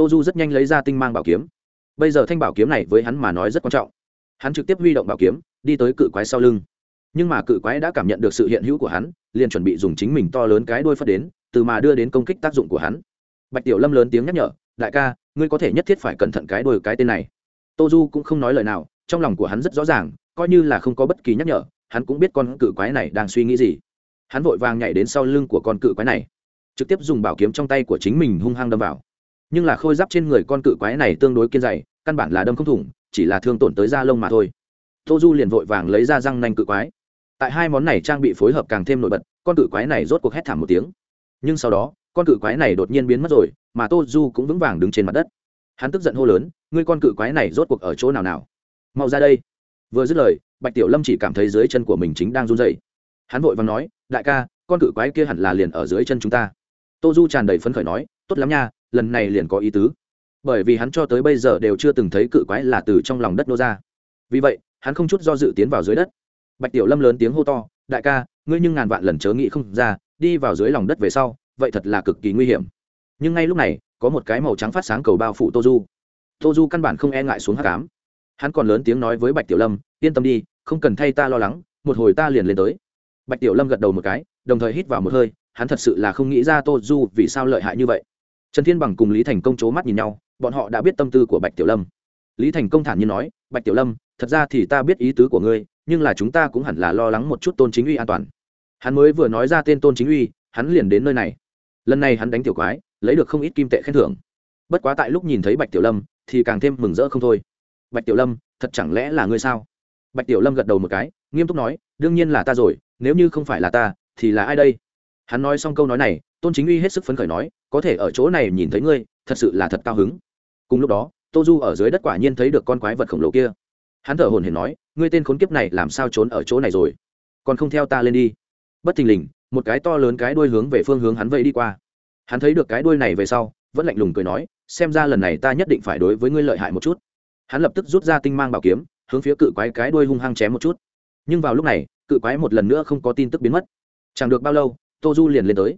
tô du rất nhanh lấy ra tinh mang bảo kiếm. Bây giờ thanh bảo kiếm này với hắn mà nói rất quan trọng. Hắn trực tiếp huy động bảo kiếm, đi tới cự quái sau lưng. Nhưng mà cự quái đã cảm nhận được sự hiện hữu của hắn, liền chuẩn bị dùng chính mình to lớn cái đuôi phất đến, từ mà đưa đến công kích tác dụng của hắn. Bạch tiểu lâm lớn tiếng nhắc nhở, đại ca, ngươi có thể nhất thiết phải cẩn thận cái đuôi cái tên này. Tô du cũng không nói lời nào, trong lòng của hắn rất rõ ràng, coi như là không có bất kỳ nhắc nhở, hắn cũng biết con cự quái này đang suy nghĩ gì. Hắn vội vàng nhảy đến sau lưng của con cự quái này, trực tiếp dùng bảo kiếm trong tay của chính mình hung hăng đâm vào nhưng là khôi giáp trên người con cự quái này tương đối kiên dày, căn bản là đâm không thủng, chỉ là thương tổn tới da lông mà thôi. Tô du liền vội vàng lấy ra răng nanh cự quái. Tại hai món này trang bị phối hợp càng thêm nổi bật, con cự quái này rốt cuộc hét thảm một tiếng. Nhưng sau đó, con cự quái này đột nhiên biến mất rồi, mà tô du cũng vững vàng đứng trên mặt đất. Hắn tức giận hô lớn, ngươi con cự quái này rốt cuộc ở chỗ nào nào? Mau ra đây. Vừa dứt lời, bạch tiểu lâm chỉ cảm thấy dưới chân của mình chính đang run dậy hắn vội và nói, đại ca, con cự quái kia hẳn là liền ở dưới chân chúng ta. Tô du tràn đầy phấn khởi nói, tốt lắm nha lần này liền có ý tứ. Bởi vì hắn cho tới bây giờ đều chưa từng thấy cự quái là từ trong lòng đất nô ra. Vì vậy, hắn không chút do dự tiến vào dưới đất. Bạch tiểu lâm lớn tiếng hô to, đại ca, ngươi nhưng ngàn vạn lần chớ nghĩ không ra, đi vào dưới lòng đất về sau, vậy thật là cực kỳ nguy hiểm. Nhưng ngay lúc này, có một cái màu trắng phát sáng cầu bao phủ tô du tô du căn bản không e ngại xuống hát cám hắn còn lớn tiếng nói với bạch tiểu lâm, yên tâm đi, không cần thay ta lo lắng, một hồi ta liền lên tới. Bạch tiểu lâm gật đầu một cái, đồng thời hít vào một hơi, hắn thật sự là không nghĩ ra tô du vì sao lợi hại như vậy trần thiên bằng cùng lý thành công c h ố mắt nhìn nhau, bọn họ đã biết tâm tư của bạch tiểu lâm. Lý thành công thản nhiên nói, bạch tiểu lâm, thật ra thì ta biết ý tứ của ngươi, nhưng là chúng ta cũng hẳn là lo lắng một chút tôn chính uy an toàn. Hắn mới vừa nói ra tên tôn chính uy, hắn liền đến nơi này. Lần này hắn đánh tiểu quái, lấy được không ít kim tệ khen thưởng. Bất quá tại lúc nhìn thấy bạch tiểu lâm, thì càng thêm mừng rỡ không thôi. Bạch tiểu lâm, thật chẳng lẽ là ngươi sao? Bạch tiểu lâm gật đầu một cái, nghiêm túc nói, đương nhiên là ta rồi, nếu như không phải là ta, thì là ai đây? Hắn nói xong câu nói này tôn chính uy hết sức phấn khởi nói, có thể ở chỗ này nhìn thấy ngươi, thật sự là thật cao hứng. Cùng lúc đó, tô du ở dưới đất quả nhiên thấy được con quái vật khổng lồ kia. Hắn thở hồn hển nói, ngươi tên khốn kiếp này làm sao trốn ở chỗ này rồi? Còn không theo ta lên đi. Bất thình lình, một cái to lớn cái đuôi hướng về phương hướng hắn vậy đi qua. Hắn thấy được cái đuôi này về sau, vẫn lạnh lùng cười nói, xem ra lần này ta nhất định phải đối với ngươi lợi hại một chút. Hắn lập tức rút ra tinh mang bảo kiếm, hướng phía cự quái cái đuôi hung hăng chém một chút. Nhưng vào lúc này, cự quái một lần nữa không có tin tức biến mất. Chẳng được bao lâu, tô du liền lên tới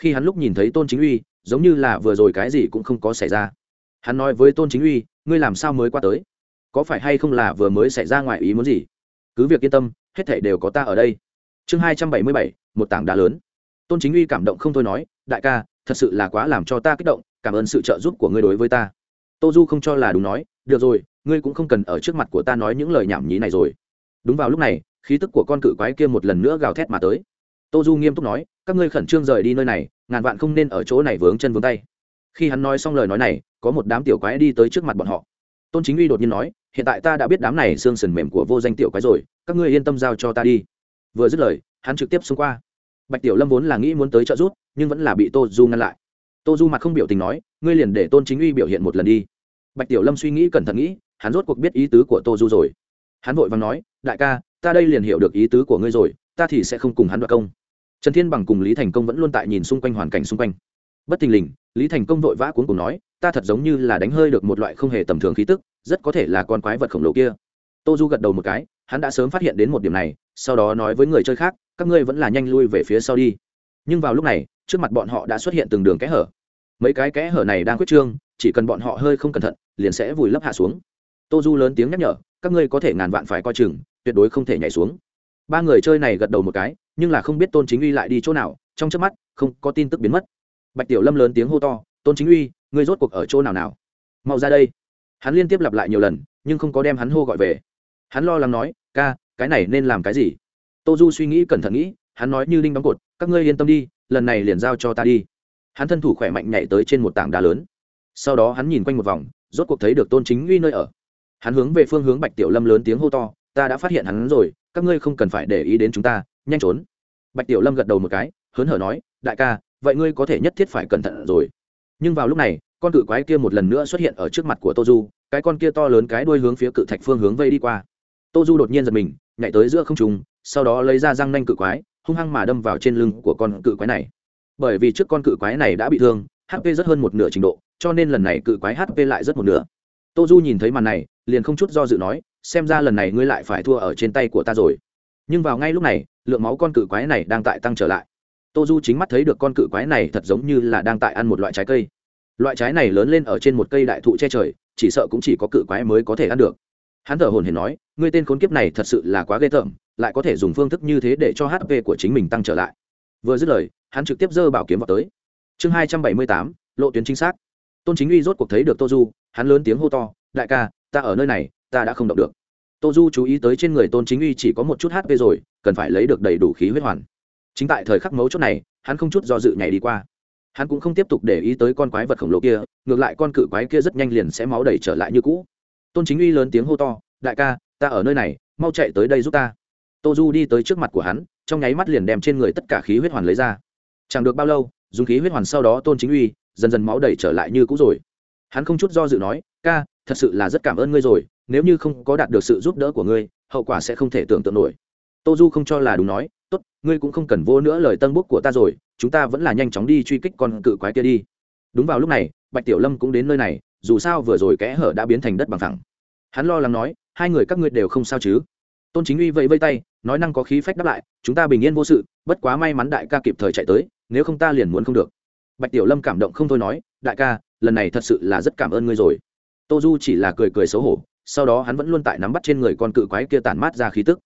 khi hắn lúc nhìn thấy tôn chính uy, giống như là vừa rồi cái gì cũng không có xảy ra. Hắn nói với tôn chính uy, ngươi làm sao mới qua tới? Có phải hay không là vừa mới xảy ra ngoài ý muốn gì? Cứ việc yên tâm, hết thảy đều có ta ở đây. Chương hai trăm bảy mươi bảy, một tảng đá lớn. Tôn chính uy cảm động không thôi nói, đại ca, thật sự là quá làm cho ta kích động, cảm ơn sự trợ giúp của ngươi đối với ta. Tô du không cho là đúng nói, được rồi, ngươi cũng không cần ở trước mặt của ta nói những lời nhảm nhí này rồi. Đúng vào lúc này, khí tức của con cự quái kia một lần nữa gào thét mà tới tô du nghiêm túc nói, các ngươi khẩn trương rời đi nơi này, ngàn vạn không nên ở chỗ này vướng chân vướng tay. Khi hắn nói xong lời nói này, có một đám tiểu quái đi tới trước mặt bọn họ. Tôn chính uy đột nhiên nói, hiện tại ta đã biết đám này xương sần mềm của vô danh tiểu quái rồi, các ngươi yên tâm giao cho ta đi. Vừa dứt lời, hắn trực tiếp xông qua. Bạch tiểu lâm vốn là nghĩ muốn tới trợ giúp, nhưng vẫn là bị tô du ngăn lại. Tô du mặt không biểu tình nói, ngươi liền để tôn chính uy biểu hiện một lần đi. Bạch tiểu lâm suy nghĩ cẩn thận nghĩ, hắn rốt cuộc biết ý tứ của tô du rồi. Hắn vội vàng nói, đại ca, ta đây liền hiểu được ý tứ của ngươi rồi, ta thì sẽ không cùng hắn đoạt công trần thiên bằng cùng lý thành công vẫn luôn tại nhìn xung quanh hoàn cảnh xung quanh. Bất thình lình, lý thành công vội vã cuốn cùng nói, ta thật giống như là đánh hơi được một loại không hề tầm thường khí tức, rất có thể là con quái vật khổng lồ kia. Tô du gật đầu một cái, hắn đã sớm phát hiện đến một điểm này, sau đó nói với người chơi khác, các ngươi vẫn là nhanh lui về phía sau đi. Nhưng vào lúc này, trước mặt bọn họ đã xuất hiện từng đường kẽ hở. Mấy cái kẽ hở này đang quyết trương, chỉ cần bọn họ hơi không cẩn thận, liền sẽ vùi lấp hạ xuống. Tô du lớn tiếng nhắc nhở, các ngươi có thể ngàn vạn phải coi chừng, tuyệt đối không thể nhảy xuống ba người chơi này gật đầu một cái, nhưng là không biết tôn chính uy lại đi chỗ nào, trong trước mắt, không có tin tức biến mất. Bạch tiểu lâm lớn tiếng hô to, tôn chính uy, ngươi rốt cuộc ở chỗ nào nào? Mau ra đây. Hắn liên tiếp lặp lại nhiều lần, nhưng không có đem hắn hô gọi về. Hắn lo lắng nói, ca, cái này nên làm cái gì? Tô du suy nghĩ cẩn thận nghĩ, hắn nói như đinh đóng cột, các ngươi yên tâm đi, lần này liền giao cho ta đi. Hắn thân thủ khỏe mạnh nhảy tới trên một tảng đá lớn. Sau đó hắn nhìn quanh một vòng, rốt cuộc thấy được tôn chính uy nơi ở. Hắn hướng về phương hướng bạch tiểu lâm lớn tiếng hô to ta đã phát hiện hắn rồi, các ngươi không cần phải để ý đến chúng ta, nhanh trốn. Bạch tiểu lâm gật đầu một cái, hớn hở nói, đại ca, vậy ngươi có thể nhất thiết phải cẩn thận rồi. Nhưng vào lúc này, con cự quái kia một lần nữa xuất hiện ở trước mặt của tô du, cái con kia to lớn cái đuôi hướng phía cự thạch phương hướng vây đi qua. Tô du đột nhiên giật mình, nhảy tới giữa không trùng sau đó lấy ra răng nanh cự quái, hung hăng mà đâm vào trên lưng của con cự quái này. Bởi vì trước con cự quái này đã bị thương hp rất hơn một nửa trình độ, cho nên lần này cự quái hp lại rất một nửa. Tô du nhìn thấy màn này, liền không chút do dự nói xem ra lần này ngươi lại phải thua ở trên tay của ta rồi. Nhưng vào ngay lúc này, lượng máu con cự quái này đang tại tăng trở lại. Tô du chính mắt thấy được con cự quái này thật giống như là đang tại ăn một loại trái cây. Loại trái này lớn lên ở trên một cây đại thụ che trời, chỉ sợ cũng chỉ có cự quái mới có thể ăn được. Hắn thở hồn hển nói, ngươi tên khốn kiếp này thật sự là quá ghê tởm, lại có thể dùng phương thức như thế để cho hp của chính mình tăng trở lại. Vừa dứt lời, hắn trực tiếp giơ bảo kiếm vào tới. Chương hai trăm bảy mươi tám, lộ tuyến chính xác. Tôn chính uy rốt cuộc thấy được tô du, hắn lớn tiếng hô to, đại ca, ta ở nơi này ta đã không động được. Tô du chú ý tới trên người tôn chính uy chỉ có một chút hp rồi, cần phải lấy được đầy đủ khí huyết hoàn. Chính tại thời khắc mấu chốt này, hắn không chút do dự nhảy đi qua. Hắn cũng không tiếp tục để ý tới con quái vật khổng lồ kia, ngược lại con cự quái kia rất nhanh liền sẽ máu đầy trở lại như cũ. Tôn chính uy lớn tiếng hô to, đại ca, ta ở nơi này, mau chạy tới đây giúp ta. Tô du đi tới trước mặt của hắn, trong nháy mắt liền đem trên người tất cả khí huyết hoàn lấy ra. Chẳng được bao lâu, dùng khí huyết hoàn sau đó tôn chính uy dần dần máu đầy trở lại như cũ rồi. Hắn không chút do dự nói, ca, thật sự là rất cảm ơn ngươi rồi nếu như không có đạt được sự giúp đỡ của ngươi, hậu quả sẽ không thể tưởng tượng nổi. Tô du không cho là đúng nói, tốt, ngươi cũng không cần vô nữa lời tân bút của ta rồi, chúng ta vẫn là nhanh chóng đi truy kích con cự quái kia đi. Đúng vào lúc này, bạch tiểu lâm cũng đến nơi này, dù sao vừa rồi kẽ hở đã biến thành đất bằng thẳng. Hắn lo lắng nói, hai người các ngươi đều không sao chứ? Tôn chính uy vẫy vây tay, nói năng có khí phách đáp lại, chúng ta bình yên vô sự, bất quá may mắn đại ca kịp thời chạy tới, nếu không ta liền muốn không được. Bạch tiểu lâm cảm động không thôi nói, đại ca, lần này thật sự là rất cảm ơn ngươi rồi. Tô du chỉ là cười cười xấu hổ sau đó hắn vẫn luôn tại nắm bắt trên người con cự quái kia tản mát ra khí tức.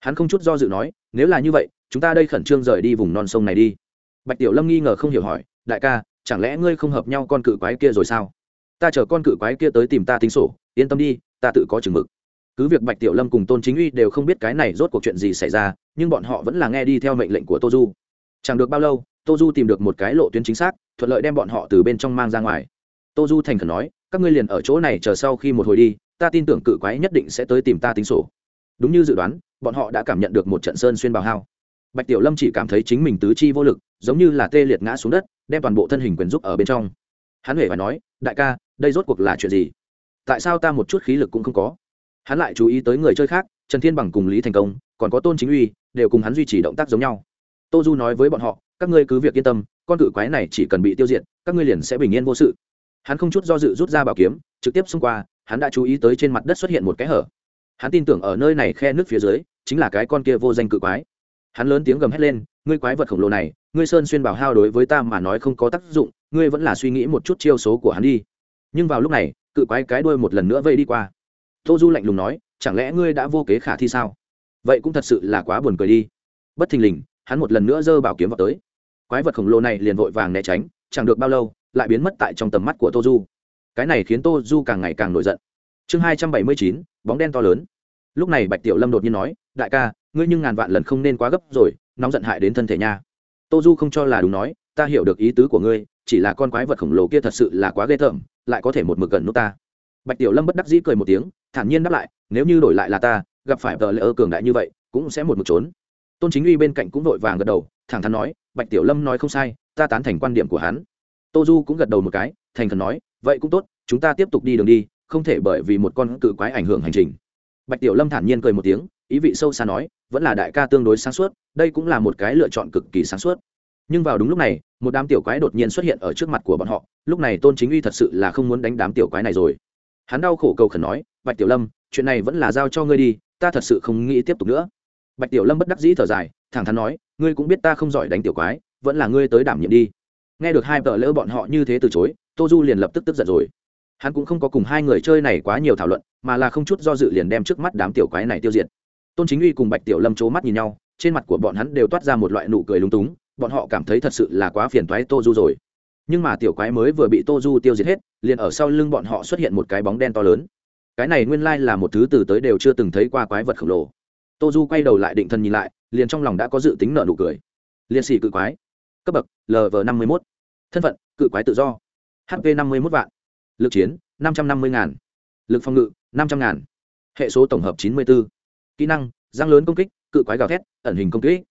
Hắn không chút do dự nói, nếu là như vậy, chúng ta đây khẩn trương rời đi vùng non sông này đi. Bạch tiểu lâm nghi ngờ không hiểu hỏi, đại ca, chẳng lẽ ngươi không hợp nhau con cự quái kia rồi sao? Ta chở con cự quái kia tới tìm ta tính sổ, yên tâm đi, ta tự có chừng mực. Cứ việc bạch tiểu lâm cùng tôn chính uy đều không biết cái này rốt cuộc chuyện gì xảy ra, nhưng bọn họ vẫn là nghe đi theo mệnh lệnh của tô du. Chẳng được bao lâu, tô du tìm được một cái lộ tuyến chính xác, thuận lợi đem bọn họ từ bên trong mang ra ngoài. Tô du thành khẩn nói, các ngươi liền ở chỗ này chờ sau khi một hồi đi ta tin tưởng cự quái nhất định sẽ tới tìm ta tính sổ. Đúng như dự đoán, bọn họ đã cảm nhận được một trận sơn xuyên bào hao. Bạch tiểu lâm chỉ cảm thấy chính mình tứ chi vô lực, giống như là tê liệt ngã xuống đất, đem toàn bộ thân hình quyền giúp ở bên trong. Hắn huệ và nói, đại ca, đây rốt cuộc là chuyện gì? Tại sao ta một chút khí lực cũng không có? Hắn lại chú ý tới người chơi khác, trần thiên bằng cùng lý thành công, còn có tôn chính uy, đều cùng hắn duy trì động tác giống nhau. Tô du nói với bọn họ, các ngươi cứ việc yên tâm, con cự quái này chỉ cần bị tiêu diệt, các ngươi liền sẽ bình yên vô sự. Hắn không chút do dự rút ra bảo kiếm, trực tiếp xông qua hắn đã chú ý tới trên mặt đất xuất hiện một cái hở. Hắn tin tưởng ở nơi này khe nước phía dưới, chính là cái con kia vô danh cự quái. Hắn lớn tiếng gầm hét lên, ngươi quái vật khổng lồ này, ngươi sơn xuyên bảo hao đối với ta mà nói không có tác dụng, ngươi vẫn là suy nghĩ một chút chiêu số của hắn đi. Nhưng vào lúc này, cự quái cái đuôi một lần nữa vây đi qua. Tô du lạnh lùng nói, chẳng lẽ ngươi đã vô kế khả thi sao? Vậy cũng thật sự là quá buồn cười đi. Bất thình lình, hắn một lần nữa giơ bảo kiếm vào tới. Quái vật khổng lồ này liền vội vàng né tránh, chẳng được bao lâu, lại biến mất tại trong tầm mắt của tô du cái này khiến tô du càng ngày càng nổi giận. Chương hai trăm bảy mươi chín, bóng đen to lớn. Lúc này bạch tiểu lâm đột nhiên nói, đại ca, ngươi nhưng ngàn vạn lần không nên quá gấp rồi, nóng giận hại đến thân thể nha. Tô du không cho là đúng nói, ta hiểu được ý tứ của ngươi, chỉ là con quái vật khổng lồ kia thật sự là quá ghê tởm, lại có thể một mực gần nút ta. Bạch tiểu lâm bất đắc dĩ cười một tiếng, thản nhiên đáp lại, nếu như đổi lại là ta, gặp phải tờ lỡ cường đại như vậy, cũng sẽ một mực trốn. Tôn chính uy bên cạnh cũng vội vàng gật đầu, thẳng thắn nói, bạch tiểu lâm nói không sai, ta tán thành quan điểm của hắn. Tô du cũng gật đầu một cái, thành thần nói vậy cũng tốt, chúng ta tiếp tục đi đường đi, không thể bởi vì một con cự quái ảnh hưởng hành trình. Bạch tiểu lâm thản nhiên cười một tiếng, ý vị sâu xa nói, vẫn là đại ca tương đối sáng suốt, đây cũng là một cái lựa chọn cực kỳ sáng suốt. Nhưng vào đúng lúc này, một đám tiểu quái đột nhiên xuất hiện ở trước mặt của bọn họ, lúc này tôn chính uy thật sự là không muốn đánh đám tiểu quái này rồi. Hắn đau khổ cầu khẩn nói, bạch tiểu lâm, chuyện này vẫn là giao cho ngươi đi, ta thật sự không nghĩ tiếp tục nữa. Bạch tiểu lâm bất đắc dĩ thở dài, thẳng thắn nói, ngươi cũng biết ta không giỏi đánh tiểu quái, vẫn là ngươi tới đảm nhiệm đi. Nghe được hai vợ lỡ bọn họ như thế từ chối tô du liền lập tức tức giận rồi. Hắn cũng không có cùng hai người chơi này quá nhiều thảo luận, mà là không chút do dự liền đem trước mắt đám tiểu quái này tiêu diệt. Tôn chính uy cùng bạch tiểu lâm c h ố mắt nhìn nhau, trên mặt của bọn hắn đều toát ra một loại nụ cười lúng túng, bọn họ cảm thấy thật sự là quá phiền toái tô du rồi. Nhưng mà tiểu quái mới vừa bị tô du tiêu diệt hết, liền ở sau lưng bọn họ xuất hiện một cái bóng đen to lớn. Cái này nguyên lai là một thứ từ tới đều chưa từng thấy qua quái vật khổng lồ. Tô du quay đầu lại định thân nhìn lại, liền trong lòng đã có dự tính nợ nụ cười. Liên sĩ cự quái. Cấp bậc lv năm mươi mốt. Thân phận, cự quái tự do hp năm mươi một vạn. Lực chiến, năm trăm năm mươi ngàn. Lực phòng ngự, năm trăm ngàn. Hệ số tổng hợp chín mươi bốn kỹ năng, răng lớn công kích, cự quái gào thét, ẩn hình công kích.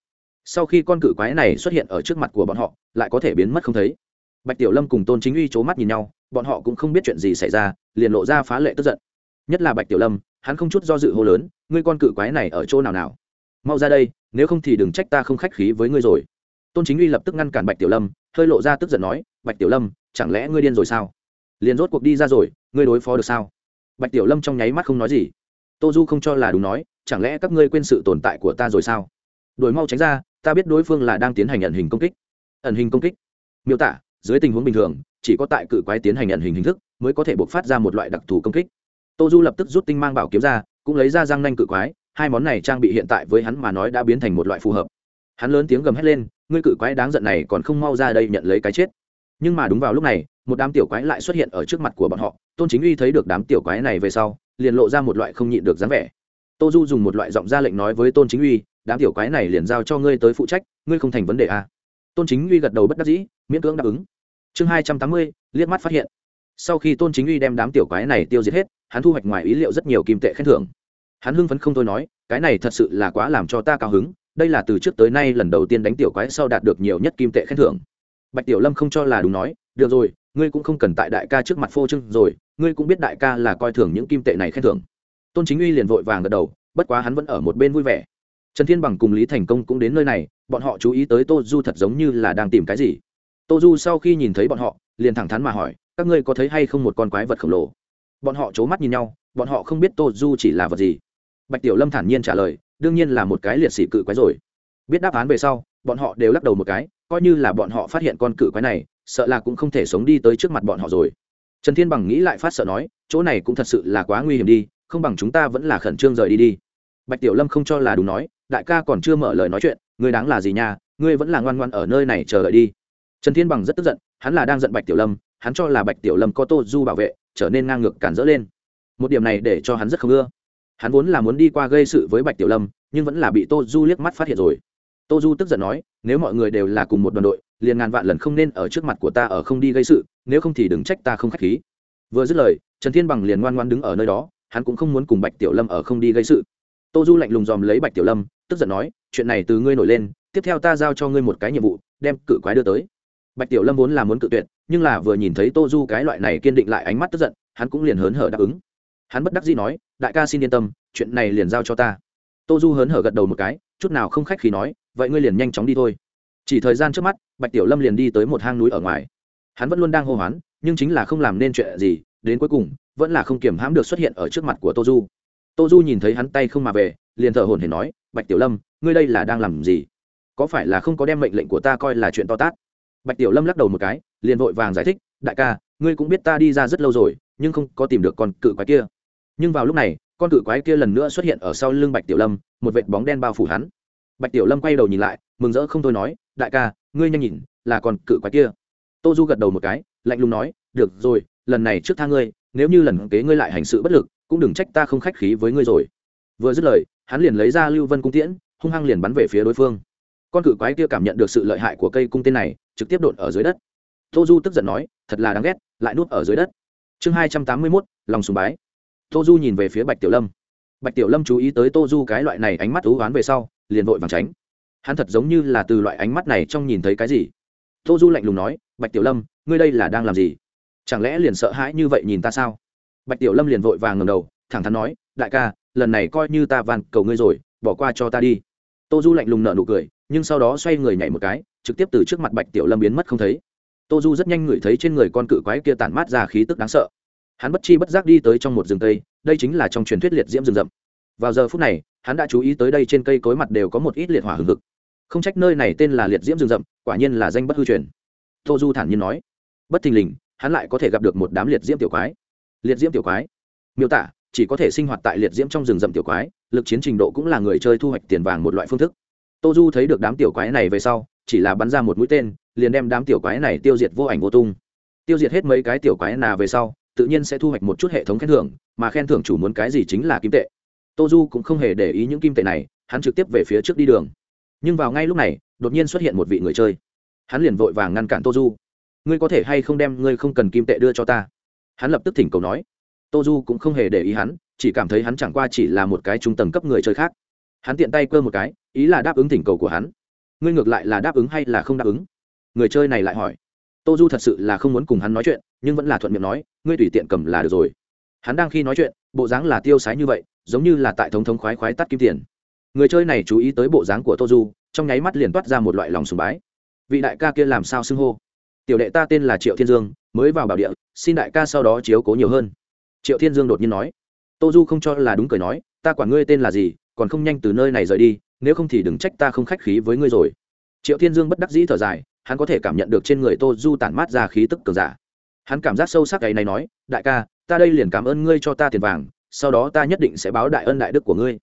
Sau khi con cự quái này xuất hiện ở trước mặt của bọn họ, lại có thể biến mất không thấy. Bạch tiểu lâm cùng tôn chính uy c h ố mắt nhìn nhau, bọn họ cũng không biết chuyện gì xảy ra, liền lộ ra phá lệ tức giận. Nhất là bạch tiểu lâm, hắn không chút do dự hô lớn, ngươi con cự quái này ở chỗ nào nào? Mau ra đây, nếu không thì đừng trách ta không khách khí với ngươi rồi. Tôn chính uy lập tức ngăn cản bạch tiểu lâm, hơi lộ ra tức giận nói, bạch tiểu lâm chẳng lẽ ngươi điên rồi sao? Liền rốt cuộc đi ra rồi, ngươi đối phó được sao? Bạch tiểu lâm trong nháy mắt không nói gì. Tô du không cho là đúng nói, chẳng lẽ các ngươi quên sự tồn tại của ta rồi sao? Đổi mau tránh ra, ta biết đối phương là đang tiến hành ẩn hình công kích. Ẩn hình công kích? Miêu tả, dưới tình huống bình thường, chỉ có tại cự quái tiến hành nhận hình hình thức mới có thể buộc phát ra một loại đặc thù công kích. Tô du lập tức rút tinh mang bảo kiếm ra, cũng lấy ra răng nanh cự quái, hai món này trang bị hiện tại với hắn mà nói đã biến thành một loại phù hợp. Hắn lớn tiếng gầm hét lên, ngươi cự quái đáng giận này còn không mau ra đây nhận lấy cái chết nhưng mà đúng vào lúc này, một đám tiểu quái lại xuất hiện ở trước mặt của bọn họ. Tôn chính uy thấy được đám tiểu quái này về sau, liền lộ ra một loại không nhịn được dáng vẻ. Tô du dùng một loại giọng ra lệnh nói với tôn chính uy, đám tiểu quái này liền giao cho ngươi tới phụ trách, ngươi không thành vấn đề à. tôn chính uy gật đầu bất đắc dĩ, miễn cưỡng đáp ứng. Chương hai trăm tám mươi, liếc mắt phát hiện. Sau khi tôn chính uy đem đám tiểu quái này tiêu diệt hết, hắn thu hoạch ngoài ý liệu rất nhiều kim tệ khen thưởng. Hắn hưng phấn không thôi nói, cái này thật sự là quá làm cho ta cao hứng, đây là từ trước tới nay lần đầu tiên đánh tiểu quái sau đạt được nhiều nhất kim tệ khen thưởng bạch tiểu lâm không cho là đúng nói, được rồi, ngươi cũng không cần tại đại ca trước mặt phô trưng rồi, ngươi cũng biết đại ca là coi thường những kim tệ này khen thưởng. Tôn chính uy liền vội vàng gật đầu, bất quá hắn vẫn ở một bên vui vẻ. Trần thiên bằng cùng lý thành công cũng đến nơi này, bọn họ chú ý tới tô du thật giống như là đang tìm cái gì. Tô du sau khi nhìn thấy bọn họ, liền thẳng thắn mà hỏi, các ngươi có thấy hay không một con quái vật khổng lồ? Bọn họ c h ố mắt nhìn nhau, bọn họ không biết tô du chỉ là vật gì. Bạch tiểu lâm thản nhiên trả lời, đương nhiên là một cái liệt sĩ cự quái rồi. Biết đáp án về sau bọn họ đều lắc đầu một cái, coi như là bọn họ phát hiện con cự quái này, sợ là cũng không thể sống đi tới trước mặt bọn họ rồi. Trần thiên bằng nghĩ lại phát sợ nói, chỗ này cũng thật sự là quá nguy hiểm đi, không bằng chúng ta vẫn là khẩn trương rời đi đi. Bạch tiểu lâm không cho là đúng nói, đại ca còn chưa mở lời nói chuyện, ngươi đáng là gì nha, ngươi vẫn là ngoan ngoan ở nơi này chờ đợi đi. Trần thiên bằng rất tức giận, hắn là đang giận bạch tiểu lâm, hắn cho là bạch tiểu lâm có tô du bảo vệ, trở nên ngang ngược cản rỡ lên. Một điểm này để cho hắn rất không ưa. Hắn vốn là muốn đi qua gây sự với bạch tiểu lâm, nhưng vẫn là bị tô du liếc mắt phát hiện rồi tô du tức giận nói, nếu mọi người đều là cùng một đoàn đội, liền ngàn vạn lần không nên ở trước mặt của ta ở không đi gây sự, nếu không thì đừng trách ta không k h á c h khí. Vừa dứt lời, trần thiên bằng liền ngoan ngoan đứng ở nơi đó, hắn cũng không muốn cùng bạch tiểu lâm ở không đi gây sự. Tô du lạnh lùng dòm lấy bạch tiểu lâm, tức giận nói, chuyện này từ ngươi nổi lên, tiếp theo ta giao cho ngươi một cái nhiệm vụ, đem cự quái đưa tới. Bạch tiểu lâm vốn là muốn cự tuyệt, nhưng là vừa nhìn thấy tô du cái loại này kiên định lại ánh mắt tức giận, hắn cũng liền hớn hở đáp ứng. Hắn bất đắc dĩ nói, đại ca xin yên tâm, chuyện này liền giao cho ta tô du hớn hở gật đầu một cái, chút nào không khách khi nói, vậy ngươi liền nhanh chóng đi thôi. Chỉ thời gian trước mắt, bạch tiểu lâm liền đi tới một hang núi ở ngoài. Hắn vẫn luôn đang hô hoán, nhưng chính là không làm nên chuyện gì, đến cuối cùng, vẫn là không kiểm hãm được xuất hiện ở trước mặt của tô du. Tô du nhìn thấy hắn tay không mà về, liền thở hồn hển nói, bạch tiểu lâm, ngươi đây là đang làm gì? Có phải là không có đem mệnh lệnh của ta coi là chuyện to tát? Bạch tiểu lâm lắc đầu một cái, liền vội vàng giải thích, đại ca, ngươi cũng biết ta đi ra rất lâu rồi, nhưng không có tìm được con cự quái kia. Nhưng vào lúc này con cự quái kia lần nữa xuất hiện ở sau lưng bạch tiểu lâm, một vệt bóng đen bao phủ hắn. Bạch tiểu lâm quay đầu nhìn lại, mừng rỡ không thôi nói, đại ca, ngươi nhanh nhìn, là con cự quái kia. Tô du gật đầu một cái, lạnh lùng nói, được rồi, lần này trước tha ngươi, nếu như lần kế ngươi lại hành sự bất lực, cũng đừng trách ta không khách khí với ngươi rồi. Vừa dứt lời, hắn liền lấy ra lưu vân cung tiễn, hung hăng liền bắn về phía đối phương. Con cự quái kia cảm nhận được sự lợi hại của cây cung tên này, trực tiếp đột ở dưới đất. Tô du tức giận nói, thật là đáng ghét, lại nuốt ở dưới đất. Chương hai trăm tám mươi mốt, lòng sùng bái tô du nhìn về phía bạch tiểu lâm. Bạch tiểu lâm chú ý tới tô du cái loại này ánh mắt thú oán về sau, liền vội vàng tránh. Hắn thật giống như là từ loại ánh mắt này trong nhìn thấy cái gì. Tô du lạnh lùng nói, bạch tiểu lâm, ngươi đây là đang làm gì? Chẳng lẽ liền sợ hãi như vậy nhìn ta sao? Bạch tiểu lâm liền vội vàng ngầm đầu, thẳng thắn nói, đại ca, lần này coi như ta van cầu ngươi rồi, bỏ qua cho ta đi. Tô du lạnh lùng nợ nụ cười, nhưng sau đó xoay người nhảy một cái, trực tiếp từ trước mặt bạch tiểu lâm biến mất không thấy. Tô du rất nhanh ngửi thấy trên người con cự quái kia tản mát ra khí tức đáng sợ hắn bất chi bất giác đi tới trong một rừng cây, đây chính là trong truyền thuyết liệt diễm rừng rậm. Vào giờ phút này, hắn đã chú ý tới đây trên cây cối mặt đều có một ít liệt hỏa hừng hực. Không trách nơi này tên là liệt diễm rừng rậm, quả nhiên là danh bất hư truyền. Tô du thản nhiên nói, bất thình lình, hắn lại có thể gặp được một đám liệt diễm tiểu quái. Liệt diễm tiểu quái? Miêu tả, chỉ có thể sinh hoạt tại liệt diễm trong rừng rậm tiểu quái, lực chiến trình độ cũng là người chơi thu hoạch tiền vàng một loại phương thức. Tô du thấy được đám tiểu quái này về sau, chỉ là bắn ra một mũi tên, liền đem đám tiểu quái này tiêu diệt vô ảnh vô tung. Tiêu diệt hết mấy cái tiểu quái nào về sau tự nhiên sẽ thu hoạch một chút hệ thống khen thưởng, mà khen thưởng chủ muốn cái gì chính là kim tệ. Tô du cũng không hề để ý những kim tệ này, hắn trực tiếp về phía trước đi đường. Nhưng vào ngay lúc này, đột nhiên xuất hiện một vị người chơi. Hắn liền vội vàng ngăn cản tô du ngươi có thể hay không đem ngươi không cần kim tệ đưa cho ta? Hắn lập tức thỉnh cầu nói. Tô du cũng không hề để ý hắn, chỉ cảm thấy hắn chẳng qua chỉ là một cái trung tầng cấp người chơi khác. Hắn tiện tay cơ một cái, ý là đáp ứng thỉnh cầu của hắn. Ngươi ngược lại là đáp ứng hay là không đáp ứng? Người chơi này lại hỏi tô du thật sự là không muốn cùng hắn nói chuyện, nhưng vẫn là thuận miệng nói, ngươi tùy tiện cầm là được rồi. Hắn đang khi nói chuyện, bộ dáng là tiêu sái như vậy, giống như là tại thống thống khoái khoái tắt kim tiền. Người chơi này chú ý tới bộ dáng của tô du, trong nháy mắt liền toát ra một loại lòng sùng bái. Vị đại ca kia làm sao xưng hô? Tiểu đệ ta tên là triệu thiên dương, mới vào bảo địa, xin đại ca sau đó chiếu cố nhiều hơn. Triệu thiên dương đột nhiên nói. Tô du không cho là đúng cười nói, ta quản ngươi tên là gì, còn không nhanh từ nơi này rời đi, nếu không thì đừng trách ta không khách khí với ngươi rồi. Triệu thiên dương bất đắc dĩ thở dài hắn có thể cảm nhận được trên người tô du tản mát ra khí tức cường giả. Hắn cảm giác sâu sắc ấy này nói, đại ca, ta đây liền cảm ơn ngươi cho ta tiền vàng, sau đó ta nhất định sẽ báo đại ân đại đức của ngươi.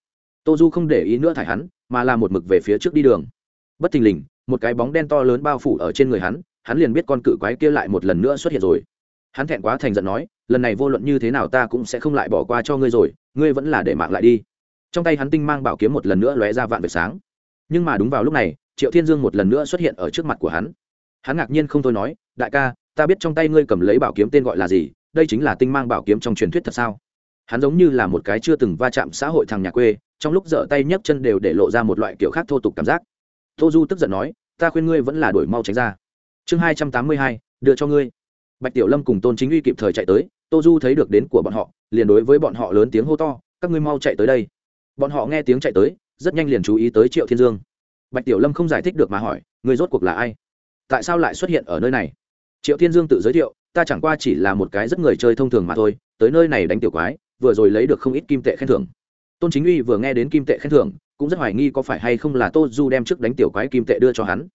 Tô du không để ý nữa thải hắn, mà là một mực về phía trước đi đường. Bất thình lình, một cái bóng đen to lớn bao phủ ở trên người hắn hắn liền biết con cự quái kia lại một lần nữa xuất hiện rồi. Hắn thẹn quá thành giận nói, lần này vô luận như thế nào ta cũng sẽ không lại bỏ qua cho ngươi rồi, ngươi vẫn là để mạng lại đi. Trong tay hắn tinh mang bảo kiếm một lần nữa lóe ra vạn vệt sáng. Nhưng mà đúng vào lúc này triệu thiên dương một lần nữa xuất hiện ở trước mặt của hắn. Hắn ngạc nhiên không thôi nói, đại ca, ta biết trong tay ngươi cầm lấy bảo kiếm tên gọi là gì, đây chính là tinh mang bảo kiếm trong truyền thuyết thật sao? Hắn giống như là một cái chưa từng va chạm xã hội thằng nhà quê, trong lúc dở tay nhấc chân đều để lộ ra một loại kiểu khác thô tục cảm giác. Tô du tức giận nói, ta khuyên ngươi vẫn là đổi mau tránh ra. Chương hai trăm tám mươi hai, đưa cho ngươi. Bạch tiểu lâm cùng tôn chính uy kịp thời chạy tới, tô du thấy được đến của bọn họ, liền đối với bọn họ lớn tiếng hô to, các ngươi mau chạy tới đây. Bọn họ nghe tiếng chạy tới, rất nhanh liền chú ý tới triệu thiên dương bạch tiểu lâm không giải thích được mà hỏi người rốt cuộc là ai? Tại sao lại xuất hiện ở nơi này? Triệu thiên dương tự giới thiệu, ta chẳng qua chỉ là một cái rất người chơi thông thường mà thôi, tới nơi này đánh tiểu quái, vừa rồi lấy được không ít kim tệ khen thưởng. Tôn chính uy vừa nghe đến kim tệ khen thưởng, cũng rất hoài nghi có phải hay không là tô du đem trước đánh tiểu quái kim tệ đưa cho hắn.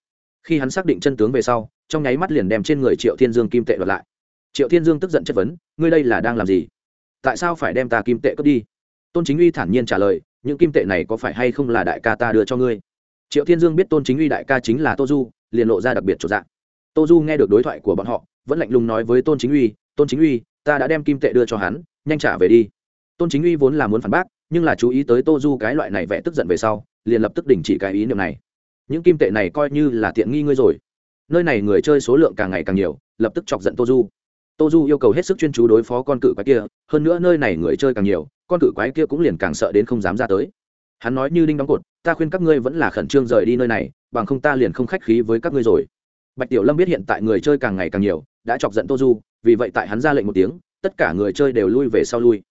Khi hắn xác định chân tướng về sau, trong nháy mắt liền đem trên người triệu thiên dương kim tệ đoạt lại. Triệu thiên dương tức giận chất vấn, ngươi đây là đang làm gì? Tại sao phải đem ta kim tệ cướp đi? Tôn chính uy thản nhiên trả lời, những kim tệ này có phải hay không là đại ca ta đưa cho ngươi? Triệu thiên dương biết tôn chính uy đại ca chính là tô du, liền lộ ra đặc biệt trộn dạng. Tô du nghe được đối thoại của bọn họ, vẫn lạnh lùng nói với tôn chính uy, tôn chính uy, ta đã đem kim tệ đưa cho hắn, nhanh trả về đi. Tôn chính uy vốn là muốn phản bác, nhưng là chú ý tới tô du cái loại này vẽ tức giận về sau, liền lập tức đình chỉ cái ý niệm này. Những kim tệ này coi như là tiện nghi ngươi rồi. Nơi này người chơi số lượng càng ngày càng nhiều, lập tức chọc giận tô du. Tô du yêu cầu hết sức chuyên chú đối phó con cự quái kia, hơn nữa nơi này người chơi càng nhiều, con cự quái kia cũng liền càng sợ đến không dám ra tới. Hắn nói như đinh đóng cột ta khuyên các ngươi vẫn là khẩn trương rời đi nơi này, bằng không ta liền không khách khí với các ngươi rồi. Bạch tiểu lâm biết hiện tại người chơi càng ngày càng nhiều, đã chọc giận tô du, vì vậy tại hắn ra lệnh một tiếng, tất cả người chơi đều lui về sau lui.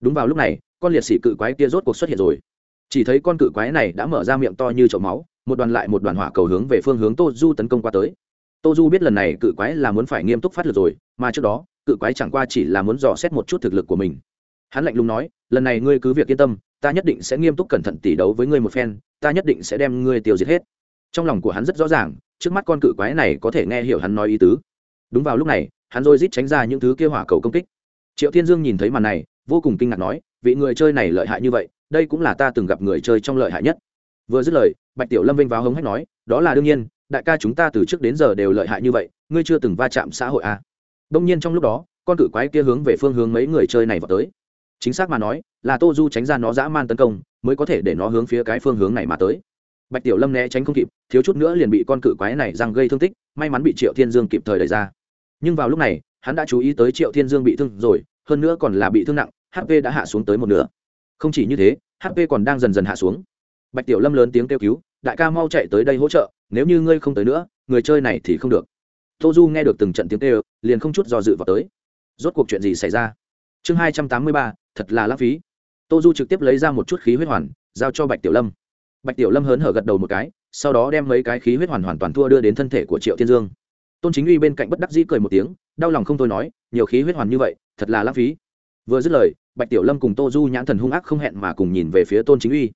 Đúng vào lúc này, con liệt sĩ cự quái kia rốt cuộc xuất hiện rồi. Chỉ thấy con cự quái này đã mở ra miệng to như chậu máu, một đoàn lại một đoàn hỏa cầu hướng về phương hướng tô du tấn công qua tới. Tô du biết lần này cự quái là muốn phải nghiêm túc phát lực rồi, mà trước đó, cự quái chẳng qua chỉ là muốn dò xét một chút thực lực của mình. Hắn lạnh lùng nói, lần này ngươi cứ việc yên tâm ta nhất định sẽ nghiêm túc cẩn thận tỉ đấu với ngươi một phen, ta nhất định sẽ đem ngươi tiêu diệt hết. Trong lòng của hắn rất rõ ràng, trước mắt con cự quái này có thể nghe hiểu hắn nói ý tứ. Đúng vào lúc này, hắn rồi rít tránh ra những thứ kia hỏa cầu công kích. Triệu thiên dương nhìn thấy màn này, vô cùng kinh ngạc nói, vị người chơi này lợi hại như vậy, đây cũng là ta từng gặp người chơi trong lợi hại nhất. Vừa dứt lời, bạch tiểu lâm vinh vào hống hách nói, đó là đương nhiên, đại ca chúng ta từ trước đến giờ đều lợi hại như vậy, ngươi chưa từng va chạm xã hội à. đông nhiên trong lúc đó, con cự quái kia hướng về phương hướng mấy người chơi này vào tới chính xác mà nói, là tô du tránh ra nó dã man tấn công, mới có thể để nó hướng phía cái phương hướng này mà tới. Bạch tiểu lâm né tránh không kịp, thiếu chút nữa liền bị con cự quái này răng gây thương tích, may mắn bị triệu thiên dương kịp thời đẩy ra. Nhưng vào lúc này, hắn đã chú ý tới triệu thiên dương bị thương rồi, hơn nữa còn là bị thương nặng hp đã hạ xuống tới một nửa. Không chỉ như thế hp còn đang dần dần hạ xuống. Bạch tiểu lâm lớn tiếng kêu cứu, đại ca mau chạy tới đây hỗ trợ, nếu như ngươi không tới nữa, người chơi này thì không được. Tô du nghe được từng trận tiếng kêu, liền không chút do dự vào tới. Rốt cuộc chuyện gì xảy ra? Chương hai trăm tám mươi ba thật là lãng phí. Tô du trực tiếp lấy ra một chút khí huyết hoàn, giao cho bạch tiểu lâm. Bạch tiểu lâm hớn hở gật đầu một cái, sau đó đem mấy cái khí huyết hoàn hoàn toàn thua đưa đến thân thể của triệu thiên dương. Tôn chính uy bên cạnh bất đắc dĩ cười một tiếng, đau lòng không thôi nói, nhiều khí huyết hoàn như vậy, thật là lãng phí. Vừa dứt lời, bạch tiểu lâm cùng tô du nhãn thần hung ác không hẹn mà cùng nhìn về phía tôn chính uy.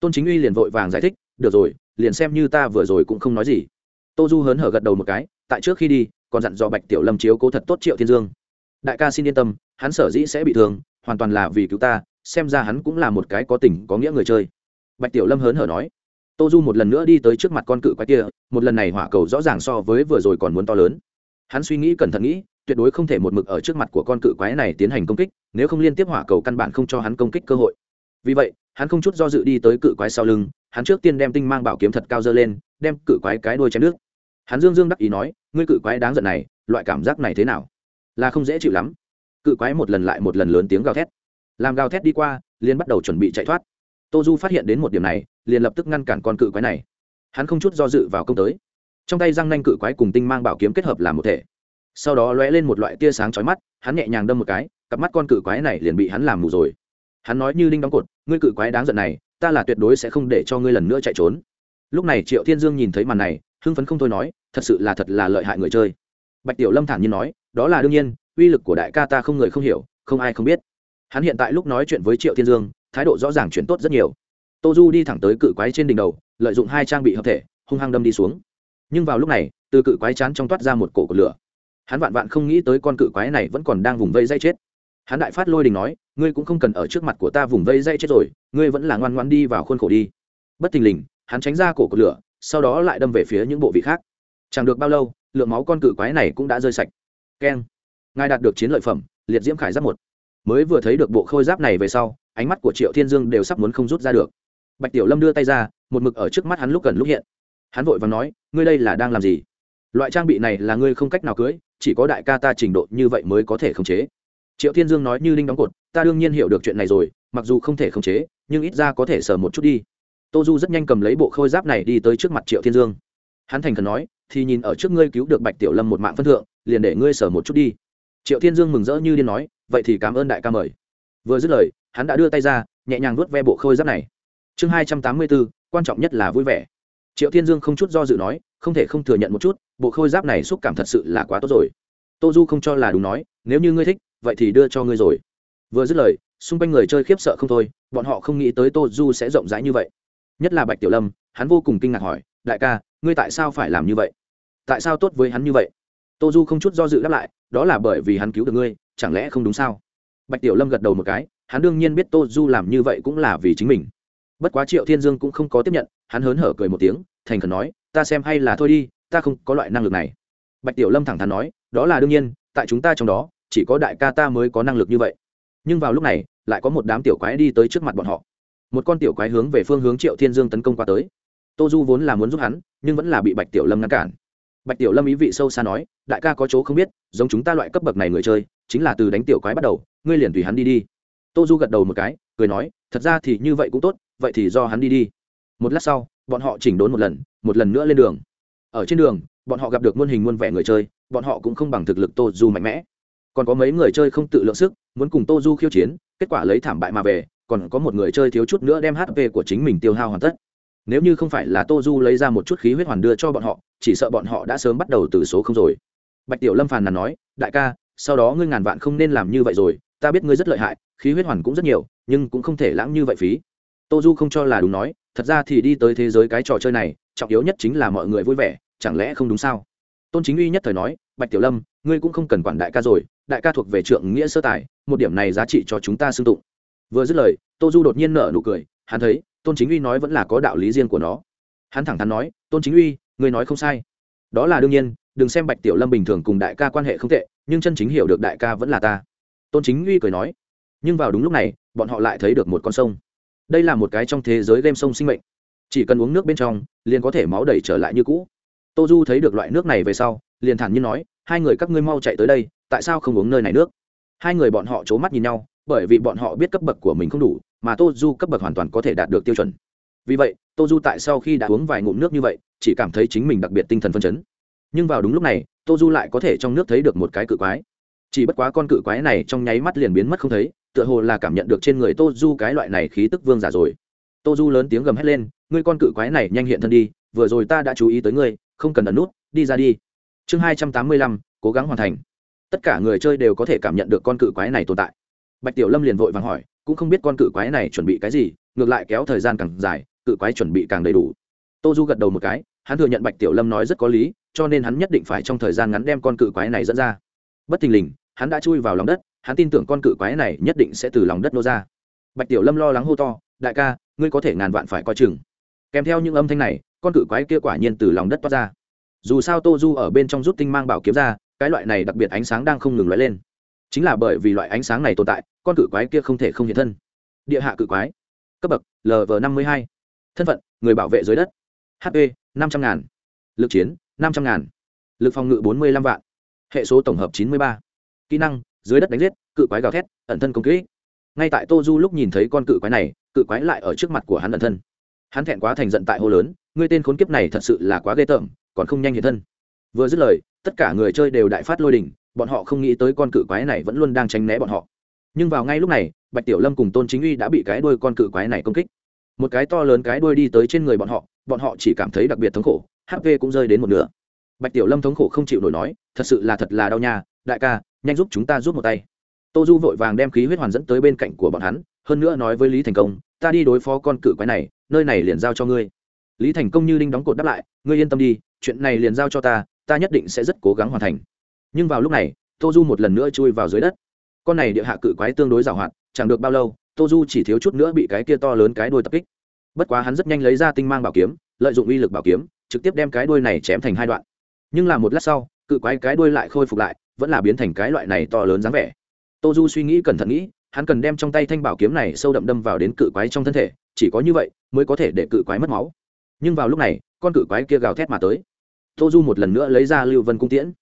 Tôn chính uy liền vội vàng giải thích, được rồi, liền xem như ta vừa rồi cũng không nói gì. Tô du hớn hở gật đầu một cái, tại trước khi đi, còn dặn dò bạch tiểu lâm chiếu cố thật tốt triệu thiên dương. Đại ca xin yên tâm, hắn sở dĩ sẽ bị thương hoàn toàn là vì cứu ta, xem ra hắn cũng là một cái có tình có nghĩa người chơi. Bạch tiểu lâm hớn hở nói. Tô du một lần nữa đi tới trước mặt con cự quái kia, một lần này hỏa cầu rõ ràng so với vừa rồi còn muốn to lớn. Hắn suy nghĩ cẩn thận nghĩ, tuyệt đối không thể một mực ở trước mặt của con cự quái này tiến hành công kích, nếu không liên tiếp hỏa cầu căn bản không cho hắn công kích cơ hội. Vì vậy, hắn không chút do dự đi tới cự quái sau lưng, hắn trước tiên đem tinh mang bảo kiếm thật cao dơ lên, đem cự quái cái đuôi chém nước. Hắn dương dương đắc ý nói, ngươi cự quái đáng giận này, loại cảm giác này thế nào? Là không dễ chịu lắm cự quái một lần lại một lần lớn tiếng gào thét. Làm gào thét đi qua, liền bắt đầu chuẩn bị chạy thoát. Tô du phát hiện đến một điểm này, liền lập tức ngăn cản con cự quái này. Hắn không chút do dự vào công tới. Trong tay răng nanh cự quái cùng tinh mang bảo kiếm kết hợp làm một thể. Sau đó lóe lên một loại tia sáng chói mắt, hắn nhẹ nhàng đâm một cái, cặp mắt con cự quái này liền bị hắn làm mù rồi. Hắn nói như linh đóng cột, ngươi cự quái đáng giận này, ta là tuyệt đối sẽ không để cho ngươi lần nữa chạy trốn. Lúc này triệu thiên dương nhìn thấy màn này, hưng phấn không thôi nói, thật sự là thật là lợi hại người chơi. Bạch tiểu lâm thản nhiên nói, đó là đương nhiên uy lực của đại ca ta không người không hiểu, không ai không biết. Hắn hiện tại lúc nói chuyện với triệu thiên dương, thái độ rõ ràng chuyển tốt rất nhiều. Tô du đi thẳng tới cự quái trên đỉnh đầu, lợi dụng hai trang bị hợp thể, hung hăng đâm đi xuống. Nhưng vào lúc này, từ cự quái chán trong toát ra một cổ của lửa. Hắn vạn vạn không nghĩ tới con cự quái này vẫn còn đang vùng vây dây chết. Hắn đại phát lôi đình nói, ngươi cũng không cần ở trước mặt của ta vùng vây dây chết rồi, ngươi vẫn là ngoan ngoan đi vào khuôn khổ đi. Bất thình lình, hắn tránh ra cổ của lửa, sau đó lại đâm về phía những bộ vị khác. Chẳng được bao lâu, lượng máu con cự quái này cũng đã rơi sạch. Keng ngài đạt được chiến lợi phẩm, liệt diễm khải giáp một. Mới vừa thấy được bộ khôi giáp này về sau, ánh mắt của triệu thiên dương đều sắp muốn không rút ra được. Bạch tiểu lâm đưa tay ra, một mực ở trước mắt hắn lúc gần lúc hiện. Hắn vội và nói, ngươi đây là đang làm gì? Loại trang bị này là ngươi không cách nào cưới, chỉ có đại ca ta trình độ như vậy mới có thể khống chế. Triệu thiên dương nói như linh đóng cột, ta đương nhiên hiểu được chuyện này rồi, mặc dù không thể khống chế, nhưng ít ra có thể sờ một chút đi. Tô du rất nhanh cầm lấy bộ khôi giáp này đi tới trước mặt triệu thiên dương. Hắn thành khẩn nói, thì nhìn ở trước ngươi cứu được bạch tiểu lâm một mạng phân thượng, liền để ngươi sờ một chút đi triệu thiên dương mừng rỡ như điên nói, vậy thì cảm ơn đại ca mời. Vừa dứt lời, hắn đã đưa tay ra, nhẹ nhàng vuốt ve bộ khôi giáp này. Chương hai trăm tám mươi bốn, quan trọng nhất là vui vẻ. Triệu thiên dương không chút do dự nói, không thể không thừa nhận một chút, bộ khôi giáp này xúc cảm thật sự là quá tốt rồi. Tô du không cho là đúng nói, nếu như ngươi thích, vậy thì đưa cho ngươi rồi. Vừa dứt lời, xung quanh người chơi khiếp sợ không thôi, bọn họ không nghĩ tới tô du sẽ rộng rãi như vậy. Nhất là bạch tiểu lâm, hắn vô cùng kinh ngạc hỏi, đại ca, ngươi tại sao phải làm như vậy? Tại sao tốt với hắn như vậy? Tô du không chút do dự đáp lại, đó là bởi vì hắn cứu được ngươi, chẳng lẽ không đúng sao? Bạch tiểu lâm gật đầu một cái, hắn đương nhiên biết tô du làm như vậy cũng là vì chính mình. Bất quá triệu thiên dương cũng không có tiếp nhận, hắn hớn hở cười một tiếng, thành khẩn nói, ta xem hay là thôi đi, ta không có loại năng lực này. Bạch tiểu lâm thẳng thắn nói, đó là đương nhiên, tại chúng ta trong đó, chỉ có đại ca ta mới có năng lực như vậy. Nhưng vào lúc này, lại có một đám tiểu quái đi tới trước mặt bọn họ. Một con tiểu quái hướng về phương hướng triệu thiên dương tấn công qua tới. Tô du vốn là muốn giúp hắn, nhưng vẫn là bị bạch tiểu lâm ngăn cản bạch tiểu lâm ý vị sâu xa nói, đại ca có chỗ không biết, giống chúng ta loại cấp bậc này người chơi, chính là từ đánh tiểu quái bắt đầu, ngươi liền tùy hắn đi đi. Tô du gật đầu một cái, cười nói, thật ra thì như vậy cũng tốt, vậy thì do hắn đi đi. Một lát sau, bọn họ chỉnh đốn một lần một lần nữa lên đường. Ở trên đường, bọn họ gặp được muôn hình muôn vẻ người chơi, bọn họ cũng không bằng thực lực tô du mạnh mẽ. Còn có mấy người chơi không tự lượng sức, muốn cùng tô du khiêu chiến, kết quả lấy thảm bại mà về, còn có một người chơi thiếu chút nữa đem hp của chính mình tiêu hao hoàn tất. Nếu như không phải là tô du lấy ra một chút khí huyết hoàn đưa cho bọn họ chỉ sợ bọn họ đã sớm bắt đầu từ số không rồi. Bạch tiểu lâm phàn nàn nói, đại ca, sau đó ngươi ngàn vạn không nên làm như vậy rồi, ta biết ngươi rất lợi hại, khí huyết hoàn cũng rất nhiều, nhưng cũng không thể lãng như vậy phí. Tô du không cho là đúng nói, thật ra thì đi tới thế giới cái trò chơi này, trọng yếu nhất chính là mọi người vui vẻ, chẳng lẽ không đúng sao? Tôn chính uy nhất thời nói, bạch tiểu lâm, ngươi cũng không cần quản đại ca rồi, đại ca thuộc về trượng nghĩa sơ tài, một điểm này giá trị cho chúng ta xưng tụng. Vừa dứt lời, tô du đột nhiên nở nụ cười, hắn thấy, tôn chính uy nói vẫn là có đạo lý riêng của nó. Hắn thẳng thắn nói, tôn chính uy ngươi nói không sai. Đó là đương nhiên, đừng xem bạch tiểu lâm bình thường cùng đại ca quan hệ không tệ, nhưng chân chính hiểu được đại ca vẫn là ta. Tôn chính uy cười nói. Nhưng vào đúng lúc này, bọn họ lại thấy được một con sông. Đây là một cái trong thế giới game sông sinh mệnh. Chỉ cần uống nước bên trong, liền có thể máu đẩy trở lại như cũ. Tô du thấy được loại nước này về sau, liền thản nhiên nói, hai người các ngươi mau chạy tới đây, tại sao không uống nơi này nước? Hai người bọn họ c h ố mắt nhìn nhau, bởi vì bọn họ biết cấp bậc của mình không đủ, mà tô du cấp bậc hoàn toàn có thể đạt được tiêu chuẩn vì vậy tô du tại sau khi đã uống vài ngụm nước như vậy, chỉ cảm thấy chính mình đặc biệt tinh thần phân chấn. Nhưng vào đúng lúc này tô du lại có thể trong nước thấy được một cái cự quái. Chỉ bất quá con cự quái này trong nháy mắt liền biến mất không thấy, tựa hồ là cảm nhận được trên người tô du cái loại này khí tức vương giả rồi. Tô du lớn tiếng gầm hét lên, ngươi con cự quái này nhanh hiện thân đi, vừa rồi ta đã chú ý tới ngươi, không cần ẩn nút, đi ra đi. Chương hai trăm tám mươi lăm, cố gắng hoàn thành. Tất cả người chơi đều có thể cảm nhận được con cự quái này tồn tại. Bạch tiểu lâm liền vội vàng hỏi, cũng không biết con cự quái này chuẩn bị cái gì, ngược lại kéo thời gian càng dài cự quái chuẩn bị càng đầy đủ. Tô du gật đầu một cái, hắn thừa nhận bạch tiểu lâm nói rất có lý, cho nên hắn nhất định phải trong thời gian ngắn đem con cự quái này dẫn ra. Bất thình lình, hắn đã chui vào lòng đất, hắn tin tưởng con cự quái này nhất định sẽ từ lòng đất nô ra. Bạch tiểu lâm lo lắng hô to, đại ca, ngươi có thể ngàn vạn phải coi chừng. Kèm theo những âm thanh này, con cự quái kia quả nhiên từ lòng đất toát ra. Dù sao tô du ở bên trong rút tinh mang bảo kiếm ra, cái loại này đặc biệt ánh sáng đang không ngừng lóe lên. Chính là bởi vì loại ánh sáng này tồn tại, con cự quái kia không thể không hiện thân. Địa hạ cự quái. Cấp bậc lv năm mươi hai thân phận, người bảo vệ dưới đất. Hp năm trăm ngàn. Lực chiến, năm trăm ngàn. Lực phòng ngự bốn mươi lăm vạn. Hệ số tổng hợp chín mươi ba. Kỹ năng, dưới đất đánh giết, cự quái gào thét, ẩn thân công kỹ ngay tại tô du lúc nhìn thấy con cự quái này, cự quái lại ở trước mặt của hắn ẩn thân. Hắn thẹn quá thành giận tại hô lớn, ngươi tên khốn kiếp này thật sự là quá ghê tởm, còn không nhanh hiện thân. Vừa dứt lời, tất cả người chơi đều đại phát lôi đình, bọn họ không nghĩ tới con cự quái này vẫn luôn đang tránh né bọn họ. Nhưng vào ngay lúc này, bạch tiểu lâm cùng tôn chính uy đã bị cái đuôi con cự quái này công kích một cái to lớn cái đuôi đi tới trên người bọn họ bọn họ chỉ cảm thấy đặc biệt thống khổ hp cũng rơi đến một nửa. Bạch tiểu lâm thống khổ không chịu nổi nói, thật sự là thật là đau nha, đại ca, nhanh giúp chúng ta giúp một tay. Tô du vội vàng đem khí huyết hoàn dẫn tới bên cạnh của bọn hắn, hơn nữa nói với lý thành công, ta đi đối phó con cự quái này, nơi này liền giao cho ngươi. Lý thành công như đinh đóng cột đáp lại, ngươi yên tâm đi, chuyện này liền giao cho ta ta nhất định sẽ rất cố gắng hoàn thành. Nhưng vào lúc này, tô du một lần nữa chui vào dưới đất. Con này địa hạ cự quái tương đối giàu hạn, chẳng được bao lâu, tô du chỉ thiếu chút nữa bị cái kia to lớn cái đuôi tập kích bất quá hắn rất nhanh lấy ra tinh mang bảo kiếm, lợi dụng uy lực bảo kiếm, trực tiếp đem cái đuôi này chém thành hai đoạn. Nhưng là một lát sau, cự quái cái đuôi lại khôi phục lại, vẫn là biến thành cái loại này to lớn dáng vẻ. Tô du suy nghĩ cẩn thận nghĩ, hắn cần đem trong tay thanh bảo kiếm này sâu đậm đâm vào đến cự quái trong thân thể, chỉ có như vậy mới có thể để cự quái mất máu. Nhưng vào lúc này, con cự quái kia gào thét mà tới. Tô du một lần nữa lấy ra lưu vân cung tiễn.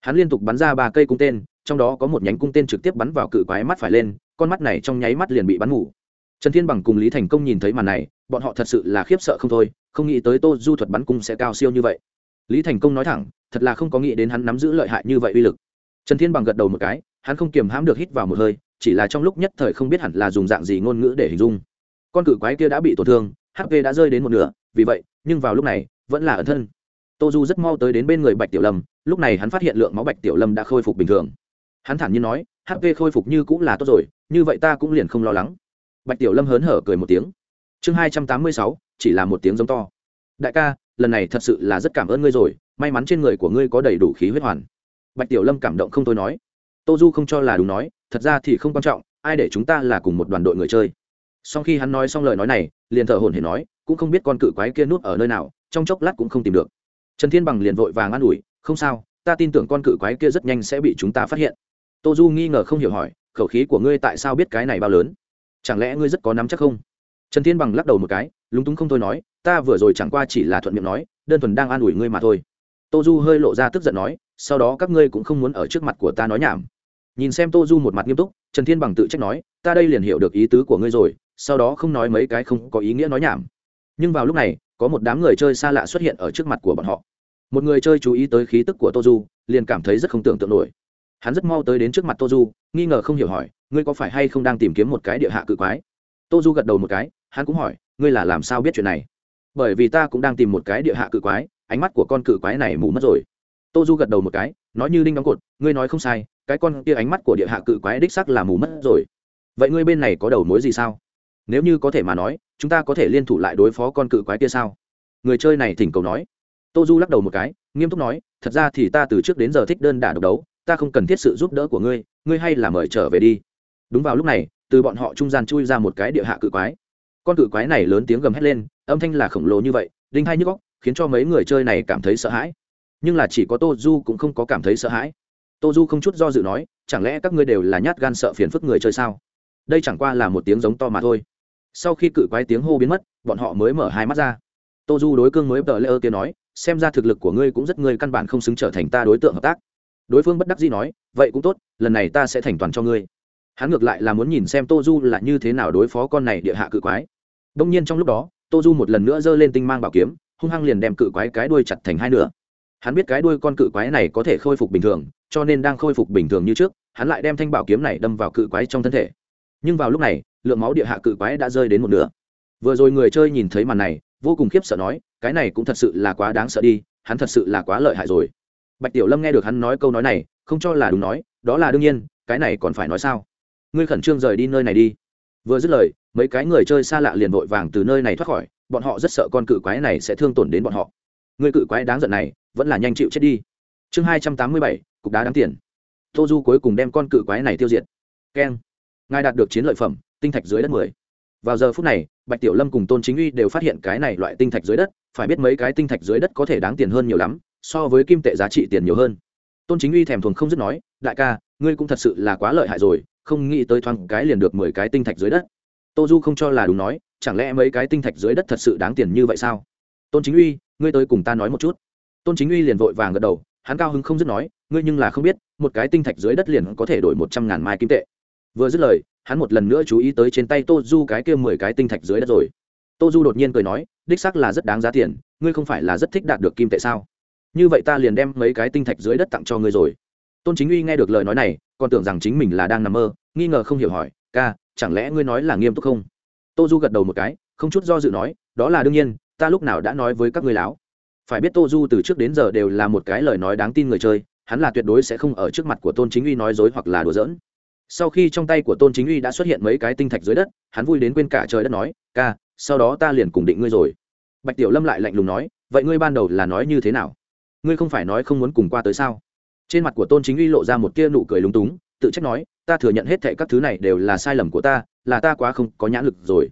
Hắn liên tục bắn ra ba cây cung tên, trong đó có một nhánh cung tên trực tiếp bắn vào cự quái mắt phải lên, con mắt này trong nháy mắt liền bị bắn ngủ trần thiên bằng cùng lý thành công nhìn thấy màn này bọn họ thật sự là khiếp sợ không thôi, không nghĩ tới tô du thuật bắn cung sẽ cao siêu như vậy. Lý thành công nói thẳng, thật là không có nghĩ đến hắn nắm giữ lợi hại như vậy uy lực. Trần thiên bằng gật đầu một cái, hắn không kiềm hãm được hít vào một hơi, chỉ là trong lúc nhất thời không biết hẳn là dùng dạng gì ngôn ngữ để hình dung. Con cự quái kia đã bị tổn thương hp đã rơi đến một nửa, vì vậy, nhưng vào lúc này, vẫn là ẩn thân. Tô du rất mau tới đến bên người bạch tiểu lâm, lúc này hắn phát hiện lượng máu bạch tiểu lâm đã khôi phục bình thường. Hắn thản nhiên nói hp khôi phục như cũng là tốt rồi, như vậy ta cũng liền không lo lắng. Bạch tiểu lâm hớn hở cười một tiếng chương hai trăm tám mươi sáu, chỉ là một tiếng giống to. Đại ca, lần này thật sự là rất cảm ơn ngươi rồi, may mắn trên người của ngươi có đầy đủ khí huyết hoàn. Bạch tiểu lâm cảm động không thôi nói. Tô du không cho là đúng nói, thật ra thì không quan trọng, ai để chúng ta là cùng một đoàn đội người chơi. Sau khi hắn nói xong lời nói này, liền thở hồn hển nói, cũng không biết con cự quái kia nuốt ở nơi nào, trong chốc lát cũng không tìm được. Trần thiên bằng liền vội vàng an ủi, không sao, ta tin tưởng con cự quái kia rất nhanh sẽ bị chúng ta phát hiện. Tô du nghi ngờ không hiểu hỏi, khẩu khí của ngươi tại sao biết cái này bao lớn? Chẳng lẽ ngươi rất có nắm chắc không? Trần thiên bằng lắc đầu một cái, lúng túng không thôi nói, ta vừa rồi chẳng qua chỉ là thuận miệng nói, đơn thuần đang an ủi ngươi mà thôi. Tô du hơi lộ ra tức giận nói, sau đó các ngươi cũng không muốn ở trước mặt của ta nói nhảm. Nhìn xem tô du một mặt nghiêm túc, trần thiên bằng tự trách nói, ta đây liền hiểu được ý tứ của ngươi rồi, sau đó không nói mấy cái không có ý nghĩa nói nhảm. Nhưng vào lúc này, có một đám người chơi xa lạ xuất hiện ở trước mặt của bọn họ. Một người chơi chú ý tới khí tức của tô du, liền cảm thấy rất không tưởng tượng nổi. Hắn rất mau tới đến trước mặt tô du, nghi ngờ không hiểu hỏi, ngươi có phải hay không đang tìm kiếm một cái địa hạ cự quái? Tô du gật đầu một cái hắn cũng hỏi, ngươi là làm sao biết chuyện này? Bởi vì ta cũng đang tìm một cái địa hạ cự quái, ánh mắt của con cự quái này mù mất rồi. Tô du gật đầu một cái, nói như đinh đóng cột, ngươi nói không sai, cái con kia ánh mắt của địa hạ cự quái đích sắc là mù mất rồi. Vậy ngươi bên này có đầu mối gì sao? Nếu như có thể mà nói, chúng ta có thể liên thủ lại đối phó con cự quái kia sao? Người chơi này thỉnh cầu nói. Tô du lắc đầu một cái, nghiêm túc nói, thật ra thì ta từ trước đến giờ thích đơn đả độc đấu, ta không cần thiết sự giúp đỡ của ngươi ngươi hay là mời trở về đi. Đúng vào lúc này, từ bọn họ trung gian chui ra một cái địa hạ cự quái con cự quái này lớn tiếng gầm hét lên, âm thanh là khổng lồ như vậy, đinh hai nhức góc khiến cho mấy người chơi này cảm thấy sợ hãi. Nhưng là chỉ có tô du cũng không có cảm thấy sợ hãi. Tô du không chút do dự nói, chẳng lẽ các ngươi đều là nhát gan sợ phiền phức người chơi sao? Đây chẳng qua là một tiếng giống to mà thôi. Sau khi cự quái tiếng hô biến mất, bọn họ mới mở hai mắt ra. Tô du đối cương mới tờ lễ ơ kia nói, xem ra thực lực của ngươi cũng rất ngươi căn bản không xứng trở thành ta đối tượng hợp tác. Đối phương bất đắc dĩ nói, vậy cũng tốt, lần này ta sẽ thành toàn cho ngươi hắn ngược lại là muốn nhìn xem tô du là như thế nào đối phó con này địa hạ cự quái. Đông nhiên trong lúc đó, tô du một lần nữa giơ lên tinh mang bảo kiếm, hung hăng liền đem cự quái cái đuôi chặt thành hai nửa. Hắn biết cái đuôi con cự quái này có thể khôi phục bình thường, cho nên đang khôi phục bình thường như trước, hắn lại đem thanh bảo kiếm này đâm vào cự quái trong thân thể. Nhưng vào lúc này, lượng máu địa hạ cự quái đã rơi đến một nửa. Vừa rồi người chơi nhìn thấy màn này, vô cùng khiếp sợ nói, cái này cũng thật sự là quá đáng sợ đi, hắn thật sự là quá lợi hại rồi. Bạch tiểu lâm nghe được hắn nói câu nói này, không cho là đúng nói, đó là đương nhiên, cái này còn phải nói sao? Ngươi khẩn trương rời đi nơi này đi. Vừa dứt lời, mấy cái người chơi xa lạ liền vội vàng từ nơi này thoát khỏi, bọn họ rất sợ con cự quái này sẽ thương tổn đến bọn họ. Người cự quái đáng giận này, vẫn là nhanh chịu chết đi. Chương hai trăm tám mươi bảy, cục đá đáng tiền. Tô du cuối cùng đem con cự quái này tiêu diệt. Keng. Ngài đạt được chiến lợi phẩm, tinh thạch dưới đất mười. Vào giờ phút này, bạch tiểu lâm cùng tôn chính uy đều phát hiện cái này loại tinh thạch dưới đất, phải biết mấy cái tinh thạch dưới đất có thể đáng tiền hơn nhiều lắm, so với kim tệ giá trị tiền nhiều hơn. Tôn chính uy thèm thuồng không dứt nói, đại ca, ngươi cũng thật sự là quá lợi hại rồi không nghĩ tới thoáng cái liền được mười cái tinh thạch dưới đất. Tô du không cho là đúng nói, chẳng lẽ mấy cái tinh thạch dưới đất thật sự đáng tiền như vậy sao? Tôn chính uy, ngươi tới cùng ta nói một chút. Tôn chính uy liền vội vàng gật đầu, hắn cao hứng không dứt nói, ngươi nhưng là không biết, một cái tinh thạch dưới đất liền có thể đổi một trăm ngàn mai kim tệ. Vừa dứt lời, hắn một lần nữa chú ý tới trên tay tô du cái kia mười cái tinh thạch dưới đất rồi. Tô du đột nhiên cười nói, đích xác là rất đáng giá tiền, ngươi không phải là rất thích đạt được kim tệ sao? Như vậy ta liền đem mấy cái tinh thạch dưới đất tặng cho ngươi rồi. Tôn chính uy nghe được lời nói này còn tưởng rằng chính mình là đang nằm mơ, nghi ngờ không hiểu hỏi, ca, chẳng lẽ ngươi nói là nghiêm túc không? Tô du gật đầu một cái, không chút do dự nói, đó là đương nhiên, ta lúc nào đã nói với các ngươi láo. Phải biết tô du từ trước đến giờ đều là một cái lời nói đáng tin người chơi, hắn là tuyệt đối sẽ không ở trước mặt của tôn chính uy nói dối hoặc là đùa giỡn. Sau khi trong tay của tôn chính uy đã xuất hiện mấy cái tinh thạch dưới đất, hắn vui đến quên cả trời đất nói, ca, sau đó ta liền cùng định ngươi rồi. Bạch tiểu lâm lại lạnh lùng nói, vậy ngươi ban đầu là nói như thế nào? Ngươi không phải nói không muốn cùng qua tới sao? Trên mặt của tôn chính uy lộ ra một tia nụ cười lúng túng, tự trách nói, ta thừa nhận hết thệ các thứ này đều là sai lầm của ta, là ta quá không có nhãn lực rồi.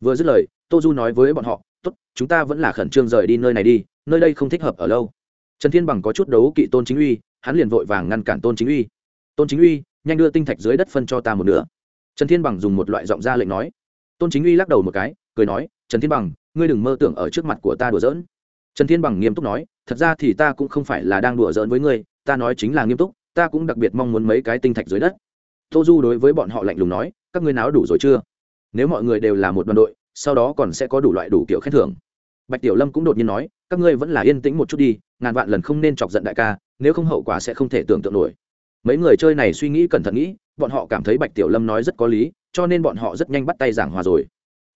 Vừa dứt lời, tô du nói với bọn họ, tốt, chúng ta vẫn là khẩn trương rời đi nơi này đi, nơi đây không thích hợp ở lâu. Trần thiên bằng có chút đấu kỵ tôn chính uy, hắn liền vội vàng ngăn cản tôn chính uy. Tôn chính uy, nhanh đưa tinh thạch dưới đất phân cho ta một nửa. Trần thiên bằng dùng một loại giọng ra lệnh nói. Tôn chính uy lắc đầu một cái, cười nói, trần thiên bằng, ngươi đừng mơ tưởng ở trước mặt của ta đùa giỡn. Trần thiên bằng nghiêm túc nói thật ra thì ta cũng không phải là đang đùa giỡn với ngươi, ta nói chính là nghiêm túc, ta cũng đặc biệt mong muốn mấy cái tinh thạch dưới đất. Tô du đối với bọn họ lạnh lùng nói, các ngươi náo đủ rồi chưa? Nếu mọi người đều là một đoàn đội, sau đó còn sẽ có đủ loại đủ kiểu khen thưởng. Bạch tiểu lâm cũng đột nhiên nói, các ngươi vẫn là yên tĩnh một chút đi, ngàn vạn lần không nên chọc giận đại ca, nếu không hậu quả sẽ không thể tưởng tượng nổi. Mấy người chơi này suy nghĩ cẩn thận nghĩ, bọn họ cảm thấy bạch tiểu lâm nói rất có lý, cho nên bọn họ rất nhanh bắt tay giảng hòa rồi.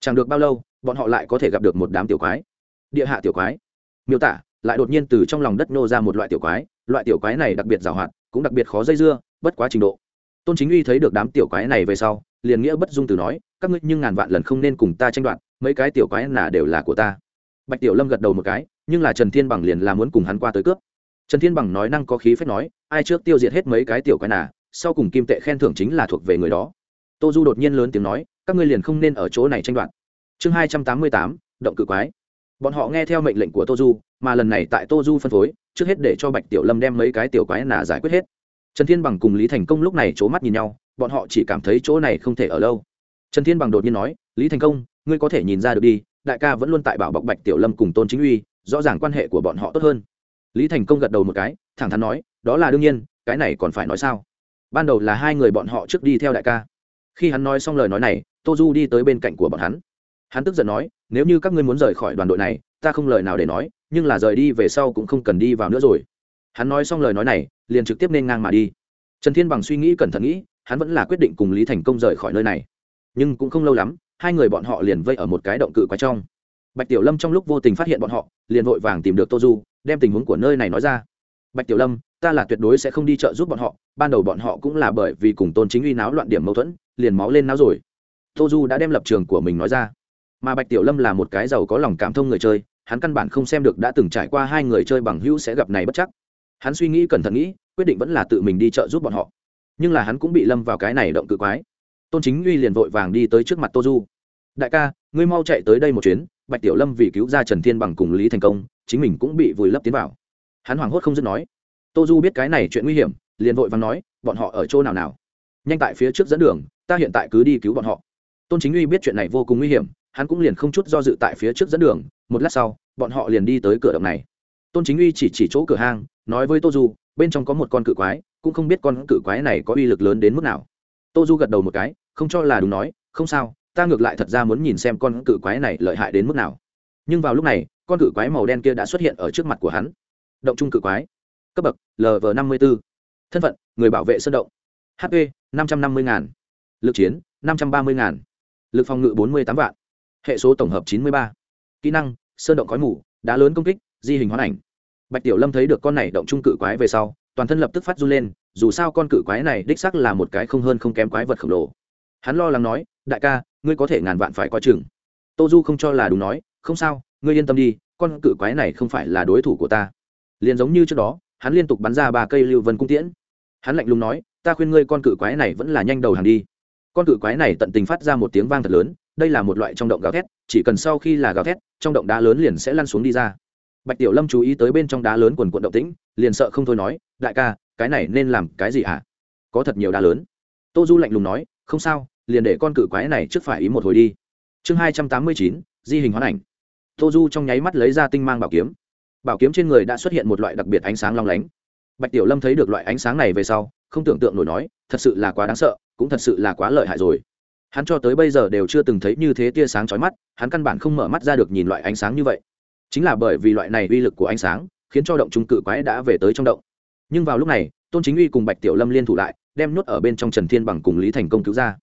Chẳng được bao lâu, bọn họ lại có thể gặp được một đám tiểu quái. Địa hạ tiểu quái. Miêu tả lại đột nhiên từ trong lòng đất nô ra một loại tiểu quái, loại tiểu quái này đặc biệt giàu hoạt cũng đặc biệt khó dây dưa, bất quá trình độ. Tôn chính uy thấy được đám tiểu quái này về sau, liền nghĩa bất dung từ nói, các ngươi nhưng ngàn vạn lần không nên cùng ta tranh đoạt, mấy cái tiểu quái nà đều là của ta. Bạch tiểu lâm gật đầu một cái, nhưng là trần thiên bằng liền là muốn cùng hắn qua tới cướp. Trần thiên bằng nói năng có khí phép nói, ai trước tiêu diệt hết mấy cái tiểu quái nà, sau cùng kim tệ khen thưởng chính là thuộc về người đó. Tô du đột nhiên lớn tiếng nói, các ngươi liền không nên ở chỗ này tranh đoạt. Chương hai trăm tám mươi tám, động cự quái. Bọn họ nghe theo mệnh lệnh của tô du mà lần này tại tô du phân phối, trước hết để cho bạch tiểu lâm đem mấy cái tiểu quái nà giải quyết hết. Trần thiên bằng cùng lý thành công lúc này c h ố mắt nhìn nhau, bọn họ chỉ cảm thấy chỗ này không thể ở lâu. Trần thiên bằng đột nhiên nói, lý thành công, ngươi có thể nhìn ra được đi, đại ca vẫn luôn tại bảo bọc bạch tiểu lâm cùng tôn chính uy, rõ ràng quan hệ của bọn họ tốt hơn. Lý thành công gật đầu một cái, thẳng thắn nói, đó là đương nhiên, cái này còn phải nói sao? Ban đầu là hai người bọn họ trước đi theo đại ca. Khi hắn nói xong lời nói này, tô du đi tới bên cạnh của bọn hắn. Hắn tức giận nói, nếu như các ngươi muốn rời khỏi đoàn đội này, ta không lời nào để nói nhưng là rời đi về sau cũng không cần đi vào nữa rồi. Hắn nói xong lời nói này, liền trực tiếp nên ngang mà đi. Trần thiên bằng suy nghĩ cẩn thận nghĩ, hắn vẫn là quyết định cùng lý thành công rời khỏi nơi này. Nhưng cũng không lâu lắm, hai người bọn họ liền vây ở một cái động cự quái trong. Bạch tiểu lâm trong lúc vô tình phát hiện bọn họ, liền vội vàng tìm được tô du, đem tình huống của nơi này nói ra. Bạch tiểu lâm, ta là tuyệt đối sẽ không đi chợ giúp bọn họ, ban đầu bọn họ cũng là bởi vì cùng tôn chính uy náo loạn điểm mâu thuẫn, liền máu lên náo rồi. Tô du đã đem lập trường của mình nói ra. Mà bạch tiểu lâm là một cái giàu có lòng cảm thông người chơi hắn căn bản không xem được đã từng trải qua hai người chơi bằng hữu sẽ gặp này bất chắc. Hắn suy nghĩ cẩn thận nghĩ, quyết định vẫn là tự mình đi chợ giúp bọn họ. Nhưng là hắn cũng bị lâm vào cái này động cự quái. Tôn chính uy liền vội vàng đi tới trước mặt tô du. Đại ca, ngươi mau chạy tới đây một chuyến, bạch tiểu lâm vì cứu ra trần thiên bằng cùng lý thành công, chính mình cũng bị vùi lấp tiến vào. Hắn hoảng hốt không dứt nói. Tô du biết cái này chuyện nguy hiểm, liền vội vàng nói, bọn họ ở chỗ nào nào? Nhanh tại phía trước dẫn đường, ta hiện tại cứ đi cứu bọn họ. Tôn chính uy biết chuyện này vô cùng nguy hiểm hắn cũng liền không chút do dự tại phía trước dẫn đường, một lát sau, bọn họ liền đi tới cửa động này. Tôn chính uy chỉ chỉ chỗ cửa hang, nói với tô du, bên trong có một con cự quái, cũng không biết con cự quái này có uy lực lớn đến mức nào. Tô du gật đầu một cái, không cho là đúng nói, không sao, ta ngược lại thật ra muốn nhìn xem con cự quái này lợi hại đến mức nào. Nhưng vào lúc này, con cự quái màu đen kia đã xuất hiện ở trước mặt của hắn. Động trung cự quái. Cấp bậc lv năm mươi b ố thân phận, người bảo vệ sơn động. Hp năm trăm năm mươi ngàn. Lực chiến, năm trăm ba mươi ngàn. Lực phòng ngự bốn mươi tám vạn hệ số tổng hợp chín mươi ba. Kỹ năng, sơn động khói mù, đá lớn công kích, di hình hoán ảnh. Bạch tiểu lâm thấy được con này động trung cự quái về sau, toàn thân lập tức phát run lên, dù sao con cự quái này đích sắc là một cái không hơn không kém quái vật khổng lồ. Hắn lo lắng nói, đại ca, ngươi có thể ngàn vạn phải coi chừng. Tô du không cho là đúng nói, không sao, ngươi yên tâm đi, con cự quái này không phải là đối thủ của ta. Liền giống như trước đó, hắn liên tục bắn ra ba cây lưu vân cung tiễn. Hắn lạnh lùng nói, ta khuyên ngươi con cự quái này vẫn là nhanh đầu hàng đi. Con cự quái này tận tình phát ra một tiếng vang thật lớn đây là một loại trong động gào thét, chỉ cần sau khi là gào thét, trong động đá lớn liền sẽ lăn xuống đi ra. Bạch tiểu lâm chú ý tới bên trong đá lớn quần quận động tĩnh, liền sợ không thôi nói, đại ca, cái này nên làm cái gì hả? Có thật nhiều đá lớn. Tô du lạnh lùng nói, không sao, liền để con cự quái này trước phải ý một hồi đi. Chương hai trăm tám mươi chín, di hình hoán ảnh. Tô du trong nháy mắt lấy ra tinh mang bảo kiếm. Bảo kiếm trên người đã xuất hiện một loại đặc biệt ánh sáng long lánh. Bạch tiểu lâm thấy được loại ánh sáng này về sau, không tưởng tượng nổi nói, thật sự là quá đáng sợ, cũng thật sự là quá lợi hại rồi hắn cho tới bây giờ đều chưa từng thấy như thế tia sáng chói mắt, hắn căn bản không mở mắt ra được nhìn loại ánh sáng như vậy. Chính là bởi vì loại này uy lực của ánh sáng, khiến cho động trung cự quái đã về tới trong động. Nhưng vào lúc này, tôn chính uy cùng bạch tiểu lâm liên thủ lại, đem nhốt ở bên trong trần thiên bằng cùng lý thành công cứu ra.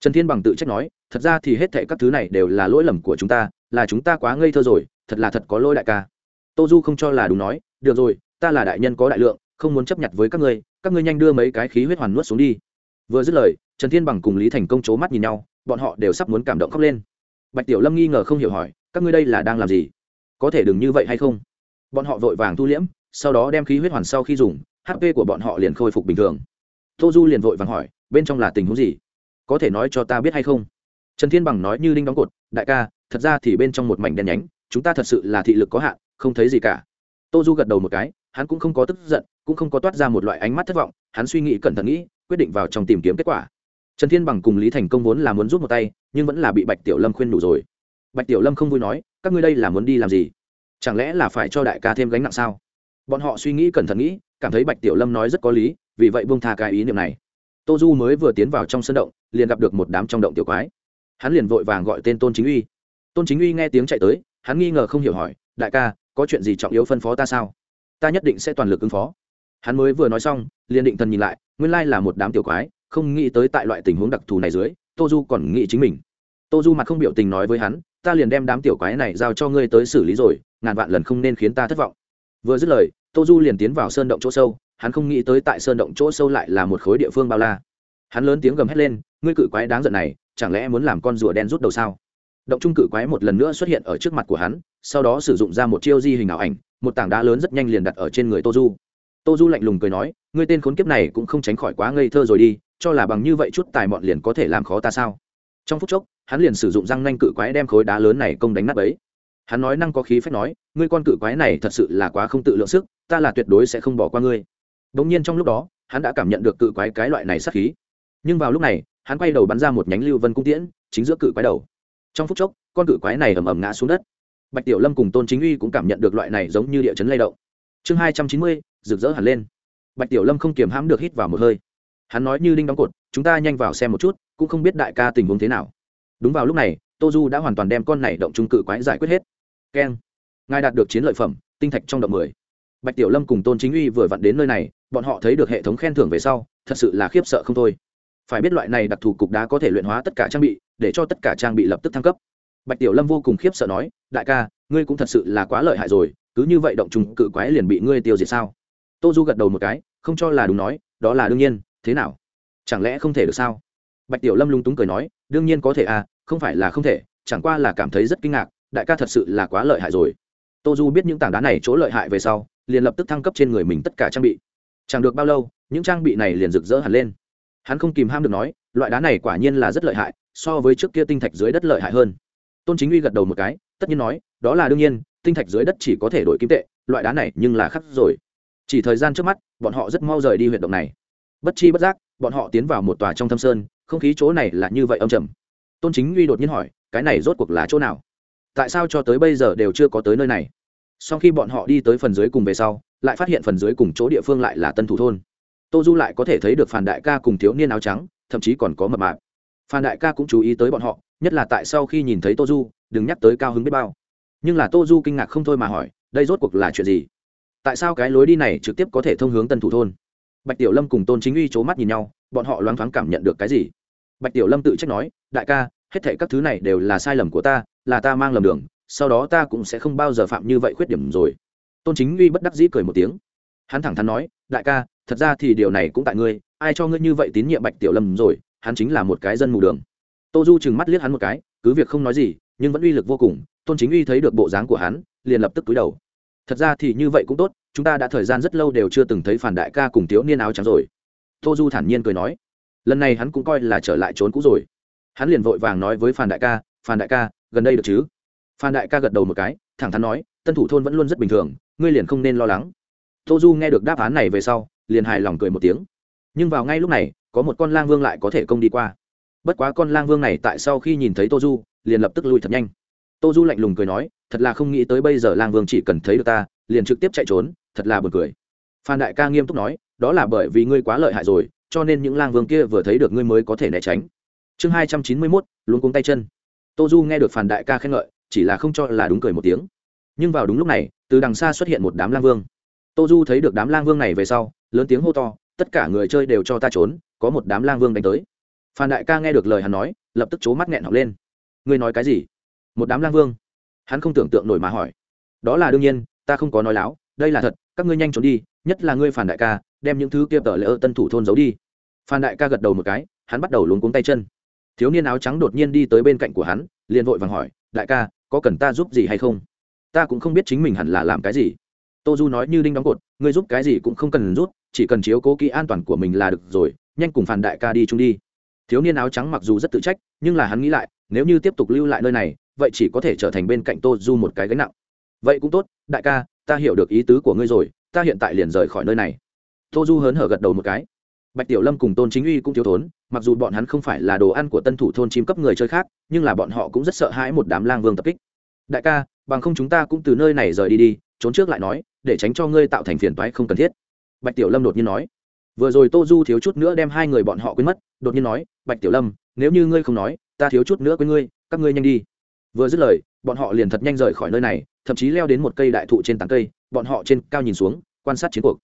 Trần thiên bằng tự trách nói, thật ra thì hết thệ các thứ này đều là lỗi lầm của chúng ta, là chúng ta quá ngây thơ rồi, thật là thật có lỗi đại ca. Tô du không cho là đúng nói, được rồi, ta là đại nhân có đại lượng, không muốn chấp nhận với các ngươi các ngươi nhanh đưa mấy cái khí huyết hoàn nuốt xuống đi vừa dứt lời, trần thiên bằng cùng lý thành công c h ố mắt nhìn nhau, bọn họ đều sắp muốn cảm động khóc lên. Bạch tiểu lâm nghi ngờ không hiểu hỏi, các ngươi đây là đang làm gì? Có thể đừng như vậy hay không? Bọn họ vội vàng thu liễm, sau đó đem khí huyết hoàn sau khi dùng hp của bọn họ liền khôi phục bình thường. Tô du liền vội vàng hỏi, bên trong là tình huống gì? Có thể nói cho ta biết hay không? Trần thiên bằng nói như đinh đóng cột, đại ca, thật ra thì bên trong một mảnh đen nhánh, chúng ta thật sự là thị lực có hạn, không thấy gì cả. Tô du gật đầu một cái, hắn cũng không có tức giận, cũng không có toát ra một loại ánh mắt thất vọng, hắn suy nghĩ cẩn thận nghĩ quyết định vào trong tìm kiếm kết quả. Trần thiên bằng cùng lý thành công vốn là muốn rút một tay, nhưng vẫn là bị bạch tiểu lâm khuyên đủ rồi. Bạch tiểu lâm không vui nói, các ngươi đây là muốn đi làm gì? Chẳng lẽ là phải cho đại ca thêm gánh nặng sao? Bọn họ suy nghĩ cẩn thận nghĩ, cảm thấy bạch tiểu lâm nói rất có lý, vì vậy buông tha cái ý niệm này. Tô du mới vừa tiến vào trong sân động, liền gặp được một đám trong động tiểu quái. Hắn liền vội vàng gọi tên tôn chính uy. Tôn chính uy nghe tiếng chạy tới, hắn nghi ngờ không hiểu hỏi, đại ca, có chuyện gì trọng yếu phân phó ta sao? Ta nhất định sẽ toàn lực ứng phó. Hắn mới vừa nói xong, liền định thần nhìn lại nguyên lai là một đám tiểu quái, không nghĩ tới tại loại tình huống đặc thù này dưới, tô du còn nghĩ chính mình. Tô du mặt không biểu tình nói với hắn, ta liền đem đám tiểu quái này giao cho ngươi tới xử lý rồi, ngàn vạn lần không nên khiến ta thất vọng. Vừa dứt lời, tô du liền tiến vào sơn động chỗ sâu, hắn không nghĩ tới tại sơn động chỗ sâu lại là một khối địa phương bao la. Hắn lớn tiếng gầm hét lên, ngươi cự quái đáng giận này, chẳng lẽ muốn làm con rùa đen rút đầu sao? Động trung cự quái một lần nữa xuất hiện ở trước mặt của hắn, sau đó sử dụng ra một chiêu di hình ảo ảnh, một tảng đá lớn rất nhanh liền đặt ở trên người tô du tô du lạnh lùng cười nói, ngươi tên khốn kiếp này cũng không tránh khỏi quá ngây thơ rồi đi, cho là bằng như vậy chút tài mọn liền có thể làm khó ta sao? Trong phút chốc, hắn liền sử dụng răng nanh cự quái đem khối đá lớn này công đánh nát ấy hắn nói năng có khí phép nói, ngươi con cự quái này thật sự là quá không tự lượng sức, ta là tuyệt đối sẽ không bỏ qua ngươi. Đ ỗ n g nhiên trong lúc đó, hắn đã cảm nhận được cự quái cái loại này sắc khí. Nhưng vào lúc này, hắn quay đầu bắn ra một nhánh lưu vân cung tiễn, chính giữa cự quái đầu. Trong phút chốc, con cự quái này ầm ầm ngã xuống đất. Bạch tiểu lâm cùng tôn chính uy cũng cảm nhận được loại này giống như địa chấn lay động chương hai trăm chín mươi, rực rỡ hẳn lên. Bạch tiểu lâm không kiềm hãm được hít vào một hơi. Hắn nói như đinh đóng cột, chúng ta nhanh vào xem một chút, cũng không biết đại ca tình huống thế nào. Đúng vào lúc này, tô du đã hoàn toàn đem con này động trung cự quái giải quyết hết. Keng. Ngài đạt được chiến lợi phẩm, tinh thạch trong động mười. Bạch tiểu lâm cùng tôn chính uy vừa vặn đến nơi này, bọn họ thấy được hệ thống khen thưởng về sau, thật sự là khiếp sợ không thôi. Phải biết loại này đặc thù cục đá có thể luyện hóa tất cả trang bị, để cho tất cả trang bị lập tức thăng cấp. Bạch tiểu lâm vô cùng khiếp sợ nói, đại ca, ngươi cũng thật sự là quá lợi hại rồi cứ như vậy động trùng cự quái liền bị ngươi tiêu diệt sao? Tô du gật đầu một cái, không cho là đúng nói, đó là đương nhiên, thế nào? Chẳng lẽ không thể được sao? Bạch tiểu lâm lung túng cười nói, đương nhiên có thể à không phải là không thể, chẳng qua là cảm thấy rất kinh ngạc, đại ca thật sự là quá lợi hại rồi. Tô du biết những tảng đá này chỗ lợi hại về sau, liền lập tức thăng cấp trên người mình tất cả trang bị. Chẳng được bao lâu, những trang bị này liền rực rỡ hẳn lên. Hắn không kìm ham được nói, loại đá này quả nhiên là rất lợi hại, so với trước kia tinh thạch dưới đất lợi hại hơn. Tôn chính uy gật đầu một cái, tất nhiên nói, đó là đương nhiên tinh thạch dưới đất chỉ có thể đổi kim tệ, loại đá này nhưng là khắc rồi. Chỉ thời gian trước mắt, bọn họ rất mau rời đi huyện động này. Bất chi bất giác, bọn họ tiến vào một tòa trong thâm sơn, không khí chỗ này là như vậy âm trầm. Tôn chính uy đột nhiên hỏi, cái này rốt cuộc là chỗ nào? Tại sao cho tới bây giờ đều chưa có tới nơi này? Sau khi bọn họ đi tới phần dưới cùng về sau, lại phát hiện phần dưới cùng chỗ địa phương lại là tân thủ thôn. Tô du lại có thể thấy được phản đại ca cùng thiếu niên áo trắng, thậm chí còn có mập mạp. Phan đại ca cũng chú ý tới bọn họ, nhất là tại sau khi nhìn thấy tô du, đừng nhắc tới cao hứng biết bao nhưng là tô du kinh ngạc không thôi mà hỏi, đây rốt cuộc là chuyện gì? Tại sao cái lối đi này trực tiếp có thể thông hướng tân thủ thôn? Bạch tiểu lâm cùng tôn chính uy c h ố mắt nhìn nhau, bọn họ loáng thoáng cảm nhận được cái gì? Bạch tiểu lâm tự trách nói, đại ca, hết thể các thứ này đều là sai lầm của ta, là ta mang lầm đường, sau đó ta cũng sẽ không bao giờ phạm như vậy khuyết điểm rồi. Tôn chính uy bất đắc dĩ cười một tiếng. Hắn thẳng thắn nói, đại ca, thật ra thì điều này cũng tại ngươi, ai cho ngươi như vậy tín nhiệm bạch tiểu lâm rồi, hắn chính là một cái dân mù đường. Tô du chừng mắt liếc hắn một cái, cứ việc không nói gì, nhưng vẫn uy lực vô cùng tôn chính uy thấy được bộ dáng của hắn, liền lập tức cúi đầu. Thật ra thì như vậy cũng tốt, chúng ta đã thời gian rất lâu đều chưa từng thấy phản đại ca cùng thiếu niên áo trắng rồi. Tô du thản nhiên cười nói, lần này hắn cũng coi là trở lại trốn cũ rồi. Hắn liền vội vàng nói với phản đại ca, phản đại ca, gần đây được chứ? Phan đại ca gật đầu một cái, thẳng thắn nói, tân thủ thôn vẫn luôn rất bình thường, ngươi liền không nên lo lắng. Tô du nghe được đáp án này về sau, liền hài lòng cười một tiếng. Nhưng vào ngay lúc này, có một con lang vương lại có thể công đi qua. Bất quá con lang vương này tại sau khi nhìn thấy tô du, liền lập tức lui thật nhanh tô du lạnh lùng cười nói, thật là không nghĩ tới bây giờ lang vương chỉ cần thấy được ta, liền trực tiếp chạy trốn, thật là buồn cười. Phan đại ca nghiêm túc nói, đó là bởi vì ngươi quá lợi hại rồi, cho nên những lang vương kia vừa thấy được ngươi mới có thể né tránh. Chương hai trăm chín mươi mốt luôn cuống tay chân. Tô du nghe được Phan đại ca khen ngợi, chỉ là không cho là đúng cười một tiếng. Nhưng vào đúng lúc này, từ đằng xa xuất hiện một đám lang vương. Tô du thấy được đám lang vương này về sau, lớn tiếng hô to, tất cả người chơi đều cho ta trốn, có một đám lang vương đánh tới. Phan đại ca nghe được lời hắn nói, lập tức c mắt nghẹn học lên. Ngươi nói cái gì? Một đám lang vương. Hắn không tưởng tượng nổi mà hỏi. Đó là đương nhiên, ta không có nói láo, đây là thật, các ngươi nhanh trốn đi, nhất là ngươi phản đại ca, đem những thứ kia tờ lỡ tân thủ thôn giấu đi. Phan đại ca gật đầu một cái, hắn bắt đầu luống cuống tay chân. Thiếu niên áo trắng đột nhiên đi tới bên cạnh của hắn, liền vội vàng hỏi, đại ca, có cần ta giúp gì hay không? Ta cũng không biết chính mình hẳn là làm cái gì. Tô du nói như đinh đóng cột, ngươi giúp cái gì cũng không cần giúp, chỉ cần chiếu cố kỹ an toàn của mình là được rồi, nhanh cùng phản đại ca đi chung đi. Thiếu niên áo trắng mặc dù rất tự trách, nhưng là hắn nghĩ lại, nếu như tiếp tục lưu lại nơi này vậy chỉ có thể trở thành bên cạnh tô du một cái gánh nặng. Vậy cũng tốt, đại ca, ta hiểu được ý tứ của ngươi rồi, ta hiện tại liền rời khỏi nơi này. Tô du hớn hở gật đầu một cái. Bạch tiểu lâm cùng tôn chính uy cũng thiếu thốn, mặc dù bọn hắn không phải là đồ ăn của tân thủ thôn chim cấp người chơi khác, nhưng là bọn họ cũng rất sợ hãi một đám lang vương tập kích. Đại ca, bằng không chúng ta cũng từ nơi này rời đi đi, trốn trước lại nói, để tránh cho ngươi tạo thành phiền toái không cần thiết. Bạch tiểu lâm đột nhiên nói. Vừa rồi tô du thiếu chút nữa đem hai người bọn họ quên mất, đột nhiên nói, bạch tiểu lâm, nếu như ngươi không nói, ta thiếu chút nữa quên ngươi, các ngươi nhanh đi vừa dứt lời, bọn họ liền thật nhanh rời khỏi nơi này, thậm chí leo đến một cây đại thụ trên tán cây, bọn họ trên cao nhìn xuống, quan sát chiến cuộc.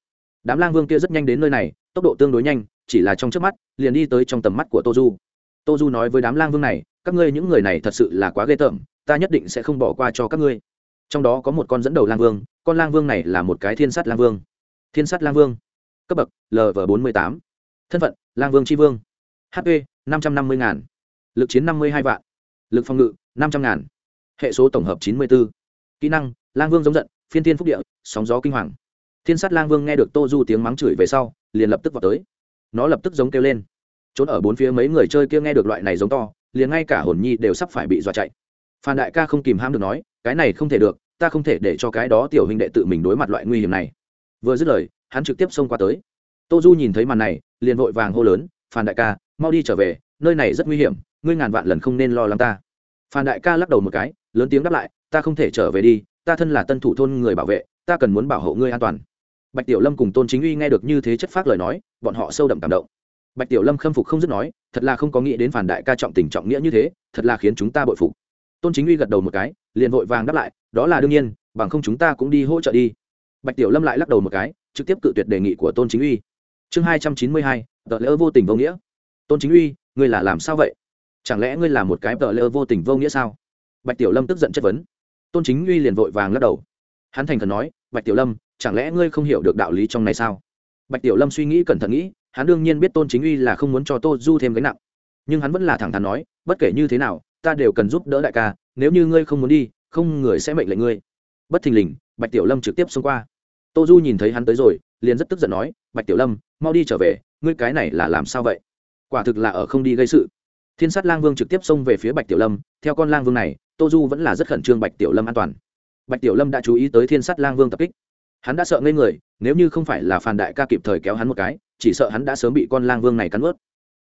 Đám lang vương kia rất nhanh đến nơi này, tốc độ tương đối nhanh, chỉ là trong trước mắt, liền đi tới trong tầm mắt của tô du. Tô du nói với đám lang vương này, các ngươi những người này thật sự là quá ghê tởm, ta nhất định sẽ không bỏ qua cho các ngươi. Trong đó có một con dẫn đầu lang vương, con lang vương này là một cái thiên sắt lang vương. Thiên sắt lang vương, cấp bậc lv bốn mươi tám. Thân phận, lang vương tri vương. Hp năm trăm năm mươi ngàn. Lực chiến năm mươi hai vạn. Lực phòng ngự năm trăm ngàn. Hệ số tổng hợp chín mươi bốn kỹ năng, lang vương giống giận, phiên tiên phúc địa, sóng gió kinh hoàng. Thiên sát lang vương nghe được tô du tiếng mắng chửi về sau, liền lập tức vào tới. Nó lập tức giống kêu lên. Trốn ở bốn phía mấy người chơi kia nghe được loại này giống to, liền ngay cả hồn nhi đều sắp phải bị dọa chạy. Phan đại ca không kìm ham được nói, cái này không thể được, ta không thể để cho cái đó tiểu hình đệ tự mình đối mặt loại nguy hiểm này. Vừa dứt lời, hắn trực tiếp xông qua tới. Tô du nhìn thấy màn này, liền vội vàng hô lớn, phan đại ca, mau đi trở về, nơi này rất nguy hiểm, ngươi ngàn vạn lần không nên lo lắng ta phan đại ca lắc đầu một cái, lớn tiếng đáp lại, ta không thể trở về đi, ta thân là tân thủ thôn người bảo vệ, ta cần muốn bảo hộ ngươi an toàn. Bạch tiểu lâm cùng tôn chính uy nghe được như thế chất phác lời nói, bọn họ sâu đậm cảm động. Bạch tiểu lâm khâm phục không dứt nói, thật là không có nghĩ đến phản đại ca trọng tình trọng nghĩa như thế, thật là khiến chúng ta bội phục. Tôn chính uy gật đầu một cái, liền vội vàng đáp lại, đó là đương nhiên, bằng không chúng ta cũng đi hỗ trợ đi. Bạch tiểu lâm lại lắc đầu một cái, trực tiếp cự tuyệt đề nghị của tôn chính uy. Chương hai trăm chín mươi hai tờ lỡ vô tình vô nghĩa. Tôn chính uy, ngươi là làm sao vậy? Chẳng lẽ ngươi là một cái tờ lơ vô tình vô nghĩa sao? Bạch tiểu lâm tức giận chất vấn. Tôn chính uy liền vội vàng lắc đầu. Hắn thành khẩn nói, bạch tiểu lâm, chẳng lẽ ngươi không hiểu được đạo lý trong này sao? Bạch tiểu lâm suy nghĩ cẩn thận nghĩ, hắn đương nhiên biết tôn chính uy là không muốn cho tô du thêm gánh nặng. Nhưng hắn vẫn là thẳng thắn nói, bất kể như thế nào, ta đều cần giúp đỡ đại ca, nếu như ngươi không muốn đi, không người sẽ mệnh lệnh ngươi. Bất thình lình, bạch tiểu lâm trực tiếp xông qua. Tô du nhìn thấy hắn tới rồi, liền rất tức giận nói, bạch tiểu lâm, mau đi trở về, ngươi cái này là làm sao vậy? Quả thực là ở không đi gây sự thiên sát lang vương trực tiếp xông về phía bạch tiểu lâm, theo con lang vương này, tô du vẫn là rất khẩn trương bạch tiểu lâm an toàn. Bạch tiểu lâm đã chú ý tới thiên sát lang vương tập kích. Hắn đã sợ ngây người, nếu như không phải là phan đại ca kịp thời kéo hắn một cái, chỉ sợ hắn đã sớm bị con lang vương này cắn ướt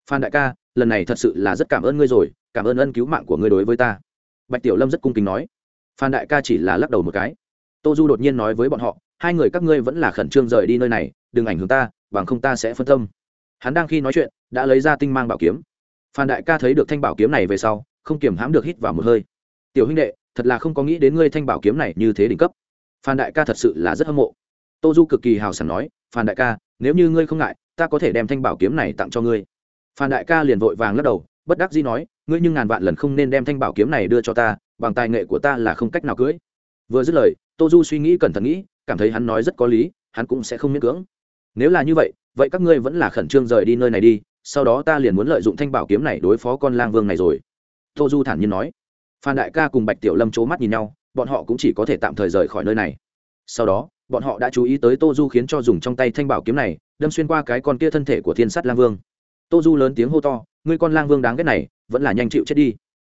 phan đại ca, lần này thật sự là rất cảm ơn ngươi rồi, cảm ơn ân cứu mạng của ngươi đối với ta. Bạch tiểu lâm rất cung kính nói. Phan đại ca chỉ là lắc đầu một cái. Tô du đột nhiên nói với bọn họ, hai người các ngươi vẫn là khẩn trương rời đi nơi này, đừng ảnh hưởng ta, bằng không ta sẽ phân tâm. Hắn đang khi nói chuyện, đã lấy ra tinh mang bảo kiếm phan đại ca thấy được thanh bảo kiếm này về sau, không kiềm hãm được hít vào một hơi. Tiểu huynh đệ, thật là không có nghĩ đến ngươi thanh bảo kiếm này như thế đỉnh cấp. Phan đại ca thật sự là rất hâm mộ. Tô du cực kỳ hào sảng nói, phan đại ca, nếu như ngươi không ngại, ta có thể đem thanh bảo kiếm này tặng cho ngươi. Phan đại ca liền vội vàng lắc đầu, bất đắc dĩ nói, ngươi nhưng ngàn vạn lần không nên đem thanh bảo kiếm này đưa cho ta, bằng tài nghệ của ta là không cách nào cưỡi. vừa dứt lời, tô du suy nghĩ cẩn thận nghĩ, cảm thấy hắn nói rất có lý, hắn cũng sẽ không miễn cưỡng. Nếu là như vậy vậy các ngươi vẫn là khẩn trương rời đi nơi này đi sau đó ta liền muốn lợi dụng thanh bảo kiếm này đối phó con lang vương này rồi. Tô du thản nhiên nói. Phan đại ca cùng bạch tiểu lâm c h ố mắt nhìn nhau, bọn họ cũng chỉ có thể tạm thời rời khỏi nơi này. Sau đó, bọn họ đã chú ý tới tô du khiến cho dùng trong tay thanh bảo kiếm này, đâm xuyên qua cái con kia thân thể của thiên sắt lang vương. Tô du lớn tiếng hô to, ngươi con lang vương đáng ghét này, vẫn là nhanh chịu chết đi.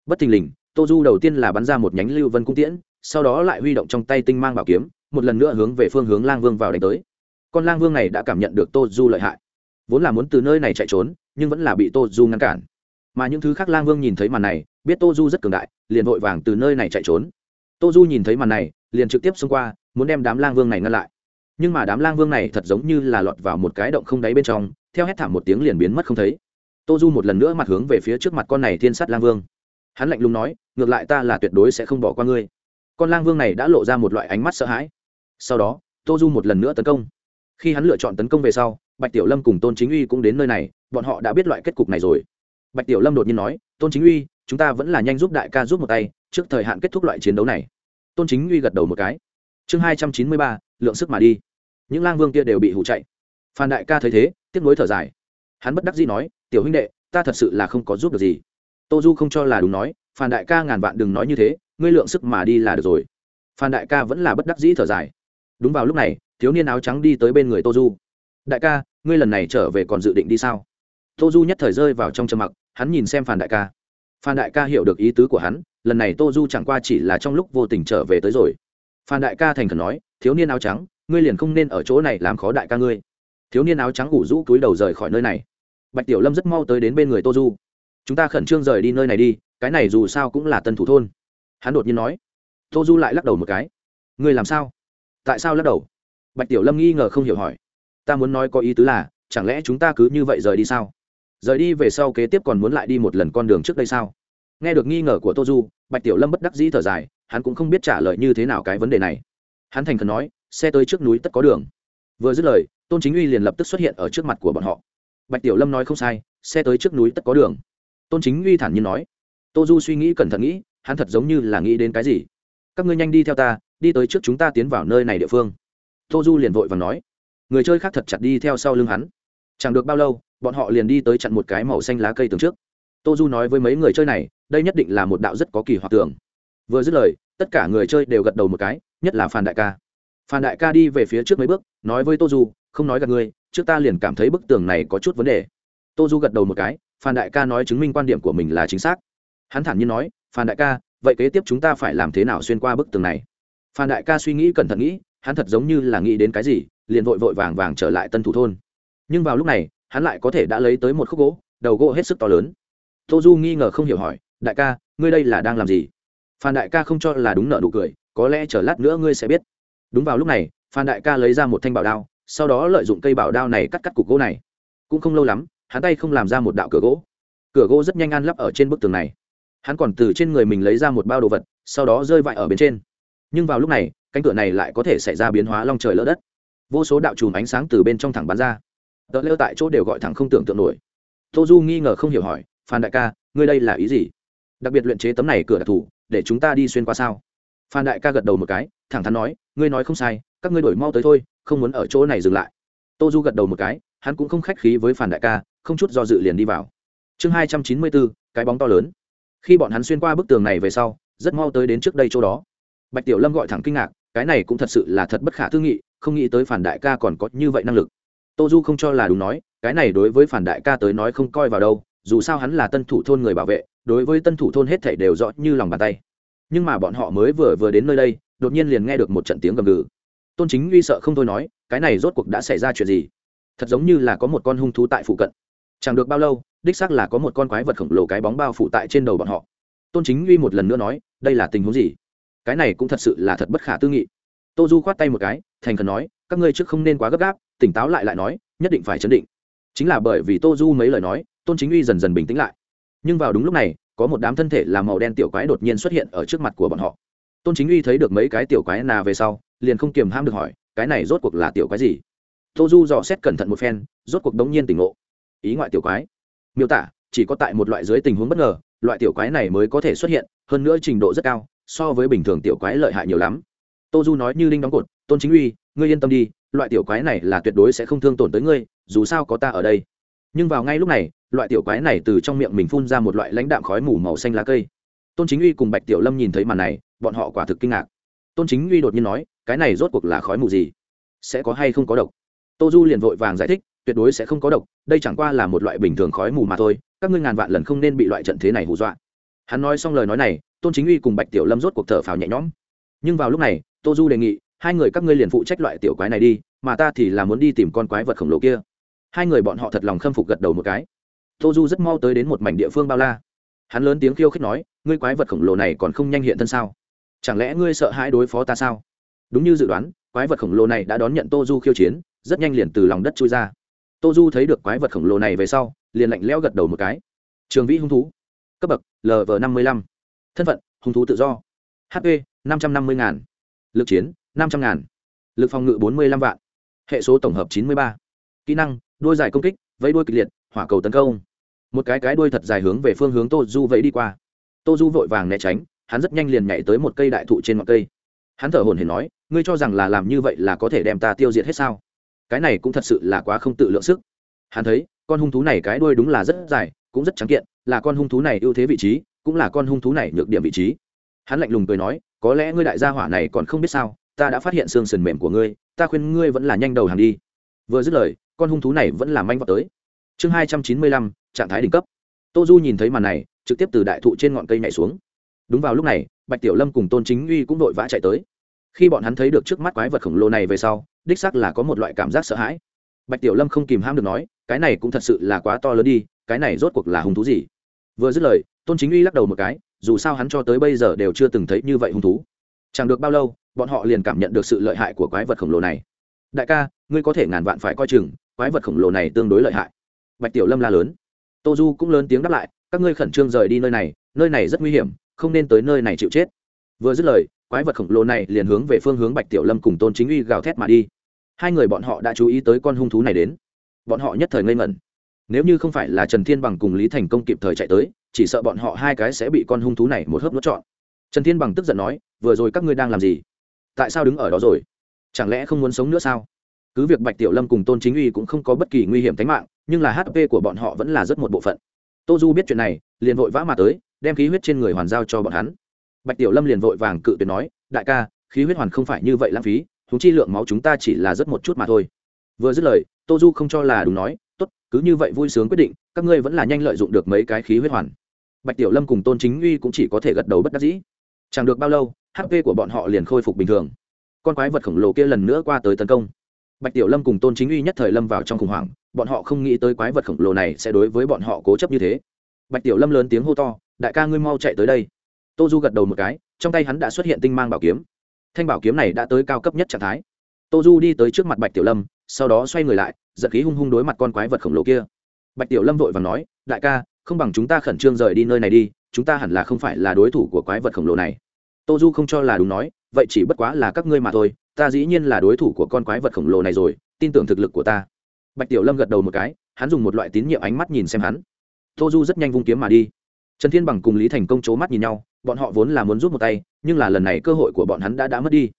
Bất thình lình, tô du đầu tiên là bắn ra một nhánh lưu vân cung tiễn, sau đó lại huy động trong tay tinh mang bảo kiếm, một lần nữa hướng về phương hướng lang vương vào đánh tới. Con lang vương này đã cảm nhận được tô du lợi hại vốn là muốn từ nơi này chạy trốn, nhưng vẫn là bị tô du ngăn cản. Mà những thứ khác lang vương nhìn thấy màn này, biết tô du rất cường đại, liền vội vàng từ nơi này chạy trốn. Tô du nhìn thấy màn này, liền trực tiếp xông qua, muốn đem đám lang vương này ngăn lại. Nhưng mà đám lang vương này thật giống như là lọt vào một cái động không đáy bên trong, theo hét thảm một tiếng liền biến mất không thấy. Tô du một lần nữa mặt hướng về phía trước mặt con này thiên Sát lang vương. Hắn lạnh lùng nói, ngược lại ta là tuyệt đối sẽ không bỏ qua ngươi. Con lang vương này đã lộ ra một loại ánh mắt sợ hãi. Sau đó, tô du một lần nữa tấn công. Khi hắn lựa chọn tấn công về sau bạch tiểu lâm cùng tôn chính uy cũng đến nơi này, bọn họ đã biết loại kết cục này rồi. Bạch tiểu lâm đột nhiên nói, tôn chính uy, chúng ta vẫn là nhanh giúp đại ca giúp một tay, trước thời hạn kết thúc loại chiến đấu này. Tôn chính uy gật đầu một cái. Chương hai trăm chín mươi ba, lượng sức mà đi. Những lang vương kia đều bị hụ chạy. Phan đại ca thấy thế, tiếc nuối thở dài. Hắn bất đắc dĩ nói, tiểu huynh đệ, ta thật sự là không có giúp được gì. Tô du không cho là đúng nói, phan đại ca ngàn vạn đừng nói như thế, ngươi lượng sức mà đi là được rồi. Phan đại ca vẫn là bất đắc dĩ thở dài. Đúng vào lúc này, thiếu niên áo trắng đi tới bên người tô du đại ca, ngươi lần này trở về còn dự định đi sao? Tô du nhất thời rơi vào trong trầm mặc, hắn nhìn xem phản đại ca. Phan đại ca hiểu được ý tứ của hắn, lần này tô du chẳng qua chỉ là trong lúc vô tình trở về tới rồi. Phan đại ca thành khẩn nói, thiếu niên áo trắng, ngươi liền không nên ở chỗ này làm khó đại ca ngươi. Thiếu niên áo trắng ủ rũ túi đầu rời khỏi nơi này. Bạch tiểu lâm rất mau tới đến bên người tô du. Chúng ta khẩn trương rời đi nơi này đi, cái này dù sao cũng là tân thủ thôn. Hắn đột nhiên nói. Tô du lại lắc đầu một cái. Ngươi làm sao? Tại sao lắc đầu? Bạch tiểu lâm nghi ngờ không hiểu hỏi ta muốn nói có ý tứ là, chẳng lẽ chúng ta cứ như vậy rời đi sao? Rời đi về sau kế tiếp còn muốn lại đi một lần con đường trước đây sao? Nghe được nghi ngờ của tô du, bạch tiểu lâm bất đắc dĩ thở dài, hắn cũng không biết trả lời như thế nào cái vấn đề này. Hắn thành khẩn nói, xe tới trước núi tất có đường. Vừa dứt lời, tôn chính uy liền lập tức xuất hiện ở trước mặt của bọn họ. Bạch tiểu lâm nói không sai, xe tới trước núi tất có đường. Tôn chính uy thản nhiên nói. Tô du suy nghĩ cẩn thận nghĩ, hắn thật giống như là nghĩ đến cái gì. Các ngươi nhanh đi theo ta, đi tới trước chúng ta tiến vào nơi này địa phương. Tô du liền vội và nói người chơi khác thật chặt đi theo sau lưng hắn. Chẳng được bao lâu, bọn họ liền đi tới chặn một cái màu xanh lá cây tường trước. Tô du nói với mấy người chơi này, đây nhất định là một đạo rất có kỳ hoặc tường. Vừa dứt lời, tất cả người chơi đều gật đầu một cái, nhất là phan đại ca. Phan đại ca đi về phía trước mấy bước, nói với tô du không nói gặp ngươi, trước ta liền cảm thấy bức tường này có chút vấn đề. Tô du gật đầu một cái, phan đại ca nói chứng minh quan điểm của mình là chính xác. Hắn thản nhiên nói, phan đại ca, vậy kế tiếp chúng ta phải làm thế nào xuyên qua bức tường này? Phan đại ca suy nghĩ cẩn thận nghĩ, hắn thật giống như là nghĩ đến cái gì liền vội vội vàng vàng trở lại tân thủ thôn. Nhưng vào lúc này, hắn lại có thể đã lấy tới một khúc gỗ, đầu gỗ hết sức to lớn. Tô du nghi ngờ không hiểu hỏi, đại ca, ngươi đây là đang làm gì? Phan đại ca không cho là đúng nợ nụ cười, có lẽ chờ lát nữa ngươi sẽ biết. Đúng vào lúc này, phan đại ca lấy ra một thanh bảo đao, sau đó lợi dụng cây bảo đao này cắt cắt cục gỗ này. Cũng không lâu lắm, hắn tay không làm ra một đạo cửa gỗ. Cửa gỗ rất nhanh ăn lắp ở trên bức tường này. Hắn còn từ trên người mình lấy ra một bao đồ vật, sau đó rơi vãi ở bên trên. Nhưng vào lúc này, cánh cửa này lại có thể xảy ra biến hóa long trời lỡ đất vô số đạo chùm ánh sáng từ bên trong thẳng bắn ra. Tờ lêu tại chỗ đều gọi thẳng không tưởng tượng nổi. Tô du nghi ngờ không hiểu hỏi, phan đại ca, ngươi đây là ý gì? Đặc biệt luyện chế tấm này cửa đặc thù, để chúng ta đi xuyên qua sao? Phan đại ca gật đầu một cái, thẳng thắn nói, ngươi nói không sai, các ngươi đổi mau tới thôi, không muốn ở chỗ này dừng lại. Tô du gật đầu một cái, hắn cũng không khách khí với phan đại ca, không chút do dự liền đi vào. Chương hai trăm chín mươi bốn, cái bóng to lớn. Khi bọn hắn xuyên qua bức tường này về sau, rất mau tới đến trước đây chỗ đó. Bạch tiểu lâm gọi thẳng kinh ngạc, cái này cũng thật sự là thật bất khả tư nghị không nghĩ tới phản đại ca còn có như vậy năng lực. Tô du không cho là đúng nói, cái này đối với phản đại ca tới nói không coi vào đâu, dù sao hắn là tân thủ thôn người bảo vệ, đối với tân thủ thôn hết thảy đều rõ như lòng bàn tay. Nhưng mà bọn họ mới vừa vừa đến nơi đây, đột nhiên liền nghe được một trận tiếng gầm gừ. Tôn chính uy sợ không thôi nói, cái này rốt cuộc đã xảy ra chuyện gì? Thật giống như là có một con hung thú tại phụ cận. Chẳng được bao lâu, đích xác là có một con quái vật khổng lồ cái bóng bao phủ tại trên đầu bọn họ. Tôn chính uy một lần nữa nói, đây là tình huống gì? Cái này cũng thật sự là thật bất khả tư nghị. Tô du khoát tay một cái thành khẩn nói, các ngươi trước không nên quá gấp gáp, tỉnh táo lại lại nói, nhất định phải chấn định. Chính là bởi vì tô du mấy lời nói, tôn chính uy dần dần bình tĩnh lại. Nhưng vào đúng lúc này, có một đám thân thể làm màu đen tiểu quái đột nhiên xuất hiện ở trước mặt của bọn họ. Tôn chính uy thấy được mấy cái tiểu quái nà về sau, liền không kiềm ham được hỏi, cái này rốt cuộc là tiểu quái gì? Tô du dò xét cẩn thận một phen, rốt cuộc đống nhiên tỉnh ngộ. Ý ngoại tiểu quái. Miêu tả, chỉ có tại một loại dưới tình huống bất ngờ, loại tiểu quái này mới có thể xuất hiện, hơn nữa trình độ rất cao, so với bình thường tiểu quái lợi hại nhiều lắm. Tô du nói như linh đóng cột tôn chính uy, ngươi yên tâm đi, loại tiểu quái này là tuyệt đối sẽ không thương tổn tới ngươi, dù sao có ta ở đây. Nhưng vào ngay lúc này, loại tiểu quái này từ trong miệng mình phun ra một loại lãnh đạm khói mù màu xanh lá cây. Tôn chính uy cùng bạch tiểu lâm nhìn thấy màn này, bọn họ quả thực kinh ngạc. Tôn chính uy đột nhiên nói, cái này rốt cuộc là khói mù gì? Sẽ có hay không có độc? Tô du liền vội vàng giải thích, tuyệt đối sẽ không có độc, đây chẳng qua là một loại bình thường khói mù mà thôi, các ngươi ngàn vạn lần không nên bị loại trận thế này hù dọa. Hắn nói xong lời nói này, tôn chính uy cùng bạch tiểu lâm rốt cuộc thở phào nhẹ nhõm. Nhưng vào lúc này, tô du đề nghị hai người các ngươi liền phụ trách loại tiểu quái này đi, mà ta thì là muốn đi tìm con quái vật khổng lồ kia. Hai người bọn họ thật lòng khâm phục gật đầu một cái. Tô du rất mau tới đến một mảnh địa phương bao la. Hắn lớn tiếng khiêu khích nói, ngươi quái vật khổng lồ này còn không nhanh hiện thân sao? Chẳng lẽ ngươi sợ hãi đối phó ta sao? Đúng như dự đoán, quái vật khổng lồ này đã đón nhận tô du khiêu chiến, rất nhanh liền từ lòng đất trôi ra. Tô du thấy được quái vật khổng lồ này về sau, liền lạnh lẽo gật đầu một cái. Trường vĩ hung thú, cấp bậc lv năm mươi lăm. Thân phận, hung thú tự do. Hp năm trăm năm mươi ngàn. Lực chiến năm trăm ngàn. Lực phòng ngự bốn mươi lăm vạn. Hệ số tổng hợp chín mươi ba. Kỹ năng đôi giải công kích, vẫy đôi kịch liệt, hỏa cầu tấn công. Một cái cái đuôi thật dài hướng về phương hướng tô du vẫy đi qua. Tô du vội vàng né tránh, hắn rất nhanh liền nhảy tới một cây đại thụ trên ngọn cây. Hắn thở hồn hển nói, ngươi cho rằng là làm như vậy là có thể đem ta tiêu diệt hết sao? Cái này cũng thật sự là quá không tự lượng sức. Hắn thấy, con hung thú này cái đuôi đúng là rất dài, cũng rất trắng kiện, là con hung thú này ưu thế vị trí, cũng là con hung thú này nhược điểm vị trí. Hắn lạnh lùng cười nói, có lẽ ngươi đại gia hỏa này còn không biết sao ta đã phát hiện xương sườn mềm của ngươi, ta khuyên ngươi vẫn là nhanh đầu hàng đi. Vừa dứt lời, con hung thú này vẫn làm manh vào tới. Chương hai trăm chín mươi lăm, trạng thái đỉnh cấp. Tô du nhìn thấy màn này, trực tiếp từ đại thụ trên ngọn cây nhảy xuống. Đúng vào lúc này, bạch tiểu lâm cùng tôn chính uy cũng vội vã chạy tới. Khi bọn hắn thấy được trước mắt quái vật khổng lồ này về sau, đích xác là có một loại cảm giác sợ hãi. Bạch tiểu lâm không kìm ham được nói, cái này cũng thật sự là quá to lớn đi, cái này rốt cuộc là hung thú gì? Vừa dứt lời, tôn chính uy lắc đầu một cái, dù sao hắn cho tới bây giờ đều chưa từng thấy như vậy hung thú. Chẳng được bao lâu bọn họ liền cảm nhận được sự lợi hại của quái vật khổng lồ này. Đại ca, ngươi có thể ngàn vạn phải coi chừng, quái vật khổng lồ này tương đối lợi hại. Bạch tiểu lâm la lớn. Tô du cũng lớn tiếng đáp lại, các ngươi khẩn trương rời đi nơi này nơi này rất nguy hiểm, không nên tới nơi này chịu chết. Vừa dứt lời, quái vật khổng lồ này liền hướng về phương hướng bạch tiểu lâm cùng tôn chính uy gào thét mà đi. Hai người bọn họ đã chú ý tới con hung thú này đến. Bọn họ nhất thời ngây ngẩn. Nếu như không phải là trần thiên bằng cùng lý thành công kịp thời chạy tới, chỉ sợ bọn họ hai cái sẽ bị con hung thú này một hớp nuốt trọn. Trần thiên bằng tức giận nói, vừa rồi các ngươi đang làm gì? Tại sao đứng ở đó rồi? Chẳng lẽ không muốn sống nữa sao? Cứ việc bạch tiểu lâm cùng tôn chính uy cũng không có bất kỳ nguy hiểm tính mạng, nhưng là hp của bọn họ vẫn là rất một bộ phận. Tô du biết chuyện này, liền vội vã mà tới, đem khí huyết trên người hoàn giao cho bọn hắn. Bạch tiểu lâm liền vội vàng cự tuyệt nói, đại ca, khí huyết hoàn không phải như vậy lãng phí thúng chi lượng máu chúng ta chỉ là rất một chút mà thôi. Vừa dứt lời, tô du không cho là đúng nói, tốt, cứ như vậy vui sướng quyết định, các ngươi vẫn là nhanh lợi dụng được mấy cái khí huyết hoàn. Bạch tiểu lâm cùng tôn chính uy cũng chỉ có thể gật đầu bất đắc dĩ. Chẳng được bao lâu hp của bọn họ liền khôi phục bình thường. Con quái vật khổng lồ kia lần nữa qua tới tấn công. Bạch tiểu lâm cùng tôn chính uy nhất thời lâm vào trong khủng hoảng, bọn họ không nghĩ tới quái vật khổng lồ này sẽ đối với bọn họ cố chấp như thế. Bạch tiểu lâm lớn tiếng hô to, đại ca ngươi mau chạy tới đây. Tô du gật đầu một cái, trong tay hắn đã xuất hiện tinh mang bảo kiếm. Thanh bảo kiếm này đã tới cao cấp nhất trạng thái. Tô du đi tới trước mặt bạch tiểu lâm, sau đó xoay người lại, giật khí hung hung đối mặt con quái vật khổng lồ kia. Bạch tiểu lâm vội và nói, đại ca, không bằng chúng ta khẩn trương rời đi nơi này đi, chúng ta hẳn là không phải là đối thủ của quái vật khổng lồ này tô du không cho là đúng nói, vậy chỉ bất quá là các ngươi mà thôi, ta dĩ nhiên là đối thủ của con quái vật khổng lồ này rồi, tin tưởng thực lực của ta. Bạch tiểu lâm gật đầu một cái, hắn dùng một loại tín nhiệm ánh mắt nhìn xem hắn. Tô du rất nhanh vung kiếm mà đi. Trần thiên bằng cùng lý thành công c h ố mắt nhìn nhau, bọn họ vốn là muốn rút một tay, nhưng là lần này cơ hội của bọn hắn đã đã mất đi.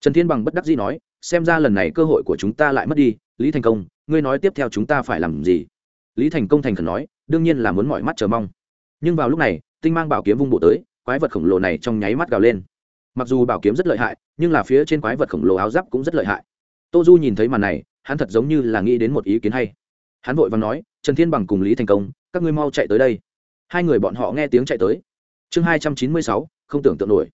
Trần thiên bằng bất đắc dĩ nói, xem ra lần này cơ hội của chúng ta lại mất đi, lý thành công, ngươi nói tiếp theo chúng ta phải làm gì? Lý thành công thành khẩn nói, đương nhiên là muốn mọi mắt chờ mong. Nhưng vào lúc này, tinh mang bảo kiếm vung bộ tới quái vật khổng lồ này trong nháy mắt gào lên. Mặc dù bảo kiếm rất lợi hại, nhưng là phía trên quái vật khổng lồ áo giáp cũng rất lợi hại. Tô du nhìn thấy màn này, hắn thật giống như là nghĩ đến một ý kiến hay. Hắn vội và nói, trần thiên bằng cùng lý thành công, các ngươi mau chạy tới đây. Hai người bọn họ nghe tiếng chạy tới. Chương hai trăm chín mươi sáu, không tưởng tượng nổi.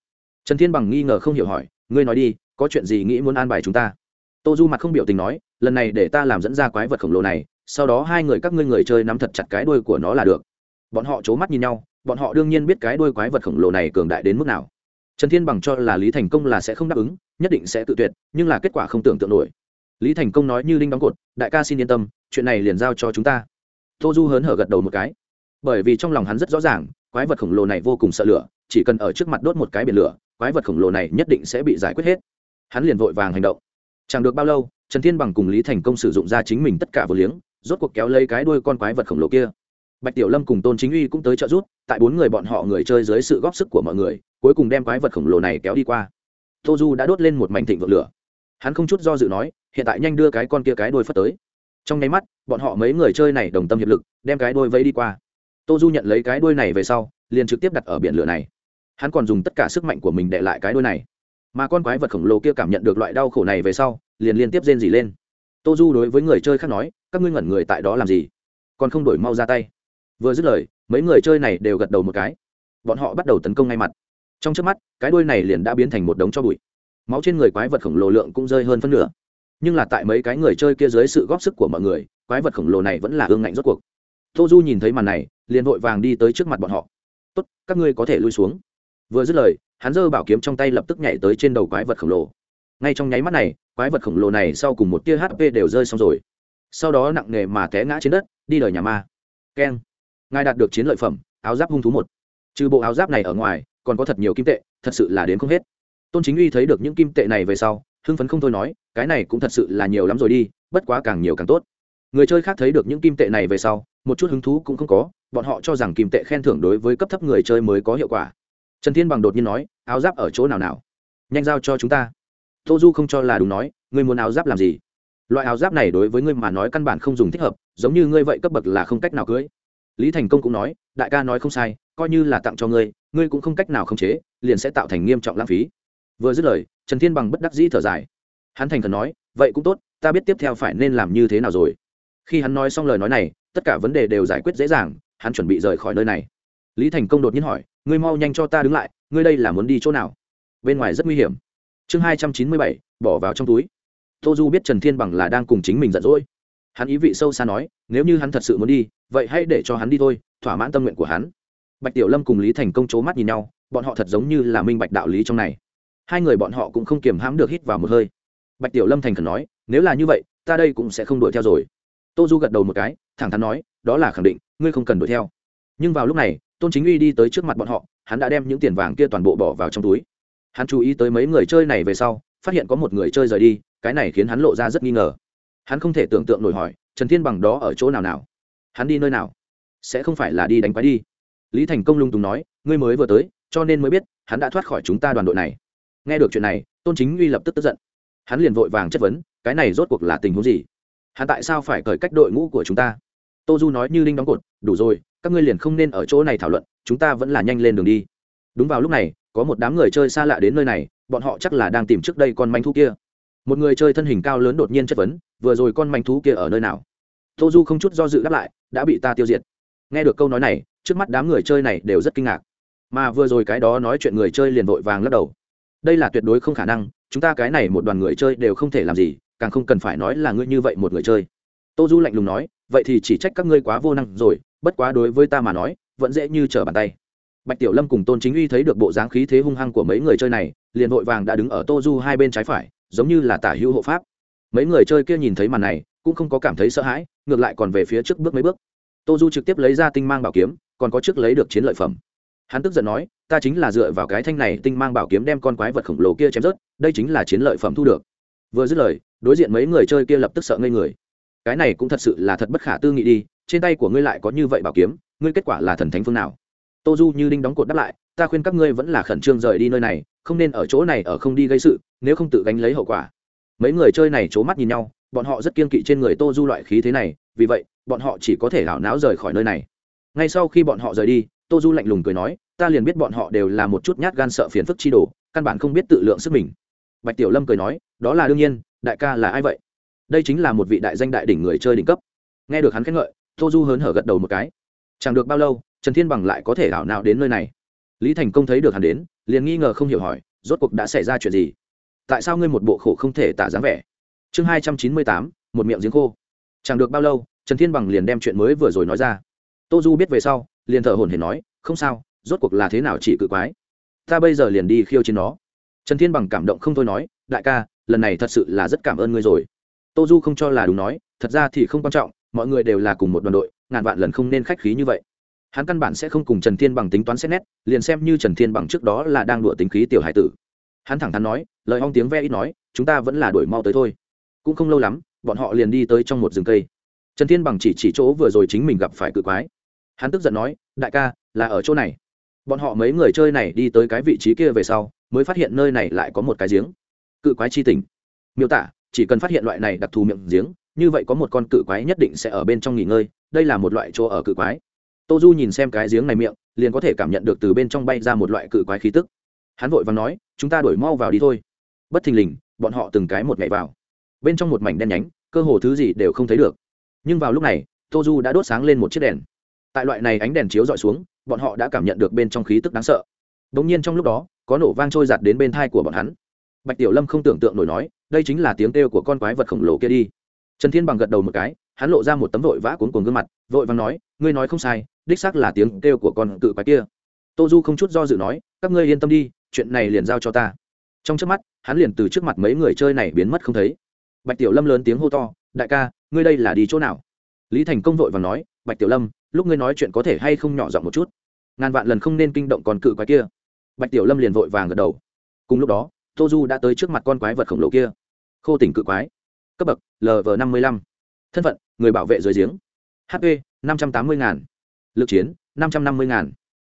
Trần thiên bằng nghi ngờ không hiểu hỏi, ngươi nói đi, có chuyện gì nghĩ muốn an bài chúng ta? Tô du mặt không biểu tình nói, lần này để ta làm dẫn ra quái vật khổng lồ này, sau đó hai người các ngươi người chơi nắm thật chặt cái đuôi của nó là được. Bọn họ c h ố mắt nhìn nhau bọn họ đương nhiên biết cái đuôi quái vật khổng lồ này cường đại đến mức nào. Trần thiên bằng cho là lý thành công là sẽ không đáp ứng, nhất định sẽ tự tuyệt, nhưng là kết quả không tưởng tượng nổi. Lý thành công nói như linh đóng cột, đại ca xin yên tâm, chuyện này liền giao cho chúng ta. Tô du hớn hở gật đầu một cái. Bởi vì trong lòng hắn rất rõ ràng, quái vật khổng lồ này vô cùng sợ lửa, chỉ cần ở trước mặt đốt một cái biển lửa, quái vật khổng lồ này nhất định sẽ bị giải quyết hết. Hắn liền vội vàng hành động. Chẳng được bao lâu, trần thiên bằng cùng lý thành công sử dụng ra chính mình tất cả vừa liếng, rốt cuộc kéo lấy cái đuôi con quái vật khổng lồ kia bạch tiểu lâm cùng tôn chính uy cũng tới trợ giúp tại bốn người bọn họ người chơi dưới sự góp sức của mọi người, cuối cùng đem quái vật khổng lồ này kéo đi qua. Tô du đã đốt lên một mảnh thịnh vượng lửa. Hắn không chút do dự nói, hiện tại nhanh đưa cái con kia cái đôi phất tới. Trong nháy mắt, bọn họ mấy người chơi này đồng tâm hiệp lực, đem cái đôi vây đi qua. Tô du nhận lấy cái đuôi này về sau, liền trực tiếp đặt ở biển lửa này. Hắn còn dùng tất cả sức mạnh của mình để lại cái đuôi này. Mà con quái vật khổng lồ kia cảm nhận được loại đau khổ này về sau, liền liên tiếp rên dỉ lên. Tô du đối với người chơi khác nói, các ngươi ngẩn người tại đó làm gì? Còn không đổi mau ra tay vừa dứt lời, mấy người chơi này đều gật đầu một cái. Bọn họ bắt đầu tấn công ngay mặt. Trong trước mắt, cái đuôi này liền đã biến thành một đống cho bụi. Máu trên người quái vật khổng lồ lượng cũng rơi hơn phân nửa. Nhưng là tại mấy cái người chơi kia dưới sự góp sức của mọi người, quái vật khổng lồ này vẫn là ương ngạnh rốt cuộc. Tô du nhìn thấy màn này, liền vội vàng đi tới trước mặt bọn họ. Tốt, các ngươi có thể lui xuống. Vừa dứt lời, hắn giơ bảo kiếm trong tay lập tức nhảy tới trên đầu quái vật khổng lồ. Ngay trong nháy mắt này, quái vật khổng lồ này sau cùng một tia hp đều rơi xong rồi. Sau đó nặng nề mà té ngã trên đất, đi đời nhà ma. Keng ngài đạt được chiến lợi phẩm, áo giáp hung thú một. Trừ bộ áo giáp này ở ngoài, còn có thật nhiều kim tệ, thật sự là đến không hết. Tôn chính uy thấy được những kim tệ này về sau, hưng phấn không thôi nói, cái này cũng thật sự là nhiều lắm rồi đi, bất quá càng nhiều càng tốt. Người chơi khác thấy được những kim tệ này về sau, một chút hứng thú cũng không có, bọn họ cho rằng kim tệ khen thưởng đối với cấp thấp người chơi mới có hiệu quả. Trần thiên bằng đột nhiên nói, áo giáp ở chỗ nào nào? Nhanh giao cho chúng ta. Tô du không cho là đúng nói, ngươi muốn áo giáp làm gì? Loại áo giáp này đối với ngươi mà nói căn bản không dùng thích hợp, giống như ngươi vậy cấp bậc là không cách nào cưới lý thành công cũng nói, đại ca nói không sai, coi như là tặng cho ngươi ngươi cũng không cách nào khống chế, liền sẽ tạo thành nghiêm trọng lãng phí. Vừa dứt lời, trần thiên bằng bất đắc dĩ thở dài. Hắn thành thật nói, vậy cũng tốt, ta biết tiếp theo phải nên làm như thế nào rồi. Khi hắn nói xong lời nói này, tất cả vấn đề đều giải quyết dễ dàng, hắn chuẩn bị rời khỏi nơi này. Lý thành công đột nhiên hỏi, ngươi mau nhanh cho ta đứng lại, ngươi đây là muốn đi chỗ nào? Bên ngoài rất nguy hiểm. Chương hai trăm chín mươi bảy, bỏ vào trong túi. Tô du biết trần thiên bằng là đang cùng chính mình giận dỗi hắn ý vị sâu xa nói, nếu như hắn thật sự muốn đi, vậy hãy để cho hắn đi thôi, thỏa mãn tâm nguyện của hắn. Bạch tiểu lâm cùng lý thành công c h ố mắt nhìn nhau, bọn họ thật giống như là minh bạch đạo lý trong này. Hai người bọn họ cũng không kiềm hãm được hít vào một hơi. Bạch tiểu lâm thành khẩn nói, nếu là như vậy, ta đây cũng sẽ không đuổi theo rồi. Tô du gật đầu một cái, thẳng thắn nói, đó là khẳng định, ngươi không cần đuổi theo. Nhưng vào lúc này, tôn chính uy đi tới trước mặt bọn họ, hắn đã đem những tiền vàng kia toàn bộ bỏ vào trong túi. Hắn chú ý tới mấy người chơi này về sau, phát hiện có một người chơi rời đi, cái này khiến hắn lộ ra rất nghi ngờ hắn không thể tưởng tượng nổi hỏi, trần thiên bằng đó ở chỗ nào nào? Hắn đi nơi nào? Sẽ không phải là đi đánh quái đi? Lý thành công lung tùng nói, ngươi mới vừa tới, cho nên mới biết, hắn đã thoát khỏi chúng ta đoàn đội này. Nghe được chuyện này, tôn chính uy lập tức tức giận. Hắn liền vội vàng chất vấn, cái này rốt cuộc là tình huống gì? Hắn tại sao phải cởi cách đội ngũ của chúng ta? Tô du nói như linh đóng cột, đủ rồi, các ngươi liền không nên ở chỗ này thảo luận, chúng ta vẫn là nhanh lên đường đi. Đúng vào lúc này, có một đám người chơi xa lạ đến nơi này, bọn họ chắc là đang tìm trước đây con manh thu kia. Một người chơi thân hình cao lớn đột nhiên chất vấn vừa rồi con manh thú kia ở nơi nào? Tô du không chút do dự đáp lại, đã bị ta tiêu diệt. Nghe được câu nói này, trước mắt đám người chơi này đều rất kinh ngạc. Mà vừa rồi cái đó nói chuyện người chơi liền vội vàng lắc đầu. Đây là tuyệt đối không khả năng, chúng ta cái này một đoàn người chơi đều không thể làm gì, càng không cần phải nói là ngươi như vậy một người chơi. Tô du lạnh lùng nói, vậy thì chỉ trách các ngươi quá vô năng rồi, bất quá đối với ta mà nói, vẫn dễ như trở bàn tay. Bạch tiểu lâm cùng tôn chính uy thấy được bộ dáng khí thế hung hăng của mấy người chơi này, liền vội vàng đã đứng ở tô du hai bên trái phải, giống như là tả hữu hộ pháp mấy người chơi kia nhìn thấy màn này, cũng không có cảm thấy sợ hãi, ngược lại còn về phía trước bước mấy bước. Tô du trực tiếp lấy ra tinh mang bảo kiếm, còn có trước lấy được chiến lợi phẩm. Hắn tức giận nói, ta chính là dựa vào cái thanh này tinh mang bảo kiếm đem con quái vật khổng lồ kia chém rớt, đây chính là chiến lợi phẩm thu được. Vừa dứt lời, đối diện mấy người chơi kia lập tức sợ ngây người. Cái này cũng thật sự là thật bất khả tư nghị đi, trên tay của ngươi lại có như vậy bảo kiếm, ngươi kết quả là thần thánh phương nào? Tô du như đinh đóng cột đáp lại, ta khuyên các ngươi vẫn là khẩn trương rời đi nơi này, không nên ở chỗ này ở không đi gây sự, nếu không tự gánh lấy hậu quả mấy người chơi này c h ố mắt nhìn nhau, bọn họ rất kiên kỵ trên người tô du loại khí thế này, vì vậy, bọn họ chỉ có thể hảo não rời khỏi nơi này. Ngay sau khi bọn họ rời đi, tô du lạnh lùng cười nói, ta liền biết bọn họ đều là một chút nhát gan sợ phiền phức chi đồ, căn bản không biết tự lượng sức mình. Bạch tiểu lâm cười nói, đó là đương nhiên, đại ca là ai vậy? Đây chính là một vị đại danh đại đỉnh người chơi đỉnh cấp. Nghe được hắn khen ngợi, tô du hớn hở gật đầu một cái. Chẳng được bao lâu, trần thiên bằng lại có thể ảo nào đến nơi này. Lý thành công thấy được hắn đến, liền nghi ngờ không hiểu hỏi, rốt cuộc đã xảy ra chuyện gì? Tại sao ngươi một bộ khổ không thể tả dáng vẻ? Chương hai trăm chín mươi tám, một miệng giếng khô. Chẳng được bao lâu, trần thiên bằng liền đem chuyện mới vừa rồi nói ra. Tô du biết về sau, liền thở hồn hển nói, không sao, rốt cuộc là thế nào chỉ cự quái? Ta bây giờ liền đi khiêu chiến nó. Trần thiên bằng cảm động không thôi nói, đại ca, lần này thật sự là rất cảm ơn ngươi rồi. Tô du không cho là đúng nói, thật ra thì không quan trọng, mọi người đều là cùng một đoàn đội, ngàn vạn lần không nên khách khí như vậy. Hắn căn bản sẽ không cùng trần thiên bằng tính toán xét nét, liền xem như trần thiên bằng trước đó là đang đùa tính khí tiểu hải tử hắn thẳng thắn nói, lời hong tiếng ve ít nói, chúng ta vẫn là đuổi mau tới thôi. Cũng không lâu lắm, bọn họ liền đi tới trong một rừng cây. Trần thiên bằng chỉ chỉ chỗ vừa rồi chính mình gặp phải cự quái. Hắn tức giận nói, đại ca, là ở chỗ này. Bọn họ mấy người chơi này đi tới cái vị trí kia về sau, mới phát hiện nơi này lại có một cái giếng. Cự quái chi tỉnh miêu tả, chỉ cần phát hiện loại này đặc thù miệng giếng, như vậy có một con cự quái nhất định sẽ ở bên trong nghỉ ngơi, đây là một loại chỗ ở cự quái. Tô du nhìn xem cái giếng này miệng, liền có thể cảm nhận được từ bên trong bay ra một loại cự quái khí tức hắn vội và nói, chúng ta đổi mau vào đi thôi. Bất thình lình, bọn họ từng cái một ngày vào. Bên trong một mảnh đen nhánh, cơ hồ thứ gì đều không thấy được. Nhưng vào lúc này tô du đã đốt sáng lên một chiếc đèn. Tại loại này ánh đèn chiếu d ọ i xuống, bọn họ đã cảm nhận được bên trong khí tức đáng sợ. Đ ỗ n g nhiên trong lúc đó, có nổ vang trôi giặt đến bên thai của bọn hắn. Bạch tiểu lâm không tưởng tượng nổi nói, đây chính là tiếng kêu của con quái vật khổng lồ kia đi. Trần thiên bằng gật đầu một cái, hắn lộ ra một tấm vội vã cuốn cuồng gương mặt, vội vàng nói, ngươi nói không sai, đích xác là tiếng kêu của con cự quái kia. Tô du không chút do dự nói, các ngươi yên tâm đi chuyện này liền giao cho ta. Trong trước mắt, hắn liền từ trước mặt mấy người chơi này biến mất không thấy. Bạch tiểu lâm lớn tiếng hô to, đại ca, ngươi đây là đi chỗ nào? Lý thành công vội và nói, bạch tiểu lâm, lúc ngươi nói chuyện có thể hay không nhỏ giọng một chút? Ngàn vạn lần không nên kinh động con cự quái kia. Bạch tiểu lâm liền vội vàng gật đầu. Cùng lúc đó, tô du đã tới trước mặt con quái vật khổng lồ kia. Khô tỉnh cự quái. Cấp bậc lv năm mươi lăm. Thân phận, người bảo vệ dưới giếng. Hp năm trăm tám mươi ngàn. Lực chiến, năm trăm năm mươi ngàn.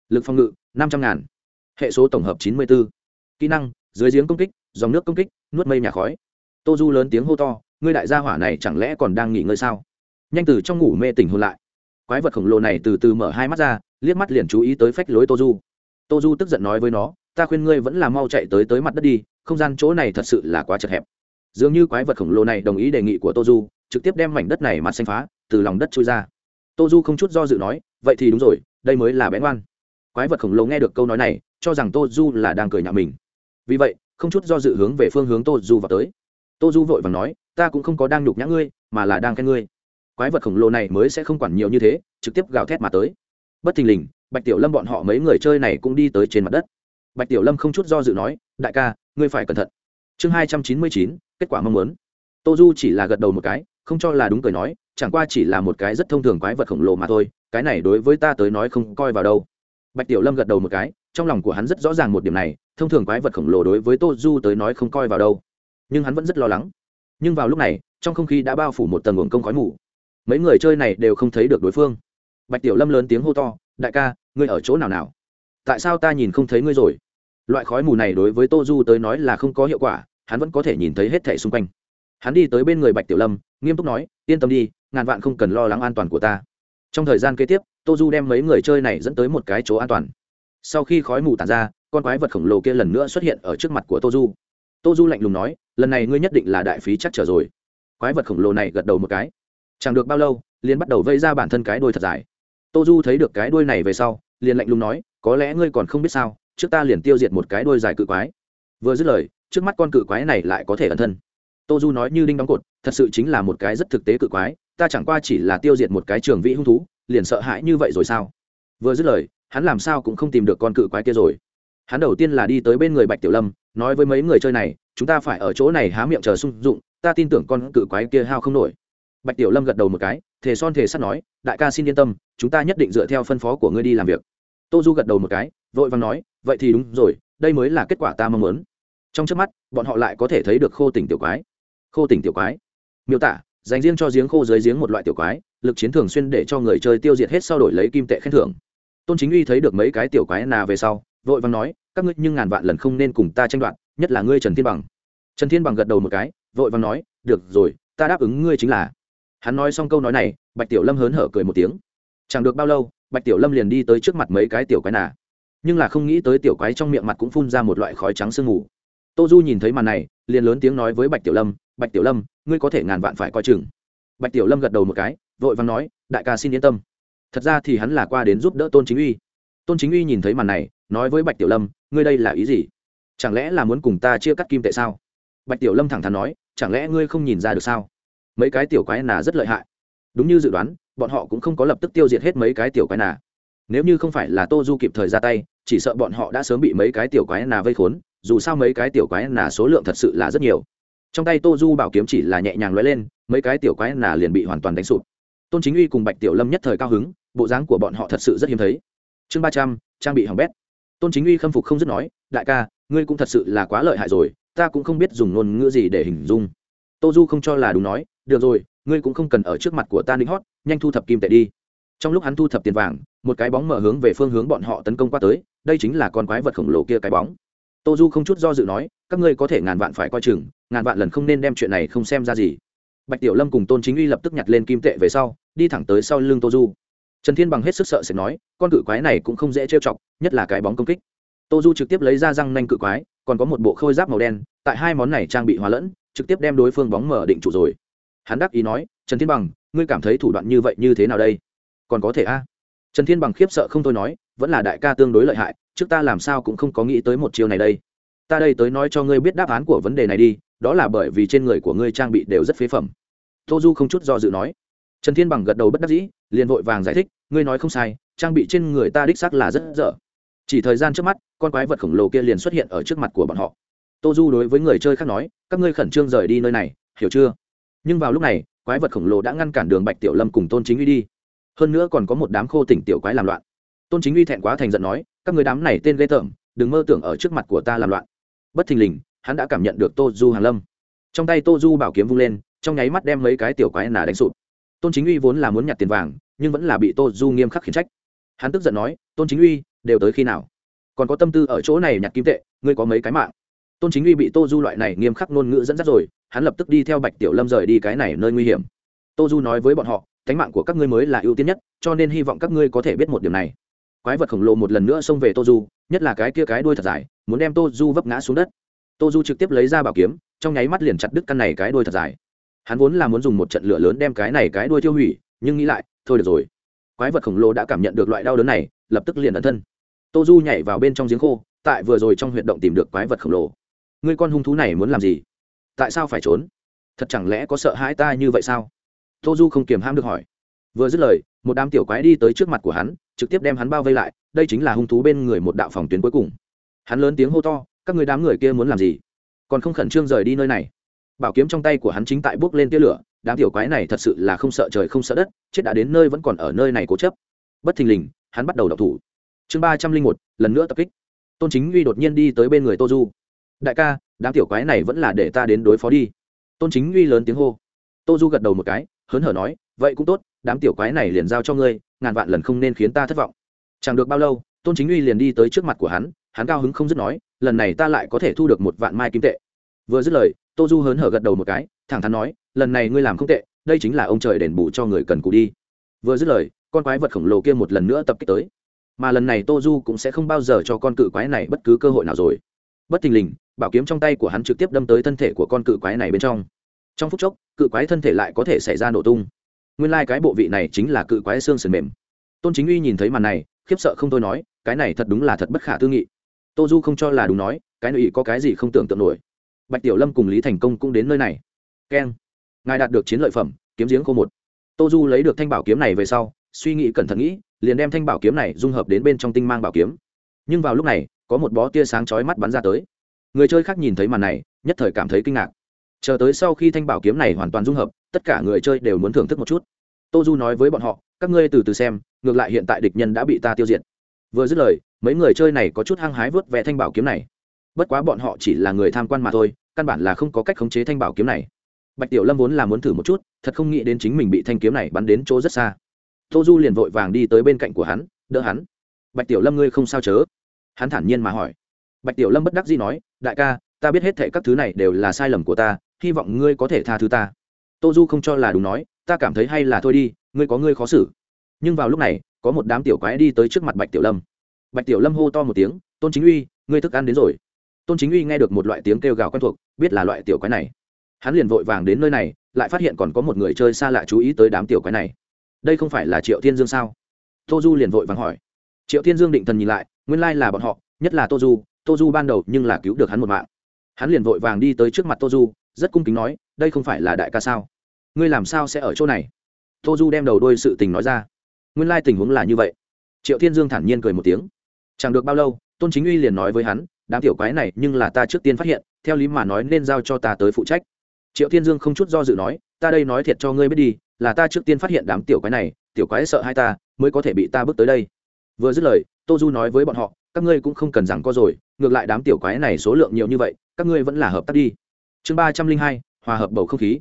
Lực phòng ngự, năm trăm ngàn hệ số tổng hợp chín mươi bốn kỹ năng, dưới giếng công kích, dòng nước công kích, nuốt mây nhà khói. Tô du lớn tiếng hô to, ngươi đại gia hỏa này chẳng lẽ còn đang nghỉ ngơi sao? Nhanh từ trong ngủ mê tỉnh hôn lại. Quái vật khổng lồ này từ từ mở hai mắt ra, liếc mắt liền chú ý tới phách lối tô du. Tô du tức giận nói với nó, ta khuyên ngươi vẫn là mau chạy tới tới mặt đất đi, không gian chỗ này thật sự là quá chật hẹp. Dường như quái vật khổng lồ này đồng ý đề nghị của tô du, trực tiếp đem mảnh đất này mặt xanh phá, từ lòng đất trôi ra. Tô du không chút do dự nói, vậy thì đúng rồi, đây mới là bén oan quái vật khổng lồ nghe được câu nói này cho rằng tô du là đang cười nhạo mình. Vì vậy, không chút do dự hướng về phương hướng tô du vào tới. Tô du vội và nói, ta cũng không có đang nhục nhã ngươi, mà là đang khen ngươi. Quái vật khổng lồ này mới sẽ không quản nhiều như thế, trực tiếp gào thét mà tới. Bất thình lình, bạch tiểu lâm bọn họ mấy người chơi này cũng đi tới trên mặt đất. Bạch tiểu lâm không chút do dự nói, đại ca, ngươi phải cẩn thận. Chương hai trăm chín mươi chín, kết quả mong muốn. Tô du chỉ là gật đầu một cái, không cho là đúng cười nói, chẳng qua chỉ là một cái rất thông thường quái vật khổng lồ mà thôi, cái này đối với ta tới nói không coi vào đâu. Bạch tiểu lâm gật đầu một cái trong lòng của hắn rất rõ ràng một điểm này, thông thường quái vật khổng lồ đối với tô du tới nói không coi vào đâu. Nhưng hắn vẫn rất lo lắng. Nhưng vào lúc này, trong không khí đã bao phủ một tầng uổng công khói mù. Mấy người chơi này đều không thấy được đối phương. Bạch tiểu lâm lớn tiếng hô to, đại ca, ngươi ở chỗ nào nào? Tại sao ta nhìn không thấy ngươi rồi? Loại khói mù này đối với tô du tới nói là không có hiệu quả, hắn vẫn có thể nhìn thấy hết thẻ xung quanh. Hắn đi tới bên người bạch tiểu lâm, nghiêm túc nói, yên tâm đi, ngàn vạn không cần lo lắng an toàn của ta. Trong thời gian kế tiếp, tô du đem mấy người chơi này dẫn tới một cái chỗ an toàn sau khi khói mù tàn ra, con quái vật khổng lồ kia lần nữa xuất hiện ở trước mặt của tô du. Tô du lạnh lùng nói, lần này ngươi nhất định là đại phí chắc trở rồi. Quái vật khổng lồ này gật đầu một cái. Chẳng được bao lâu, liền bắt đầu vây ra bản thân cái đuôi thật dài. Tô du thấy được cái đuôi này về sau, liền lạnh lùng nói, có lẽ ngươi còn không biết sao, trước ta liền tiêu diệt một cái đuôi dài cự quái. Vừa dứt lời, trước mắt con cự quái này lại có thể ẩn thân. Tô du nói như đinh đóng cột, thật sự chính là một cái rất thực tế cự quái, ta chẳng qua chỉ là tiêu diệt một cái trường vị hung thú, liền sợ hãi như vậy rồi sao? Vừa dứt lời hắn làm sao cũng không tìm được con cự quái kia rồi. Hắn đầu tiên là đi tới bên người bạch tiểu lâm, nói với mấy người chơi này, chúng ta phải ở chỗ này há miệng chờ sung dụng, ta tin tưởng con cự quái kia hao không nổi. Bạch tiểu lâm gật đầu một cái, thề son thề sắt nói, đại ca xin yên tâm, chúng ta nhất định dựa theo phân phó của ngươi đi làm việc. Tô du gật đầu một cái, vội vàng nói, vậy thì đúng rồi, đây mới là kết quả ta mong muốn. Trong trước mắt, bọn họ lại có thể thấy được khô tỉnh tiểu quái. Khô tỉnh tiểu quái. Miêu tả, dành riêng cho giếng khô dưới giếng một loại tiểu quái, lực chiến thường xuyên để cho người chơi tiêu diệt hết sau đổi lấy kim tệ khen thưởng tôn chính uy thấy được mấy cái tiểu quái nà về sau, vội vàng nói, các ngươi nhưng ngàn vạn lần không nên cùng ta tranh đoạt, nhất là ngươi trần thiên bằng. Trần thiên bằng gật đầu một cái, vội vàng nói, được rồi, ta đáp ứng ngươi chính là. Hắn nói xong câu nói này, bạch tiểu lâm hớn hở cười một tiếng. Chẳng được bao lâu, bạch tiểu lâm liền đi tới trước mặt mấy cái tiểu quái nà. Nhưng là không nghĩ tới tiểu quái trong miệng mặt cũng phun ra một loại khói trắng sương mù. Tô du nhìn thấy màn này, liền lớn tiếng nói với bạch tiểu lâm, bạch tiểu lâm, ngươi có thể ngàn vạn phải coi chừng. Bạch tiểu lâm gật đầu một cái, vội vàng nói, đại ca xin yên tâm thật ra thì hắn là qua đến giúp đỡ tôn chính uy. Tôn chính uy nhìn thấy màn này, nói với bạch tiểu lâm, ngươi đây là ý gì? Chẳng lẽ là muốn cùng ta chia cắt kim tệ sao? Bạch tiểu lâm thẳng thắn nói, chẳng lẽ ngươi không nhìn ra được sao? Mấy cái tiểu quái nà rất lợi hại. Đúng như dự đoán, bọn họ cũng không có lập tức tiêu diệt hết mấy cái tiểu quái nà. Nếu như không phải là tô du kịp thời ra tay, chỉ sợ bọn họ đã sớm bị mấy cái tiểu quái nà vây khốn, dù sao mấy cái tiểu quái nà số lượng thật sự là rất nhiều. Trong tay tô du bảo kiếm chỉ là nhẹ nhàng lóe lên, mấy cái tiểu quái nà liền bị hoàn toàn đánh sụp tôn chính uy cùng bạch tiểu lâm nhất thời cao hứng, bộ dáng của bọn họ thật sự rất hiếm thấy. Chương ba trăm, trang bị hỏng bét. Tôn chính uy khâm phục không dứt nói, đại ca, ngươi cũng thật sự là quá lợi hại rồi, ta cũng không biết dùng ngôn ngữ gì để hình dung. Tô du không cho là đúng nói, được rồi, ngươi cũng không cần ở trước mặt của ta ninh hót, nhanh thu thập kim tệ đi. Trong lúc hắn thu thập tiền vàng, một cái bóng mở hướng về phương hướng bọn họ tấn công qua tới, đây chính là con quái vật khổng lồ kia cái bóng. Tô du không chút do dự nói, các ngươi có thể ngàn vạn phải coi chừng, ngàn vạn lần không nên đem chuyện này không xem ra gì bạch tiểu lâm cùng tôn chính uy lập tức nhặt lên kim tệ về sau, đi thẳng tới sau lưng tô du. Trần thiên bằng hết sức sợ sẽ nói, con cự quái này cũng không dễ trêu chọc, nhất là cái bóng công kích. Tô du trực tiếp lấy ra răng nanh cự quái, còn có một bộ khôi giáp màu đen, tại hai món này trang bị hóa lẫn, trực tiếp đem đối phương bóng mở định trụ rồi. Hắn đắc ý nói, trần thiên bằng, ngươi cảm thấy thủ đoạn như vậy như thế nào đây? Còn có thể a? Trần thiên bằng khiếp sợ không thôi nói, vẫn là đại ca tương đối lợi hại, trước ta làm sao cũng không có nghĩ tới một chiều này đây. Ta đây tới nói cho ngươi biết đáp án của vấn đề này đi đó là bởi vì trên người của ngươi trang bị đều rất phế phẩm. Tô du không chút do dự nói. Trần thiên bằng gật đầu bất đắc dĩ, liền vội vàng giải thích, ngươi nói không sai, trang bị trên người ta đích xác là rất dở. Chỉ thời gian trước mắt, con quái vật khổng lồ kia liền xuất hiện ở trước mặt của bọn họ. Tô du đối với người chơi khác nói, các ngươi khẩn trương rời đi nơi này, hiểu chưa? Nhưng vào lúc này, quái vật khổng lồ đã ngăn cản đường bạch tiểu lâm cùng tôn chính uy đi. Hơn nữa còn có một đám khô tỉnh tiểu quái làm loạn. Tôn chính uy thẹn quá thành giận nói, các người đám này tên ghê tởm, đừng mơ tưởng ở trước mặt của ta làm loạn. Bất thình lình hắn đã cảm nhận được tô du hàn lâm. Trong tay tô du bảo kiếm vung lên, trong nháy mắt đem mấy cái tiểu quái nà đánh sụp. Tôn chính uy vốn là muốn nhặt tiền vàng, nhưng vẫn là bị tô du nghiêm khắc khiển trách. Hắn tức giận nói, tôn chính uy, đều tới khi nào? Còn có tâm tư ở chỗ này nhặt kim tệ, ngươi có mấy cái mạng? Tôn chính uy bị tô du loại này nghiêm khắc ngôn ngữ dẫn dắt rồi, hắn lập tức đi theo bạch tiểu lâm rời đi cái này nơi nguy hiểm. Tô du nói với bọn họ cánh mạng của các ngươi mới là ưu tiên nhất, cho nên hy vọng các ngươi có thể biết một điểm này. Quái vật khổng lồ một lần nữa xông về tô du, nhất là cái kia cái đuôi thật dài, muốn đem tô du vấp ngã xuống đất tô du trực tiếp lấy ra bảo kiếm, trong nháy mắt liền chặt đứt căn này cái đuôi thật dài. Hắn vốn là muốn dùng một trận lửa lớn đem cái này cái đuôi tiêu hủy, nhưng nghĩ lại, thôi được rồi. Quái vật khổng lồ đã cảm nhận được loại đau đớn này, lập tức liền ẩn thân. Tô du nhảy vào bên trong giếng khô, tại vừa rồi trong huyệt động tìm được quái vật khổng lồ. Ngươi con hung thú này muốn làm gì? Tại sao phải trốn? Thật chẳng lẽ có sợ hãi ta như vậy sao? Tô du không kiềm ham được hỏi. Vừa dứt lời, một đám tiểu quái đi tới trước mặt của hắn, trực tiếp đem hắn bao vây lại, đây chính là hung thú bên người một đạo phòng tuyến cuối cùng. Hắn lớn tiếng hô to các người đám người kia muốn làm gì? Còn không khẩn trương rời đi nơi này. Bảo kiếm trong tay của hắn chính tại bước lên tia lửa, đám tiểu quái này thật sự là không sợ trời không sợ đất, chết đã đến nơi vẫn còn ở nơi này cố chấp. Bất thình lình, hắn bắt đầu đọc thủ. Chương ba trăm linh một, lần nữa tập kích. Tôn chính uy đột nhiên đi tới bên người tô du. Đại ca, đám tiểu quái này vẫn là để ta đến đối phó đi. Tôn chính uy lớn tiếng hô. Tô du gật đầu một cái, hớn hở nói, vậy cũng tốt, đám tiểu quái này liền giao cho ngươi, ngàn vạn lần không nên khiến ta thất vọng. Chẳng được bao lâu, tôn chính uy liền đi tới trước mặt của hắn hắn cao hứng không dứt nói lần này ta lại có thể thu được một vạn mai kim tệ. Vừa dứt lời, tô du hớn hở gật đầu một cái, thẳng thắn nói, lần này ngươi làm không tệ, đây chính là ông trời đền bù cho người cần cù đi. Vừa dứt lời, con quái vật khổng lồ kia một lần nữa tập kích tới. Mà lần này tô du cũng sẽ không bao giờ cho con cự quái này bất cứ cơ hội nào rồi. Bất thình lình, bảo kiếm trong tay của hắn trực tiếp đâm tới thân thể của con cự quái này bên trong. Trong phút chốc, cự quái thân thể lại có thể xảy ra nổ tung. Nguyên lai、like、cái bộ vị này chính là cự quái xương sườn mềm. Tôn chính uy nhìn thấy màn này, khiếp sợ không thôi nói, cái này thật đúng là thật bất khả tư nghị tô du không cho là đúng nói, cái nội có cái gì không tưởng tượng nổi. Bạch tiểu lâm cùng lý thành công cũng đến nơi này. Keng. Ngài đạt được chiến lợi phẩm, kiếm giếng khô một. Tô du lấy được thanh bảo kiếm này về sau, suy nghĩ cẩn thận nghĩ, liền đem thanh bảo kiếm này dung hợp đến bên trong tinh mang bảo kiếm. Nhưng vào lúc này, có một bó tia sáng chói mắt bắn ra tới. Người chơi khác nhìn thấy màn này, nhất thời cảm thấy kinh ngạc. Chờ tới sau khi thanh bảo kiếm này hoàn toàn dung hợp, tất cả người chơi đều muốn thưởng thức một chút. Tô du nói với bọn họ, các ngươi từ từ xem, ngược lại hiện tại địch nhân đã bị ta tiêu diệt. Vừa dứt lời mấy người chơi này có chút hăng hái vớt vẽ thanh bảo kiếm này. Bất quá bọn họ chỉ là người tham quan mà thôi, căn bản là không có cách khống chế thanh bảo kiếm này. Bạch tiểu lâm vốn là muốn thử một chút, thật không nghĩ đến chính mình bị thanh kiếm này bắn đến chỗ rất xa. Tô du liền vội vàng đi tới bên cạnh của hắn, đỡ hắn. Bạch tiểu lâm ngươi không sao chớ? Hắn thản nhiên mà hỏi. Bạch tiểu lâm bất đắc dĩ nói, đại ca, ta biết hết thệ các thứ này đều là sai lầm của ta, hy vọng ngươi có thể tha thứ ta. Tô du không cho là đúng nói, ta cảm thấy hay là thôi đi, ngươi có ngươi khó xử. Nhưng vào lúc này, có một đám tiểu quái đi tới trước mặt bạch tiểu lâm bạch tiểu lâm hô to một tiếng, tôn chính uy, ngươi thức ăn đến rồi. Tôn chính uy nghe được một loại tiếng kêu gào quen thuộc, biết là loại tiểu quái này. Hắn liền vội vàng đến nơi này, lại phát hiện còn có một người chơi xa lạ chú ý tới đám tiểu quái này. Đây không phải là triệu thiên dương sao? Tô du liền vội vàng hỏi. Triệu thiên dương định thần nhìn lại, nguyên lai là bọn họ, nhất là tô du tô du ban đầu nhưng là cứu được hắn một mạng. Hắn liền vội vàng đi tới trước mặt tô du, rất cung kính nói, đây không phải là đại ca sao? Ngươi làm sao sẽ ở chỗ này? Tô du đem đầu đôi sự tình nói ra. Nguyên lai tình huống là như vậy. Triệu thiên dương thản nhiên cười một tiếng chẳng được bao lâu, tôn chính uy liền nói với hắn, đám tiểu quái này nhưng là ta trước tiên phát hiện, theo lý mà nói nên giao cho ta tới phụ trách. Triệu thiên dương không chút do dự nói, ta đây nói thiệt cho ngươi biết đi, là ta trước tiên phát hiện đám tiểu quái này, tiểu quái sợ hai ta, mới có thể bị ta bước tới đây. Vừa dứt lời, tô du nói với bọn họ, các ngươi cũng không cần rằng có rồi, ngược lại đám tiểu quái này số lượng nhiều như vậy, các ngươi vẫn là hợp tác đi. Chương ba trăm linh hai, hòa hợp bầu không khí.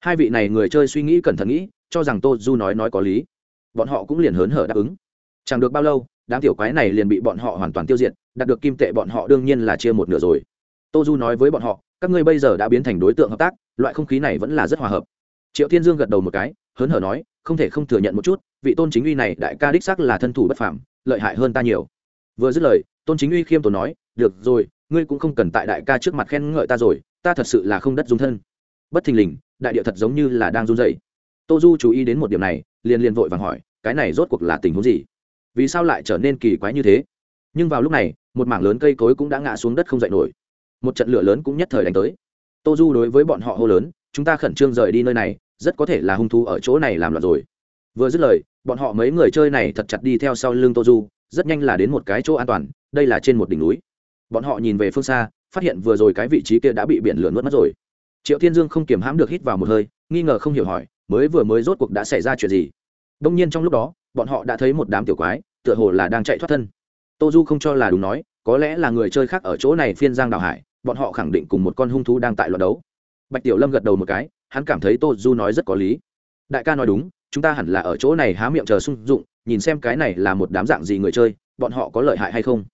Hai vị này người chơi suy nghĩ cẩn thận nghĩ, cho rằng tô du nói nói có lý. Bọn họ cũng liền hớn hở đáp ứng. Chẳng được bao lâu đám tiểu quái này liền bị bọn họ hoàn toàn tiêu diệt, đạt được kim tệ bọn họ đương nhiên là chia một nửa rồi. Tô du nói với bọn họ, các ngươi bây giờ đã biến thành đối tượng hợp tác, loại không khí này vẫn là rất hòa hợp. Triệu thiên dương gật đầu một cái, hớn hở nói, không thể không thừa nhận một chút, vị tôn chính uy này đại ca đích sắc là thân thủ bất phàm, lợi hại hơn ta nhiều. Vừa dứt lời, tôn chính uy khiêm tốn nói, được rồi, ngươi cũng không cần tại đại ca trước mặt khen ngợi ta rồi, ta thật sự là không đất dung thân. Bất thình lình, đại địa thật giống như là đang run dậy tô du chú ý đến một điểm này, liền liền vội vàng hỏi, cái này rốt cuộc là tình huống gì? Vì sao lại trở nên kỳ quái như thế? Nhưng vào lúc này, một mảng lớn cây cối cũng đã ngã xuống đất không dậy nổi. Một trận lửa lớn cũng nhất thời đánh tới. Tô du đối với bọn họ hô lớn, chúng ta khẩn trương rời đi nơi này, rất có thể là hung thú ở chỗ này làm loạn rồi. Vừa dứt lời, bọn họ mấy người chơi này thật chặt đi theo sau lưng tô du, rất nhanh là đến một cái chỗ an toàn, đây là trên một đỉnh núi. Bọn họ nhìn về phương xa, phát hiện vừa rồi cái vị trí kia đã bị biển lửa nuốt mất rồi. Triệu thiên dương không kiềm hãm được hít vào một hơi, nghi ngờ không hiểu hỏi, mới vừa mới rốt cuộc đã xảy ra chuyện gì? Đông nhiên trong lúc đó, bọn họ đã thấy một đám tiểu quái tựa hồ là đang chạy thoát thân. Tô du không cho là đúng nói, có lẽ là người chơi khác ở chỗ này phiên giang đào hải, bọn họ khẳng định cùng một con hung thú đang tại loạt đấu. Bạch tiểu lâm gật đầu một cái, hắn cảm thấy tô du nói rất có lý. Đại ca nói đúng, chúng ta hẳn là ở chỗ này há miệng chờ sung dụng, nhìn xem cái này là một đám dạng gì người chơi, bọn họ có lợi hại hay không.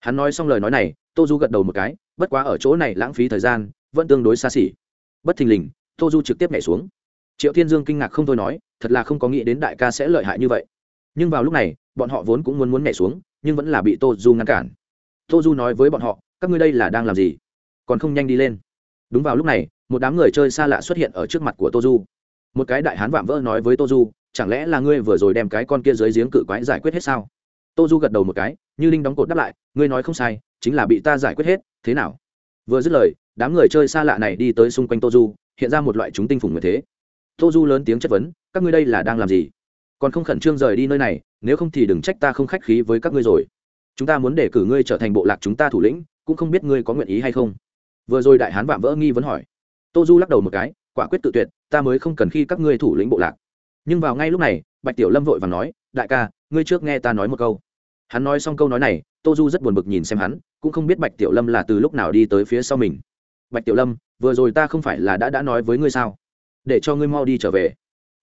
Hắn nói xong lời nói này tô du gật đầu một cái, bất quá ở chỗ này lãng phí thời gian, vẫn tương đối xa xỉ. Bất thình lình tô du trực tiếp nhảy xuống. Triệu thiên dương kinh ngạc không thôi nói, thật là không có nghĩ đến đại ca sẽ lợi hại như vậy. Nhưng vào lúc này bọn họ vốn cũng muốn muốn nhảy xuống, nhưng vẫn là bị tô du ngăn cản. Tô du nói với bọn họ, các ngươi đây là đang làm gì? Còn không nhanh đi lên. Đúng vào lúc này, một đám người chơi xa lạ xuất hiện ở trước mặt của tô du một cái đại hán vạm vỡ nói với tô du chẳng lẽ là ngươi vừa rồi đem cái con kia dưới giếng cự quái giải quyết hết sao? Tô du gật đầu một cái, như linh đóng cột đáp lại, ngươi nói không sai, chính là bị ta giải quyết hết, thế nào? Vừa dứt lời, đám người chơi xa lạ này đi tới xung quanh tô du hiện ra một loại chúng tinh phủng như thế. Tô du lớn tiếng chất vấn, các ngươi đây là đang làm gì? Còn không khẩn trương rời đi nơi này, nếu không thì đừng trách ta không khách khí với các ngươi rồi. Chúng ta muốn để cử ngươi trở thành bộ lạc chúng ta thủ lĩnh, cũng không biết ngươi có nguyện ý hay không. Vừa rồi đại hán vạm vỡ nghi vấn hỏi. Tô du lắc đầu một cái, quả quyết tự tuyệt, ta mới không cần khi các ngươi thủ lĩnh bộ lạc. Nhưng vào ngay lúc này, bạch tiểu lâm vội và nói, đại ca, ngươi trước nghe ta nói một câu. Hắn nói xong câu nói này, tô du rất buồn bực nhìn xem hắn, cũng không biết bạch tiểu lâm là từ lúc nào đi tới phía sau mình. Bạch tiểu lâm, vừa rồi ta không phải là đã đã nói với ngươi sao? Để cho ngươi mau đi trở về.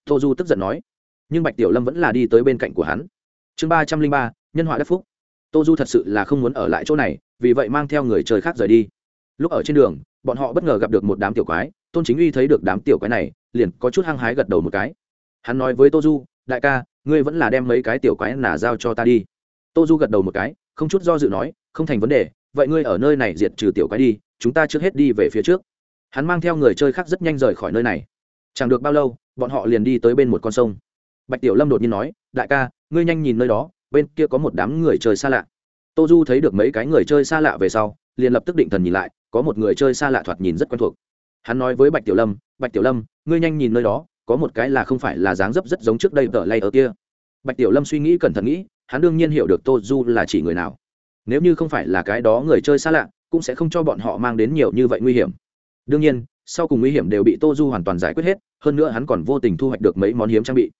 Tô du tức giận nói nhưng bạch tiểu lâm vẫn là đi tới bên cạnh của hắn. Chương ba trăm linh ba, nhân họa đất phúc. Tô du thật sự là không muốn ở lại chỗ này, vì vậy mang theo người chơi khác rời đi. Lúc ở trên đường, bọn họ bất ngờ gặp được một đám tiểu quái, tôn chính uy thấy được đám tiểu quái này, liền có chút hăng hái gật đầu một cái. Hắn nói với tô du, đại ca, ngươi vẫn là đem mấy cái tiểu quái nà giao cho ta đi. Tô du gật đầu một cái, không chút do dự nói, không thành vấn đề, vậy ngươi ở nơi này diệt trừ tiểu quái đi, chúng ta trước hết đi về phía trước. Hắn mang theo người chơi khác rất nhanh rời khỏi nơi này. Chẳng được bao lâu, bọn họ liền đi tới bên một con sông bạch tiểu lâm đột nhiên nói, đại ca, ngươi nhanh nhìn nơi đó, bên kia có một đám người chơi xa lạ. Tô du thấy được mấy cái người chơi xa lạ về sau, liền lập tức định thần nhìn lại, có một người chơi xa lạ thoạt nhìn rất quen thuộc. Hắn nói với bạch tiểu lâm, bạch tiểu lâm, ngươi nhanh nhìn nơi đó, có một cái là không phải là dáng dấp rất giống trước đây vợ lay ở kia. Bạch tiểu lâm suy nghĩ cẩn thận nghĩ, hắn đương nhiên hiểu được tô du là chỉ người nào. Nếu như không phải là cái đó người chơi xa lạ, cũng sẽ không cho bọn họ mang đến nhiều như vậy nguy hiểm. Đương nhiên, sau cùng nguy hiểm đều bị tô du hoàn toàn giải quyết hết, hơn nữa hắn còn vô tình thu hoạch được mấy món hiếm trang bị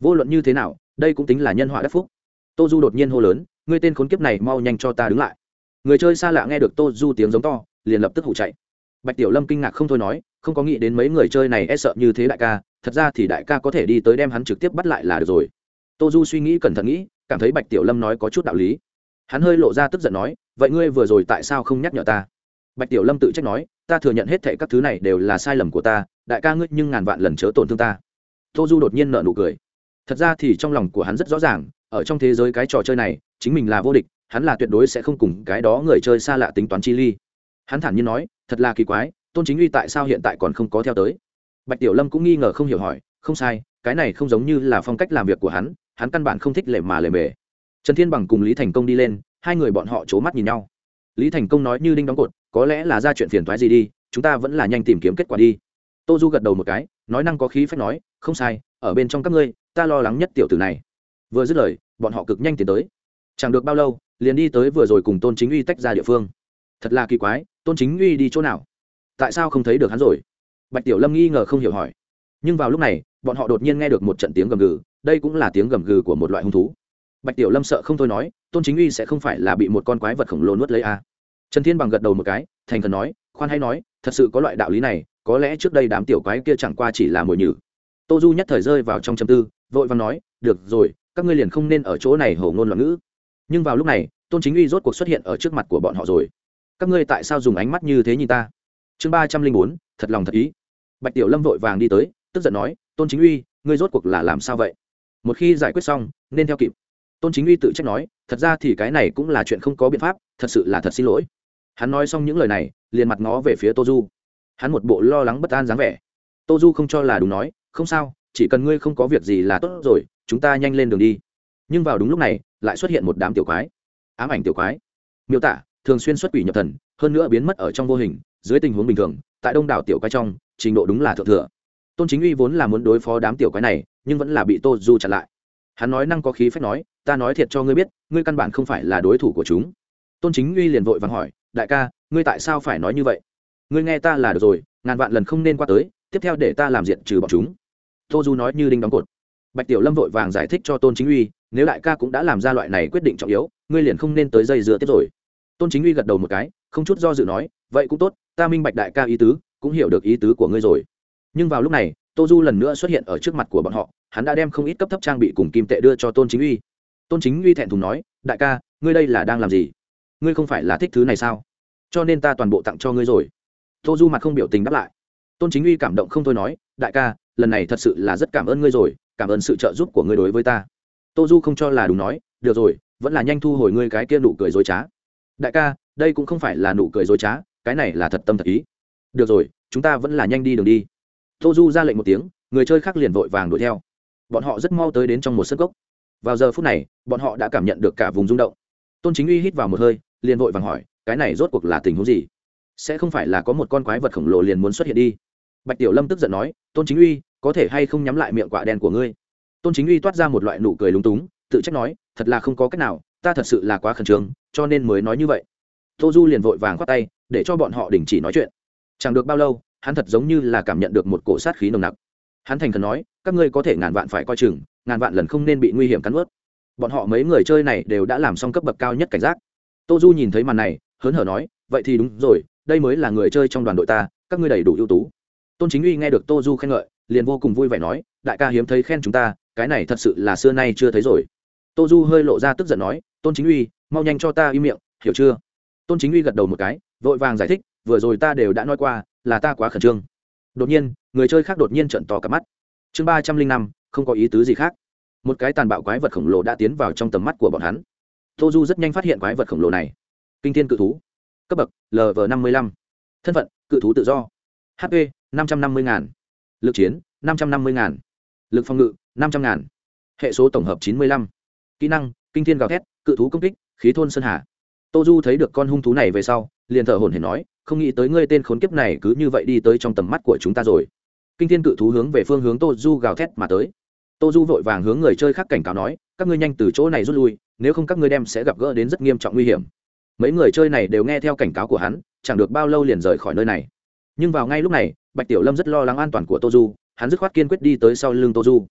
vô luận như thế nào, đây cũng tính là nhân họa đất phúc. Tô du đột nhiên hô lớn, ngươi tên khốn kiếp này, mau nhanh cho ta đứng lại. Người chơi xa lạ nghe được tô du tiếng giống to, liền lập tức hụ chạy. Bạch tiểu lâm kinh ngạc không thôi nói, không có nghĩ đến mấy người chơi này e sợ như thế đại ca, thật ra thì đại ca có thể đi tới đem hắn trực tiếp bắt lại là được rồi. Tô du suy nghĩ cẩn thận nghĩ, cảm thấy bạch tiểu lâm nói có chút đạo lý. Hắn hơi lộ ra tức giận nói, vậy ngươi vừa rồi tại sao không nhắc nhở ta? Bạch tiểu lâm tự trách nói, ta thừa nhận hết thệ các thứ này đều là sai lầm của ta, đại ca ngươi nhưng ngàn vạn lần chớ tổn thương ta. Tô du đột nhiên nợ nụ cười thật ra thì trong lòng của hắn rất rõ ràng, ở trong thế giới cái trò chơi này, chính mình là vô địch, hắn là tuyệt đối sẽ không cùng cái đó người chơi xa lạ tính toán chi ly. Hắn thản nhiên nói, thật là kỳ quái, tôn chính uy tại sao hiện tại còn không có theo tới? Bạch tiểu lâm cũng nghi ngờ không hiểu hỏi, không sai, cái này không giống như là phong cách làm việc của hắn hắn căn bản không thích lệ mà lề mề trần thiên bằng cùng lý thành công đi lên, hai người bọn họ c h ố mắt nhìn nhau. Lý thành công nói, như đinh đóng cột, có lẽ là ra chuyện phiền thoái gì đi, chúng ta vẫn là nhanh tìm kiếm kết quả đi. Tô du gật đầu một cái, nói năng có khí phách nói, không sai, ở bên trong các ngươi ta lo lắng nhất tiểu tử này. Vừa dứt lời, bọn họ cực nhanh tiến tới. Chẳng được bao lâu, liền đi tới vừa rồi cùng tôn chính uy tách ra địa phương. Thật là kỳ quái, tôn chính uy đi chỗ nào? Tại sao không thấy được hắn rồi? Bạch tiểu lâm nghi ngờ không hiểu hỏi. Nhưng vào lúc này, bọn họ đột nhiên nghe được một trận tiếng gầm gừ, đây cũng là tiếng gầm gừ của một loại hung thú. Bạch tiểu lâm sợ không thôi nói, tôn chính uy sẽ không phải là bị một con quái vật khổng lồ nuốt lấy à. trần thiên bằng gật đầu một cái, thành thần nói, khoan hay nói, thật sự có loại đạo lý này, có lẽ trước đây đám tiểu quái kia chẳng qua chỉ là mồi nhử tô du nhất thời rơi vào trong châm tư, vội vàng nói, được rồi, các ngươi liền không nên ở chỗ này hổ ngôn loạn ngữ. Nhưng vào lúc này, tôn chính uy rốt cuộc xuất hiện ở trước mặt của bọn họ rồi. Các ngươi tại sao dùng ánh mắt như thế nhìn ta? Chương ba trăm linh bốn, thật lòng thật ý. Bạch tiểu lâm vội vàng đi tới, tức giận nói, tôn chính uy, ngươi rốt cuộc là làm sao vậy? Một khi giải quyết xong, nên theo kịp. Tôn chính uy tự trách nói, thật ra thì cái này cũng là chuyện không có biện pháp, thật sự là thật xin lỗi. Hắn nói xong những lời này, liền mặt ngó về phía tô du hắn một bộ lo lắng bất an dáng vẻ. Tô du không cho là đúng nói không sao, chỉ cần ngươi không có việc gì là tốt rồi, chúng ta nhanh lên đường đi. Nhưng vào đúng lúc này, lại xuất hiện một đám tiểu quái. Ám ảnh tiểu quái. Miêu tả, thường xuyên xuất quỷ nhập thần, hơn nữa biến mất ở trong vô hình, dưới tình huống bình thường, tại đông đảo tiểu quái trong, trình độ đúng là thượng thừa. Tôn chính uy vốn là muốn đối phó đám tiểu quái này, nhưng vẫn là bị tô du chặn lại. Hắn nói năng có khí phép nói, ta nói thiệt cho ngươi biết, ngươi căn bản không phải là đối thủ của chúng. Tôn chính uy liền vội vàng hỏi, đại ca, ngươi tại sao phải nói như vậy? Ngươi nghe ta là được rồi, ngàn vạn lần không nên qua tới, tiếp theo để ta làm diện trừ bọn chúng tô du nói như đinh đóng cột. Bạch tiểu lâm vội vàng giải thích cho tôn chính uy, nếu đại ca cũng đã làm ra loại này quyết định trọng yếu, ngươi liền không nên tới dây dưa tiếp rồi. Tôn chính uy gật đầu một cái, không chút do dự nói, vậy cũng tốt, ta minh bạch đại ca ý tứ, cũng hiểu được ý tứ của ngươi rồi. Nhưng vào lúc này, tô du lần nữa xuất hiện ở trước mặt của bọn họ, hắn đã đem không ít cấp thấp trang bị cùng kim tệ đưa cho tôn chính uy. Tôn chính uy thẹn thùng nói, đại ca, ngươi đây là đang làm gì? Ngươi không phải là thích thứ này sao? Cho nên ta toàn bộ tặng cho ngươi rồi. Tô du mặt không biểu tình đáp lại. Tôn chính uy cảm động không thôi nói, đại ca lần này thật sự là rất cảm ơn ngươi rồi, cảm ơn sự trợ giúp của ngươi đối với ta. Tô du không cho là đúng nói, được rồi, vẫn là nhanh thu hồi ngươi cái kia nụ cười dối trá. Đại ca, đây cũng không phải là nụ cười dối trá, cái này là thật tâm thật ý. Được rồi, chúng ta vẫn là nhanh đi đường đi. Tô du ra lệnh một tiếng, người chơi khác liền vội vàng đuổi theo. Bọn họ rất mau tới đến trong một sân gốc vào giờ phút này, bọn họ đã cảm nhận được cả vùng rung động. Tôn chính uy hít vào một hơi, liền vội vàng hỏi, cái này rốt cuộc là tình huống gì? Sẽ không phải là có một con quái vật khổng lồ liền muốn xuất hiện đi? Bạch tiểu lâm tức giận nói, tôn chính uy có thể hay không nhắm lại miệng quả đen của ngươi? Tôn chính uy toát ra một loại nụ cười lúng túng, tự trách nói, thật là không có cách nào, ta thật sự là quá khẩn trương, cho nên mới nói như vậy. Tô du liền vội vàng khoát tay, để cho bọn họ đình chỉ nói chuyện. Chẳng được bao lâu, hắn thật giống như là cảm nhận được một cổ sát khí nồng nặc. Hắn thành khẩn nói, các ngươi có thể ngàn vạn phải coi chừng, ngàn vạn lần không nên bị nguy hiểm cắn ướt bọn họ mấy người chơi này đều đã làm xong cấp bậc cao nhất cảnh giác. Tô du nhìn thấy màn này, hớn hở nói, vậy thì đúng rồi, đây mới là người chơi trong đoàn đội ta, các ngươi đầy đủ ưu tú. Tôn chính uy nghe được tô du khen ngợi liền vô cùng vui vẻ nói, đại ca hiếm thấy khen chúng ta, cái này thật sự là xưa nay chưa thấy rồi. Tô du hơi lộ ra tức giận nói, tôn chính uy, mau nhanh cho ta im miệng, hiểu chưa? Tôn chính uy gật đầu một cái, vội vàng giải thích, vừa rồi ta đều đã nói qua, là ta quá khẩn trương. Đột nhiên, người chơi khác đột nhiên trận to cả mắt. Chương ba trăm linh năm, không có ý tứ gì khác. Một cái tàn bạo quái vật khổng lồ đã tiến vào trong tầm mắt của bọn hắn. Tô du rất nhanh phát hiện quái vật khổng lồ này. Kinh thiên cự thú. Cấp bậc lv năm mươi lăm. Thân phận, cự thú tự do. Hp năm trăm năm mươi ngàn lực chiến, năm trăm năm mươi ngàn. Lực phòng ngự, năm trăm ngàn. Hệ số tổng hợp chín mươi lăm. Kỹ năng, kinh thiên gào thét, cự thú công kích, khí thôn sơn hà. Tô du thấy được con hung thú này về sau, liền thở hổn hển nói, không nghĩ tới ngươi tên khốn kiếp này cứ như vậy đi tới trong tầm mắt của chúng ta rồi. Kinh thiên cự thú hướng về phương hướng tô du gào thét mà tới. Tô du vội vàng hướng người chơi khác cảnh cáo nói, các ngươi nhanh từ chỗ này rút lui, nếu không các ngươi đem sẽ gặp gỡ đến rất nghiêm trọng nguy hiểm. Mấy người chơi này đều nghe theo cảnh cáo của hắn, chẳng được bao lâu liền rời khỏi nơi này nhưng vào ngay lúc này, bạch tiểu lâm rất lo lắng an toàn của tô du, hắn dứt khoát kiên quyết đi tới sau lưng tô du.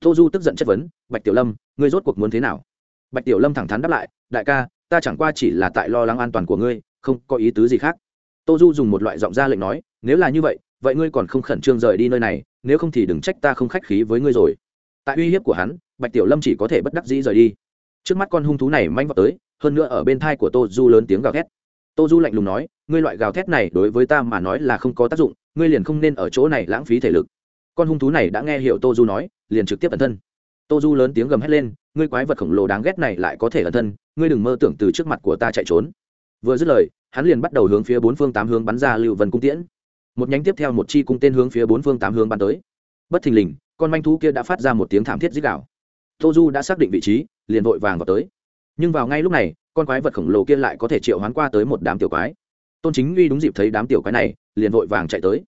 Tô du tức giận chất vấn, bạch tiểu lâm, ngươi rốt cuộc muốn thế nào? Bạch tiểu lâm thẳng thắn đáp lại, đại ca, ta chẳng qua chỉ là tại lo lắng an toàn của ngươi, không có ý tứ gì khác. Tô du dùng một loại giọng ra lệnh nói, nếu là như vậy vậy ngươi còn không khẩn trương rời đi nơi này, nếu không thì đừng trách ta không khách khí với ngươi rồi. Tại uy hiếp của hắn, bạch tiểu lâm chỉ có thể bất đắc dĩ rời đi. Trước mắt con hung thú này manh vào tới, hơn nữa ở bên thai của tô du lớn tiếng gào thét tô du lạnh lùng nói, ngươi loại gào thét này đối với ta mà nói là không có tác dụng, ngươi liền không nên ở chỗ này lãng phí thể lực. Con hung thú này đã nghe hiểu tô du nói, liền trực tiếp ẩn thân. Tô du lớn tiếng gầm hét lên, ngươi quái vật khổng lồ đáng ghét này lại có thể ẩn thân, ngươi đừng mơ tưởng từ trước mặt của ta chạy trốn. Vừa dứt lời, hắn liền bắt đầu hướng phía bốn phương tám hướng bắn ra lưu vân cung tiễn. Một nhánh tiếp theo một chi cung tên hướng phía bốn phương tám hướng bắn tới. Bất thình lình, con manh thú kia đã phát ra một tiếng thảm thiết dích đạo tô du đã xác định vị trí, liền vội vàng vào tới. Nhưng vào ngay lúc này con quái vật khổng lồ kia lại có thể triệu hoán qua tới một đám tiểu quái. Tôn chính uy đúng dịp thấy đám tiểu quái này, liền vội vàng chạy tới.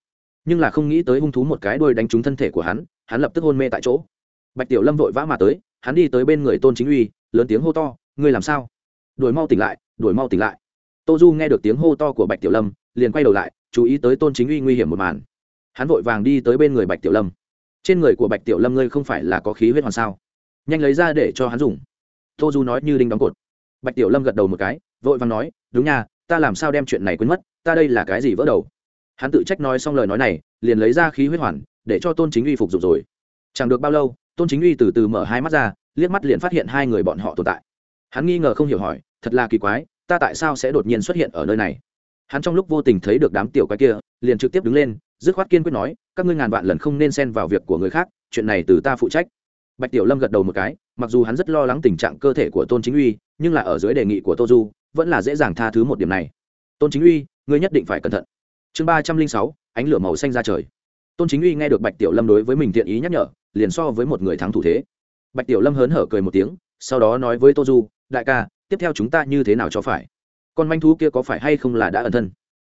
Nhưng là không nghĩ tới hung thú một cái đuôi đánh trúng thân thể của hắn hắn lập tức hôn mê tại chỗ. Bạch tiểu lâm vội vã mà tới, hắn đi tới bên người tôn chính uy, lớn tiếng hô to, ngươi làm sao? Đuổi mau tỉnh lại, đuổi mau tỉnh lại. Tô du nghe được tiếng hô to của bạch tiểu lâm, liền quay đầu lại, chú ý tới tôn chính uy nguy hiểm một màn. Hắn vội vàng đi tới bên người bạch tiểu lâm. Trên người của bạch tiểu lâm ngươi không phải là có khí huyết hoàn sao? Nhanh lấy ra để cho hắn dùng. Tô du nói như đinh đóng cột bạch tiểu lâm gật đầu một cái, vội vàng nói, đúng nha, ta làm sao đem chuyện này quên mất, ta đây là cái gì vỡ đầu? Hắn tự trách nói xong lời nói này, liền lấy ra khí huyết hoàn, để cho tôn chính uy phục dụng rồi. Chẳng được bao lâu, tôn chính uy từ từ mở hai mắt ra, liếc mắt liền phát hiện hai người bọn họ tồn tại. Hắn nghi ngờ không hiểu hỏi, thật là kỳ quái, ta tại sao sẽ đột nhiên xuất hiện ở nơi này? Hắn trong lúc vô tình thấy được đám tiểu quái kia, liền trực tiếp đứng lên, dứt khoát kiên quyết nói, các ngươi ngàn vạn lần không nên xen vào việc của người khác, chuyện này từ ta phụ trách. Bạch tiểu lâm gật đầu một cái mặc dù hắn rất lo lắng tình trạng cơ thể của tôn chính uy, nhưng là ở dưới đề nghị của tô du, vẫn là dễ dàng tha thứ một điểm này. Tôn chính uy, ngươi nhất định phải cẩn thận. Chương ba trăm linh sáu, ánh lửa màu xanh ra trời. Tôn chính uy nghe được bạch tiểu lâm đối với mình thiện ý nhắc nhở, liền so với một người thắng thủ thế. Bạch tiểu lâm hớn hở cười một tiếng, sau đó nói với tô du, đại ca, tiếp theo chúng ta như thế nào cho phải? Con manh thú kia có phải hay không là đã ẩn thân?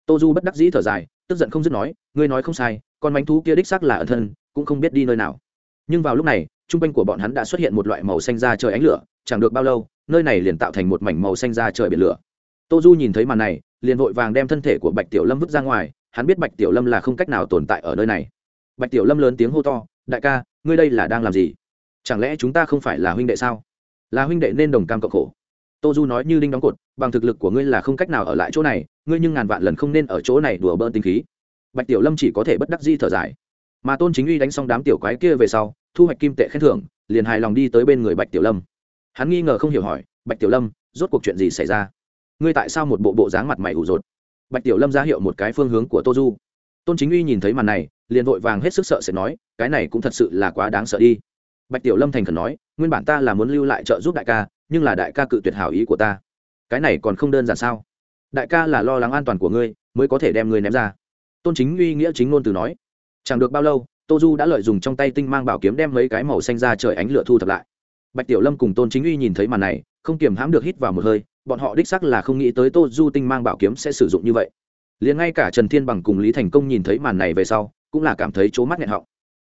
Tô du bất đắc dĩ thở dài, tức giận không dứt nói, ngươi nói không sai, con manh thú kia đích xác là ẩn thân, cũng không biết đi nơi nào. Nhưng vào lúc này Trung quanh của bọn hắn đã xuất hiện một loại màu xanh da trời ánh lửa, chẳng được bao lâu, nơi này liền tạo thành một mảnh màu xanh da trời biển lửa. Tô du nhìn thấy màn này, liền vội vàng đem thân thể của bạch tiểu lâm vứt ra ngoài, hắn biết bạch tiểu lâm là không cách nào tồn tại ở nơi này. Bạch tiểu lâm lớn tiếng hô to, đại ca, ngươi đây là đang làm gì? Chẳng lẽ chúng ta không phải là huynh đệ sao? Là huynh đệ nên đồng cam cộng khổ. Tô du nói như đinh đóng cột, bằng thực lực của ngươi là không cách nào ở lại chỗ này, ngươi nhưng ngàn vạn lần không nên ở chỗ này đùa bỡn tinh khí. Bạch tiểu lâm chỉ có thể bất đắc di thở dài. Mà tôn chính uy đánh xong đám tiểu quái kia về sau thu hoạch kim tệ khen thưởng, liền hài lòng đi tới bên người bạch tiểu lâm. Hắn nghi ngờ không hiểu hỏi, bạch tiểu lâm, rốt cuộc chuyện gì xảy ra? Ngươi tại sao một bộ bộ dáng mặt mày ủ rột? Bạch tiểu lâm ra hiệu một cái phương hướng của tô du. Tôn chính uy nhìn thấy màn này, liền vội vàng hết sức sợ sẽ nói, cái này cũng thật sự là quá đáng sợ đi. Bạch tiểu lâm thành khẩn nói, nguyên bản ta là muốn lưu lại trợ giúp đại ca, nhưng là đại ca cự tuyệt hảo ý của ta. Cái này còn không đơn giản sao? Đại ca là lo lắng an toàn của ngươi, mới có thể đem ngươi ném ra. Tôn chính uy nghĩa chính ngôn từ nói, chẳng được bao lâu tô du đã lợi dùng trong tay tinh mang bảo kiếm đem mấy cái màu xanh ra trời ánh lửa thu thập lại. Bạch tiểu lâm cùng tôn chính uy nhìn thấy màn này, không kiềm hãm được hít vào một hơi, bọn họ đích sắc là không nghĩ tới tô du tinh mang bảo kiếm sẽ sử dụng như vậy. Liền ngay cả trần thiên bằng cùng lý thành công nhìn thấy màn này về sau, cũng là cảm thấy c mắt nghẹn họng.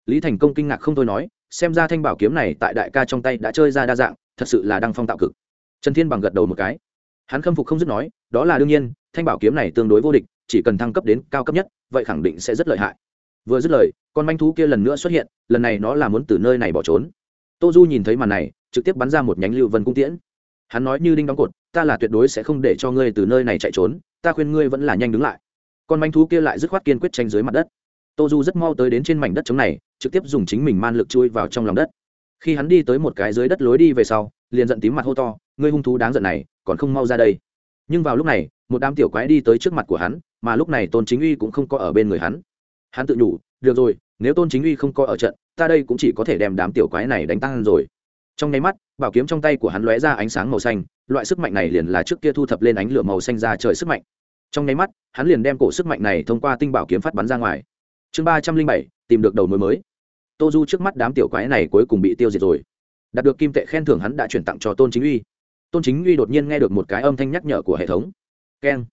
Lý thành công kinh ngạc không thôi nói, xem ra thanh bảo kiếm này tại đại ca trong tay đã chơi ra đa dạng, thật sự là đăng phong tạo cực. Trần thiên bằng gật đầu một cái. Hắn khâm phục không dứt nói, đó là đương nhiên, thanh bảo kiếm này tương đối vô địch, chỉ cần thăng cấp đến cao cấp nhất, vậy khẳng định sẽ rất lợi hại vừa dứt lời, con manh thú kia lần nữa xuất hiện, lần này nó là muốn từ nơi này bỏ trốn. Tô du nhìn thấy màn này, trực tiếp bắn ra một nhánh lưu vân cung tiễn. Hắn nói như đinh đóng cột, ta là tuyệt đối sẽ không để cho ngươi từ nơi này chạy trốn, ta khuyên ngươi vẫn là nhanh đứng lại. Con manh thú kia lại dứt khoát kiên quyết tranh dưới mặt đất. Tô du rất mau tới đến trên mảnh đất trống này, trực tiếp dùng chính mình man lực chui vào trong lòng đất. Khi hắn đi tới một cái dưới đất lối đi về sau, liền giận tím mặt hô to, ngươi hung thú đáng giận này, còn không mau ra đây. Nhưng vào lúc này, một đám tiểu quái đi tới trước mặt của hắn, mà lúc này tôn chính uy cũng không có ở bên người hắn hắn tự nhủ, được rồi, nếu tôn chính uy không coi ở trận, ta đây cũng chỉ có thể đem đám tiểu quái này đánh tan rồi. Trong nháy mắt, bảo kiếm trong tay của hắn lóe ra ánh sáng màu xanh, loại sức mạnh này liền là trước kia thu thập lên ánh lửa màu xanh ra trời sức mạnh. Trong nháy mắt, hắn liền đem cổ sức mạnh này thông qua tinh bảo kiếm phát bắn ra ngoài. Chương ba trăm linh bảy, tìm được đầu mối mới. Tô du trước mắt đám tiểu quái này cuối cùng bị tiêu diệt rồi. Đạt được kim tệ khen thưởng hắn đã chuyển tặng cho tôn chính uy. Tôn chính uy đột nhiên nghe được một cái âm thanh nhắc nhở của hệ thống. Keng.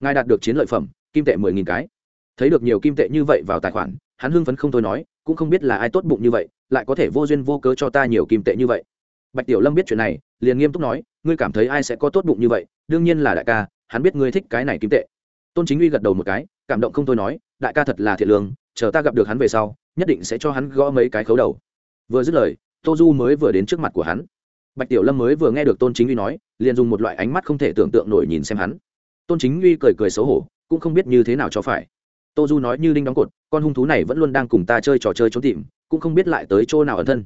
Ngài đạt được chiến lợi phẩm, kim tệ mười nghìn cái thấy được nhiều kim tệ như vậy vào tài khoản, hắn hưng phấn không thôi nói, cũng không biết là ai tốt bụng như vậy, lại có thể vô duyên vô cớ cho ta nhiều kim tệ như vậy. Bạch tiểu lâm biết chuyện này, liền nghiêm túc nói, ngươi cảm thấy ai sẽ có tốt bụng như vậy? Đương nhiên là đại ca, hắn biết ngươi thích cái này kim tệ. Tôn chính uy gật đầu một cái, cảm động không thôi nói, đại ca thật là thiện lương, chờ ta gặp được hắn về sau, nhất định sẽ cho hắn gõ mấy cái khấu đầu. Vừa dứt lời, tô du mới vừa đến trước mặt của hắn. Bạch tiểu lâm mới vừa nghe được tôn chính uy nói, liền dùng một loại ánh mắt không thể tưởng tượng nổi nhìn xem hắn. Tôn chính uy cười cười xấu hổ, cũng không biết như thế nào cho phải tô du nói như đinh đóng cột, con hung thú này vẫn luôn đang cùng ta chơi trò chơi trốn tìm, cũng không biết lại tới chỗ nào ẩn thân.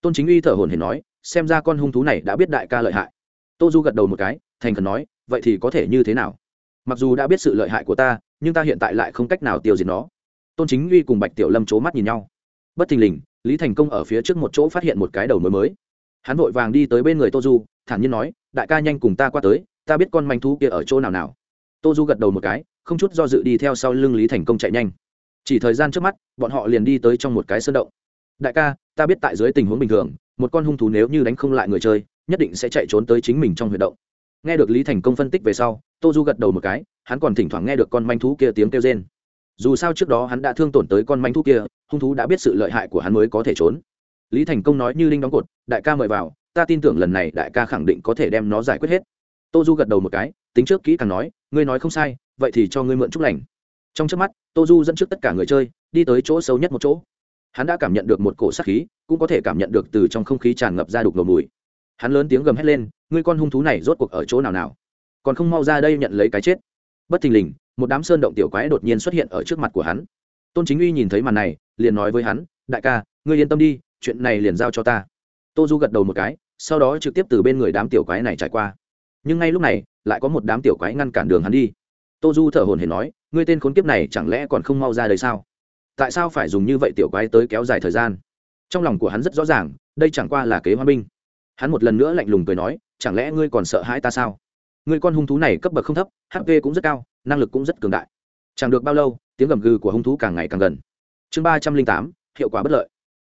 Tôn chính uy thở hồn hển nói, xem ra con hung thú này đã biết đại ca lợi hại. Tô du gật đầu một cái, thành khẩn nói, vậy thì có thể như thế nào? Mặc dù đã biết sự lợi hại của ta, nhưng ta hiện tại lại không cách nào tiêu diệt nó. Tôn chính uy cùng bạch tiểu lâm c h ố mắt nhìn nhau. Bất thình lình, lý thành công ở phía trước một chỗ phát hiện một cái đầu mới mới. Hắn vội vàng đi tới bên người tô du, thản nhiên nói, đại ca nhanh cùng ta qua tới, ta biết con manh thú kia ở chỗ nào nào. Tô du gật đầu một cái không chút do dự đi theo sau lưng lý thành công chạy nhanh chỉ thời gian trước mắt bọn họ liền đi tới trong một cái sơn động đại ca ta biết tại dưới tình huống bình thường một con hung thú nếu như đánh không lại người chơi nhất định sẽ chạy trốn tới chính mình trong huyệt động nghe được lý thành công phân tích về sau tô du gật đầu một cái hắn còn thỉnh thoảng nghe được con manh thú kia tiếng kêu rên dù sao trước đó hắn đã thương tổn tới con manh thú kia hung thú đã biết sự lợi hại của hắn mới có thể trốn lý thành công nói như linh đóng cột đại ca mời vào ta tin tưởng lần này đại ca khẳng định có thể đem nó giải quyết hết tô du gật đầu một cái, tính trước kỹ càng nói, ngươi nói không sai, vậy thì cho ngươi mượn chúc lành. Trong trước mắt, tô du dẫn trước tất cả người chơi, đi tới chỗ sâu nhất một chỗ. Hắn đã cảm nhận được một cổ sát khí, cũng có thể cảm nhận được từ trong không khí tràn ngập ra đục ngầu mùi. Hắn lớn tiếng gầm hét lên, ngươi con hung thú này rốt cuộc ở chỗ nào nào? Còn không mau ra đây nhận lấy cái chết. Bất thình lình, một đám sơn động tiểu quái đột nhiên xuất hiện ở trước mặt của hắn. Tôn chính uy nhìn thấy màn này, liền nói với hắn, đại ca, ngươi yên tâm đi, chuyện này liền giao cho ta. Tô du gật đầu một cái, sau đó trực tiếp từ bên người đám tiểu quái này trải qua nhưng ngay lúc này lại có một đám tiểu quái ngăn cản đường hắn đi. Tô du thở hồn hển nói, ngươi tên khốn kiếp này chẳng lẽ còn không mau ra đời sao? Tại sao phải dùng như vậy tiểu quái tới kéo dài thời gian? Trong lòng của hắn rất rõ ràng, đây chẳng qua là kế hoa binh. Hắn một lần nữa lạnh lùng cười nói, chẳng lẽ ngươi còn sợ hãi ta sao? Ngươi con hung thú này cấp bậc không thấp hp cũng rất cao, năng lực cũng rất cường đại. Chẳng được bao lâu, tiếng gầm gừ của hung thú càng ngày càng gần. Chương ba trăm linh tám, hiệu quả bất lợi.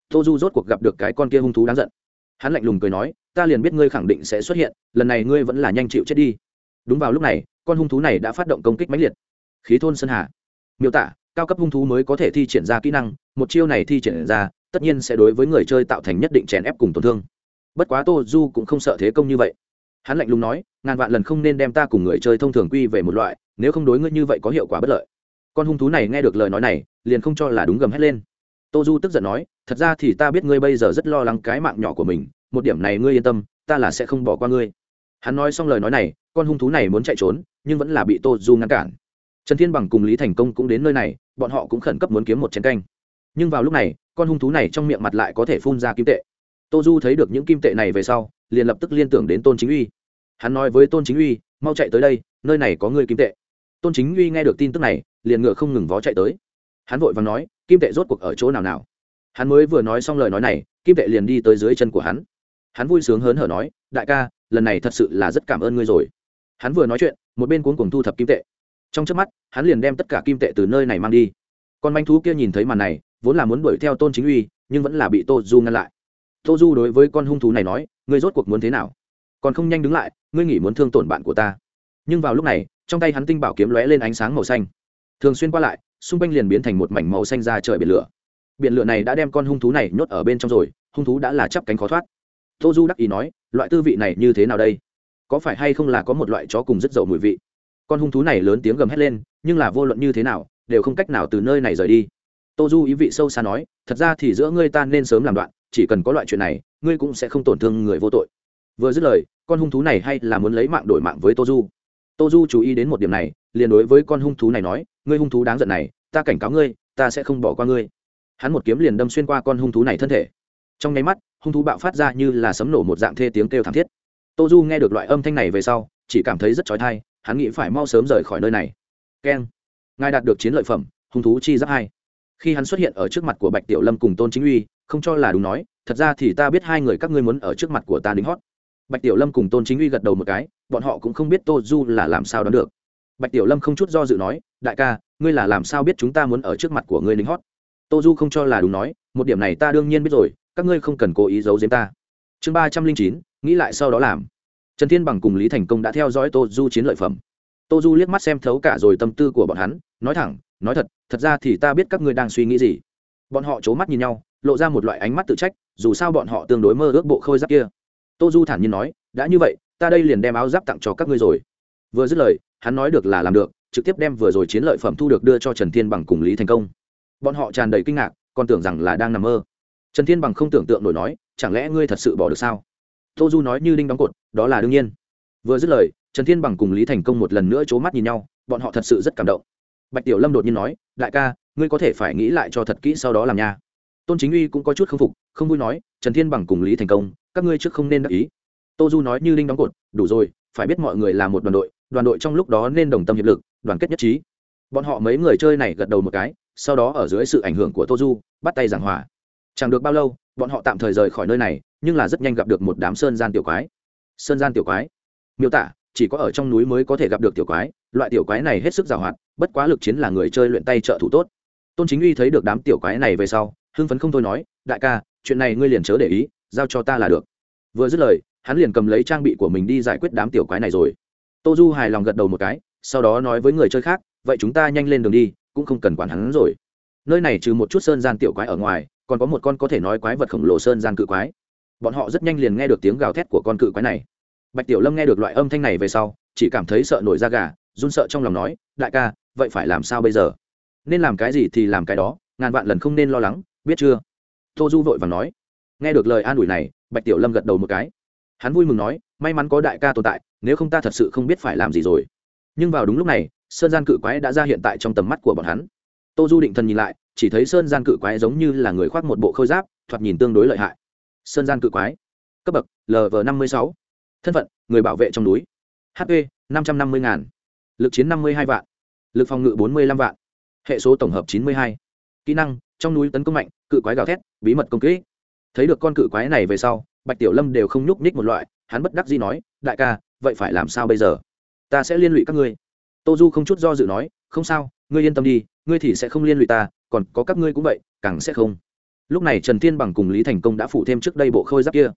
Tô du rốt cuộc gặp được cái con kia hung thú đáng giận. Hắn lạnh lùng cười nói ta liền biết ngươi khẳng định sẽ xuất hiện, lần này ngươi vẫn là nhanh chịu chết đi. Đúng vào lúc này, con hung thú này đã phát động công kích mãnh liệt. Khí thôn sơn hà. Miêu tả, cao cấp hung thú mới có thể thi triển ra kỹ năng, một chiêu này thi triển ra, tất nhiên sẽ đối với người chơi tạo thành nhất định chèn ép cùng tổn thương. Bất quá tô du cũng không sợ thế công như vậy. Hắn lạnh lùng nói, ngàn vạn lần không nên đem ta cùng người chơi thông thường quy về một loại, nếu không đối ngươi như vậy có hiệu quả bất lợi. Con hung thú này nghe được lời nói này, liền không cho là đúng gầm hét lên. Tô du tức giận nói, thật ra thì ta biết ngươi bây giờ rất lo lắng cái mạng nhỏ của mình một điểm này ngươi yên tâm, ta là sẽ không bỏ qua ngươi. Hắn nói xong lời nói này, con hung thú này muốn chạy trốn, nhưng vẫn là bị tô du ngăn cản. Trần thiên bằng cùng lý thành công cũng đến nơi này, bọn họ cũng khẩn cấp muốn kiếm một chén canh. Nhưng vào lúc này, con hung thú này trong miệng mặt lại có thể phun ra kim tệ. Tô du thấy được những kim tệ này về sau, liền lập tức liên tưởng đến tôn chính uy. Hắn nói với tôn chính uy, mau chạy tới đây, nơi này có người kim tệ. Tôn chính uy nghe được tin tức này, liền ngựa không ngừng vó chạy tới. Hắn vội và nói, kim tệ rốt cuộc ở chỗ nào nào? Hắn mới vừa nói xong lời nói này, kim tệ liền đi tới dưới chân của hắn hắn vui sướng hớn hở nói, đại ca, lần này thật sự là rất cảm ơn ngươi rồi. Hắn vừa nói chuyện, một bên cuốn cùng thu thập kim tệ. Trong trước mắt, hắn liền đem tất cả kim tệ từ nơi này mang đi. Con manh thú kia nhìn thấy màn này, vốn là muốn đuổi theo tôn chính uy, nhưng vẫn là bị tô du ngăn lại. Tô du đối với con hung thú này nói, ngươi rốt cuộc muốn thế nào? Còn không nhanh đứng lại, ngươi nghĩ muốn thương tổn bạn của ta. Nhưng vào lúc này, trong tay hắn tinh bảo kiếm lóe lên ánh sáng màu xanh. Thường xuyên qua lại, xung quanh liền biến thành một mảnh màu xanh ra trời biển lửa. Biển lửa này đã đem con hung thú này nhốt ở bên trong rồi, hung thú đã là chắp cánh khó thoát tô du đắc ý nói, loại tư vị này như thế nào đây? Có phải hay không là có một loại chó cùng rất dầu mùi vị? Con hung thú này lớn tiếng gầm hét lên, nhưng là vô luận như thế nào, đều không cách nào từ nơi này rời đi. Tô du ý vị sâu xa nói, thật ra thì giữa ngươi ta nên sớm làm đoạn, chỉ cần có loại chuyện này, ngươi cũng sẽ không tổn thương người vô tội. Vừa dứt lời, con hung thú này hay là muốn lấy mạng đổi mạng với tô du. Tô du chú ý đến một điểm này, liền đối với con hung thú này nói, ngươi hung thú đáng giận này, ta cảnh cáo ngươi, ta sẽ không bỏ qua ngươi. Hắn một kiếm liền đâm xuyên qua con hung thú này thân thể. Trong nháy mắt hung thú bạo phát ra như là sấm nổ một dạng thê tiếng kêu thảm thiết. Tô du nghe được loại âm thanh này về sau, chỉ cảm thấy rất trói thai hắn nghĩ phải mau sớm rời khỏi nơi này. Keng. Ngài đạt được chiến lợi phẩm, hung thú chi giáp hai. Khi hắn xuất hiện ở trước mặt của bạch tiểu lâm cùng tôn chính uy, không cho là đúng nói, thật ra thì ta biết hai người các ngươi muốn ở trước mặt của ta đính hót. Bạch tiểu lâm cùng tôn chính uy gật đầu một cái, bọn họ cũng không biết tô du là làm sao đón được. Bạch tiểu lâm không chút do dự nói, đại ca, ngươi là làm sao biết chúng ta muốn ở trước mặt của ngươi đính hót? Tô du không cho là đúng nói, một điểm này ta đương nhiên biết rồi các ngươi không cần cố ý giấu giếm ta. Chương ba trăm linh chín, nghĩ lại sau đó làm. Trần thiên bằng cùng lý thành công đã theo dõi tô du chiến lợi phẩm. Tô du liếc mắt xem thấu cả rồi tâm tư của bọn hắn, nói thẳng, nói thật thật ra thì ta biết các ngươi đang suy nghĩ gì. Bọn họ c h ố mắt nhìn nhau, lộ ra một loại ánh mắt tự trách, dù sao bọn họ tương đối mơ ước bộ khôi giáp kia. Tô du thản nhiên nói, đã như vậy, ta đây liền đem áo giáp tặng cho các ngươi rồi. Vừa dứt lời, hắn nói được là làm được, trực tiếp đem vừa rồi chiến lợi phẩm thu được đưa cho trần thiên bằng cùng lý thành công. Bọn họ tràn đầy kinh ngạc, còn tưởng rằng là đang nằm mơ trần thiên bằng không tưởng tượng nổi nói, chẳng lẽ ngươi thật sự bỏ được sao? Tô du nói như đinh đóng cột, đó là đương nhiên. Vừa dứt lời, trần thiên bằng cùng lý thành công một lần nữa c h ố mắt nhìn nhau, bọn họ thật sự rất cảm động. Bạch tiểu lâm đột nhiên nói, đại ca, ngươi có thể phải nghĩ lại cho thật kỹ sau đó làm nha. Tôn chính uy cũng có chút k phục, không vui nói, trần thiên bằng cùng lý thành công, các ngươi trước không nên đắc ý. Tô du nói như đinh đóng cột, đủ rồi, phải biết mọi người là một đoàn đội đoàn đội trong lúc đó nên đồng tâm hiệp lực, đoàn kết nhất trí. Bọn họ mấy người chơi này gật đầu một cái, sau đó ở dưới sự ảnh hưởng của tô du, bắt tay giảng hòa chẳng được bao lâu, bọn họ tạm thời rời khỏi nơi này, nhưng là rất nhanh gặp được một đám sơn gian tiểu quái. Sơn gian tiểu quái? Miêu tả, chỉ có ở trong núi mới có thể gặp được tiểu quái, loại tiểu quái này hết sức giàu hoạt, bất quá lực chiến là người chơi luyện tay trợ thủ tốt. Tôn chính uy thấy được đám tiểu quái này về sau, hưng phấn không thôi nói, đại ca, chuyện này ngươi liền chớ để ý, giao cho ta là được. Vừa dứt lời, hắn liền cầm lấy trang bị của mình đi giải quyết đám tiểu quái này rồi. Tô du hài lòng gật đầu một cái, sau đó nói với người chơi khác, vậy chúng ta nhanh lên đường đi, cũng không cần quản hắn rồi. Nơi này trừ một chút sơn gian tiểu quái ở ngoài còn có một con có thể nói quái vật khổng lồ sơn gian cự quái. Bọn họ rất nhanh liền nghe được tiếng gào thét của con cự quái này. Bạch tiểu lâm nghe được loại âm thanh này về sau, chỉ cảm thấy sợ nổi da gà, run sợ trong lòng nói, đại ca, vậy phải làm sao bây giờ? Nên làm cái gì thì làm cái đó, ngàn vạn lần không nên lo lắng, biết chưa? Tô du vội vàng nói. Nghe được lời an ủi này, bạch tiểu lâm gật đầu một cái. Hắn vui mừng nói, may mắn có đại ca tồn tại, nếu không ta thật sự không biết phải làm gì rồi. Nhưng vào đúng lúc này, sơn gian cự quái đã ra hiện tại trong tầm mắt của bọn hắn. Tô du định thần nhìn lại chỉ thấy sơn gian cự quái giống như là người khoác một bộ khôi giáp, thoạt nhìn tương đối lợi hại. Sơn gian cự quái. Cấp bậc lv năm mươi sáu. Thân phận, người bảo vệ trong núi. Hp năm trăm năm mươi ngàn. Lực chiến năm mươi hai vạn. Lực phòng ngự bốn mươi năm vạn. Hệ số tổng hợp chín mươi hai. Kỹ năng, trong núi tấn công mạnh, cự quái gào thét, bí mật công kỹ thấy được con cự quái này về sau, bạch tiểu lâm đều không nhúc nhích một loại, hắn bất đắc dĩ nói, đại ca, vậy phải làm sao bây giờ? Ta sẽ liên lụy các ngươi. Tô du không chút do dự nói, không sao, ngươi yên tâm đi, ngươi thì sẽ không liên lụy ta còn có các ngươi cũng vậy, càng sẽ không. Lúc này trần thiên bằng cùng lý thành công đã phụ thêm trước đây bộ khôi giáp kia.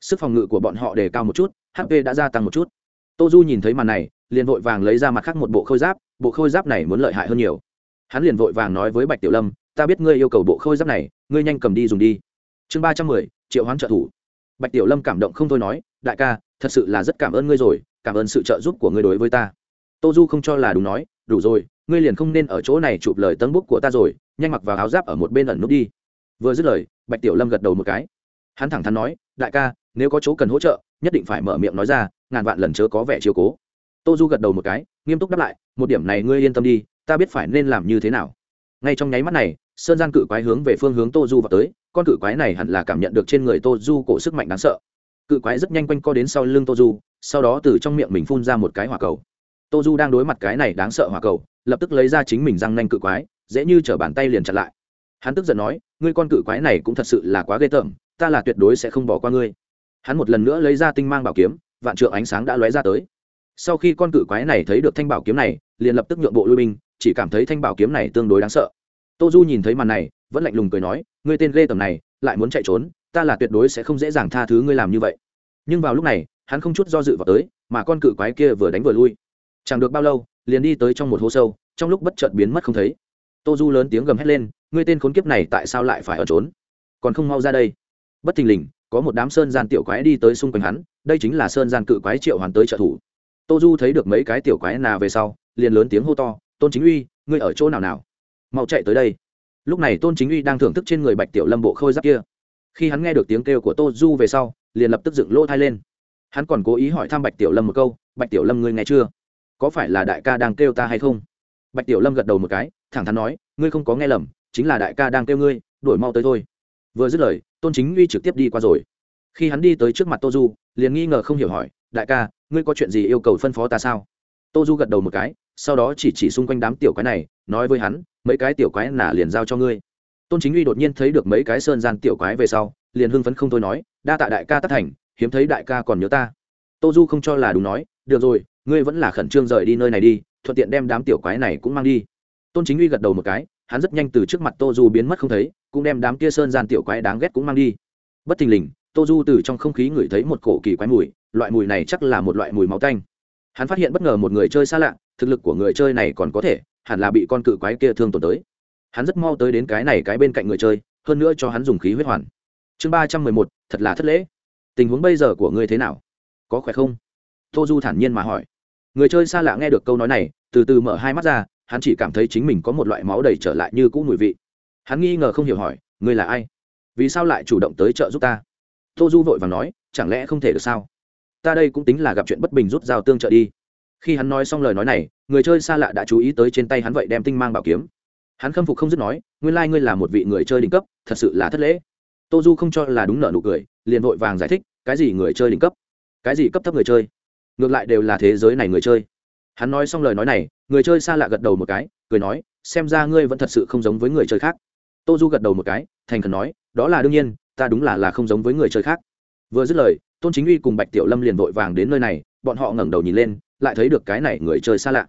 Sức phòng ngự của bọn họ đề cao một chút hp đã gia tăng một chút. Tô du nhìn thấy màn này, liền vội vàng lấy ra mặt khác một bộ khôi giáp, bộ khôi giáp này muốn lợi hại hơn nhiều. Hắn liền vội vàng nói với bạch tiểu lâm, ta biết ngươi yêu cầu bộ khôi giáp này, ngươi nhanh cầm đi dùng đi. Chương ba trăm mười, triệu hoán trợ thủ. Bạch tiểu lâm cảm động không thôi nói, đại ca, thật sự là rất cảm ơn ngươi rồi, cảm ơn sự trợ giúp của ngươi đối với ta. Tô du không cho là đúng nói, đủ rồi ngươi liền không nên ở chỗ này chụp lời tân bút của ta rồi, nhanh mặc vào áo giáp ở một bên ẩn nút đi. Vừa dứt lời, bạch tiểu lâm gật đầu một cái. Hắn thẳng thắn nói, đại ca, nếu có chỗ cần hỗ trợ, nhất định phải mở miệng nói ra, ngàn vạn lần chớ có vẻ chiều cố. Tô du gật đầu một cái, nghiêm túc đáp lại, một điểm này ngươi yên tâm đi, ta biết phải nên làm như thế nào. Ngay trong nháy mắt này, sơn gian cự quái hướng về phương hướng tô du vào tới, con cự quái này hẳn là cảm nhận được trên người tô du cổ sức mạnh đáng sợ. Cự quái rất nhanh quanh co đến sau lưng tô du, sau đó từ trong miệng mình phun ra một cái hỏa cầu. Tô du đang đối mặt cái này đáng sợ hỏa cầu lập tức lấy ra chính mình răng nanh cự quái, dễ như chở bàn tay liền chặn lại. Hắn tức giận nói, ngươi con cự quái này cũng thật sự là quá ghê tởm, ta là tuyệt đối sẽ không bỏ qua ngươi. Hắn một lần nữa lấy ra tinh mang bảo kiếm, vạn trượng ánh sáng đã lóe ra tới. Sau khi con cự quái này thấy được thanh bảo kiếm này, liền lập tức nhượng bộ lui binh, chỉ cảm thấy thanh bảo kiếm này tương đối đáng sợ. Tô du nhìn thấy màn này, vẫn lạnh lùng cười nói, ngươi tên ghê tầm này, lại muốn chạy trốn, ta là tuyệt đối sẽ không dễ dàng tha thứ ngươi làm như vậy. Nhưng vào lúc này, hắn không chút do dự vào tới, mà con cự quái kia vừa đánh vừa lui. Chẳng được bao lâu liền đi tới trong một hố sâu, trong lúc bất chợt biến mất không thấy. Tô du lớn tiếng gầm hét lên, ngươi tên khốn kiếp này tại sao lại phải ở trốn? Còn không mau ra đây. Bất thình lình, có một đám sơn gian tiểu quái đi tới xung quanh hắn, đây chính là sơn gian cự quái triệu hoàn tới trợ thủ. Tô du thấy được mấy cái tiểu quái nà về sau, liền lớn tiếng hô to, tôn chính uy, ngươi ở chỗ nào nào? Mau chạy tới đây. Lúc này tôn chính uy đang thưởng thức trên người bạch tiểu lâm bộ khôi giáp kia. Khi hắn nghe được tiếng kêu của tô du về sau, liền lập tức dựng lỗ thai lên. Hắn còn cố ý hỏi thăm bạch tiểu lâm một câu, bạch tiểu lâm ngươi nghe chưa? Có phải là đại ca đang kêu ta hay không? Bạch tiểu lâm gật đầu một cái, thẳng thắn nói, ngươi không có nghe lầm, chính là đại ca đang kêu ngươi đổi mau tới thôi. Vừa dứt lời, tôn chính uy trực tiếp đi qua rồi. Khi hắn đi tới trước mặt tô du, liền nghi ngờ không hiểu hỏi, đại ca, ngươi có chuyện gì yêu cầu phân phó ta sao? Tô du gật đầu một cái, sau đó chỉ chỉ xung quanh đám tiểu quái này, nói với hắn, mấy cái tiểu quái nả liền giao cho ngươi. Tôn chính uy đột nhiên thấy được mấy cái sơn gian tiểu quái về sau, liền hưng phấn không thôi nói, đa tạ đại ca tất thành, hiếm thấy đại ca còn nhớ ta. Tô du không cho là đúng nói, được rồi ngươi vẫn là khẩn trương rời đi nơi này đi, thuận tiện đem đám tiểu quái này cũng mang đi. Tôn chính uy gật đầu một cái, hắn rất nhanh từ trước mặt tô du biến mất không thấy, cũng đem đám kia sơn gian tiểu quái đáng ghét cũng mang đi. Bất thình lình, tô du từ trong không khí ngửi thấy một cổ kỳ quái mùi, loại mùi này chắc là một loại mùi máu tanh. Hắn phát hiện bất ngờ một người chơi xa lạ, thực lực của người chơi này còn có thể, hẳn là bị con cự quái kia thương tổn tới. Hắn rất mau tới đến cái này cái bên cạnh người chơi, hơn nữa cho hắn dùng khí huyết hoàn. Chương ba trăm mười một, thật là thất lễ. Tình huống bây giờ của ngươi thế nào? Có khỏe không? Tô du thản nhiên mà hỏi. Người chơi xa lạ nghe được câu nói này, từ từ mở hai mắt ra, hắn chỉ cảm thấy chính mình có một loại máu đầy trở lại như cũ mùi vị. Hắn nghi ngờ không hiểu hỏi, ngươi là ai? Vì sao lại chủ động tới chợ giúp ta? Tô du vội và nói, chẳng lẽ không thể được sao? Ta đây cũng tính là gặp chuyện bất bình rút dao tương trợ đi. Khi hắn nói xong lời nói này, người chơi xa lạ đã chú ý tới trên tay hắn vậy đem tinh mang bảo kiếm. Hắn khâm phục không dứt nói, nguyên lai、like、ngươi là một vị người chơi đỉnh cấp, thật sự là thất lễ. Tô du không cho là đúng nợ nụ cười, liền vội vàng giải thích, cái gì người chơi đỉnh cấp? Cái gì cấp thấp người chơi? Ngược lại đều là thế giới này người chơi. Hắn nói xong lời nói này, người chơi xa lạ gật đầu một cái, cười nói, xem ra ngươi vẫn thật sự không giống với người chơi khác. Tô du gật đầu một cái, thành khẩn nói, đó là đương nhiên, ta đúng là là không giống với người chơi khác. Vừa dứt lời, tôn chính uy cùng bạch tiểu lâm liền vội vàng đến nơi này, bọn họ ngẩng đầu nhìn lên, lại thấy được cái này người chơi xa lạ.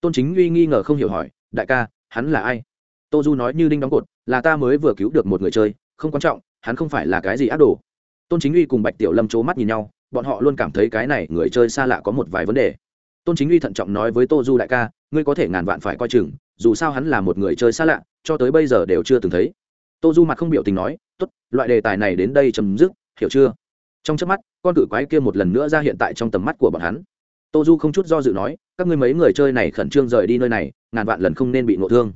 Tôn chính uy nghi ngờ không hiểu hỏi, đại ca, hắn là ai? Tô du nói như đinh đóng cột, là ta mới vừa cứu được một người chơi, không quan trọng, hắn không phải là cái gì ác đồ. Tôn chính uy cùng bạch tiểu lâm c h ố mắt nhìn nhau bọn họ luôn cảm thấy cái này người chơi xa lạ có một vài vấn đề. Tôn chính uy thận trọng nói với tô du đại ca, ngươi có thể ngàn vạn phải coi chừng, dù sao hắn là một người chơi xa lạ, cho tới bây giờ đều chưa từng thấy. Tô du mặt không biểu tình nói t ố t loại đề tài này đến đây chấm dứt, hiểu chưa? Trong trước mắt, con cự quái kia một lần nữa ra hiện tại trong tầm mắt của bọn hắn. Tô du không chút do dự nói, các ngươi mấy người chơi này khẩn trương rời đi nơi này, ngàn vạn lần không nên bị ngộ thương.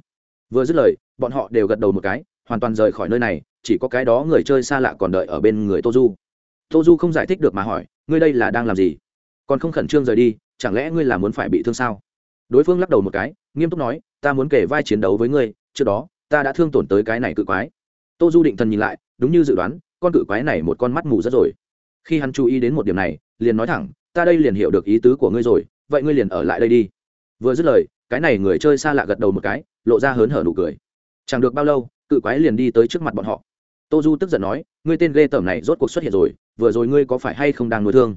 Vừa dứt lời, bọn họ đều gật đầu một cái, hoàn toàn rời khỏi nơi này, chỉ có cái đó người chơi xa lạ còn đợi ở bên người tô du tô du không giải thích được mà hỏi, ngươi đây là đang làm gì? Còn không khẩn trương rời đi, chẳng lẽ ngươi là muốn phải bị thương sao? Đối phương lắc đầu một cái, nghiêm túc nói, ta muốn kể vai chiến đấu với ngươi, trước đó, ta đã thương tổn tới cái này cự quái. Tô du định thần nhìn lại, đúng như dự đoán, con cự quái này một con mắt mù rất rồi. Khi hắn chú ý đến một điểm này, liền nói thẳng, ta đây liền hiểu được ý tứ của ngươi rồi, vậy ngươi liền ở lại đây đi. Vừa dứt lời, cái này người chơi xa lạ gật đầu một cái, lộ ra hớn hở nụ cười. Chẳng được bao lâu, cự quái liền đi tới trước mặt bọn họ. Tô du tức giận nói, ngươi tên ghê tởm này rốt cuộc xuất hiện rồi vừa rồi ngươi có phải hay không đang nuôi thương?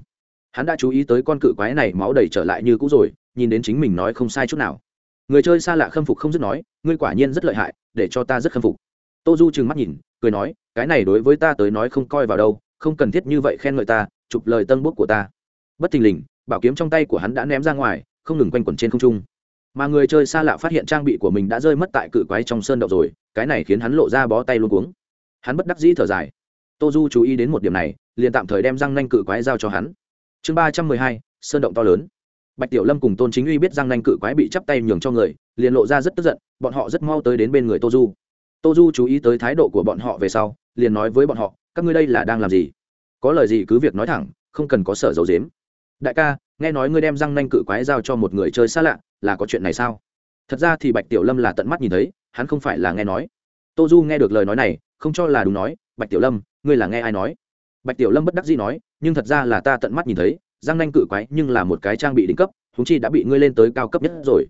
Hắn đã chú ý tới con cự quái này máu đầy trở lại như cũ rồi, nhìn đến chính mình nói không sai chút nào. Người chơi xa lạ khâm phục không dứt nói, ngươi quả nhiên rất lợi hại, để cho ta rất khâm phục. Tô du trừng mắt nhìn, cười nói, cái này đối với ta tới nói không coi vào đâu, không cần thiết như vậy khen ngợi ta, chụp lời tân bút của ta. Bất thình lình, bảo kiếm trong tay của hắn đã ném ra ngoài, không ngừng quanh quẩn trên không trung. Mà người chơi xa lạ phát hiện trang bị của mình đã rơi mất tại cự quái trong sơn đậu rồi, cái này khiến hắn lộ ra bó tay luôn cuống. Hắn bất đắc dĩ thở dài. Tô du chú ý đến một điểm này liền tạm thời đem răng nanh cự quái giao cho hắn. Chương ba trăm mười hai, sơn động to lớn. Bạch tiểu lâm cùng tôn chính uy biết răng nanh cự quái bị chắp tay nhường cho người, liền lộ ra rất tức giận, bọn họ rất mau tới đến bên người tô du. Tô du chú ý tới thái độ của bọn họ về sau, liền nói với bọn họ, các ngươi đây là đang làm gì? Có lời gì cứ việc nói thẳng, không cần có sở dầu dếm đại ca, nghe nói ngươi đem răng nanh cự quái giao cho một người chơi xa lạ, là có chuyện này sao? Thật ra thì bạch tiểu lâm là tận mắt nhìn thấy, hắn không phải là nghe nói. Tô du nghe được lời nói này, không cho là đúng nói, bạch tiểu lâm, ngươi là nghe ai nói? Bạch tiểu lâm bất đắc dĩ nói, nhưng thật ra là ta tận mắt nhìn thấy, Giang nanh cự quái nhưng là một cái trang bị đỉnh cấp húng chi đã bị ngươi lên tới cao cấp nhất rồi.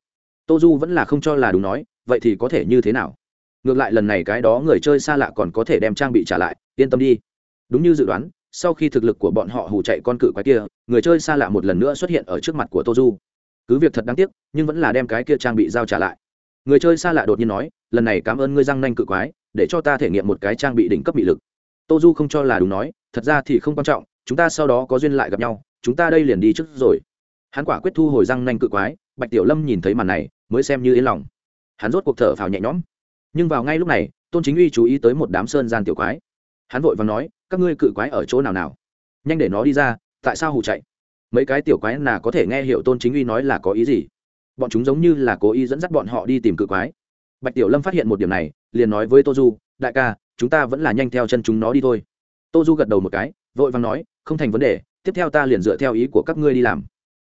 Tô du vẫn là không cho là đúng nói, vậy thì có thể như thế nào? Ngược lại lần này cái đó người chơi xa lạ còn có thể đem trang bị trả lại, yên tâm đi. Đúng như dự đoán, sau khi thực lực của bọn họ hù chạy con cự quái kia, người chơi xa lạ một lần nữa xuất hiện ở trước mặt của tô du. Cứ việc thật đáng tiếc, nhưng vẫn là đem cái kia trang bị giao trả lại. Người chơi xa lạ đột nhiên nói, lần này cảm ơn ngươi Giang nanh cự quái, để cho ta thể nghiệm một cái trang bị đỉnh cấp bị lực. Tô du không cho là đúng nói thật ra thì không quan trọng, chúng ta sau đó có duyên lại gặp nhau, chúng ta đây liền đi trước rồi. Hắn quả quyết thu hồi răng nanh cự quái, bạch tiểu lâm nhìn thấy màn này, mới xem như yên lòng. Hắn rốt cuộc thở phào nhẹ nhõm. Nhưng vào ngay lúc này, tôn chính uy chú ý tới một đám sơn gian tiểu quái. Hắn vội và nói, các ngươi cự quái ở chỗ nào nào? Nhanh để nó đi ra, tại sao hù chạy? Mấy cái tiểu quái là có thể nghe hiểu tôn chính uy nói là có ý gì? Bọn chúng giống như là cố ý dẫn dắt bọn họ đi tìm cự quái. Bạch tiểu lâm phát hiện một điểm này, liền nói với tô du, đại ca, chúng ta vẫn là nhanh theo chân chúng nó đi thôi tô du gật đầu một cái, vội vàng nói, không thành vấn đề, tiếp theo ta liền dựa theo ý của các ngươi đi làm.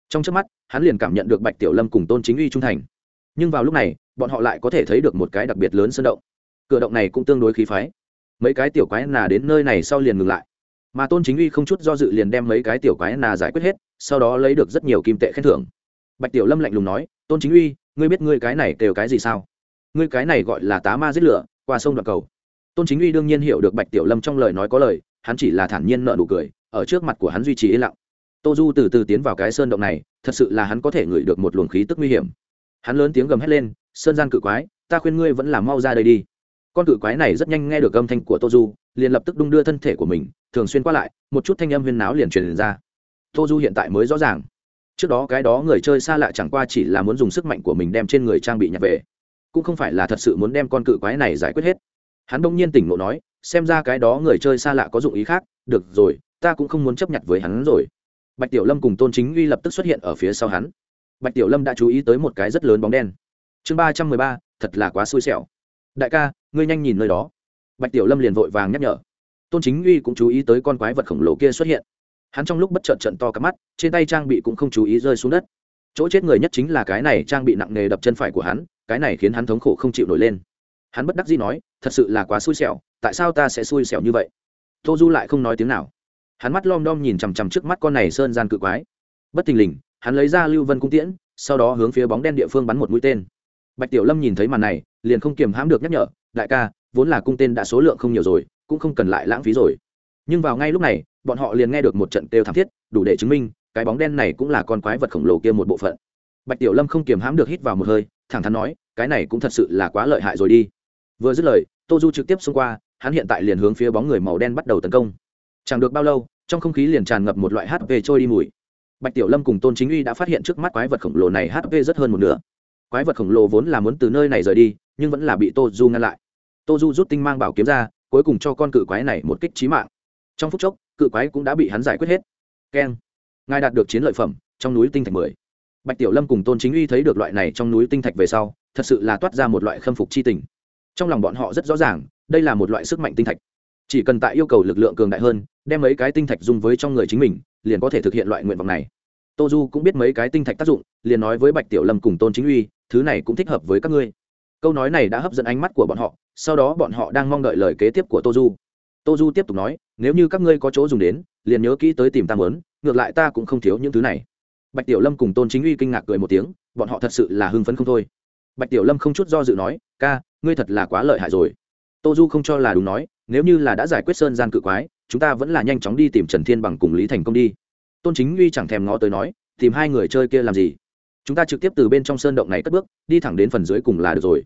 Trong trước mắt, hắn liền cảm nhận được bạch tiểu lâm cùng tôn chính uy trung thành. Nhưng vào lúc này, bọn họ lại có thể thấy được một cái đặc biệt lớn sơn động. Cửa động này cũng tương đối khí phái. Mấy cái tiểu quái nà đến nơi này sau liền ngừng lại. Mà tôn chính uy không chút do dự liền đem mấy cái tiểu quái nà giải quyết hết, sau đó lấy được rất nhiều kim tệ khen thưởng. Bạch tiểu lâm lạnh lùng nói, tôn chính uy, ngươi biết ngươi cái này kêu cái gì sao? Ngươi cái này gọi là tá ma giết lửa, qua sông đoạn cầu. Tôn chính uy đương nhiên hiểu được bạch tiểu lâm trong lời nói có lời hắn chỉ là thản nhiên nợ nụ cười, ở trước mặt của hắn duy trì yên lặng. Tô du từ từ tiến vào cái sơn động này, thật sự là hắn có thể ngửi được một luồng khí tức nguy hiểm. Hắn lớn tiếng gầm hét lên, sơn gian cự quái, ta khuyên ngươi vẫn là mau ra đây đi. Con cự quái này rất nhanh nghe được âm thanh của tô du, liền lập tức đung đưa thân thể của mình, thường xuyên qua lại, một chút thanh âm huyên náo liền truyền ra. Tô du hiện tại mới rõ ràng. Trước đó cái đó người chơi xa lạ chẳng qua chỉ là muốn dùng sức mạnh của mình đem trên người trang bị nhặt về, cũng không phải là thật sự muốn đem con cự quái này giải quyết hết. Hắn đông nhiên tỉnh ngộ nói xem ra cái đó người chơi xa lạ có dụng ý khác, được rồi, ta cũng không muốn chấp nhận với hắn rồi. Bạch tiểu lâm cùng tôn chính uy lập tức xuất hiện ở phía sau hắn. Bạch tiểu lâm đã chú ý tới một cái rất lớn bóng đen. Chương ba trăm mười ba, thật là quá xui xẻo. Đại ca, ngươi nhanh nhìn nơi đó. Bạch tiểu lâm liền vội vàng nhắc nhở. Tôn chính uy cũng chú ý tới con quái vật khổng lồ kia xuất hiện. Hắn trong lúc bất chợt trận to cả mắt, trên tay trang bị cũng không chú ý rơi xuống đất. Chỗ chết người nhất chính là cái này trang bị nặng nề đập chân phải của hắn, cái này khiến hắn thống khổ không chịu nổi lên. Hắn bất đắc dĩ nói thật sự là quá xui xẻo, tại sao ta sẽ xui xẻo như vậy? Tô du lại không nói tiếng nào. Hắn mắt lom đom nhìn chằm chằm trước mắt con này sơn gian cự quái. Bất thình lình, hắn lấy ra lưu vân cung tiễn, sau đó hướng phía bóng đen địa phương bắn một mũi tên. Bạch tiểu lâm nhìn thấy màn này, liền không kiềm hãm được nhắc nhở, đại ca, vốn là cung tên đã số lượng không nhiều rồi, cũng không cần lại lãng phí rồi. Nhưng vào ngay lúc này, bọn họ liền nghe được một trận kêu thảm thiết, đủ để chứng minh, cái bóng đen này cũng là con quái vật khổng lồ kia một bộ phận. Bạch tiểu lâm không kiềm hãm được hít vào một hơi, thẳng thắn nói, cái này cũng thật sự là quá lợi hại rồi đi. Vừa dứt lời tô du trực tiếp xông qua, hắn hiện tại liền hướng phía bóng người màu đen bắt đầu tấn công. Chẳng được bao lâu, trong không khí liền tràn ngập một loại hp trôi đi mùi. Bạch tiểu lâm cùng tôn chính uy đã phát hiện trước mắt quái vật khổng lồ này hp rất hơn một nửa. Quái vật khổng lồ vốn là muốn từ nơi này rời đi, nhưng vẫn là bị tô du ngăn lại. Tô du rút tinh mang bảo kiếm ra, cuối cùng cho con cự quái này một kích trí mạng. Trong phút chốc, cự quái cũng đã bị hắn giải quyết hết. Keng. Ngài đạt được chiến lợi phẩm, trong núi tinh thạch mười. Bạch tiểu lâm cùng tôn chính uy thấy được loại này trong núi tinh thạch về sau, thật sự là toát ra một loại khâm phục c h i tình trong lòng bọn họ rất rõ ràng, đây là một loại sức mạnh tinh thạch. Chỉ cần tại yêu cầu lực lượng cường đại hơn, đem mấy cái tinh thạch dùng với trong người chính mình, liền có thể thực hiện loại nguyện vọng này. Tô du cũng biết mấy cái tinh thạch tác dụng, liền nói với bạch tiểu lâm cùng tôn chính uy, thứ này cũng thích hợp với các ngươi. Câu nói này đã hấp dẫn ánh mắt của bọn họ, sau đó bọn họ đang mong đợi lời kế tiếp của tô du. Tô du tiếp tục nói, nếu như các ngươi có chỗ dùng đến, liền nhớ kỹ tới tìm ta mớn ngược lại ta cũng không thiếu những thứ này. Bạch tiểu lâm cùng tôn chính uy kinh ngạc cười một tiếng, bọn họ thật sự là hưng phấn không thôi. Bạch tiểu lâm không chút do dự nói, ca ngươi thật là quá lợi hại rồi. Tô du không cho là đúng nói, nếu như là đã giải quyết sơn gian cự quái, chúng ta vẫn là nhanh chóng đi tìm trần thiên bằng cùng lý thành công đi. Tôn chính uy chẳng thèm ngó tới nói, tìm hai người chơi kia làm gì? Chúng ta trực tiếp từ bên trong sơn động này cất bước, đi thẳng đến phần dưới cùng là được rồi.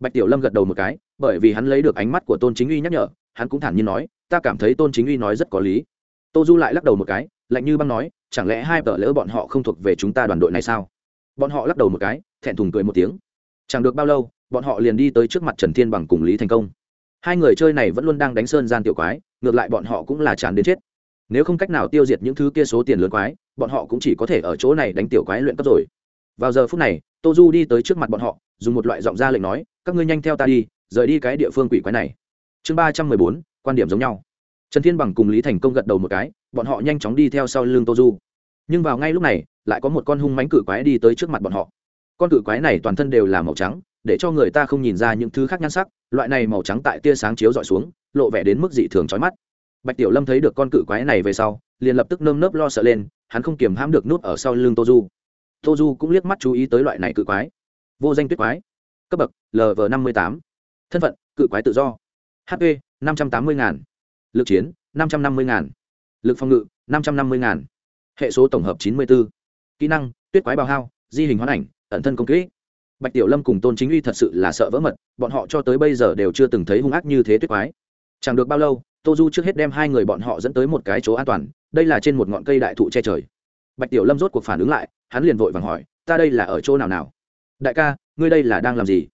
Bạch tiểu lâm gật đầu một cái, bởi vì hắn lấy được ánh mắt của tôn chính uy nhắc nhở, hắn cũng thản nhiên nói, ta cảm thấy tôn chính uy nói rất có lý. Tô du lại lắc đầu một cái, lạnh như băng nói, chẳng lẽ hai vợ lỡ bọn họ không thuộc về chúng ta đoàn đội này sao? Bọn họ lắc đầu một cái, thẹn thùng cười một tiếng. Chẳng được bao lâu bọn họ liền đi tới trước mặt trần thiên bằng cùng lý thành công. Hai người chơi này vẫn luôn đang đánh sơn gian tiểu quái, ngược lại bọn họ cũng là chán đến chết. Nếu không cách nào tiêu diệt những thứ kia số tiền lớn quái, bọn họ cũng chỉ có thể ở chỗ này đánh tiểu quái luyện cấp rồi. Vào giờ phút này, tô du đi tới trước mặt bọn họ, dùng một loại giọng ra lệnh nói, các ngươi nhanh theo ta đi, rời đi cái địa phương quỷ quái này. Chương ba trăm mười bốn, quan điểm giống nhau. Trần thiên bằng cùng lý thành công gật đầu một cái, bọn họ nhanh chóng đi theo sau lưng tô du. Nhưng vào ngay lúc này, lại có một con hung mánh cự quái đi tới trước mặt bọn họ. Con cự quái này toàn thân đều là màu trắng để cho người ta không nhìn ra những thứ khác nhan sắc, loại này màu trắng tại tia sáng chiếu d ọ i xuống, lộ vẻ đến mức dị thường trói mắt. Bạch tiểu lâm thấy được con cự quái này về sau, liền lập tức nơm nớp lo sợ lên, hắn không kiềm hãm được nút ở sau lưng tô du tô du cũng liếc mắt chú ý tới loại này cự quái. Vô danh tuyết quái. Cấp bậc lv năm mươi tám. Thân phận, cự quái tự do. Hp năm trăm tám mươi ngàn. Lực chiến, năm trăm năm mươi ngàn. Lực phòng ngự, năm trăm năm mươi ngàn. Hệ số tổng hợp chín mươi b ố kỹ năng, tuyết quái bào hao, di hình hoán ảnh, ẩn thân công kỹ bạch tiểu lâm cùng tôn chính uy thật sự là sợ vỡ mật, bọn họ cho tới bây giờ đều chưa từng thấy hung ác như thế tuyết quái. Chẳng được bao lâu, tô du trước hết đem hai người bọn họ dẫn tới một cái chỗ an toàn, đây là trên một ngọn cây đại thụ che trời. Bạch tiểu lâm rốt cuộc phản ứng lại, hắn liền vội vàng hỏi, ta đây là ở chỗ nào nào? Đại ca, ngươi đây là đang làm gì?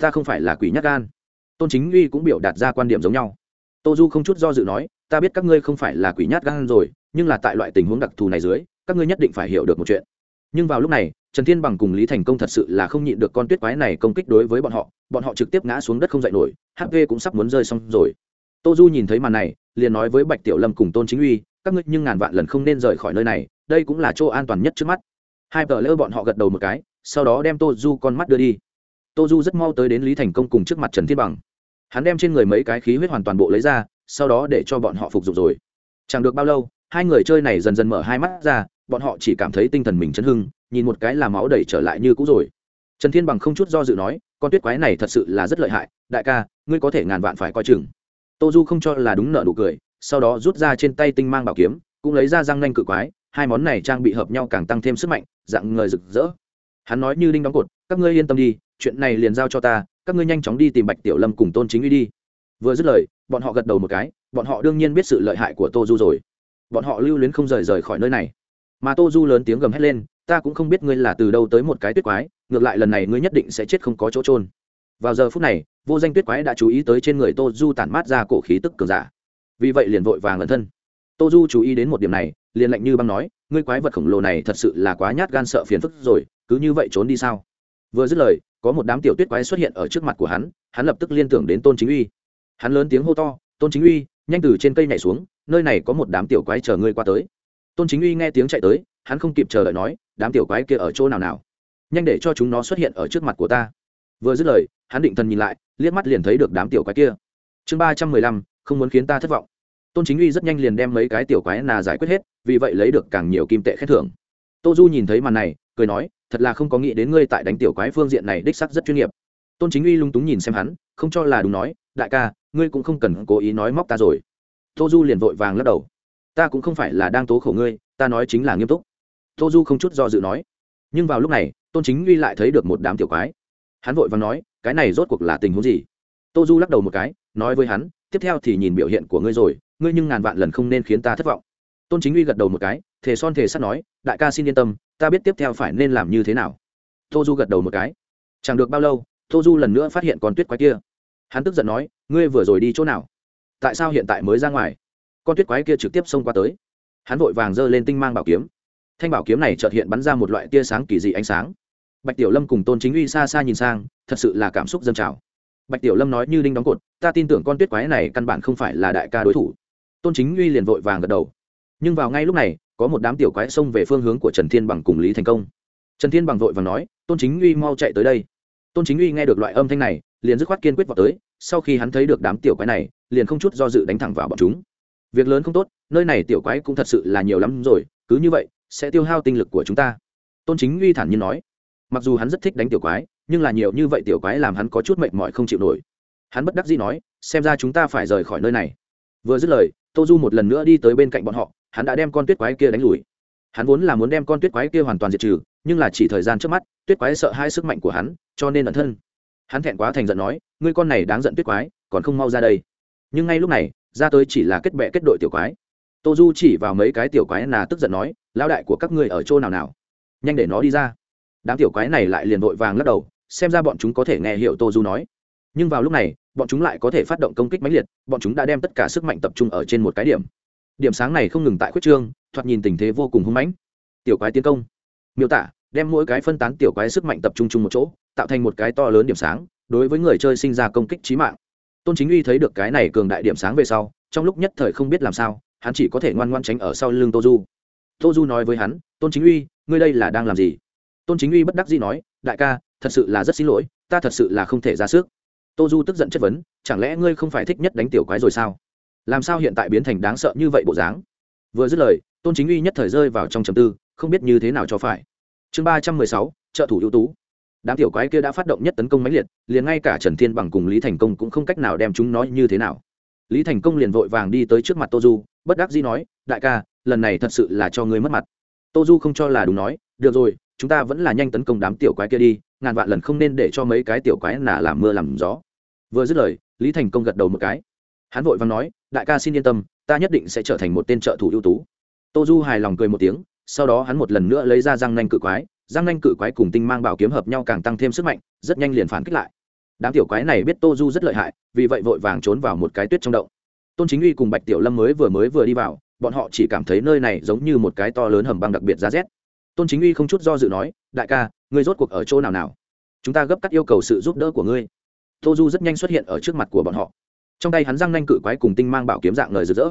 Ta không phải là quỷ nhắc gan. Tôn chính uy cũng biểu đạt ra quan điểm giống nhau. Tô du không chút do dự nói, ta biết các ngươi không phải là quỷ nhát gan rồi, nhưng là tại loại tình huống đặc thù này dưới, các ngươi nhất định phải hiểu được một chuyện. Nhưng vào lúc này trần thiên bằng cùng lý thành công thật sự là không nhịn được con tuyết quái này công kích đối với bọn họ bọn họ trực tiếp ngã xuống đất không dậy nổi hp cũng sắp muốn rơi xong rồi. Tô du nhìn thấy màn này, liền nói với bạch tiểu lâm cùng tôn chính uy, các ngươi nhưng ngàn vạn lần không nên rời khỏi nơi này, đây cũng là chỗ an toàn nhất trước mắt. Hai tờ lỡ bọn họ gật đầu một cái, sau đó đem tô du con mắt đưa đi. Tô du rất mau tới đến lý thành công cùng trước mặt trần thiên bằng. Hắn đem trên người mấy cái khí huyết hoàn toàn bộ lấy ra, sau đó để cho bọn họ phục dụng rồi. Chẳng được bao lâu, hai người chơi này dần dần mở hai mắt ra, bọn họ chỉ cảm thấy tinh thần mình chấn hưng nhìn một cái là máu đẩy trở lại như cũ rồi. Trần thiên bằng không chút do dự nói, con tuyết quái này thật sự là rất lợi hại, đại ca, ngươi có thể ngàn vạn phải coi chừng. Tô du không cho là đúng nợ nụ cười, sau đó rút ra trên tay tinh mang bảo kiếm, cũng lấy ra răng nanh cự quái, hai món này trang bị hợp nhau càng tăng thêm sức mạnh, dạng người rực rỡ. Hắn nói như đinh đóng cột, các ngươi yên tâm đi, chuyện này liền giao cho ta, các ngươi nhanh chóng đi tìm bạch tiểu lâm cùng tôn chính uy đi. Vừa dứt lời, bọn họ gật đầu một cái, bọn họ đương nhiên biết sự lợi hại của tô du rồi. Bọn họ lưu luyến không rời rời khỏi nơi này. Mà tô du lớn tiếng gầm hét lên ta cũng không biết ngươi là từ đâu tới một cái tuyết quái, ngược lại lần này ngươi nhất định sẽ chết không có chỗ trôn vào giờ phút này, vô danh tuyết quái đã chú ý tới trên người tô du tản mát ra cổ khí tức cường giả. Vì vậy liền vội vàng lẩn thân. Tô du chú ý đến một điểm này, liền lạnh như băng nói, ngươi quái vật khổng lồ này thật sự là quá nhát gan sợ phiền phức rồi, cứ như vậy trốn đi sao? Vừa dứt lời, có một đám tiểu tuyết quái xuất hiện ở trước mặt của hắn hắn lập tức liên tưởng đến tôn chính uy. Hắn lớn tiếng hô to, tôn chính uy, nhanh từ trên cây nhảy xuống, nơi này có một đám tiểu quái chờ ngươi qua tới. Tôn chính uy nghe tiếng chạy tới hắn không kịp chờ đợi nói, đám tiểu quái kia ở chỗ nào nào? Nhanh để cho chúng nó xuất hiện ở trước mặt của ta. Vừa dứt lời, hắn định thần nhìn lại, liếc mắt liền thấy được đám tiểu quái kia. Chương ba trăm mười lăm, không muốn khiến ta thất vọng. Tôn chính uy rất nhanh liền đem mấy cái tiểu quái nà giải quyết hết, vì vậy lấy được càng nhiều kim tệ khen thưởng. Tô du nhìn thấy màn này, cười nói, thật là không có nghĩ đến ngươi tại đánh tiểu quái phương diện này đích sắc rất chuyên nghiệp. Tôn chính uy lung túng nhìn xem hắn, không cho là đúng nói, đại ca, ngươi cũng không cần cố ý nói móc ta rồi. Tô du liền vội vàng lắc đầu, ta cũng không phải là đang tố khổ ngươi, ta nói chính là nghiêm túc tô du không chút do dự nói. Nhưng vào lúc này, tôn chính uy lại thấy được một đám tiểu quái. Hắn vội vàng nói, cái này rốt cuộc là tình huống gì? Tô du lắc đầu một cái, nói với hắn, tiếp theo thì nhìn biểu hiện của ngươi rồi, ngươi nhưng ngàn vạn lần không nên khiến ta thất vọng. Tôn chính uy gật đầu một cái, thề son thề sắt nói, đại ca xin yên tâm, ta biết tiếp theo phải nên làm như thế nào. Tô du gật đầu một cái. Chẳng được bao lâu tô du lần nữa phát hiện con tuyết quái kia. Hắn tức giận nói, ngươi vừa rồi đi chỗ nào? Tại sao hiện tại mới ra ngoài? Con tuyết quái kia trực tiếp xông qua tới. Hắn vội vàng giơ lên tinh mang bảo kiếm thanh bảo kiếm này chợt hiện bắn ra một loại tia sáng kỳ dị ánh sáng. Bạch tiểu lâm cùng tôn chính uy xa xa nhìn sang, thật sự là cảm xúc dâng trào. Bạch tiểu lâm nói như đinh đóng cột, ta tin tưởng con tuyết quái này căn bản không phải là đại ca đối thủ. Tôn chính uy liền vội vàng gật đầu. Nhưng vào ngay lúc này, có một đám tiểu quái xông về phương hướng của trần thiên bằng cùng lý thành công. Trần thiên bằng vội vàng nói, tôn chính uy mau chạy tới đây. Tôn chính uy nghe được loại âm thanh này, liền dứt khoát kiên quyết vào tới. Sau khi hắn thấy được đám tiểu quái này, liền không chút do dự đánh thẳng vào bọn chúng. Việc lớn không tốt, nơi này tiểu quái cũng thật sự là nhiều lắm rồi, cứ như vậy sẽ tiêu hao tinh lực của chúng ta. Tôn chính uy thản nhiên nói. Mặc dù hắn rất thích đánh tiểu quái, nhưng là nhiều như vậy tiểu quái làm hắn có chút mệt mỏi không chịu nổi. Hắn bất đắc dĩ nói, xem ra chúng ta phải rời khỏi nơi này. Vừa dứt lời, tô du một lần nữa đi tới bên cạnh bọn họ, hắn đã đem con tuyết quái kia đánh lùi. Hắn vốn là muốn đem con tuyết quái kia hoàn toàn diệt trừ, nhưng là chỉ thời gian trước mắt, tuyết quái sợ hai sức mạnh của hắn, cho nên ẩn thân. Hắn thẹn quá thành giận nói, ngươi con này đáng giận tuyết quái, còn không mau ra đây. Nhưng ngay lúc này, ra tới chỉ là kết bệ kết đội tiểu quái tô du chỉ vào mấy cái tiểu quái nà tức giận nói lao đại của các ngươi ở chỗ nào nào? Nhanh để nó đi ra. Đám tiểu quái này lại liền vội vàng lắc đầu, xem ra bọn chúng có thể nghe hiểu tô du nói. Nhưng vào lúc này, bọn chúng lại có thể phát động công kích mãnh liệt, bọn chúng đã đem tất cả sức mạnh tập trung ở trên một cái điểm. Điểm sáng này không ngừng tại khuyết trương, thoạt nhìn tình thế vô cùng hung mãnh. Tiểu quái tiến công. Miêu tả, đem mỗi cái phân tán tiểu quái sức mạnh tập trung chung một chỗ, tạo thành một cái to lớn điểm sáng, đối với người chơi sinh ra công kích trí mạng. Tôn chính uy thấy được cái này cường đại điểm sáng về sau, trong lúc nhất thời không biết làm sao hắn chỉ có thể ngoan ngoan tránh ở sau lưng tô du. Tô du nói với hắn, tôn chính uy, ngươi đây là đang làm gì? Tôn chính uy bất đắc dĩ nói, đại ca, thật sự là rất xin lỗi, ta thật sự là không thể ra sức. Tô du tức giận chất vấn, chẳng lẽ ngươi không phải thích nhất đánh tiểu quái rồi sao? Làm sao hiện tại biến thành đáng sợ như vậy bộ dáng? Vừa dứt lời, tôn chính uy nhất thời rơi vào trong trầm tư, không biết như thế nào cho phải. Chương ba trăm mười sáu, trợ thủ ưu tú. Đám tiểu quái kia đã phát động nhất tấn công mãnh liệt, liền ngay cả trần thiên bằng cùng lý thành công cũng không cách nào đem chúng nói như thế nào lý thành công liền vội vàng đi tới trước mặt tô du, bất đắc dĩ nói, đại ca, lần này thật sự là cho ngươi mất mặt. Tô du không cho là đúng nói, được rồi, chúng ta vẫn là nhanh tấn công đám tiểu quái kia đi, ngàn vạn lần không nên để cho mấy cái tiểu quái nà làm mưa làm gió. Vừa dứt lời, lý thành công gật đầu một cái. Hắn vội vàng nói, đại ca xin yên tâm, ta nhất định sẽ trở thành một tên trợ thủ ưu tú. Tô du hài lòng cười một tiếng, sau đó hắn một lần nữa lấy ra răng nanh cự quái, răng nanh cự quái cùng tinh mang bảo kiếm hợp nhau càng tăng thêm sức mạnh, rất nhanh liền phản kích lại đám tiểu quái này biết tô du rất lợi hại, vì vậy vội vàng trốn vào một cái tuyết trong động. Tôn chính uy cùng bạch tiểu lâm mới vừa mới vừa đi vào, bọn họ chỉ cảm thấy nơi này giống như một cái to lớn hầm băng đặc biệt giá rét. Tôn chính uy không chút do dự nói, đại ca, ngươi rốt cuộc ở chỗ nào nào? Chúng ta gấp cắt yêu cầu sự giúp đỡ của ngươi. Tô du rất nhanh xuất hiện ở trước mặt của bọn họ. Trong tay hắn răng nanh cự quái cùng tinh mang bảo kiếm dạng lời rực rỡ.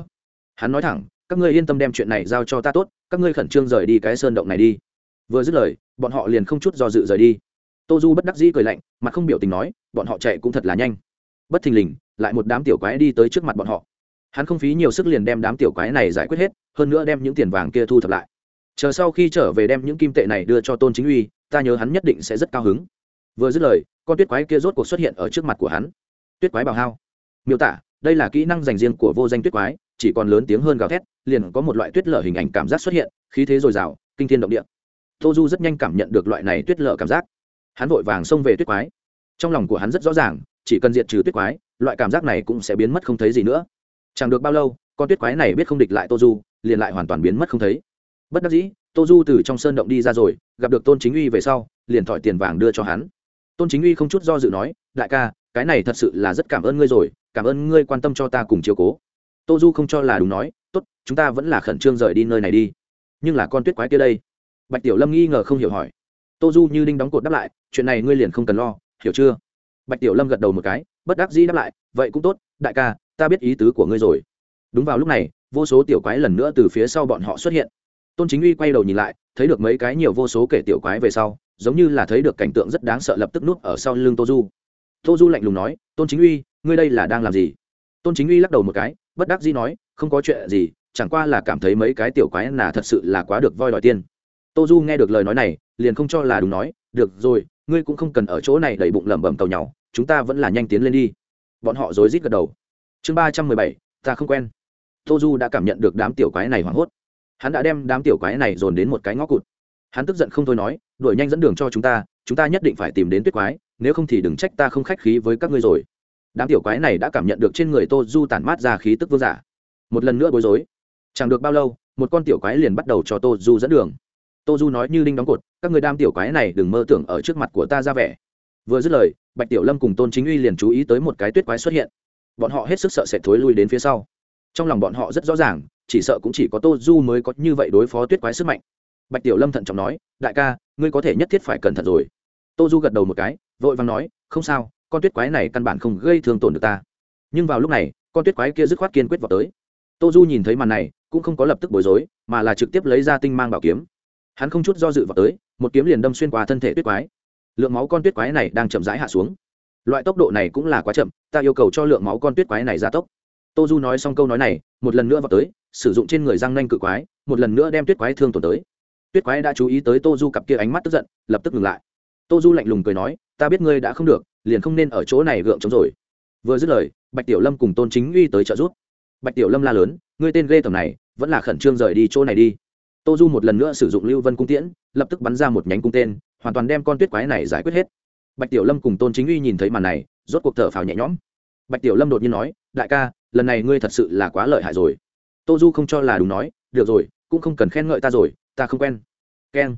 Hắn nói thẳng, các ngươi yên tâm đem chuyện này giao cho ta tốt, các ngươi khẩn trương rời đi cái sơn động này đi. Vừa dứt lời, bọn họ liền không chút do dự rời đi tô du bất đắc dĩ cười lạnh, mặt không biểu tình nói, bọn họ chạy cũng thật là nhanh. Bất thình lình, lại một đám tiểu quái đi tới trước mặt bọn họ. Hắn không phí nhiều sức liền đem đám tiểu quái này giải quyết hết, hơn nữa đem những tiền vàng kia thu thập lại. Chờ sau khi trở về đem những kim tệ này đưa cho tôn chính uy, ta nhớ hắn nhất định sẽ rất cao hứng. Vừa dứt lời, con tuyết quái kia rốt cuộc xuất hiện ở trước mặt của hắn. Tuyết quái bào hao. Miêu tả, đây là kỹ năng dành riêng của vô danh tuyết quái, chỉ còn lớn tiếng hơn gào thét, liền có một loại tuyết lở hình ảnh cảm giác xuất hiện, khí thế dồi dào, kinh thiên động địa. Tô du rất nhanh cảm nhận được loại này tuyết lở cảm giác hắn vội vàng xông về tuyết quái. Trong lòng của hắn rất rõ ràng, chỉ cần diệt trừ tuyết quái, loại cảm giác này cũng sẽ biến mất không thấy gì nữa. Chẳng được bao lâu, con tuyết quái này biết không địch lại tô du, liền lại hoàn toàn biến mất không thấy. Bất đắc dĩ, tô du từ trong sơn động đi ra rồi, gặp được tôn chính uy về sau, liền thỏi tiền vàng đưa cho hắn. Tôn chính uy không chút do dự nói, đại ca, cái này thật sự là rất cảm ơn ngươi rồi, cảm ơn ngươi quan tâm cho ta cùng chiều cố. Tô du không cho là đúng nói, tốt, chúng ta vẫn là khẩn trương rời đi nơi này đi. Nhưng là con tuyết quái kia đây. Bạch tiểu lâm nghi ngờ không hiểu hỏi tô du như đinh đóng cột đáp lại, chuyện này ngươi liền không cần lo, hiểu chưa? Bạch tiểu lâm gật đầu một cái, bất đắc dĩ đáp lại, vậy cũng tốt, đại ca, ta biết ý tứ của ngươi rồi. Đúng vào lúc này, vô số tiểu quái lần nữa từ phía sau bọn họ xuất hiện. Tôn chính uy quay đầu nhìn lại, thấy được mấy cái nhiều vô số kể tiểu quái về sau, giống như là thấy được cảnh tượng rất đáng sợ lập tức nuốt ở sau lưng tô du. Tô du lạnh lùng nói, tôn chính uy, ngươi đây là đang làm gì? Tôn chính uy lắc đầu một cái, bất đắc dĩ nói, không có chuyện gì, chẳng qua là cảm thấy mấy cái tiểu quái là thật sự là quá được voi đòi tiên tô du nghe được lời nói này liền không cho là đúng nói, được rồi, ngươi cũng không cần ở chỗ này đẩy bụng lẩm bẩm tàu nhau, chúng ta vẫn là nhanh tiến lên đi. Bọn họ rối rít gật đầu. Chương ba trăm mười bảy, ta không quen. Tô du đã cảm nhận được đám tiểu quái này hoảng hốt. Hắn đã đem đám tiểu quái này dồn đến một cái ngõ cụt. Hắn tức giận không thôi nói, đuổi nhanh dẫn đường cho chúng ta chúng ta nhất định phải tìm đến tuyết quái, nếu không thì đừng trách ta không khách khí với các ngươi rồi. Đám tiểu quái này đã cảm nhận được trên người tô du tản mát ra khí tức vương giả. Một lần nữa bối rối. Chẳng được bao lâu, một con tiểu quái liền bắt đầu cho tô du dẫn đường tô du nói như linh đóng cột, các người đam tiểu quái này đừng mơ tưởng ở trước mặt của ta ra vẻ. Vừa dứt lời, bạch tiểu lâm cùng tôn chính uy liền chú ý tới một cái tuyết quái xuất hiện. Bọn họ hết sức sợ sẽ thối lui đến phía sau. Trong lòng bọn họ rất rõ ràng, chỉ sợ cũng chỉ có tô du mới có như vậy đối phó tuyết quái sức mạnh. Bạch tiểu lâm thận trọng nói, đại ca, ngươi có thể nhất thiết phải cẩn thận rồi. Tô du gật đầu một cái, vội vàng nói, không sao, con tuyết quái này căn bản không gây thương tổn được ta. Nhưng vào lúc này, con tuyết quái kia dứt khoát kiên quyết vào tới. Tô du nhìn thấy màn này, cũng không có lập tức bối rối, mà là trực tiếp lấy ra tinh mang bảo kiếm hắn không chút do dự vào tới, một kiếm liền đâm xuyên qua thân thể tuyết quái. Lượng máu con tuyết quái này đang chậm rãi hạ xuống. Loại tốc độ này cũng là quá chậm, ta yêu cầu cho lượng máu con tuyết quái này gia tốc. Tô du nói xong câu nói này, một lần nữa vào tới, sử dụng trên người răng nanh cự quái, một lần nữa đem tuyết quái thương tổn tới. Tuyết quái đã chú ý tới tô du cặp kia ánh mắt tức giận, lập tức ngừng lại. Tô du lạnh lùng cười nói, ta biết ngươi đã không được, liền không nên ở chỗ này gượng chống rồi. Vừa dứt lời, bạch tiểu lâm cùng tôn chính uy tới trợ giúp. Bạch tiểu lâm la lớn, ngươi tên ghê tầm này, vẫn là khẩn trương rời đi chỗ này đi tô du một lần nữa sử dụng lưu vân cung tiễn, lập tức bắn ra một nhánh cung tên, hoàn toàn đem con tuyết quái này giải quyết hết. Bạch tiểu lâm cùng tôn chính uy nhìn thấy màn này, rốt cuộc thở phào nhẹ nhõm. Bạch tiểu lâm đột nhiên nói, đại ca, lần này ngươi thật sự là quá lợi hại rồi. Tô du không cho là đúng nói, được rồi, cũng không cần khen ngợi ta rồi, ta không quen. Keng.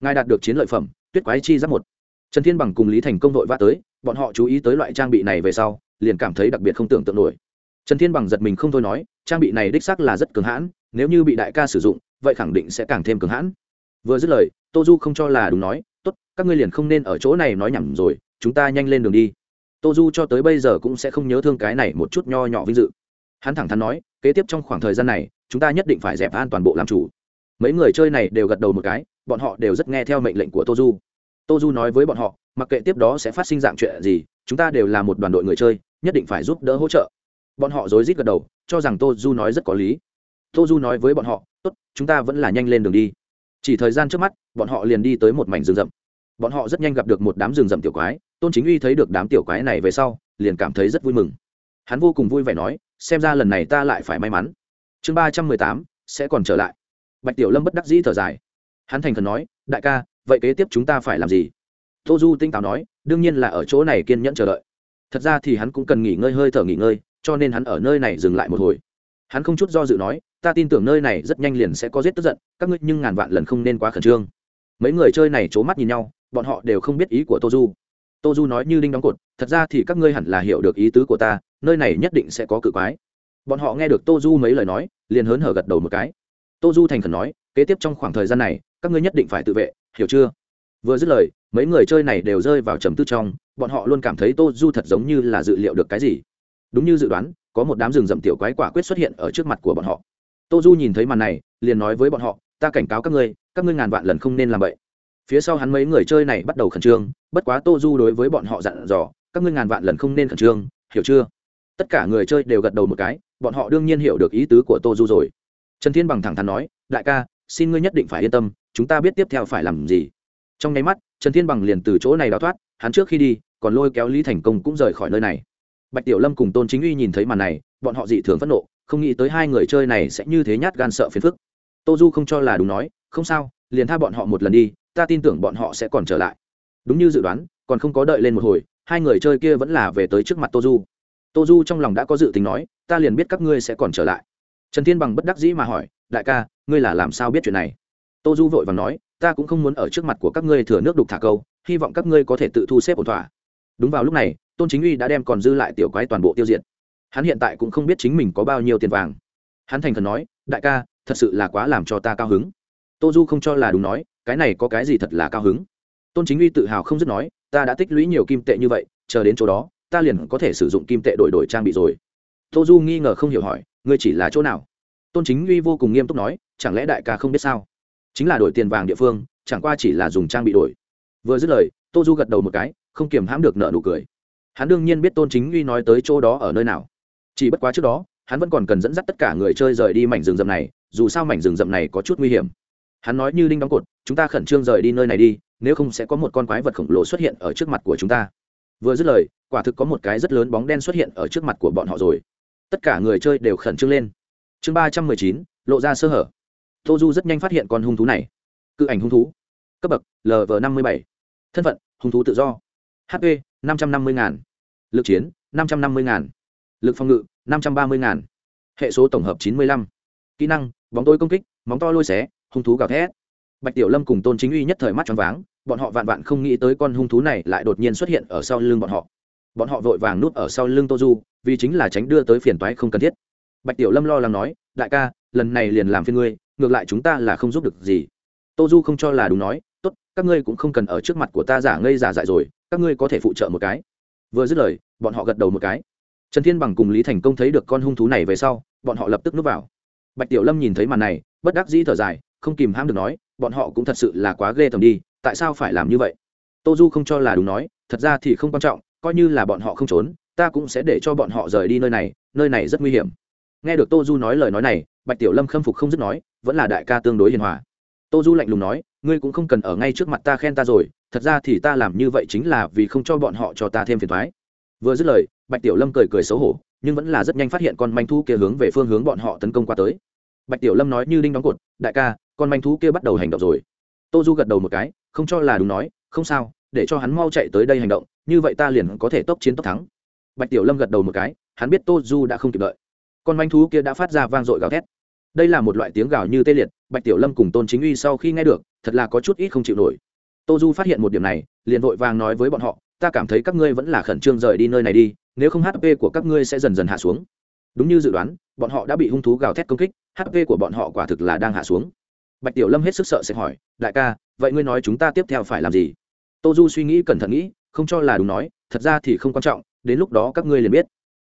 Ngài đạt được chiến lợi phẩm, tuyết quái chi giáp một. Trần thiên bằng cùng lý thành công đội vã tới, bọn họ chú ý tới loại trang bị này về sau, liền cảm thấy đặc biệt không tưởng tượng nổi. Trần thiên bằng giật mình không thôi nói, trang bị này đích xác là rất cường hãn, nếu như bị đại ca sử dụng vậy khẳng định sẽ càng thêm cứng hãn. Vừa dứt lời tô du không cho là đúng nói, tốt, các ngươi liền không nên ở chỗ này nói nhầm rồi, chúng ta nhanh lên đường đi. Tô du cho tới bây giờ cũng sẽ không nhớ thương cái này một chút nho nhỏ vinh dự. Hắn thẳng thắn nói, kế tiếp trong khoảng thời gian này, chúng ta nhất định phải dẹp an toàn bộ làm chủ. Mấy người chơi này đều gật đầu một cái, bọn họ đều rất nghe theo mệnh lệnh của tô du tô du nói với bọn họ, mặc kệ tiếp đó sẽ phát sinh dạng chuyện gì, chúng ta đều là một đoàn đội người chơi, nhất định phải giúp đỡ hỗ trợ. Bọn họ rối rít gật đầu, cho rằng tô du nói rất có lý. Tô du nói với bọn họ tốt, chúng ta vẫn là nhanh lên đường đi. Chỉ thời gian trước mắt, bọn họ liền đi tới một mảnh rừng rậm. Bọn họ rất nhanh gặp được một đám rừng rậm tiểu quái, tôn chính uy thấy được đám tiểu quái này về sau, liền cảm thấy rất vui mừng. Hắn vô cùng vui vẻ nói, xem ra lần này ta lại phải may mắn. Chương ba trăm mười tám, sẽ còn trở lại. Bạch tiểu lâm bất đắc dĩ thở dài. Hắn thành thần nói, đại ca, vậy kế tiếp chúng ta phải làm gì? Tô du tinh táo nói, đương nhiên là ở chỗ này kiên nhẫn chờ đợi. Thật ra thì hắn cũng cần nghỉ ngơi hơi thở nghỉ ngơi, cho nên hắn ở nơi này dừng lại một hồi. Hắn không chút do dự nói ta tin tưởng nơi này rất nhanh liền sẽ có giết tức giận, các ngươi nhưng ngàn vạn lần không nên quá khẩn trương. Mấy người chơi này c h ố mắt nhìn nhau, bọn họ đều không biết ý của tô du. Tô du nói như đinh đóng cột, thật ra thì các ngươi hẳn là hiểu được ý tứ của ta, nơi này nhất định sẽ có cự quái. Bọn họ nghe được tô du mấy lời nói, liền hớn hở gật đầu một cái. Tô du thành khẩn nói, kế tiếp trong khoảng thời gian này, các ngươi nhất định phải tự vệ, hiểu chưa? Vừa dứt lời, mấy người chơi này đều rơi vào trầm tư trong, bọn họ luôn cảm thấy tô du thật giống như là dự liệu được cái gì. Đúng như dự đoán, có một đám rừng rậm tiểu quái quả quyết xuất hiện ở trước mặt của bọn họ tô du nhìn thấy màn này, liền nói với bọn họ, ta cảnh cáo các ngươi các ngươi ngàn vạn lần không nên làm vậy. Phía sau hắn mấy người chơi này bắt đầu khẩn trương, bất quá tô du đối với bọn họ dặn dò, các ngươi ngàn vạn lần không nên khẩn trương, hiểu chưa? Tất cả người chơi đều gật đầu một cái, bọn họ đương nhiên hiểu được ý tứ của tô du rồi. Trần thiên bằng thẳng thắn nói, đại ca, xin ngươi nhất định phải yên tâm, chúng ta biết tiếp theo phải làm gì. Trong nháy mắt, trần thiên bằng liền từ chỗ này đào thoát, hắn trước khi đi, còn lôi kéo lý thành công cũng rời khỏi nơi này. Bạch tiểu lâm cùng tôn chính uy nhìn thấy màn này, bọn họ dị thường phẫn nộ không nghĩ tới hai người chơi này sẽ như thế nhát gan sợ phiền phức. Tô du không cho là đúng nói, không sao, liền tha bọn họ một lần đi, ta tin tưởng bọn họ sẽ còn trở lại. Đúng như dự đoán, còn không có đợi lên một hồi, hai người chơi kia vẫn là về tới trước mặt tô du tô du trong lòng đã có dự tính nói, ta liền biết các ngươi sẽ còn trở lại. Trần thiên bằng bất đắc dĩ mà hỏi, đại ca, ngươi là làm sao biết chuyện này? Tô du vội và nói, ta cũng không muốn ở trước mặt của các ngươi thừa nước đục thả câu, hy vọng các ngươi có thể tự thu xếp ổn thỏa. Đúng vào lúc này, tôn chính uy đã đem còn dư lại tiểu quái toàn bộ tiêu diệt hắn hiện tại cũng không biết chính mình có bao nhiêu tiền vàng. Hắn thành thật nói, đại ca, thật sự là quá làm cho ta cao hứng. Tô du không cho là đúng nói, cái này có cái gì thật là cao hứng? Tôn chính uy tự hào không dứt nói, ta đã tích lũy nhiều kim tệ như vậy, chờ đến chỗ đó, ta liền có thể sử dụng kim tệ đổi đổi trang bị rồi. Tô du nghi ngờ không hiểu hỏi, ngươi chỉ là chỗ nào? Tôn chính uy vô cùng nghiêm túc nói, chẳng lẽ đại ca không biết sao? Chính là đổi tiền vàng địa phương, chẳng qua chỉ là dùng trang bị đổi. Vừa dứt lời tô du gật đầu một cái, không kiềm hãm được nợ nụ cười. Hắn đương nhiên biết tôn chính uy nói tới chỗ đó ở nơi nào chỉ bất quá trước đó, hắn vẫn còn cần dẫn dắt tất cả người chơi rời đi mảnh rừng rậm này, dù sao mảnh rừng rậm này có chút nguy hiểm. Hắn nói như đinh đóng cột, chúng ta khẩn trương rời đi nơi này đi, nếu không sẽ có một con quái vật khổng lồ xuất hiện ở trước mặt của chúng ta. Vừa dứt lời, quả thực có một cái rất lớn bóng đen xuất hiện ở trước mặt của bọn họ rồi. Tất cả người chơi đều khẩn trương lên. Chương ba trăm mười chín, lộ ra sơ hở. Tô du rất nhanh phát hiện con hung thú này. Cự ảnh hung thú. Cấp bậc lv năm mươi bảy. Thân phận, hung thú tự do. Hp năm trăm năm mươi ngàn. Lực chiến, năm trăm năm mươi ngàn lực phòng ngự, năm trăm ba mươi ngàn. Hệ số tổng hợp chín mươi lăm. Kỹ năng, bóng tôi công kích, móng to lôi xé, hung thú gào thét. Bạch tiểu lâm cùng tôn chính uy nhất thời mắt choáng váng, bọn họ vạn vạn không nghĩ tới con hung thú này lại đột nhiên xuất hiện ở sau lưng bọn họ. Bọn họ vội vàng núp ở sau lưng tô du, vì chính là tránh đưa tới phiền toái không cần thiết. Bạch tiểu lâm lo lắng nói, đại ca, lần này liền làm phiên ngươi, ngược lại chúng ta là không giúp được gì. Tô du không cho là đúng nói, tốt, các ngươi cũng không cần ở trước mặt của ta giả ngây giả dại rồi, các ngươi có thể phụ trợ một cái. Vừa dứt lời, bọn họ gật đầu một cái trần thiên bằng cùng lý thành công thấy được con hung thú này về sau, bọn họ lập tức núp vào. Bạch tiểu lâm nhìn thấy màn này, bất đắc dĩ thở dài, không kìm hãm được nói, bọn họ cũng thật sự là quá ghê tầm đi, tại sao phải làm như vậy? Tô du không cho là đúng nói, thật ra thì không quan trọng, coi như là bọn họ không trốn, ta cũng sẽ để cho bọn họ rời đi nơi này nơi này rất nguy hiểm. Nghe được tô du nói lời nói này, bạch tiểu lâm khâm phục không dứt nói, vẫn là đại ca tương đối hiền hòa. Tô du lạnh lùng nói, ngươi cũng không cần ở ngay trước mặt ta khen ta rồi, thật ra thì ta làm như vậy chính là vì không cho bọn họ cho ta thêm phiền thoái vừa dứt lời bạch tiểu lâm cười cười xấu hổ, nhưng vẫn là rất nhanh phát hiện con manh thú kia hướng về phương hướng bọn họ tấn công qua tới. Bạch tiểu lâm nói như đinh đóng cột, đại ca, con manh thú kia bắt đầu hành động rồi. Tô du gật đầu một cái, không cho là đúng nói, không sao, để cho hắn mau chạy tới đây hành động, như vậy ta liền có thể tốc chiến tốc thắng. Bạch tiểu lâm gật đầu một cái, hắn biết tô du đã không kịp đợi. Con manh thú kia đã phát ra vang dội gào thét. Đây là một loại tiếng gào như tê liệt, bạch tiểu lâm cùng tôn chính uy sau khi nghe được, thật là có chút ít không chịu nổi. Tô du phát hiện một điểm này, liền vội vàng nói với bọn họ ta cảm thấy các ngươi vẫn là khẩn trương rời đi nơi này đi, nếu không hp của các ngươi sẽ dần dần hạ xuống. Đúng như dự đoán, bọn họ đã bị hung thú gào thét công kích hp của bọn họ quả thực là đang hạ xuống. Bạch tiểu lâm hết sức sợ sẽ hỏi, đại ca, vậy ngươi nói chúng ta tiếp theo phải làm gì? Tô du suy nghĩ cẩn thận nghĩ, không cho là đúng nói, thật ra thì không quan trọng, đến lúc đó các ngươi liền biết.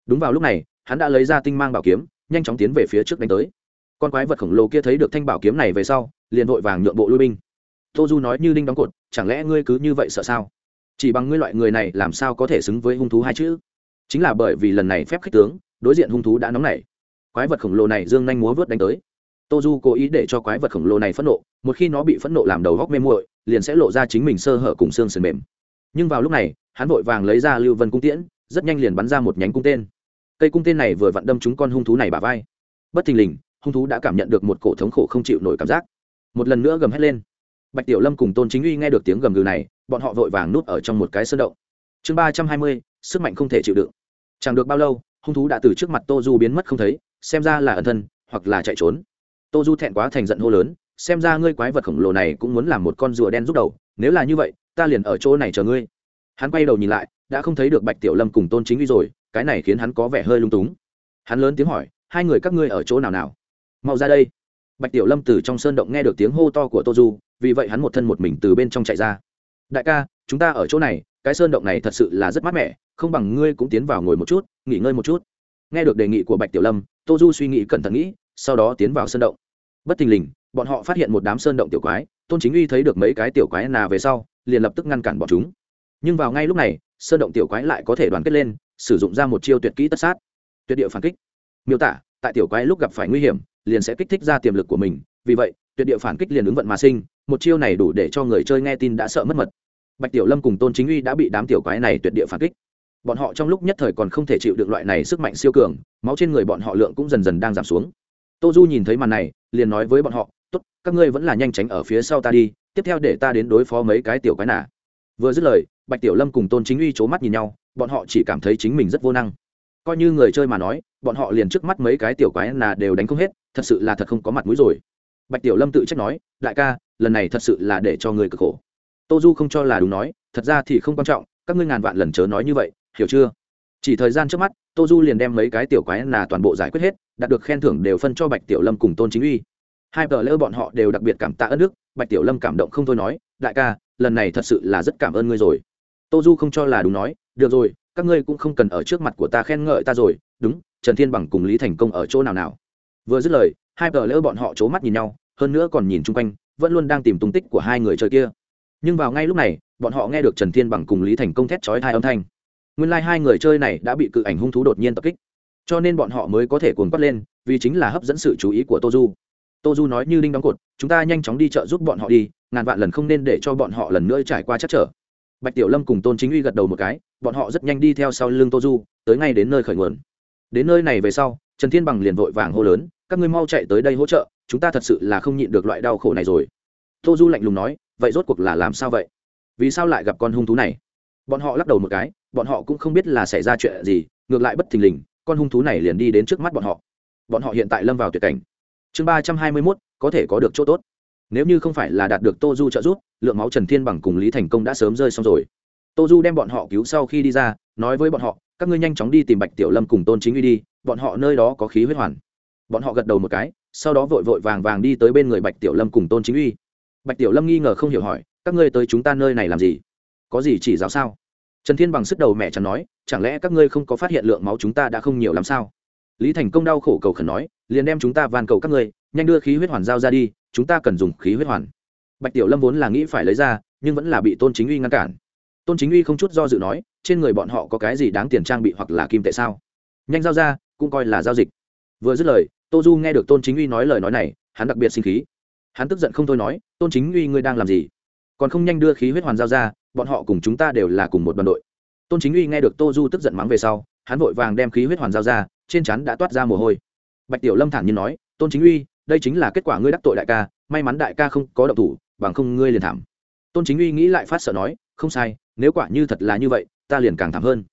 Đúng vào lúc này, hắn đã lấy ra tinh mang bảo kiếm, nhanh chóng tiến về phía trước đánh tới. Con quái vật khổng lồ kia thấy được thanh bảo kiếm này về sau, liền vội vàng nhượng bộ lui binh. Tô du nói như đinh đóng cột, chẳng lẽ ngươi cứ như vậy sợ sao? Chỉ bằng ngươi loại người này, làm sao có thể xứng với hung thú hai chữ? Chính là bởi vì lần này phép khích tướng, đối diện hung thú đã nóng nảy. Quái vật khổng lồ này dương nhanh múa vớt đánh tới. Tô du cố ý để cho quái vật khổng lồ này phẫn nộ, một khi nó bị phẫn nộ làm đầu góc mê muội, liền sẽ lộ ra chính mình sơ hở cùng xương sườn mềm. Nhưng vào lúc này, hắn vội vàng lấy ra lưu vân cung tiễn, rất nhanh liền bắn ra một nhánh cung tên. Cây cung tên này vừa vặn đâm trúng con hung thú này bà vai. Bất thình lình, hung thú đã cảm nhận được một cổ thống khổ không chịu nổi cảm giác. Một lần nữa gầm hét lên. Bạch tiểu lâm cùng tôn chính uy nghe được tiếng gầm gừ này bọn họ vội vàng núp ở trong một cái sơn động. Chương ba trăm hai mươi, sức mạnh không thể chịu đựng. Chẳng được bao lâu, hung thú đã từ trước mặt tô du biến mất không thấy, xem ra là ẩn thân, hoặc là chạy trốn. Tô du thẹn quá thành giận hô lớn, xem ra ngươi quái vật khổng lồ này cũng muốn làm một con rùa đen rút đầu, nếu là như vậy, ta liền ở chỗ này chờ ngươi. Hắn quay đầu nhìn lại, đã không thấy được bạch tiểu lâm cùng tôn chính uy rồi, cái này khiến hắn có vẻ hơi lung túng. Hắn lớn tiếng hỏi, hai người các ngươi ở chỗ nào nào? Mau ra đây. Bạch tiểu lâm từ trong sơn động nghe được tiếng hô to của tô du, vì vậy hắn một thân một mình từ bên trong chạy ra đại ca, chúng ta ở chỗ này, cái sơn động này thật sự là rất mát mẻ, không bằng ngươi cũng tiến vào ngồi một chút, nghỉ ngơi một chút. Nghe được đề nghị của bạch tiểu lâm, tô du suy nghĩ cẩn thận nghĩ, sau đó tiến vào sơn động. Bất thình lình, bọn họ phát hiện một đám sơn động tiểu quái, tôn chính uy thấy được mấy cái tiểu quái nà về sau, liền lập tức ngăn cản bọn chúng. Nhưng vào ngay lúc này, sơn động tiểu quái lại có thể đoàn kết lên, sử dụng ra một chiêu tuyệt kỹ tất sát. Tuyệt địa phản kích. Miêu tả, tại tiểu quái lúc gặp phải nguy hiểm, liền sẽ kích thích ra tiềm lực của mình vì vậy, tuyệt địa phản kích liền ứng vận mà sinh, một chiêu này đủ để cho người chơi nghe tin đã sợ mất mật. Bạch tiểu lâm cùng tôn chính uy đã bị đám tiểu quái này tuyệt địa phản kích. Bọn họ trong lúc nhất thời còn không thể chịu được loại này sức mạnh siêu cường, máu trên người bọn họ lượng cũng dần dần đang giảm xuống. Tô du nhìn thấy màn này, liền nói với bọn họ, tốt, các ngươi vẫn là nhanh tránh ở phía sau ta đi, tiếp theo để ta đến đối phó mấy cái tiểu quái nả vừa dứt lời, bạch tiểu lâm cùng tôn chính uy c h ố mắt nhìn nhau, bọn họ chỉ cảm thấy chính mình rất vô năng. Coi như người chơi mà nói, bọn họ liền trước mắt mấy cái tiểu quái nà đều đánh không hết, thật sự là thật không có mặt mũi rồi bạch tiểu lâm tự trách nói, đại ca, lần này thật sự là để cho người cực khổ. Tô du không cho là đúng nói, thật ra thì không quan trọng, các ngươi ngàn vạn lần chớ nói như vậy, hiểu chưa? Chỉ thời gian trước mắt, tô du liền đem mấy cái tiểu quái là toàn bộ giải quyết hết, đạt được khen thưởng đều phân cho bạch tiểu lâm cùng tôn chính uy. Hai tờ lỡ bọn họ đều đặc biệt cảm tạ ơn đức, bạch tiểu lâm cảm động không thôi nói, đại ca, lần này thật sự là rất cảm ơn ngươi rồi. Tô du không cho là đúng nói, được rồi, các ngươi cũng không cần ở trước mặt của ta khen ngợi ta rồi, đúng, trần thiên bằng cùng lý thành công ở chỗ nào nào? Vừa dứt lời hai tờ lỡ bọn họ c h ố mắt nhìn nhau, hơn nữa còn nhìn chung quanh, vẫn luôn đang tìm tung tích của hai người chơi kia. Nhưng vào ngay lúc này, bọn họ nghe được trần thiên bằng cùng lý thành công thét chói hai âm thanh. Nguyên lai、like、hai người chơi này đã bị cự ảnh hung thú đột nhiên tập kích. Cho nên bọn họ mới có thể cuồng quất lên, vì chính là hấp dẫn sự chú ý của tô du tô du nói như đinh đóng cột, chúng ta nhanh chóng đi chợ giúp bọn họ đi, ngàn vạn lần không nên để cho bọn họ lần nữa trải qua chắc trở. Bạch tiểu lâm cùng tôn chính uy gật đầu một cái, bọn họ rất nhanh đi theo sau lưng tô du tới ngay đến nơi khởi nguồn. Đến nơi này về sau, trần thiên bằng liền vội vàng hô lớn các ngươi mau chạy tới đây hỗ trợ, chúng ta thật sự là không nhịn được loại đau khổ này rồi. Tô du lạnh lùng nói, vậy rốt cuộc là làm sao vậy? Vì sao lại gặp con hung thú này? Bọn họ lắc đầu một cái, bọn họ cũng không biết là xảy ra chuyện gì, ngược lại bất thình lình, con hung thú này liền đi đến trước mắt bọn họ. Bọn họ hiện tại lâm vào tuyệt cảnh. Chương ba trăm hai mươi mốt, có thể có được chỗ tốt. Nếu như không phải là đạt được tô du trợ giúp, lượng máu trần thiên bằng cùng lý thành công đã sớm rơi xong rồi. Tô du đem bọn họ cứu sau khi đi ra, nói với bọn họ, các ngươi nhanh chóng đi tìm bạch tiểu lâm cùng tôn chính uy đi, bọn họ nơi đó có khí huyết hoàn bọn họ gật đầu một cái, sau đó vội vội vàng vàng đi tới bên người bạch tiểu lâm cùng tôn chính uy. Bạch tiểu lâm nghi ngờ không hiểu hỏi, các ngươi tới chúng ta nơi này làm gì? Có gì chỉ giáo sao? Trần thiên bằng sức đầu mẹ chẳng nói, chẳng lẽ các ngươi không có phát hiện lượng máu chúng ta đã không nhiều lắm sao? Lý thành công đau khổ cầu khẩn nói, liền đem chúng ta van cầu các ngươi, nhanh đưa khí huyết hoàn giao ra đi, chúng ta cần dùng khí huyết hoàn. Bạch tiểu lâm vốn là nghĩ phải lấy ra, nhưng vẫn là bị tôn chính uy ngăn cản. Tôn chính uy không chút do dự nói, trên người bọn họ có cái gì đáng tiền trang bị hoặc là kim tệ sao? Nhanh giao ra, cũng coi là giao dịch. Vừa dứt lời tô du nghe được tôn chính uy nói lời nói này, hắn đặc biệt sinh khí. Hắn tức giận không thôi nói, tôn chính uy ngươi đang làm gì? Còn không nhanh đưa khí huyết hoàn giao ra, bọn họ cùng chúng ta đều là cùng một đoàn đội. Tôn chính uy nghe được tô du tức giận mắng về sau, hắn vội vàng đem khí huyết hoàn giao ra, trên chắn đã toát ra mồ hôi. Bạch tiểu lâm thản nhiên nói, tôn chính uy, đây chính là kết quả ngươi đắc tội đại ca, may mắn đại ca không có động thủ, bằng không ngươi liền thảm. Tôn chính uy nghĩ lại phát sợ nói, không sai, nếu quả như thật là như vậy, ta liền càng thảm hơn.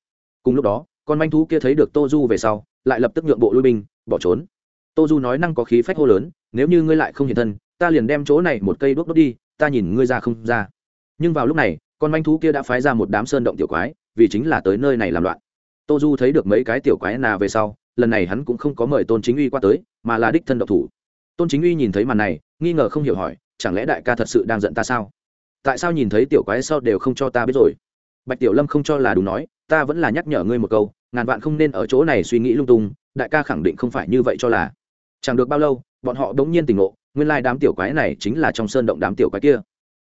Cùng lúc đó, con manh thú kia thấy được tô du về sau, lại lập tức nhượng bộ lui binh, bỏ trốn tô du nói năng có khí phách hô lớn, nếu như ngươi lại không hiện thân, ta liền đem chỗ này một cây đốt đốt đi, ta nhìn ngươi ra không ra. Nhưng vào lúc này, con manh thú kia đã phái ra một đám sơn động tiểu quái, vì chính là tới nơi này làm loạn. Tô du thấy được mấy cái tiểu quái nà về sau, lần này hắn cũng không có mời tôn chính uy qua tới, mà là đích thân độc thủ. Tôn chính uy nhìn thấy màn này, nghi ngờ không hiểu hỏi, chẳng lẽ đại ca thật sự đang giận ta sao? Tại sao nhìn thấy tiểu quái sau đều không cho ta biết rồi? Bạch tiểu lâm không cho là đúng nói, ta vẫn là nhắc nhở ngươi một câu, ngàn vạn không nên ở chỗ này suy nghĩ lung tung, đại ca khẳng định không phải như vậy cho là chẳng được bao lâu, bọn họ đống nhiên tỉnh ngộ, nguyên lai đám tiểu quái này chính là trong sơn động đám tiểu quái kia.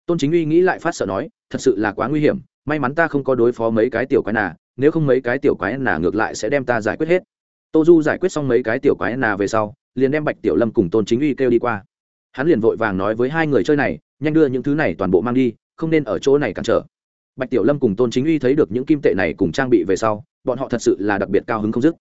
Tôn chính uy nghĩ lại phát sợ nói, thật sự là quá nguy hiểm, may mắn ta không có đối phó mấy cái tiểu quái nà, nếu không mấy cái tiểu quái nà ngược lại sẽ đem ta giải quyết hết. Tô du giải quyết xong mấy cái tiểu quái nà về sau, liền đem bạch tiểu lâm cùng tôn chính uy kêu đi qua. Hắn liền vội vàng nói với hai người chơi này, nhanh đưa những thứ này toàn bộ mang đi, không nên ở chỗ này cản trở. Bạch tiểu lâm cùng tôn chính uy thấy được những kim tệ này cùng trang bị về sau, bọn họ thật sự là đặc biệt cao hứng không dứt.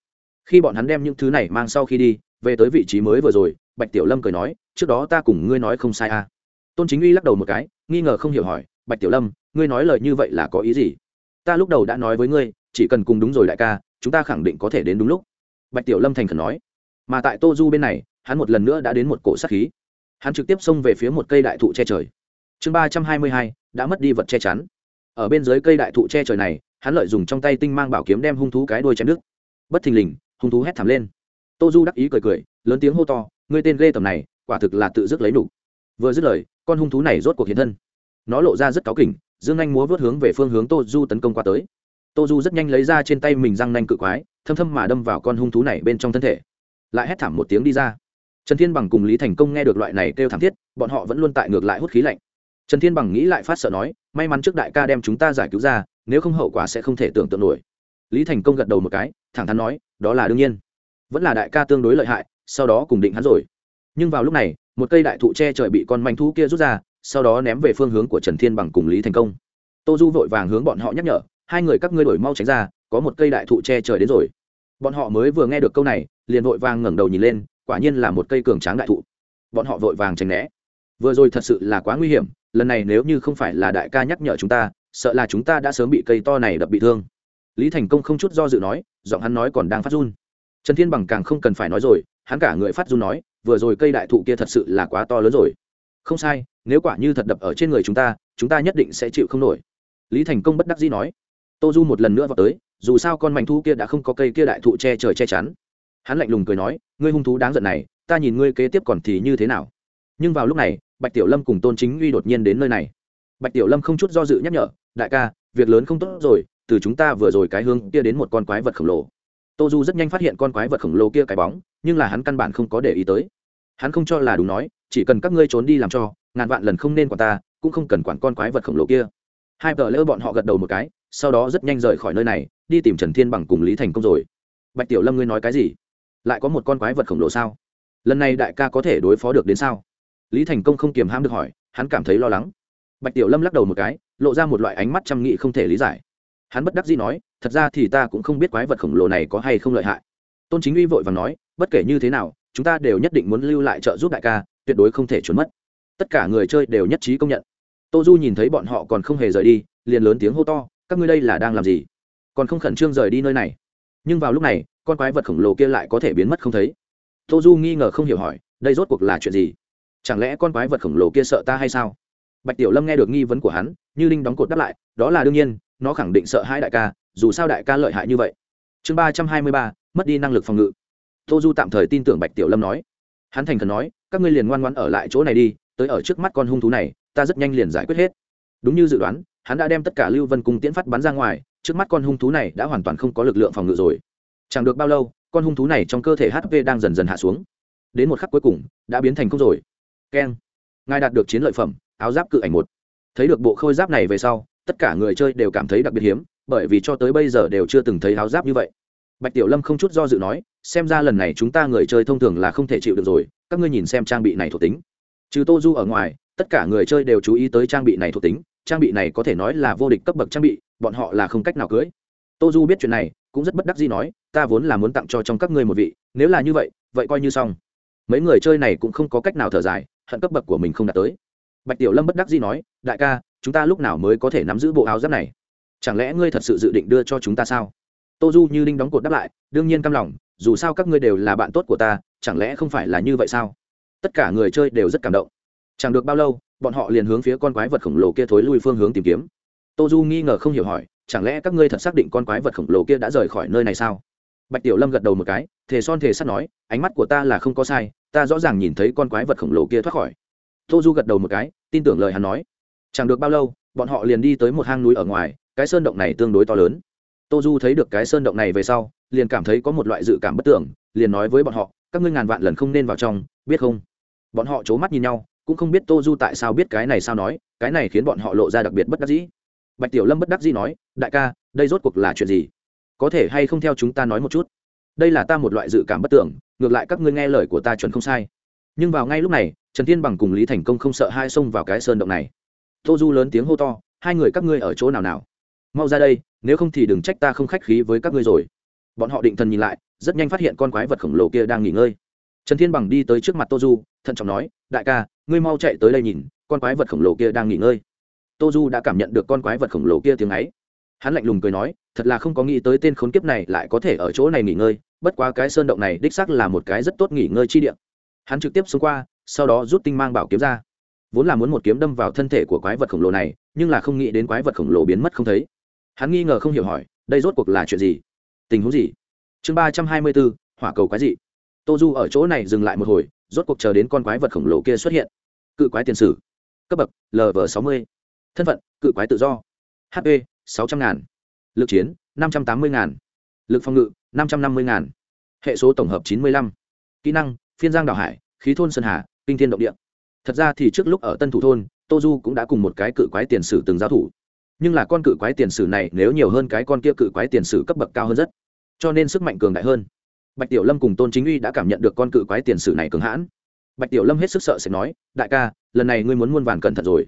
Khi bọn hắn đem những thứ này mang sau khi đi về tới vị trí mới vừa rồi, bạch tiểu lâm cười nói, trước đó ta cùng ngươi nói không sai à. Tôn chính uy lắc đầu một cái, nghi ngờ không hiểu hỏi, bạch tiểu lâm, ngươi nói lời như vậy là có ý gì? Ta lúc đầu đã nói với ngươi, chỉ cần cùng đúng rồi đại ca, chúng ta khẳng định có thể đến đúng lúc. Bạch tiểu lâm thành khẩn nói. Mà tại tô du bên này, hắn một lần nữa đã đến một cổ sát khí. Hắn trực tiếp xông về phía một cây đại thụ che trời. Chương ba trăm hai mươi hai, đã mất đi vật che chắn. Ở bên dưới cây đại thụ che trời này, hắn lợi dùng trong tay tinh mang bảo kiếm đem hung thú cái đuôi chém đứt. Bất thình lình, hung thú hét thảm lên tô du đắc ý cười cười, lớn tiếng hô to người tên ghê tầm này, quả thực là tự dứt lấy đủ. vừa dứt lời, con hung thú này rốt cuộc hiện thân. Nó lộ ra rất cáu kỉnh, dương anh múa vớt hướng về phương hướng tô du tấn công qua tới. Tô du rất nhanh lấy ra trên tay mình răng nanh cự quái, thâm thâm mà đâm vào con hung thú này bên trong thân thể. Lại hét thảm một tiếng đi ra. Trần thiên bằng cùng lý thành công nghe được loại này kêu thảm thiết, bọn họ vẫn luôn tại ngược lại hút khí lạnh. Trần thiên bằng nghĩ lại phát sợ nói, may mắn trước đại ca đem chúng ta giải cứu ra, nếu không hậu quả sẽ không thể tưởng tượng nổi. Lý thành công gật đầu một cái, thẳng thắn nói, đó là đương nhiên vẫn là đại ca tương đối lợi hại, sau đó cùng định hắn rồi. Nhưng vào lúc này, một cây đại thụ che trời bị con manh thú kia rút ra, sau đó ném về phương hướng của trần thiên bằng cùng lý thành công. Tô du vội vàng hướng bọn họ nhắc nhở, hai người các ngươi đổi mau tránh ra, có một cây đại thụ che trời đến rồi. Bọn họ mới vừa nghe được câu này, liền vội vàng ngẩng đầu nhìn lên, quả nhiên là một cây cường tráng đại thụ. Bọn họ vội vàng tránh né. Vừa rồi thật sự là quá nguy hiểm, lần này nếu như không phải là đại ca nhắc nhở chúng ta, sợ là chúng ta đã sớm bị cây to này đập bị thương. Lý thành công không chút do dự nói, giọng hắn nói còn đang phát run trần thiên bằng càng không cần phải nói rồi, hắn cả người phát run nói, vừa rồi cây đại thụ kia thật sự là quá to lớn rồi. Không sai, nếu quả như thật đập ở trên người chúng ta chúng ta nhất định sẽ chịu không nổi. Lý thành công bất đắc dĩ nói. Tô du một lần nữa vào tới, dù sao con mảnh thú kia đã không có cây kia đại thụ che trời che chắn. Hắn lạnh lùng cười nói, ngươi hung thú đáng giận này, ta nhìn ngươi kế tiếp còn thì như thế nào. Nhưng vào lúc này, bạch tiểu lâm cùng tôn chính uy đột nhiên đến nơi này. Bạch tiểu lâm không chút do dự nhắc nhở, đại ca, việc lớn không tốt rồi, từ chúng ta vừa rồi cái hướng kia đến một con quái vật khổng lồ tô du rất nhanh phát hiện con quái vật khổng lồ kia cái bóng, nhưng là hắn căn bản không có để ý tới. Hắn không cho là đúng nói, chỉ cần các ngươi trốn đi làm cho, ngàn vạn lần không nên quản ta, cũng không cần quản con quái vật khổng lồ kia. Hai vợ lỡ bọn họ gật đầu một cái, sau đó rất nhanh rời khỏi nơi này, đi tìm trần thiên bằng cùng lý thành công rồi. Bạch tiểu lâm ngươi nói cái gì? Lại có một con quái vật khổng lồ sao? Lần này đại ca có thể đối phó được đến sao? Lý thành công không kiềm ham được hỏi, hắn cảm thấy lo lắng. Bạch tiểu lâm lắc đầu một cái, lộ ra một loại ánh mắt chăm nghị không thể lý giải hắn bất đắc dĩ nói, thật ra thì ta cũng không biết quái vật khổng lồ này có hay không lợi hại. Tôn chính uy vội và nói, bất kể như thế nào, chúng ta đều nhất định muốn lưu lại trợ giúp đại ca, tuyệt đối không thể trốn mất. Tất cả người chơi đều nhất trí công nhận. Tô du nhìn thấy bọn họ còn không hề rời đi, liền lớn tiếng hô to, các ngươi đây là đang làm gì? Còn không khẩn trương rời đi nơi này. Nhưng vào lúc này, con quái vật khổng lồ kia lại có thể biến mất không thấy. Tô du nghi ngờ không hiểu hỏi, đây rốt cuộc là chuyện gì? Chẳng lẽ con quái vật khổng lồ kia sợ ta hay sao? Bạch tiểu lâm nghe được nghi vấn của hắn, như linh đóng cột đáp lại, đó là đương nhiên nó khẳng định sợ hai đại ca, dù sao đại ca lợi hại như vậy. Chương ba trăm hai mươi ba, mất đi năng lực phòng ngự. Tô du tạm thời tin tưởng bạch tiểu lâm nói. Hắn thành khẩn nói, các ngươi liền ngoan ngoan ở lại chỗ này đi, tới ở trước mắt con hung thú này, ta rất nhanh liền giải quyết hết. Đúng như dự đoán, hắn đã đem tất cả lưu vân cung tiễn phát bắn ra ngoài, trước mắt con hung thú này đã hoàn toàn không có lực lượng phòng ngự rồi. Chẳng được bao lâu, con hung thú này trong cơ thể hp đang dần dần hạ xuống. Đến một khắc cuối cùng, đã biến thành không rồi. Keng. Ngài đạt được chiến lợi phẩm, áo giáp cự ảnh một. Thấy được bộ khôi giáp này về sau tất cả người chơi đều cảm thấy đặc biệt hiếm, bởi vì cho tới bây giờ đều chưa từng thấy áo giáp như vậy. Bạch tiểu lâm không chút do dự nói, xem ra lần này chúng ta người chơi thông thường là không thể chịu được rồi, các ngươi nhìn xem trang bị này thuộc tính. Trừ tô du ở ngoài, tất cả người chơi đều chú ý tới trang bị này thuộc tính, trang bị này có thể nói là vô địch cấp bậc trang bị, bọn họ là không cách nào cưới. Tô du biết chuyện này, cũng rất bất đắc gì nói, ta vốn là muốn tặng cho trong các ngươi một vị, nếu là như vậy vậy coi như xong. Mấy người chơi này cũng không có cách nào thở dài, hận cấp bậc của mình không đạt tới. Bạch tiểu lâm bất đắc dĩ nói, đại ca chúng ta lúc nào mới có thể nắm giữ bộ áo giáp này? Chẳng lẽ ngươi thật sự dự định đưa cho chúng ta sao? Tô du như linh đóng cột đáp lại, đương nhiên căm lòng, dù sao các ngươi đều là bạn tốt của ta, chẳng lẽ không phải là như vậy sao? Tất cả người chơi đều rất cảm động. Chẳng được bao lâu, bọn họ liền hướng phía con quái vật khổng lồ kia thối lui phương hướng tìm kiếm. Tô du nghi ngờ không hiểu hỏi, chẳng lẽ các ngươi thật xác định con quái vật khổng lồ kia đã rời khỏi nơi này sao? Bạch tiểu lâm gật đầu một cái, thề son thề sắt nói, ánh mắt của ta là không có sai, ta rõ ràng nhìn thấy con quái vật khổng lồ kia thoát khỏi. Tô du gật đầu một cái, tin tưởng lời hắn nói chẳng được bao lâu, bọn họ liền đi tới một hang núi ở ngoài, cái sơn động này tương đối to lớn. Tô du thấy được cái sơn động này về sau, liền cảm thấy có một loại dự cảm bất tưởng, liền nói với bọn họ, các ngươi ngàn vạn lần không nên vào trong, biết không? Bọn họ c h ố mắt nhìn nhau, cũng không biết tô du tại sao biết cái này sao nói, cái này khiến bọn họ lộ ra đặc biệt bất đắc dĩ. Bạch tiểu lâm bất đắc dĩ nói, đại ca, đây rốt cuộc là chuyện gì? Có thể hay không theo chúng ta nói một chút? Đây là ta một loại dự cảm bất tưởng, ngược lại các ngươi nghe lời của ta chuẩn không sai. Nhưng vào ngay lúc này, trần thiên bằng cùng lý thành công không sợ hai xông vào cái sơn động này tô du lớn tiếng hô to, hai người các ngươi ở chỗ nào nào? Mau ra đây, nếu không thì đừng trách ta không khách khí với các ngươi rồi. Bọn họ định thần nhìn lại, rất nhanh phát hiện con quái vật khổng lồ kia đang nghỉ ngơi. Trần thiên bằng đi tới trước mặt tô du, thận trọng nói, đại ca, ngươi mau chạy tới đây nhìn, con quái vật khổng lồ kia đang nghỉ ngơi. Tô du đã cảm nhận được con quái vật khổng lồ kia tiếng ấy. Hắn lạnh lùng cười nói, thật là không có nghĩ tới tên khốn kiếp này lại có thể ở chỗ này nghỉ ngơi, bất quá cái sơn động này đích xác là một cái rất tốt nghỉ ngơi chi điện hắn trực tiếp xông qua, sau đó rút tinh mang bảo kiếm ra vốn là muốn một kiếm đâm vào thân thể của quái vật khổng lồ này, nhưng là không nghĩ đến quái vật khổng lồ biến mất không thấy. Hắn nghi ngờ không hiểu hỏi, đây rốt cuộc là chuyện gì? Tình huống gì? Chương ba trăm hai mươi bốn, hỏa cầu quái dị. Tô du ở chỗ này dừng lại một hồi, rốt cuộc chờ đến con quái vật khổng lồ kia xuất hiện. Cự quái tiền sử. Cấp bậc lv sáu mươi. Thân phận, cự quái tự do. Hp sáu trăm ngàn. Lực chiến, năm trăm tám mươi ngàn. Lực phòng ngự, năm trăm năm mươi ngàn. Hệ số tổng hợp chín mươi lăm. Kỹ năng, phiên giang đảo hải, khí thôn sơn hà, kinh thiên động địa thật ra thì trước lúc ở tân thủ thôn, tô du cũng đã cùng một cái cự quái tiền sử từng giao thủ. Nhưng là con cự quái tiền sử này nếu nhiều hơn cái con kia cự quái tiền sử cấp bậc cao hơn rất. Cho nên sức mạnh cường đại hơn. Bạch tiểu lâm cùng tôn chính uy đã cảm nhận được con cự quái tiền sử này cường hãn. Bạch tiểu lâm hết sức sợ sẽ nói, đại ca, lần này ngươi muốn muôn vàn cẩn thận rồi.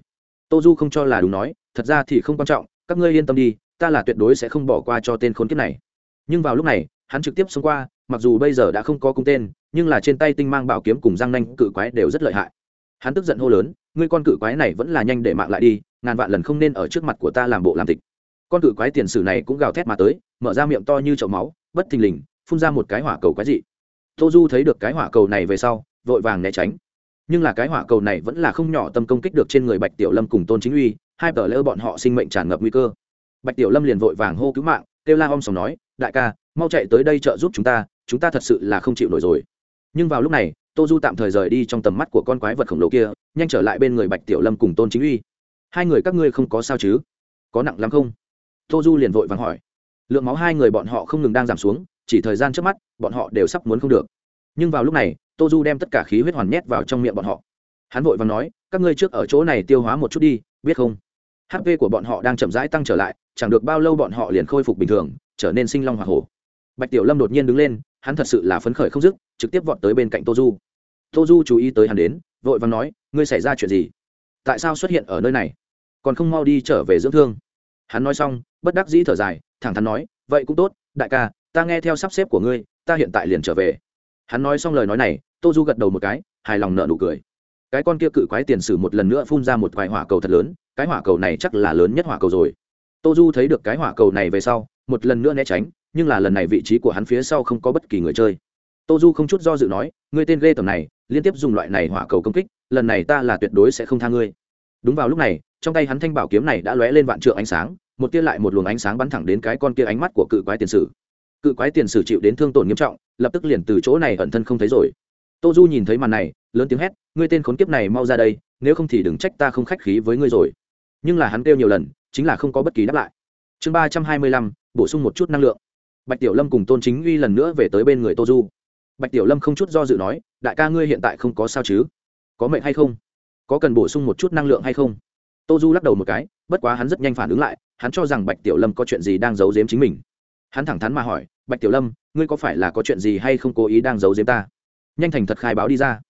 Tô du không cho là đúng nói, thật ra thì không quan trọng, các ngươi yên tâm đi, ta là tuyệt đối sẽ không bỏ qua cho tên khốn kiếp này. Nhưng vào lúc này, hắn trực tiếp xông qua, mặc dù bây giờ đã không có cung tên, nhưng là trên tay tinh mang bảo kiếm cùng răng nanh cự quái đều rất lợi hại hắn tức giận hô lớn, ngươi con cự quái này vẫn là nhanh để mạng lại đi, ngàn vạn lần không nên ở trước mặt của ta làm bộ làm tịch. Con cự quái tiền sử này cũng gào thét mà tới, mở ra miệng to như chậu máu, bất thình lình, phun ra một cái hỏa cầu quái dị. Tô du thấy được cái hỏa cầu này về sau, vội vàng né tránh. Nhưng là cái hỏa cầu này vẫn là không nhỏ tâm công kích được trên người bạch tiểu lâm cùng tôn chính uy, hai tờ lỡ bọn họ sinh mệnh tràn ngập nguy cơ. Bạch tiểu lâm liền vội vàng hô cứu mạng, kêu la om sòng nói, đại ca, mau chạy tới đây trợ giúp chúng ta chúng ta thật sự là không chịu nổi rồi. Nhưng vào lúc này tô du tạm thời rời đi trong tầm mắt của con quái vật khổng lồ kia, nhanh trở lại bên người bạch tiểu lâm cùng tôn chính uy. Hai người các ngươi không có sao chứ? Có nặng lắm không? Tô du liền vội vàng hỏi. Lượng máu hai người bọn họ không ngừng đang giảm xuống, chỉ thời gian trước mắt, bọn họ đều sắp muốn không được. Nhưng vào lúc này, tô du đem tất cả khí huyết hoàn nhét vào trong miệng bọn họ. Hắn vội vàng nói, các ngươi trước ở chỗ này tiêu hóa một chút đi, biết không? Hp của bọn họ đang chậm rãi tăng trở lại, chẳng được bao lâu bọn họ liền khôi phục bình thường, trở nên sinh long h o hổ. Bạch tiểu lâm đột nhiên đứng lên hắn thật sự là phấn khởi không dứt, trực tiếp vọt tới bên cạnh tô du. Tô du chú ý tới hắn đến, vội vàng nói, ngươi xảy ra chuyện gì? Tại sao xuất hiện ở nơi này? Còn không mau đi trở về dưỡng thương. Hắn nói xong, bất đắc dĩ thở dài, thẳng thắn nói, vậy cũng tốt, đại ca, ta nghe theo sắp xếp của ngươi, ta hiện tại liền trở về. Hắn nói xong lời nói này, tô du gật đầu một cái, hài lòng nợ nụ cười. Cái con kia cự quái tiền sử một lần nữa phun ra một vài hỏa cầu thật lớn, cái hỏa cầu này chắc là lớn nhất hỏa cầu rồi tô du thấy được cái hỏa cầu này về sau, một lần nữa né tránh, nhưng là lần này vị trí của hắn phía sau không có bất kỳ người chơi. Tô du không chút do dự nói, ngươi tên ghê tầm này, liên tiếp dùng loại này hỏa cầu công kích, lần này ta là tuyệt đối sẽ không tha ngươi. Đúng vào lúc này, trong tay hắn thanh bảo kiếm này đã lóe lên vạn trượng ánh sáng, một tia lại một luồng ánh sáng bắn thẳng đến cái con kia ánh mắt của cự quái tiền sử. Cự quái tiền sử chịu đến thương tổn nghiêm trọng, lập tức liền từ chỗ này ẩn thân không thấy rồi. Tô du nhìn thấy màn này, lớn tiếng hét, ngươi tên khốn kiếp này mau ra đây, nếu không thì đừng trách ta không khách khí với ngươi rồi. Nhưng là hắn kêu nhiều lần chính là không có bất kỳ đáp lại. Chương ba trăm hai mươi lăm, bổ sung một chút năng lượng. Bạch tiểu lâm cùng tôn chính uy lần nữa về tới bên người tô du. Bạch tiểu lâm không chút do dự nói, đại ca ngươi hiện tại không có sao chứ? Có mệnh hay không? Có cần bổ sung một chút năng lượng hay không? Tô du lắc đầu một cái, bất quá hắn rất nhanh phản ứng lại, hắn cho rằng bạch tiểu lâm có chuyện gì đang giấu giếm chính mình. Hắn thẳng thắn mà hỏi, bạch tiểu lâm, ngươi có phải là có chuyện gì hay không cố ý đang giấu giếm ta? Nhanh thành thật khai báo đi ra.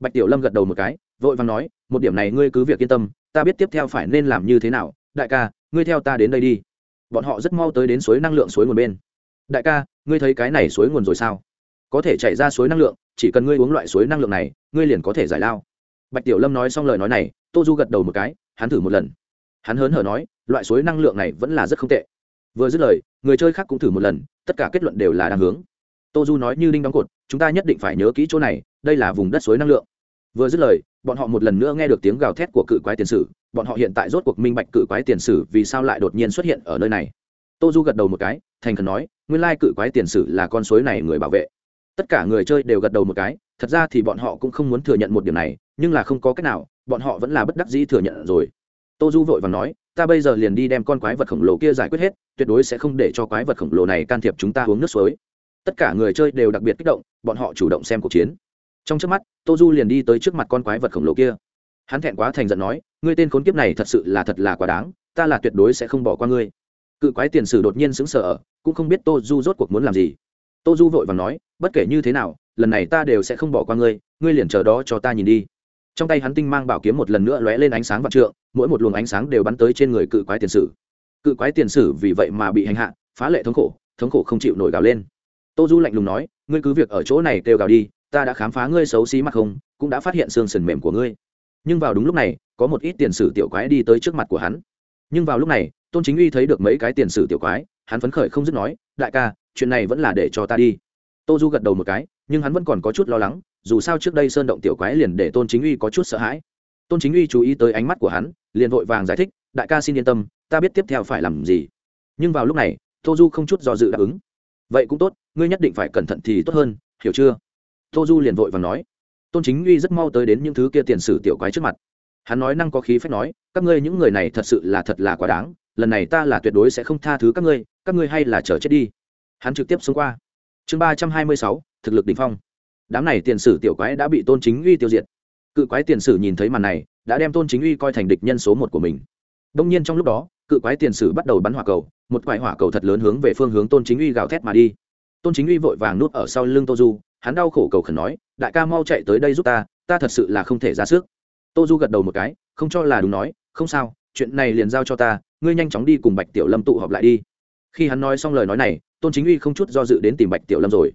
Bạch tiểu lâm gật đầu một cái, vội vàng nói, một điểm này ngươi cứ việc yên tâm, ta biết tiếp theo phải nên làm như thế nào đại ca, ngươi theo ta đến đây đi. Bọn họ rất mau tới đến suối năng lượng suối nguồn bên. Đại ca, ngươi thấy cái này suối nguồn rồi sao? Có thể chạy ra suối năng lượng, chỉ cần ngươi uống loại suối năng lượng này, ngươi liền có thể giải lao. Bạch tiểu lâm nói xong lời nói này, tô du gật đầu một cái, hắn thử một lần. Hắn hớn hở nói, loại suối năng lượng này vẫn là rất không tệ. Vừa dứt lời, người chơi khác cũng thử một lần, tất cả kết luận đều là đang hướng. Tô du nói như đinh đóng cột, chúng ta nhất định phải nhớ kỹ chỗ này, đây là vùng đất suối năng lượng. Vừa dứt lời bọn họ một lần nữa nghe được tiếng gào thét của cự quái tiền sử, bọn họ hiện tại rốt cuộc minh bạch cự quái tiền sử vì sao lại đột nhiên xuất hiện ở nơi này. Tô du gật đầu một cái, thành khẩn nói, nguyên lai cự quái tiền sử là con suối này người bảo vệ. Tất cả người chơi đều gật đầu một cái, thật ra thì bọn họ cũng không muốn thừa nhận một điểm này, nhưng là không có cách nào, bọn họ vẫn là bất đắc dĩ thừa nhận rồi. Tô du vội và nói, ta bây giờ liền đi đem con quái vật khổng lồ kia giải quyết hết, tuyệt đối sẽ không để cho quái vật khổng lồ này can thiệp chúng ta uống nước suối. Tất cả người chơi đều đặc biệt kích động, bọn họ chủ động xem cuộc chiến trong trước mắt tô du liền đi tới trước mặt con quái vật khổng lồ kia. Hắn thẹn quá thành giận nói, ngươi tên khốn kiếp này thật sự là thật là quá đáng, ta là tuyệt đối sẽ không bỏ qua ngươi. Cự quái tiền sử đột nhiên sững sờ cũng không biết tô du rốt cuộc muốn làm gì. Tô du vội và nói, bất kể như thế nào, lần này ta đều sẽ không bỏ qua ngươi ngươi liền chờ đó cho ta nhìn đi. Trong tay hắn tinh mang bảo kiếm một lần nữa lóe lên ánh sáng vạn trượng, mỗi một luồng ánh sáng đều bắn tới trên người cự quái tiền sử. Cự quái tiền sử vì vậy mà bị hành hạ, phá lệ thống khổ thống khổ không chịu nổi gào lên. Tô du lạnh lùng nói, ngươi cứ việc ở chỗ này kêu gào đi ta đã khám phá ngươi xấu xí mặt không, cũng đã phát hiện xương sườn mềm của ngươi. Nhưng vào đúng lúc này, có một ít tiền sử tiểu quái đi tới trước mặt của hắn. Nhưng vào lúc này, tôn chính uy thấy được mấy cái tiền sử tiểu quái, hắn phấn khởi không dứt nói, đại ca, chuyện này vẫn là để cho ta đi. Tô du gật đầu một cái, nhưng hắn vẫn còn có chút lo lắng, dù sao trước đây sơn động tiểu quái liền để tôn chính uy có chút sợ hãi. Tôn chính uy chú ý tới ánh mắt của hắn, liền vội vàng giải thích, đại ca xin yên tâm, ta biết tiếp theo phải làm gì. Nhưng vào lúc này, tô du không chút do dự đáp ứng. Vậy cũng tốt, ngươi nhất định phải cẩn thận thì tốt hơn, hiểu chưa? Tô du liền vội và nói, tôn chính uy rất mau tới đến những thứ kia tiền sử tiểu quái trước mặt. Hắn nói năng có khí phép nói, các ngươi những người này thật sự là thật là quá đáng, lần này ta là tuyệt đối sẽ không tha thứ các ngươi các ngươi hay là chờ chết đi. Hắn trực tiếp xông qua. Chương ba trăm hai mươi sáu, thực lực đ ỉ n h phong. Đám này tiền sử tiểu quái đã bị tôn chính uy tiêu diệt. Cự quái tiền sử nhìn thấy màn này, đã đem tôn chính uy coi thành địch nhân số một của mình. Đông nhiên trong lúc đó, cự quái tiền sử bắt đầu bắn hỏa cầu, một quái hỏa cầu thật lớn hướng về phương hướng tôn chính uy gào thét mà đi. Tôn chính uy vội vàng nút ở sau lưng tô du hắn đau khổ cầu khẩn nói, đại ca mau chạy tới đây giúp ta ta thật sự là không thể ra sức. Tô du gật đầu một cái, không cho là đúng nói, không sao, chuyện này liền giao cho ta, ngươi nhanh chóng đi cùng bạch tiểu lâm tụ họp lại đi. Khi hắn nói xong lời nói này, tôn chính uy không chút do dự đến tìm bạch tiểu lâm rồi.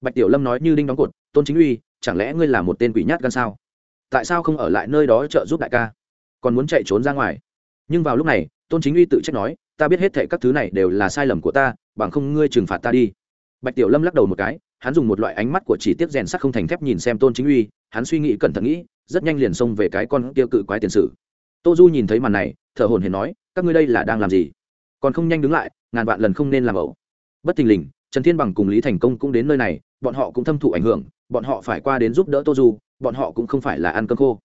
Bạch tiểu lâm nói như đinh đóng cột, tôn chính uy, chẳng lẽ ngươi là một tên quỷ nhát gan sao? Tại sao không ở lại nơi đó trợ giúp đại ca? Còn muốn chạy trốn ra ngoài? Nhưng vào lúc này, tôn chính uy tự trách nói, ta biết hết thệ các thứ này đều là sai lầm của ta, bằng không ngươi trừng phạt ta đi. Bạch tiểu lâm lắc đầu một cái hắn dùng một loại ánh mắt của chỉ tiết rèn sắt không thành thép nhìn xem tôn chính uy, hắn suy nghĩ cẩn thận nghĩ, rất nhanh liền xông về cái con kia cự quái tiền sử. Tô du nhìn thấy màn này, thở hồn hển nói, các ngươi đây là đang làm gì? Còn không nhanh đứng lại, ngàn vạn lần không nên làm ẩu. Bất thình lình, trần thiên bằng cùng lý thành công cũng đến nơi này, bọn họ cũng thâm thụ ảnh hưởng, bọn họ phải qua đến giúp đỡ tô du, bọn họ cũng không phải là ăn cơm khô.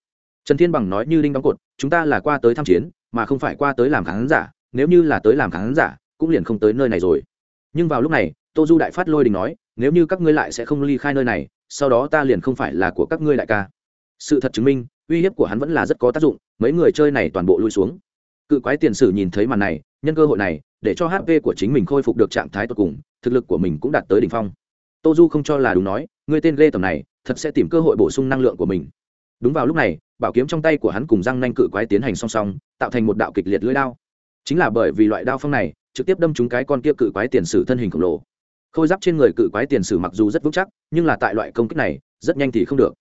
Trần thiên bằng nói như đinh đóng cột, chúng ta là qua tới tham chiến, mà không phải qua tới làm khán giả, nếu như là tới làm khán giả, cũng liền không tới nơi này rồi. Nhưng vào lúc này, tô du đại phát lôi đình nói nếu như các ngươi lại sẽ không ly khai nơi này, sau đó ta liền không phải là của các ngươi đại ca. Sự thật chứng minh, uy hiếp của hắn vẫn là rất có tác dụng, mấy người chơi này toàn bộ lui xuống. Cự quái tiền sử nhìn thấy màn này, nhân cơ hội này, để cho hp của chính mình khôi phục được trạng thái tột cùng, thực lực của mình cũng đạt tới đ ỉ n h phong. Tô du không cho là đúng nói, người tên lê tầm này, thật sẽ tìm cơ hội bổ sung năng lượng của mình. Đúng vào lúc này, bảo kiếm trong tay của hắn cùng răng nanh cự quái tiến hành song song, tạo thành một đạo kịch liệt lưỡi đao. Chính là bởi vì loại đao phong này, trực tiếp đâm trúng cái con kia cự quái tiền sử thân hình khổng lồ khôi giáp trên người cự quái tiền sử mặc dù rất vững chắc, nhưng là tại loại công kích này, rất nhanh thì không được.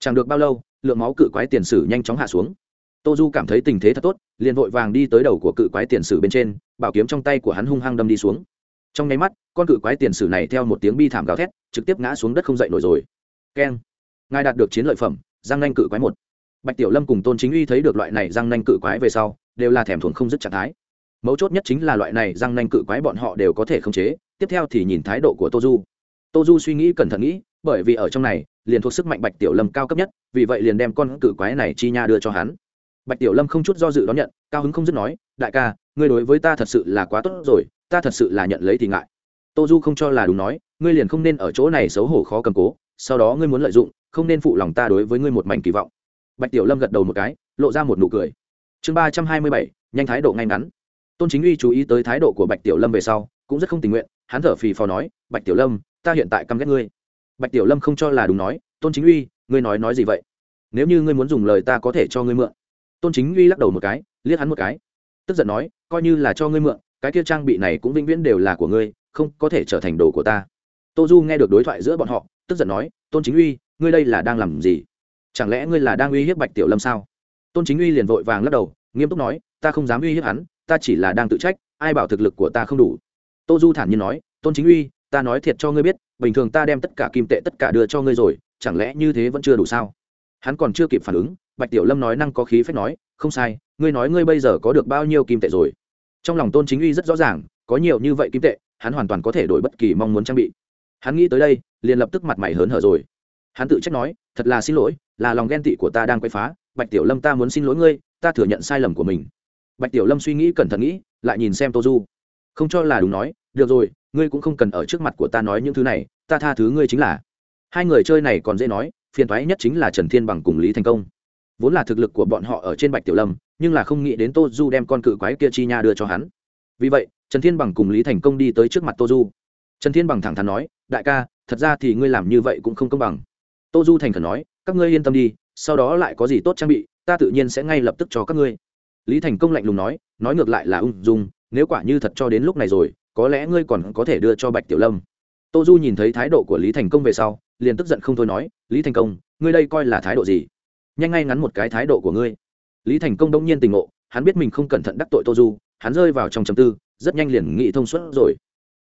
Chẳng được bao lâu, lượng máu cự quái tiền sử nhanh chóng hạ xuống. Tô du cảm thấy tình thế thật tốt, liền vội vàng đi tới đầu của cự quái tiền sử bên trên, bảo kiếm trong tay của hắn hung hăng đâm đi xuống. Trong nháy mắt, con cự quái tiền sử này theo một tiếng bi thảm gào thét, trực tiếp ngã xuống đất không dậy nổi rồi. Keng. Ngài đạt được chiến lợi phẩm giang nanh cự quái một. Bạch tiểu lâm cùng tôn chính uy thấy được loại này giang nanh cự quái về sau, đều là thèm thuồng không dứt trạng thái. Mấu chốt nhất chính là loại này răng nanh cự quái bọn họ đều có thể khống chế tiếp theo thì nhìn thái độ của tô du. Tô du suy nghĩ cẩn thận nghĩ, bởi vì ở trong này, liền thuộc sức mạnh bạch tiểu lâm cao cấp nhất, vì vậy liền đem con cự quái này chi nha đưa cho hắn. Bạch tiểu lâm không chút do dự đón nhận, cao hứng không dứt nói, đại ca, ngươi đối với ta thật sự là quá tốt rồi, ta thật sự là nhận lấy thì ngại. Tô du không cho là đúng nói, ngươi liền không nên ở chỗ này xấu hổ khó cầm cố, sau đó ngươi muốn lợi dụng, không nên phụ lòng ta đối với ngươi một mảnh kỳ vọng. Bạch tiểu lâm gật đầu một cái, lộ ra một nụ cười. Chương ba trăm hai mươi bảy, nhanh thái độ ngay ngắn. Tôn chính uy chú ý tới thái độ của bạch tiểu lâm về sau, cũng rất không tình nguyện hắn thở phì phò nói, bạch tiểu lâm, ta hiện tại căm ghét ngươi. Bạch tiểu lâm không cho là đúng nói, tôn chính uy, ngươi nói nói gì vậy? Nếu như ngươi muốn dùng lời ta có thể cho ngươi mượn. Tôn chính uy lắc đầu một cái, liếc hắn một cái. Tức giận nói, coi như là cho ngươi mượn, cái kia trang bị này cũng vĩnh viễn đều là của ngươi, không có thể trở thành đồ của ta. Tô du nghe được đối thoại giữa bọn họ, tức giận nói, tôn chính uy, ngươi đây là đang làm gì? Chẳng lẽ ngươi là đang uy hiếp bạch tiểu lâm sao? Tôn chính uy liền vội vàng lắc đầu, nghiêm túc nói, ta không dám uy hiếp hắn, ta chỉ là đang tự trách, ai bảo thực lực của ta không đủ? Tô du thản nhiên nói, tôn chính uy, ta nói thiệt cho ngươi biết, bình thường ta đem tất cả kim tệ tất cả đưa cho ngươi rồi, chẳng lẽ như thế vẫn chưa đủ sao? Hắn còn chưa kịp phản ứng, bạch tiểu lâm nói năng có khí phép nói, không sai, ngươi nói ngươi bây giờ có được bao nhiêu kim tệ rồi? Trong lòng tôn chính uy rất rõ ràng, có nhiều như vậy kim tệ, hắn hoàn toàn có thể đổi bất kỳ mong muốn trang bị. Hắn nghĩ tới đây, liền lập tức mặt mày hớn hở rồi. Hắn tự trách nói, thật là xin lỗi, là lòng ghen tị của ta đang quay phá, bạch tiểu lâm ta muốn xin lỗi ngươi, ta thừa nhận sai lầm của mình. Bạch tiểu lâm suy nghĩ cẩn thận nghĩ, lại nhìn xem tô du không cho là đúng nói, được rồi, ngươi cũng không cần ở trước mặt của ta nói những thứ này, ta tha thứ ngươi chính là. Hai người chơi này còn dễ nói, phiền thoái nhất chính là trần thiên bằng cùng lý thành công. Vốn là thực lực của bọn họ ở trên bạch tiểu lâm, nhưng là không nghĩ đến tô du đem con cự quái kia chi nha đưa cho hắn. Vì vậy, trần thiên bằng cùng lý thành công đi tới trước mặt tô du. Trần thiên bằng thẳng thắn nói, đại ca, thật ra thì ngươi làm như vậy cũng không công bằng. Tô du thành khẩn nói, các ngươi yên tâm đi, sau đó lại có gì tốt trang bị, ta tự nhiên sẽ ngay lập tức cho các ngươi. Lý thành công lạnh lùng nói nói ngược lại là ung dung nếu quả như thật cho đến lúc này rồi, có lẽ ngươi còn có thể đưa cho bạch tiểu lâm. Tô du nhìn thấy thái độ của lý thành công về sau, liền tức giận không thôi nói, lý thành công, ngươi đây coi là thái độ gì? Nhanh ngay ngắn một cái thái độ của ngươi. Lý thành công đông nhiên tình ngộ, hắn biết mình không cẩn thận đắc tội tô du, hắn rơi vào trong chầm tư, rất nhanh liền nghĩ thông suốt rồi.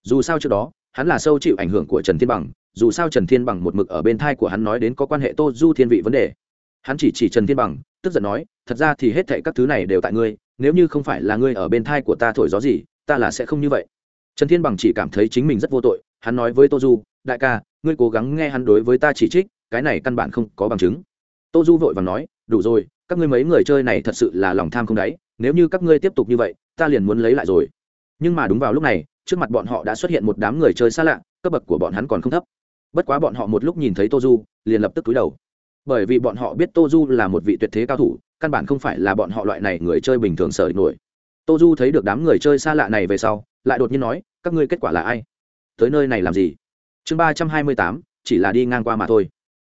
Dù sao trước đó, hắn là sâu chịu ảnh hưởng của trần thiên bằng, dù sao trần thiên bằng một mực ở bên thai của hắn nói đến có quan hệ tô du thiên vị vấn đề. Hắn chỉ chỉ trần thiên bằng, tức giận nói, thật ra thì hết thệ các thứ này đều tại ngươi nếu như không phải là ngươi ở bên thai của ta thổi gió gì, ta là sẽ không như vậy. Trần thiên bằng chỉ cảm thấy chính mình rất vô tội, hắn nói với tô du, đại ca, ngươi cố gắng nghe hắn đối với ta chỉ trích, cái này căn bản không có bằng chứng. Tô du vội và nói, đủ rồi, các ngươi mấy người chơi này thật sự là lòng tham không đáy, nếu như các ngươi tiếp tục như vậy, ta liền muốn lấy lại rồi. Nhưng mà đúng vào lúc này, trước mặt bọn họ đã xuất hiện một đám người chơi xa lạ, cấp bậc của bọn hắn còn không thấp. Bất quá bọn họ một lúc nhìn thấy tô du, liền lập tức túi đầu. Bởi vì bọn họ biết tô du là một vị tuyệt thế cao thủ căn bản không phải là bọn họ loại này người chơi bình thường sở nổi. Tô du thấy được đám người chơi xa lạ này về sau, lại đột nhiên nói, các ngươi kết quả là ai? Tới nơi này làm gì? Chương ba trăm hai mươi tám, chỉ là đi ngang qua mà thôi.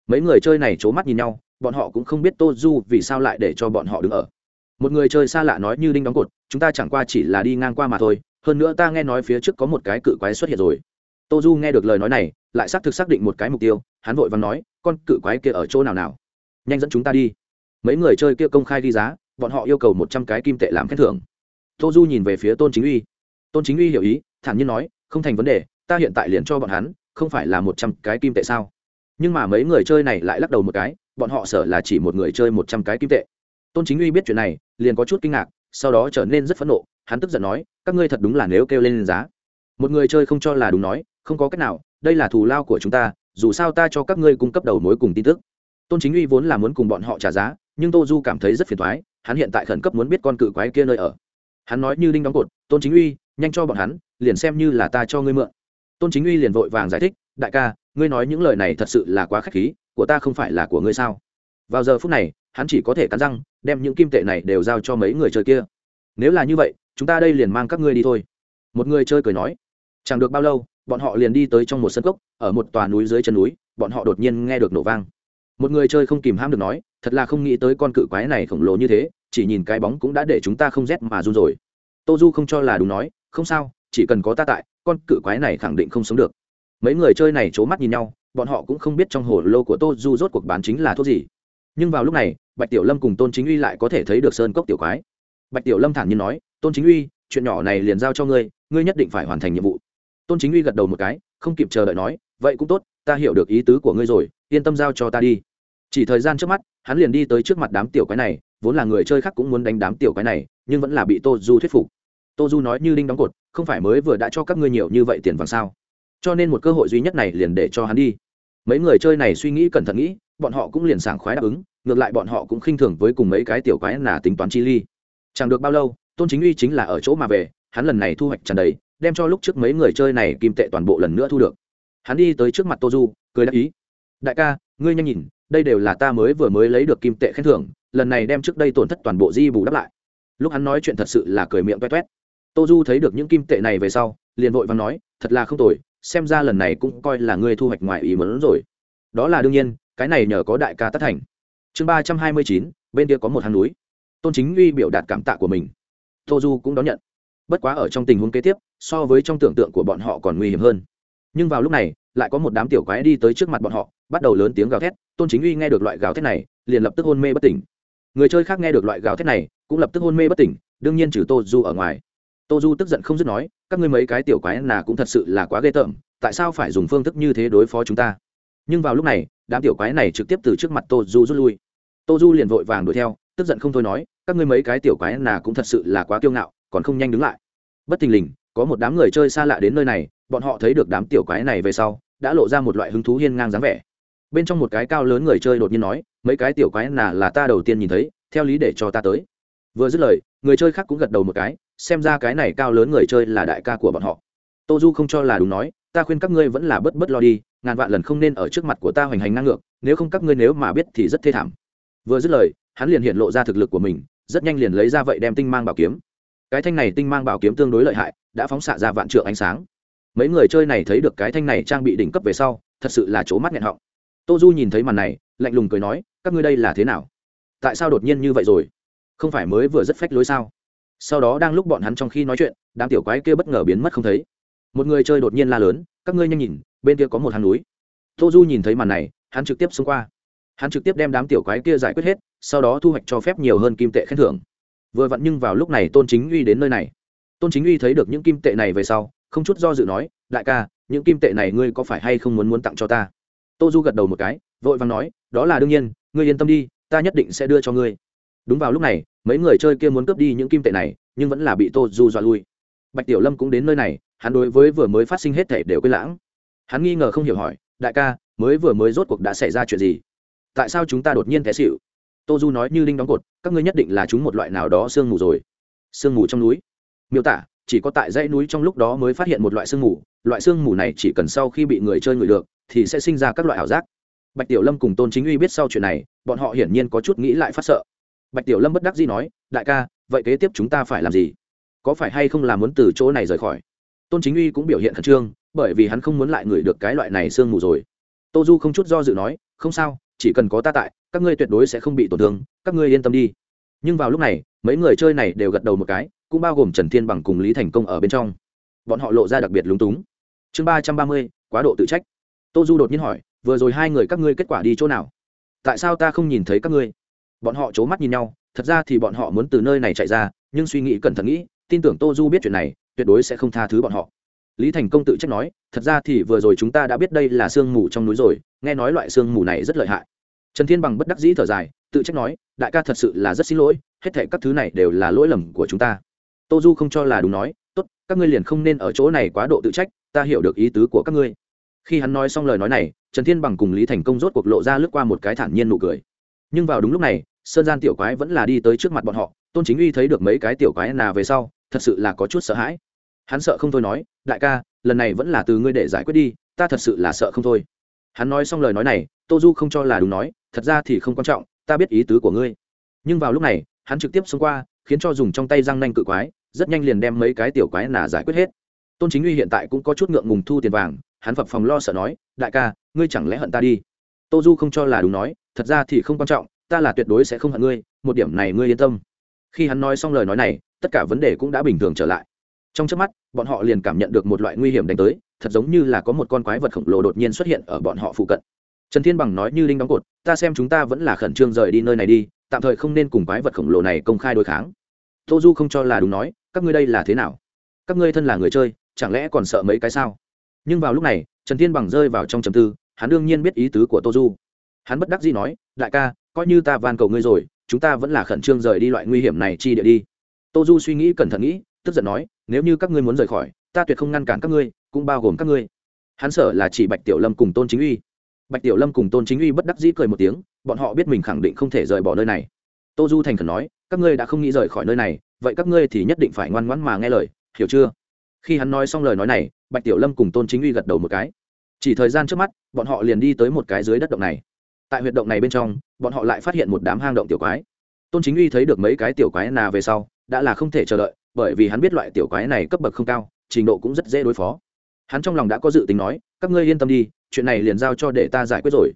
Mấy người chơi này c h ố mắt nhìn nhau, bọn họ cũng không biết tô du vì sao lại để cho bọn họ đứng ở. Một người chơi xa lạ nói như đinh đóng cột, chúng ta chẳng qua chỉ là đi ngang qua mà thôi, hơn nữa ta nghe nói phía trước có một cái cự quái xuất hiện rồi. Tô du nghe được lời nói này, lại xác thực xác định một cái mục tiêu, hắn vội và nói, con cự quái kia ở chỗ nào nào? Nhanh dẫn chúng ta đi mấy người chơi kia công khai đi giá, bọn họ yêu cầu một trăm cái kim tệ làm khen thưởng. Tô du nhìn về phía tôn chính uy. Tôn chính uy hiểu ý, thản nhiên nói, không thành vấn đề, ta hiện tại liền cho bọn hắn, không phải là một trăm cái kim tệ sao? Nhưng mà mấy người chơi này lại lắc đầu một cái, bọn họ sợ là chỉ một người chơi một trăm cái kim tệ. Tôn chính uy biết chuyện này, liền có chút kinh ngạc, sau đó trở nên rất phẫn nộ, hắn tức giận nói, các ngươi thật đúng là nếu kêu lên giá. Một người chơi không cho là đúng nói, không có cách nào, đây là thù lao của chúng ta, dù sao ta cho các ngươi cung cấp đầu mối cùng tin tức. Tôn chính uy vốn là muốn cùng bọn họ trả giá nhưng tô du cảm thấy rất phiền thoái, hắn hiện tại khẩn cấp muốn biết con cự quái kia nơi ở. Hắn nói như đinh đóng cột, tôn chính uy, nhanh cho bọn hắn, liền xem như là ta cho ngươi mượn. Tôn chính uy liền vội vàng giải thích, đại ca, ngươi nói những lời này thật sự là quá k h á c h khí, của ta không phải là của ngươi sao? Vào giờ phút này, hắn chỉ có thể cắn răng, đem những kim tệ này đều giao cho mấy người chơi kia. Nếu là như vậy, chúng ta đây liền mang các ngươi đi thôi. Một người chơi cười nói, chẳng được bao lâu, bọn họ liền đi tới trong một sân cốc, ở một tòa núi dưới chân núi, bọn họ đột nhiên nghe được nổ vang. Một người chơi không kìm ham được nói thật là không nghĩ tới con cự quái này khổng lồ như thế, chỉ nhìn cái bóng cũng đã để chúng ta không rét mà run rồi. Tô du không cho là đúng nói, không sao, chỉ cần có ta tại, con cự quái này khẳng định không sống được. Mấy người chơi này c h ố mắt nhìn nhau, bọn họ cũng không biết trong hồ lô của tô du rốt cuộc bán chính là thuốc gì. Nhưng vào lúc này, bạch tiểu lâm cùng tôn chính uy lại có thể thấy được sơn cốc tiểu quái. Bạch tiểu lâm thản nhiên nói, tôn chính uy, chuyện nhỏ này liền giao cho ngươi ngươi nhất định phải hoàn thành nhiệm vụ. Tôn chính uy gật đầu một cái, không kịp chờ đợi nói, vậy cũng tốt, ta hiểu được ý tứ của ngươi rồi, yên tâm giao cho ta đi chỉ thời gian trước mắt, hắn liền đi tới trước mặt đám tiểu quái này, vốn là người chơi khác cũng muốn đánh đám tiểu quái này, nhưng vẫn là bị tô du thuyết phục. Tô du nói như đinh đóng cột, không phải mới vừa đã cho các ngươi nhiều như vậy tiền vàng sao? Cho nên một cơ hội duy nhất này liền để cho hắn đi. Mấy người chơi này suy nghĩ cẩn thận nghĩ, bọn họ cũng liền sảng khoái đáp ứng, ngược lại bọn họ cũng khinh thường với cùng mấy cái tiểu quái là tính toán chi ly. Chẳng được bao lâu, tôn chính uy chính là ở chỗ mà về, hắn lần này thu hoạch tràn đầy, đem cho lúc trước mấy người chơi này kim tệ toàn bộ lần nữa thu được. Hắn đi tới trước mặt tô du, cười đáp ý. Đại ca ngươi nhanh nhìn, đây đều là ta mới vừa mới lấy được kim tệ khen thưởng, lần này đem trước đây tổn thất toàn bộ di bù đắp lại. Lúc hắn nói chuyện thật sự là cười miệng toét toét. Tô du thấy được những kim tệ này về sau, liền vội và nói, thật là không tồi, xem ra lần này cũng coi là ngươi thu hoạch ngoài ý mớn rồi. Đó là đương nhiên, cái này nhờ có đại ca tất thành. Chương ba trăm hai mươi chín, bên kia có một hang núi. Tôn chính uy biểu đạt cảm tạ của mình. Tô du cũng đón nhận. Bất quá ở trong tình huống kế tiếp, so với trong tưởng tượng của bọn họ còn nguy hiểm hơn. Nhưng vào lúc này, lại có một đám tiểu quái đi tới trước mặt bọn họ bắt đầu lớn tiếng gào thét, tôn chính uy nghe được loại gào thét này, liền lập tức hôn mê bất tỉnh. Người chơi khác nghe được loại gào thét này, cũng lập tức hôn mê bất tỉnh, đương nhiên trừ tô du ở ngoài. Tô du tức giận không dứt nói, các ngươi mấy cái tiểu quái nà cũng thật sự là quá ghê tởm, tại sao phải dùng phương thức như thế đối phó chúng ta? Nhưng vào lúc này, đám tiểu quái này trực tiếp từ trước mặt tô du rút lui. Tô du liền vội vàng đuổi theo, tức giận không thôi nói, các ngươi mấy cái tiểu quái nà cũng thật sự là quá kiêu ngạo, còn không nhanh đứng lại. Bất thình lình, có một đám người chơi xa lạ đến nơi này, bọn họ thấy được đám tiểu quái này về sau, đã lộ ra một loại hứng thú hiên ngang dáng vẻ bên trong một cái cao lớn người chơi đột nhiên nói, mấy cái tiểu quái nà là ta đầu tiên nhìn thấy, theo lý để cho ta tới. Vừa dứt lời, người chơi khác cũng gật đầu một cái, xem ra cái này cao lớn người chơi là đại ca của bọn họ. Tô du không cho là đúng nói, ta khuyên các ngươi vẫn là bất bất lo đi, ngàn vạn lần không nên ở trước mặt của ta hoành hành ngang ngược, nếu không các ngươi nếu mà biết thì rất thê thảm. Vừa dứt lời, hắn liền hiện lộ ra thực lực của mình, rất nhanh liền lấy ra vậy đem tinh mang bảo kiếm. Cái thanh này tinh mang bảo kiếm tương đối lợi hại, đã phóng xạ ra vạn trượng ánh sáng. Mấy người chơi này thấy được cái thanh này trang bị đỉnh cấp về sau, thật sự là chỗ mắt nghẹn họng tô du nhìn thấy màn này, lạnh lùng cười nói, các ngươi đây là thế nào? Tại sao đột nhiên như vậy rồi? Không phải mới vừa rất phách lối sao? Sau đó đang lúc bọn hắn trong khi nói chuyện, đám tiểu quái kia bất ngờ biến mất không thấy. Một người chơi đột nhiên la lớn, các ngươi nhanh nhìn, bên kia có một hang núi. Tô du nhìn thấy màn này, hắn trực tiếp xông qua. Hắn trực tiếp đem đám tiểu quái kia giải quyết hết, sau đó thu hoạch cho phép nhiều hơn kim tệ khen thưởng. Vừa vặn nhưng vào lúc này tôn chính uy đến nơi này. Tôn chính uy thấy được những kim tệ này về sau, không chút do dự nói, đại ca, những kim tệ này ngươi có phải hay không muốn muốn tặng cho ta? Tô du gật đầu một cái, vội vàng nói, đó là đương nhiên, ngươi yên tâm đi, ta nhất định sẽ đưa cho ngươi. Đúng vào lúc này, mấy người chơi kia muốn cướp đi những kim tệ này, nhưng vẫn là bị tô du dọa lui. Bạch tiểu lâm cũng đến nơi này, hắn đối với vừa mới phát sinh hết thể đều quên lãng. Hắn nghi ngờ không hiểu hỏi, đại ca, mới vừa mới rốt cuộc đã xảy ra chuyện gì? Tại sao chúng ta đột nhiên té xịu tô du nói như linh đóng cột, các ngươi nhất định là chúng một loại nào đó sương mù rồi. Sương mù trong núi. Miêu tả, chỉ có tại dãy núi trong lúc đó mới phát hiện một loại sương mù, loại sương mù này chỉ cần sau khi bị người chơi ngửi được thì sẽ sinh ra các loại ảo giác. Bạch tiểu lâm cùng tôn chính uy biết sau chuyện này, bọn họ hiển nhiên có chút nghĩ lại phát sợ. Bạch tiểu lâm bất đắc dĩ nói, đại ca, vậy kế tiếp chúng ta phải làm gì? Có phải hay không là muốn từ chỗ này rời khỏi? Tôn chính uy cũng biểu hiện khẩn trương, bởi vì hắn không muốn lại ngửi được cái loại này sương mù rồi. Tô du không chút do dự nói, không sao, chỉ cần có ta tại, các ngươi tuyệt đối sẽ không bị tổn thương, các ngươi yên tâm đi. Nhưng vào lúc này, mấy người chơi này đều gật đầu một cái, cũng bao gồm trần thiên bằng cùng lý thành công ở bên trong. Bọn họ lộ ra đặc biệt lúng túng. Chương ba trăm ba mươi, quá độ tự trách tô du đột nhiên hỏi, vừa rồi hai người các ngươi kết quả đi chỗ nào? Tại sao ta không nhìn thấy các ngươi? Bọn họ c h ố mắt nhìn nhau, thật ra thì bọn họ muốn từ nơi này chạy ra, nhưng suy nghĩ cẩn thận nghĩ, tin tưởng tô du biết chuyện này, tuyệt đối sẽ không tha thứ bọn họ. Lý thành công tự trách nói, thật ra thì vừa rồi chúng ta đã biết đây là sương mù trong núi rồi, nghe nói loại sương mù này rất lợi hại. Trần thiên bằng bất đắc dĩ thở dài, tự trách nói, đại ca thật sự là rất xin lỗi, hết thệ các thứ này đều là lỗi lầm của chúng ta. Tô du không cho là đúng nói, tốt, các ngươi liền không nên ở chỗ này quá độ tự trách, ta hiểu được ý tứ của các ngươi khi hắn nói xong lời nói này, trần thiên bằng cùng lý thành công rốt cuộc lộ ra lướt qua một cái thản nhiên nụ cười. Nhưng vào đúng lúc này, sơn gian tiểu quái vẫn là đi tới trước mặt bọn họ, tôn chính uy thấy được mấy cái tiểu quái nà về sau, thật sự là có chút sợ hãi. Hắn sợ không thôi nói, đại ca, lần này vẫn là từ ngươi để giải quyết đi, ta thật sự là sợ không thôi. Hắn nói xong lời nói này, tô du không cho là đúng nói, thật ra thì không quan trọng, ta biết ý tứ của ngươi. Nhưng vào lúc này, hắn trực tiếp xông qua, khiến cho dùng trong tay răng nanh cự quái, rất nhanh liền đem mấy cái tiểu quái nà giải quyết hết. Tôn chính uy hiện tại cũng có chút ngượng ngùng thu tiền vàng hắn phập phòng lo sợ nói, đại ca, ngươi chẳng lẽ hận ta đi? Tô du không cho là đúng nói, thật ra thì không quan trọng, ta là tuyệt đối sẽ không hận ngươi, một điểm này ngươi yên tâm. Khi hắn nói xong lời nói này, tất cả vấn đề cũng đã bình thường trở lại. Trong trước mắt, bọn họ liền cảm nhận được một loại nguy hiểm đánh tới, thật giống như là có một con quái vật khổng lồ đột nhiên xuất hiện ở bọn họ phụ cận. Trần thiên bằng nói như linh đóng cột, ta xem chúng ta vẫn là khẩn trương rời đi nơi này đi, tạm thời không nên cùng quái vật khổng lồ này công khai đối kháng. Tô du không cho là đúng nói, các ngươi đây là thế nào? Các ngươi thân là người chơi, chẳng lẽ còn sợ mấy cái sao? Nhưng vào lúc này, trần thiên bằng rơi vào trong trầm tư, hắn đương nhiên biết ý tứ của tô du. Hắn bất đắc dĩ nói, đại ca, coi như ta van cầu ngươi rồi, chúng ta vẫn là khẩn trương rời đi loại nguy hiểm này chi địa đi. Tô du suy nghĩ cẩn thận nghĩ, tức giận nói, nếu như các ngươi muốn rời khỏi, ta tuyệt không ngăn cản các ngươi, cũng bao gồm các ngươi. Hắn sợ là chỉ bạch tiểu lâm cùng tôn chính uy. Bạch tiểu lâm cùng tôn chính uy bất đắc dĩ cười một tiếng, bọn họ biết mình khẳng định không thể rời bỏ nơi này. Tô du thành khẩn nói, các ngươi đã không nghĩ rời khỏi nơi này, vậy các ngươi thì nhất định phải ngoan ngoãn mà nghe lời, hiểu chưa? Khi hắn nói xong lời nói này, bạch tiểu lâm cùng tôn chính uy gật đầu một cái. Chỉ thời gian trước mắt, bọn họ liền đi tới một cái dưới đất động này. Tại huyệt động này bên trong, bọn họ lại phát hiện một đám hang động tiểu quái. Tôn chính uy thấy được mấy cái tiểu quái nà về sau, đã là không thể chờ đợi, bởi vì hắn biết loại tiểu quái này cấp bậc không cao, trình độ cũng rất dễ đối phó. Hắn trong lòng đã có dự tính nói, các ngươi yên tâm đi, chuyện này liền giao cho để ta giải quyết rồi.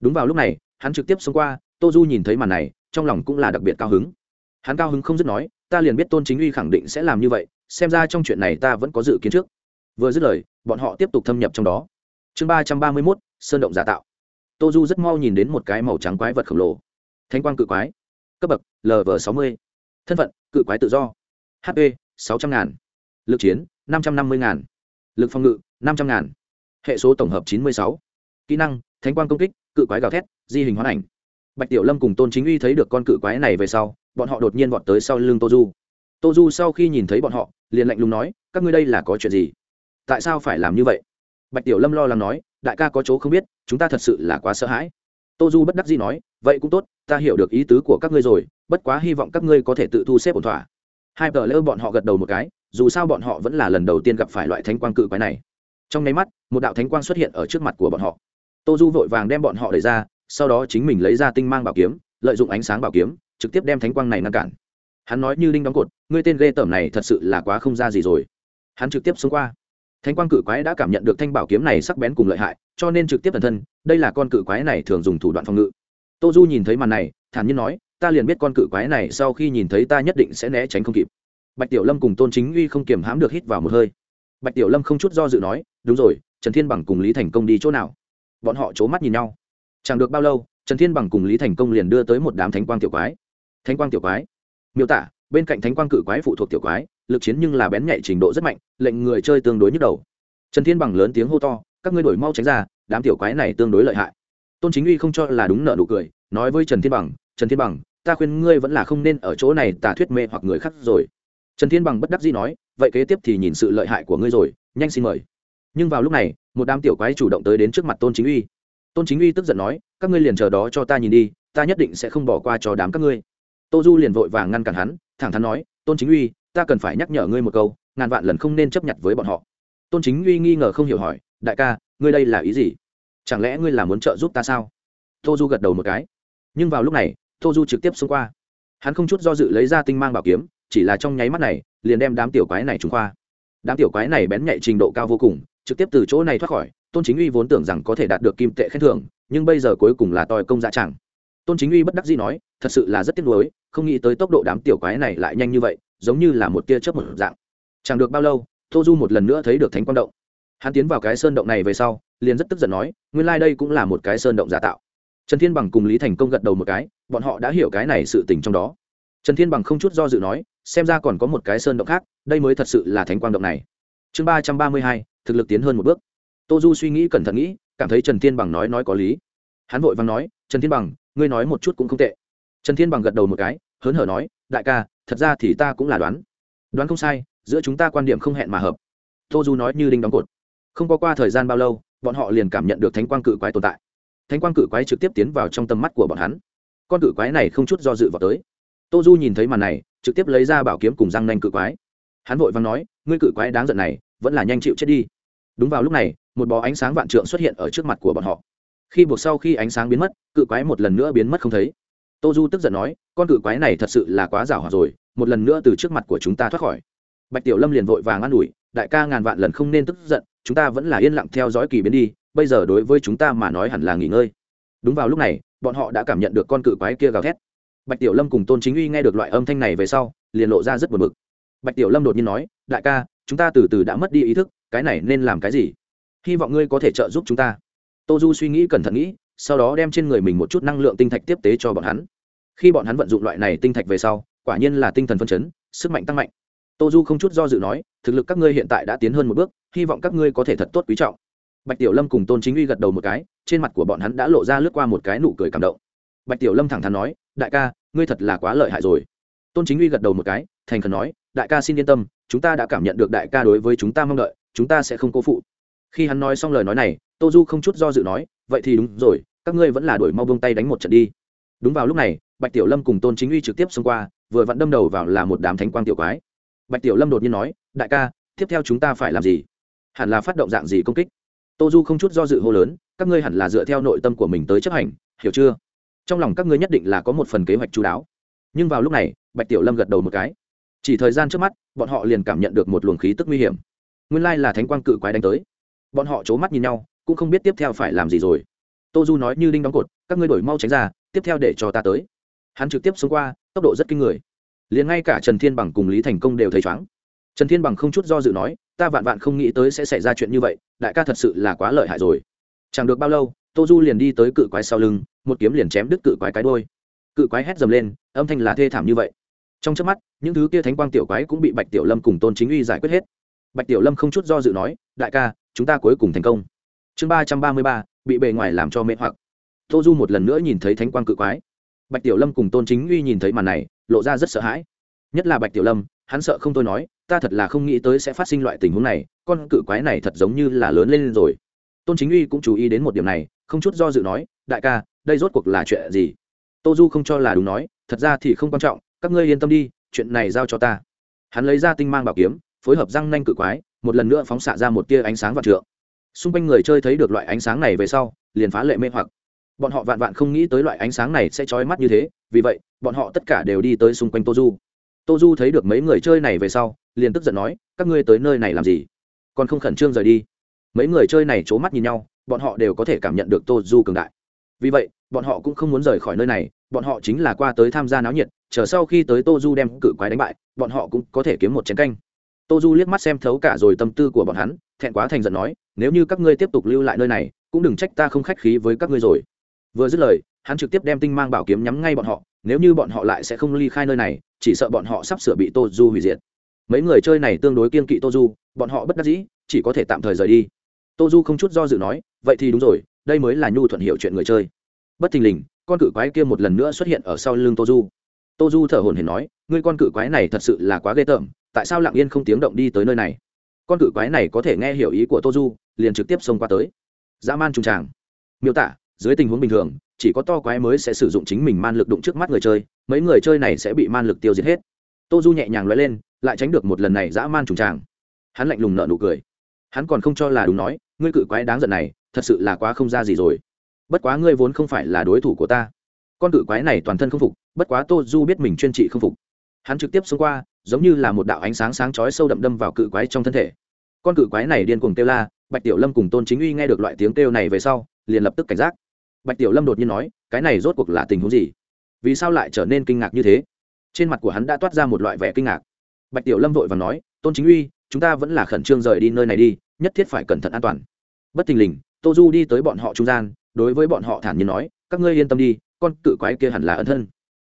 Đúng vào lúc này, hắn trực tiếp xông qua, tô du nhìn thấy màn này, trong lòng cũng là đặc biệt cao hứng. Hắn cao hứng không dứt nói, ta liền biết tôn chính uy khẳng định sẽ làm như vậy xem ra trong chuyện này ta vẫn có dự kiến trước. Vừa dứt lời, bọn họ tiếp tục thâm nhập trong đó. Chương ba trăm ba mươi mốt, sơn động giả tạo. Tô du rất mau nhìn đến một cái màu trắng quái vật khổng lồ. Thanh quang cự quái. Cấp bậc lv sáu mươi. Thân phận, cự quái tự do. Hp sáu trăm ngàn. Lực chiến, năm trăm năm mươi ngàn. Lực phòng ngự, năm trăm ngàn. Hệ số tổng hợp chín mươi sáu. Kỹ năng, thánh quang công kích, cự quái gào thét, di hình hoán ảnh. Bạch tiểu lâm cùng tôn chính uy thấy được con cự quái này về sau, bọn họ đột nhiên vọt tới sau lưng tô du tô du sau khi nhìn thấy bọn họ, liền lạnh lùng nói, các ngươi đây là có chuyện gì? Tại sao phải làm như vậy? Bạch tiểu lâm lo lắng nói, đại ca có chỗ không biết, chúng ta thật sự là quá sợ hãi. Tô du bất đắc dĩ nói, vậy cũng tốt, ta hiểu được ý tứ của các ngươi rồi, bất quá hy vọng các ngươi có thể tự thu xếp ổn thỏa. Hai tờ lỡ bọn họ gật đầu một cái, dù sao bọn họ vẫn là lần đầu tiên gặp phải loại thánh quang cự quái này. Trong nháy mắt, một đạo thánh quang xuất hiện ở trước mặt của bọn họ. Tô du vội vàng đem bọn họ đẩy ra, sau đó chính mình lấy ra tinh mang bảo kiếm, lợi dụng ánh sáng bảo kiếm, trực tiếp đem thánh quang này ngăn cản hắn nói như đinh đóng cột, ngươi tên ghê tởm này thật sự là quá không ra gì rồi. Hắn trực tiếp xông qua. Thánh quang cự quái đã cảm nhận được thanh bảo kiếm này sắc bén cùng lợi hại, cho nên trực tiếp thần thân, đây là con cự quái này thường dùng thủ đoạn phòng ngự. Tô du nhìn thấy màn này, thản nhiên nói, ta liền biết con cự quái này sau khi nhìn thấy ta nhất định sẽ né tránh không kịp. Bạch tiểu lâm cùng tôn chính uy không kiềm hãm được hít vào một hơi. Bạch tiểu lâm không chút do dự nói, đúng rồi, trần thiên bằng cùng lý thành công đi chỗ nào? Bọn họ c h ố mắt nhìn nhau. Chẳng được bao lâu, trần thiên bằng cùng lý thành công liền đưa tới một đám thánh quang tiểu quái. Thánh quang tiểu quái miêu tả, bên cạnh thánh quang cự quái phụ thuộc tiểu quái, lực chiến nhưng là bén nhạy trình độ rất mạnh, lệnh người chơi tương đối nhức đầu. Trần thiên bằng lớn tiếng hô to, các ngươi đổi mau tránh ra, đám tiểu quái này tương đối lợi hại. Tôn chính uy không cho là đúng nợ nụ cười, nói với trần thiên bằng, trần thiên bằng, ta khuyên ngươi vẫn là không nên ở chỗ này tà thuyết mê hoặc người khác rồi. Trần thiên bằng bất đắc dĩ nói, vậy kế tiếp thì nhìn sự lợi hại của ngươi rồi, nhanh xin mời. Nhưng vào lúc này, một đám tiểu quái chủ động tới đến trước mặt tôn chính uy. Tôn chính uy tức giận nói, các ngươi liền chờ đó cho ta nhìn đi, ta nhất định sẽ không bỏ qua cho đám các ngươi tô du liền vội vàng ngăn cản hắn, thẳng thắn nói, tôn chính uy, ta cần phải nhắc nhở ngươi một câu, ngàn vạn lần không nên chấp nhận với bọn họ. Tôn chính uy nghi ngờ không hiểu hỏi, đại ca, ngươi đây là ý gì? Chẳng lẽ ngươi là muốn trợ giúp ta sao? Tô du gật đầu một cái. Nhưng vào lúc này, tô du trực tiếp xông qua. Hắn không chút do dự lấy ra tinh mang bảo kiếm, chỉ là trong nháy mắt này, liền đem đám tiểu quái này trúng khoa đám tiểu quái này bén nhạy trình độ cao vô cùng, trực tiếp từ chỗ này thoát khỏi, tôn chính uy vốn tưởng rằng có thể đạt được kim tệ khen thưởng, nhưng bây giờ cuối cùng là tòi công dạ chẳng. Tôn chính uy bất đắc dĩ nói, thật sự là rất tiếc nuối không nghĩ tới tốc độ đám tiểu quái này lại nhanh như vậy, giống như là một tia chớp một dạng. Chẳng được bao lâu, tô du một lần nữa thấy được thánh quang động. Hắn tiến vào cái sơn động này về sau, liền rất tức giận nói, nguyên lai、like、đây cũng là một cái sơn động giả tạo. Trần thiên bằng cùng lý thành công gật đầu một cái, bọn họ đã hiểu cái này sự tình trong đó. Trần thiên bằng không chút do dự nói, xem ra còn có một cái sơn động khác, đây mới thật sự là thánh quang động này. Chương ba trăm ba mươi hai, thực lực tiến hơn một bước. Tô du suy nghĩ cẩn thận nghĩ, cảm thấy trần thiên bằng nói nói có lý. Hắn vội vàng nói, trần thiên bằng, ngươi nói một chút cũng không tệ trần thiên bằng gật đầu một cái, hớn hở nói, đại ca, thật ra thì ta cũng là đoán. Đoán không sai, giữa chúng ta quan điểm không hẹn mà hợp. Tô du nói như đinh đóng cột. Không có qua thời gian bao lâu, bọn họ liền cảm nhận được thánh quang cự quái tồn tại. Thánh quang cự quái trực tiếp tiến vào trong tầm mắt của bọn hắn. Con cự quái này không chút do dự vào tới. Tô du nhìn thấy màn này, trực tiếp lấy ra bảo kiếm cùng răng nanh cự quái. Hắn vội vàng nói, ngươi cự quái đáng giận này, vẫn là nhanh chịu chết đi. Đúng vào lúc này, một bó ánh sáng vạn trượng xuất hiện ở trước mặt của bọn họ. Khi buộc sau khi ánh sáng biến mất, cự quái một lần nữa biến mất không thấy tô du tức giận nói, con cự quái này thật sự là quá giảo hòa rồi, một lần nữa từ trước mặt của chúng ta thoát khỏi. Bạch tiểu lâm liền vội vàng an ủi, đại ca ngàn vạn lần không nên tức giận, chúng ta vẫn là yên lặng theo dõi kỳ biến đi, bây giờ đối với chúng ta mà nói hẳn là nghỉ ngơi. Đúng vào lúc này, bọn họ đã cảm nhận được con cự quái kia gào thét. Bạch tiểu lâm cùng tôn chính uy nghe được loại âm thanh này về sau, liền lộ ra rất buồn bực. Bạch tiểu lâm đột nhiên nói, đại ca, chúng ta từ từ đã mất đi ý thức, cái này nên làm cái gì? Hy vọng ngươi có thể trợ giúp chúng ta. Tô du suy nghĩ cẩn thận nghĩ, sau đó đem trên người mình một chút năng lượng tinh thạch tiếp tế cho bọn hắn khi bọn hắn vận dụng loại này tinh thạch về sau, quả nhiên là tinh thần phân chấn, sức mạnh tăng mạnh. Tô du không chút do dự nói, thực lực các ngươi hiện tại đã tiến hơn một bước, hy vọng các ngươi có thể thật tốt quý trọng. Bạch tiểu lâm cùng tôn chính uy gật đầu một cái, trên mặt của bọn hắn đã lộ ra lướt qua một cái nụ cười cảm động. Bạch tiểu lâm thẳng thắn nói, đại ca, ngươi thật là quá lợi hại rồi. Tôn chính uy gật đầu một cái, thành khẩn nói, đại ca xin yên tâm, chúng ta đã cảm nhận được đại ca đối với chúng ta mong đợi, chúng ta sẽ không cố phụ. Khi hắn nói xong lời nói này tô du không chút do dự nói, vậy thì đúng rồi, các ngươi vẫn là đổi mau bông tay đánh một trận đi. Đúng vào lúc này bạch tiểu lâm cùng tôn chính uy trực tiếp xông qua, vừa vặn đâm đầu vào là một đám thánh quang tiểu quái. Bạch tiểu lâm đột nhiên nói, đại ca, tiếp theo chúng ta phải làm gì? Hẳn là phát động dạng gì công kích? Tô du không chút do dự hô lớn, các ngươi hẳn là dựa theo nội tâm của mình tới chấp hành, hiểu chưa? Trong lòng các ngươi nhất định là có một phần kế hoạch chú đáo. Nhưng vào lúc này, bạch tiểu lâm gật đầu một cái. Chỉ thời gian trước mắt, bọn họ liền cảm nhận được một luồng khí tức nguy hiểm. Nguyên lai là thánh quang cự quái đánh tới. Bọn họ c h ố mắt nhìn nhau, cũng không biết tiếp theo phải làm gì rồi. Tô du nói như đinh đóng cột, các ngươi đổi mau tránh ra, tiếp theo để cho ta tới hắn trực tiếp xông qua, tốc độ rất kinh người. Liền ngay cả trần thiên bằng cùng lý thành công đều thấy chóng trần thiên bằng không chút do dự nói, ta vạn vạn không nghĩ tới sẽ xảy ra chuyện như vậy, đại ca thật sự là quá lợi hại rồi. Chẳng được bao lâu, tô du liền đi tới cự quái sau lưng, một kiếm liền chém đứt cự quái cái đôi cự quái hét dầm lên, âm thanh là thê thảm như vậy. Trong trước mắt, những thứ kia thánh quang tiểu quái cũng bị bạch tiểu lâm cùng tôn chính uy giải quyết hết. Bạch tiểu lâm không chút do dự nói, đại ca, chúng ta cuối cùng thành công. Chương ba trăm ba mươi ba, bị bề ngoài làm cho mệt hoặc. Tô du một lần nữa nhìn thấy thánh quang cự quái bạch tiểu lâm cùng tôn chính uy nhìn thấy màn này, lộ ra rất sợ hãi. Nhất là bạch tiểu lâm, hắn sợ không tôi nói, ta thật là không nghĩ tới sẽ phát sinh loại tình huống này, con cự quái này thật giống như là lớn lên rồi. Tôn chính uy cũng chú ý đến một điểm này, không chút do dự nói, đại ca, đây rốt cuộc là chuyện gì? Tô du không cho là đúng nói, thật ra thì không quan trọng, các ngươi yên tâm đi, chuyện này giao cho ta. Hắn lấy ra tinh mang bảo kiếm, phối hợp răng nanh cự quái, một lần nữa phóng xạ ra một tia ánh sáng vạn trượng. Xung quanh người chơi thấy được loại ánh sáng này về sau, liền phá lệ mê hoặc bọn họ vạn vạn không nghĩ tới loại ánh sáng này sẽ trói mắt như thế, vì vậy, bọn họ tất cả đều đi tới xung quanh tô du tô du thấy được mấy người chơi này về sau, liền tức giận nói, các ngươi tới nơi này làm gì? Còn không khẩn trương rời đi. Mấy người chơi này c h ố mắt nhìn nhau, bọn họ đều có thể cảm nhận được tô du cường đại. Vì vậy, bọn họ cũng không muốn rời khỏi nơi này, bọn họ chính là qua tới tham gia náo nhiệt, chờ sau khi tới tô du đem cự quái đánh bại, bọn họ cũng có thể kiếm một chén canh. Tô du liếc mắt xem thấu cả rồi tâm tư của bọn hắn, thẹn quá thành giận nói, nếu như các ngươi tiếp tục lưu lại nơi này, cũng đừng trách ta không khách khí với các ngươi rồi vừa dứt lời, hắn trực tiếp đem tinh mang bảo kiếm nhắm ngay bọn họ, nếu như bọn họ lại sẽ không ly khai nơi này, chỉ sợ bọn họ sắp sửa bị tô du hủy diệt. Mấy người chơi này tương đối kiên kỵ tô du bọn họ bất đắc dĩ, chỉ có thể tạm thời rời đi. Tô du không chút do dự nói, vậy thì đúng rồi, đây mới là nhu thuận hiệu chuyện người chơi. Bất thình lình, con cự quái kia một lần nữa xuất hiện ở sau lưng tô du tô du thở hồn hển nói, ngươi con cự quái này thật sự là quá ghê tởm, tại sao lặng yên không tiếng động đi tới nơi này? Con cự quái này có thể nghe hiểu ý của tô du liền trực tiếp xông qua tới. Dã man trùng tràng. Miêu tả dưới tình huống bình thường, chỉ có to quái mới sẽ sử dụng chính mình man lực đụng trước mắt người chơi, mấy người chơi này sẽ bị man lực tiêu diệt hết. Tô du nhẹ nhàng nói lên, lại tránh được một lần này dã man trùng tràng. Hắn lạnh lùng nợ nụ cười. Hắn còn không cho là đúng nói, ngươi cự quái đáng giận này, thật sự là quá không ra gì rồi. Bất quá ngươi vốn không phải là đối thủ của ta. Con cự quái này toàn thân không phục, bất quá tô du biết mình chuyên trị không phục. Hắn trực tiếp xông qua, giống như là một đạo ánh sáng sáng chói sâu đậm đâm vào cự quái trong thân thể. Con cự quái này điên cuồng kêu la, bạch tiểu lâm cùng tôn chính uy nghe được loại tiếng kêu này về sau, liền lập tức cảnh giác bạch tiểu lâm đột nhiên nói, cái này rốt cuộc là tình huống gì? Vì sao lại trở nên kinh ngạc như thế? Trên mặt của hắn đã toát ra một loại vẻ kinh ngạc. Bạch tiểu lâm vội và nói, tôn chính uy, chúng ta vẫn là khẩn trương rời đi nơi này đi, nhất thiết phải cẩn thận an toàn. Bất thình lình, tô du đi tới bọn họ trung gian, đối với bọn họ thản nhiên nói, các ngươi yên tâm đi, con cự quái kia hẳn là ân thân.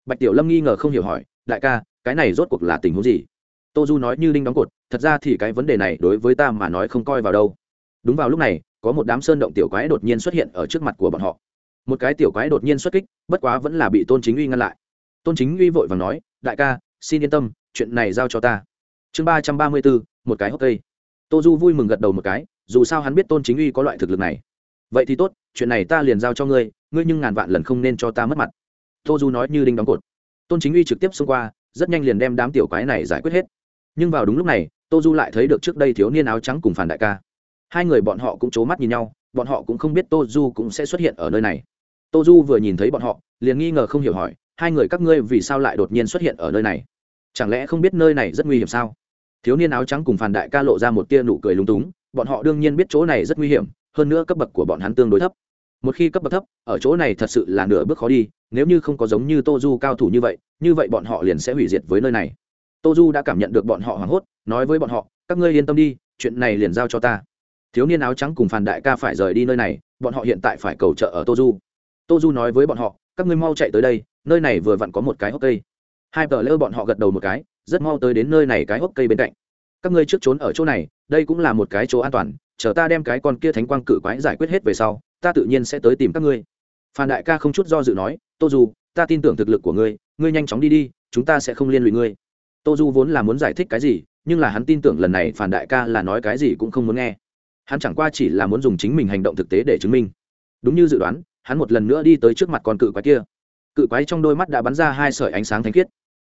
Bạch tiểu lâm nghi ngờ không hiểu hỏi, đại ca, cái này rốt cuộc là tình huống gì? Tô du nói như đinh đóng cột, thật ra thì cái vấn đề này đối với ta mà nói không coi vào đâu. Đúng vào lúc này, có một đám sơn động tiểu quái đột nhiên xuất hiện ở trước mặt của bọn họ một cái tiểu quái đột nhiên xuất kích, bất quá vẫn là bị tôn chính uy ngăn lại. Tôn chính uy vội và nói, đại ca, xin yên tâm, chuyện này giao cho ta. Chương ba trăm ba mươi bốn, một cái hốc cây. Tô du vui mừng gật đầu một cái, dù sao hắn biết tôn chính uy có loại thực lực này. Vậy thì tốt, chuyện này ta liền giao cho ngươi ngươi nhưng ngàn vạn lần không nên cho ta mất mặt. Tô du nói như đinh đóng cột. Tôn chính uy trực tiếp xông qua, rất nhanh liền đem đám tiểu quái này giải quyết hết. Nhưng vào đúng lúc này, tô du lại thấy được trước đây thiếu niên áo trắng cùng phản đại ca. Hai người bọn họ cũng c h ố mắt nhìn nhau bọn họ cũng không biết tô du cũng sẽ xuất hiện ở nơi này. Tô du vừa nhìn thấy bọn họ, liền nghi ngờ không hiểu hỏi, hai người các ngươi vì sao lại đột nhiên xuất hiện ở nơi này? Chẳng lẽ không biết nơi này rất nguy hiểm sao? Thiếu niên áo trắng cùng phản đại ca lộ ra một tia nụ cười lúng túng, bọn họ đương nhiên biết chỗ này rất nguy hiểm, hơn nữa cấp bậc của bọn hắn tương đối thấp. Một khi cấp bậc thấp, ở chỗ này thật sự là nửa bước khó đi, nếu như không có giống như tô du cao thủ như vậy như vậy bọn họ liền sẽ hủy diệt với nơi này. Tô du đã cảm nhận được bọn họ hoảng hốt, nói với bọn họ, các ngươi yên tâm đi, chuyện này liền giao cho ta thiếu niên áo trắng cùng phàn đại ca phải rời đi nơi này, bọn họ hiện tại phải cầu trợ ở tô du tô du nói với bọn họ, các ngươi mau chạy tới đây, nơi này vừa vặn có một cái hốc cây. Hai tờ lơ bọn họ gật đầu một cái, rất mau tới đến nơi này cái hốc cây bên cạnh. Các ngươi trước trốn ở chỗ này, đây cũng là một cái chỗ an toàn, chờ ta đem cái con kia thánh quang cự quái giải quyết hết về sau, ta tự nhiên sẽ tới tìm các ngươi. Phan đại ca không chút do dự nói tô du ta tin tưởng thực lực của ngươi ngươi nhanh chóng đi đi, chúng ta sẽ không liên lụy ngươi. Tô du vốn là muốn giải thích cái gì, nhưng là hắn tin tưởng lần này Phàn đại ca là nói cái gì cũng không muốn nghe hắn chẳng qua chỉ là muốn dùng chính mình hành động thực tế để chứng minh. Đúng như dự đoán, hắn một lần nữa đi tới trước mặt con cự quái kia. Cự quái trong đôi mắt đã bắn ra hai sợi ánh sáng thanh khiết.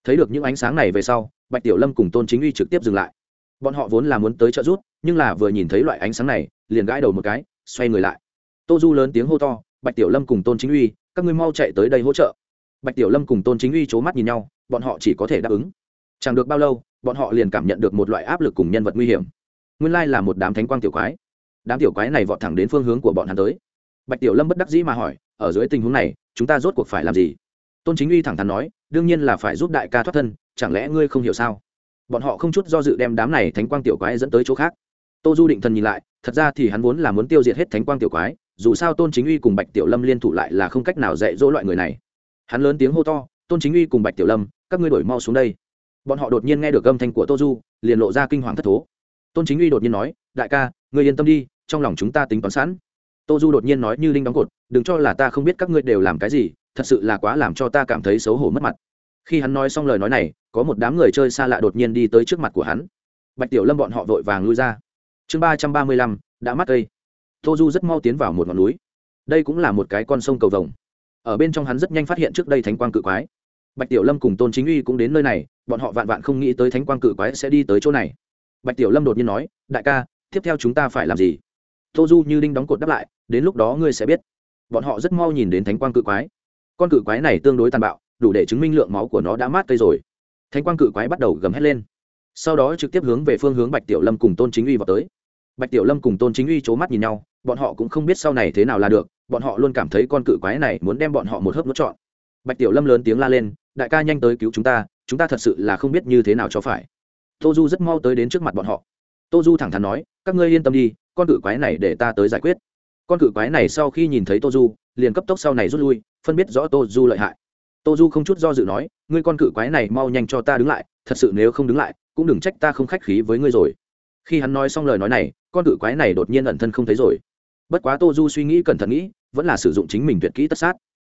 Thấy được những ánh sáng này về sau, bạch tiểu lâm cùng tôn chính uy trực tiếp dừng lại. Bọn họ vốn là muốn tới trợ rút nhưng là vừa nhìn thấy loại ánh sáng này, liền gãi đầu một cái, xoay người lại. Tô du lớn tiếng hô to, bạch tiểu lâm cùng tôn chính uy, các ngươi mau chạy tới đây hỗ trợ. Bạch tiểu lâm cùng tôn chính uy c h ố mắt nhìn nhau, bọn họ chỉ có thể đáp ứng. Chẳng được bao lâu, bọn họ liền cảm nhận được một loại áp lực cùng nhân vật nguy hiểm. Nguyên lai là một đám thánh quang tiểu quái đám tiểu quái này vọt thẳng đến phương hướng của bọn hắn tới. Bạch tiểu lâm bất đắc dĩ mà hỏi, ở dưới tình huống này, chúng ta rốt cuộc phải làm gì? Tôn chính uy thẳng thắn nói, đương nhiên là phải giúp đại ca thoát thân, chẳng lẽ ngươi không hiểu sao? Bọn họ không chút do dự đem đám này thánh quang tiểu quái dẫn tới chỗ khác. Tô du định thần nhìn lại, thật ra thì hắn vốn là muốn tiêu diệt hết thánh quang tiểu quái, dù sao tôn chính uy cùng bạch tiểu lâm liên thủ lại là không cách nào dạy dỗ loại người này. Hắn lớn tiếng hô to, tôn chính uy cùng bạch tiểu lâm, các ngươi đổi mau xuống đây. Bọn họ đột nhiên nghe được âm thanh của tô du, liền lộ ra kinh hoàng thất thố. Tôn chính uy đột nhiên nói, đại ca, ngươi yên tâm đi trong lòng chúng ta tính toán sẵn. Tô du đột nhiên nói như linh đóng cột, đừng cho là ta không biết các ngươi đều làm cái gì, thật sự là quá làm cho ta cảm thấy xấu hổ mất mặt. Khi hắn nói xong lời nói này, có một đám người chơi xa lạ đột nhiên đi tới trước mặt của hắn. Bạch tiểu lâm bọn họ vội vàng lui ra. Chương ba trăm ba mươi lăm, đã mắt cây. Tô du rất mau tiến vào một ngọn núi. Đây cũng là một cái con sông cầu vồng. Ở bên trong hắn rất nhanh phát hiện trước đây thánh quang cự quái. Bạch tiểu lâm cùng tôn chính uy cũng đến nơi này, bọn họ vạn vạn không nghĩ tới thánh quang cự quái sẽ đi tới chỗ này. Bạch tiểu lâm đột nhiên nói, đại ca, tiếp theo chúng ta phải làm gì? Tô du như đinh đóng cột đáp lại, đến lúc đó ngươi sẽ biết. Bọn họ rất mau nhìn đến thánh quang cự quái. Con cự quái này tương đối tàn bạo, đủ để chứng minh lượng máu của nó đã mát cây rồi. Thánh quang cự quái bắt đầu gầm hét lên. Sau đó trực tiếp hướng về phương hướng bạch tiểu lâm cùng tôn chính uy vào tới. Bạch tiểu lâm cùng tôn chính uy c h ố mắt nhìn nhau, bọn họ cũng không biết sau này thế nào là được, bọn họ luôn cảm thấy con cự quái này muốn đem bọn họ một hớp nuốt trọn. Bạch tiểu lâm lớn tiếng la lên, đại ca nhanh tới cứu chúng ta chúng ta thật sự là không biết như thế nào cho phải. Tô du rất mau tới đến trước mặt bọn họ. Tô du thẳng thắn nói, các ngươi yên tâm đi con cự quái này để ta tới giải quyết. Con cự quái này sau khi nhìn thấy tô du, liền cấp tốc sau này rút lui, phân biết rõ tô du lợi hại. Tô du không chút do dự nói, ngươi con cự quái này mau nhanh cho ta đứng lại, thật sự nếu không đứng lại, cũng đừng trách ta không khách khí với ngươi rồi. Khi hắn nói xong lời nói này, con cự quái này đột nhiên ẩn thân không thấy rồi. Bất quá tô du suy nghĩ cẩn thận nghĩ, vẫn là sử dụng chính mình tuyệt kỹ tất sát.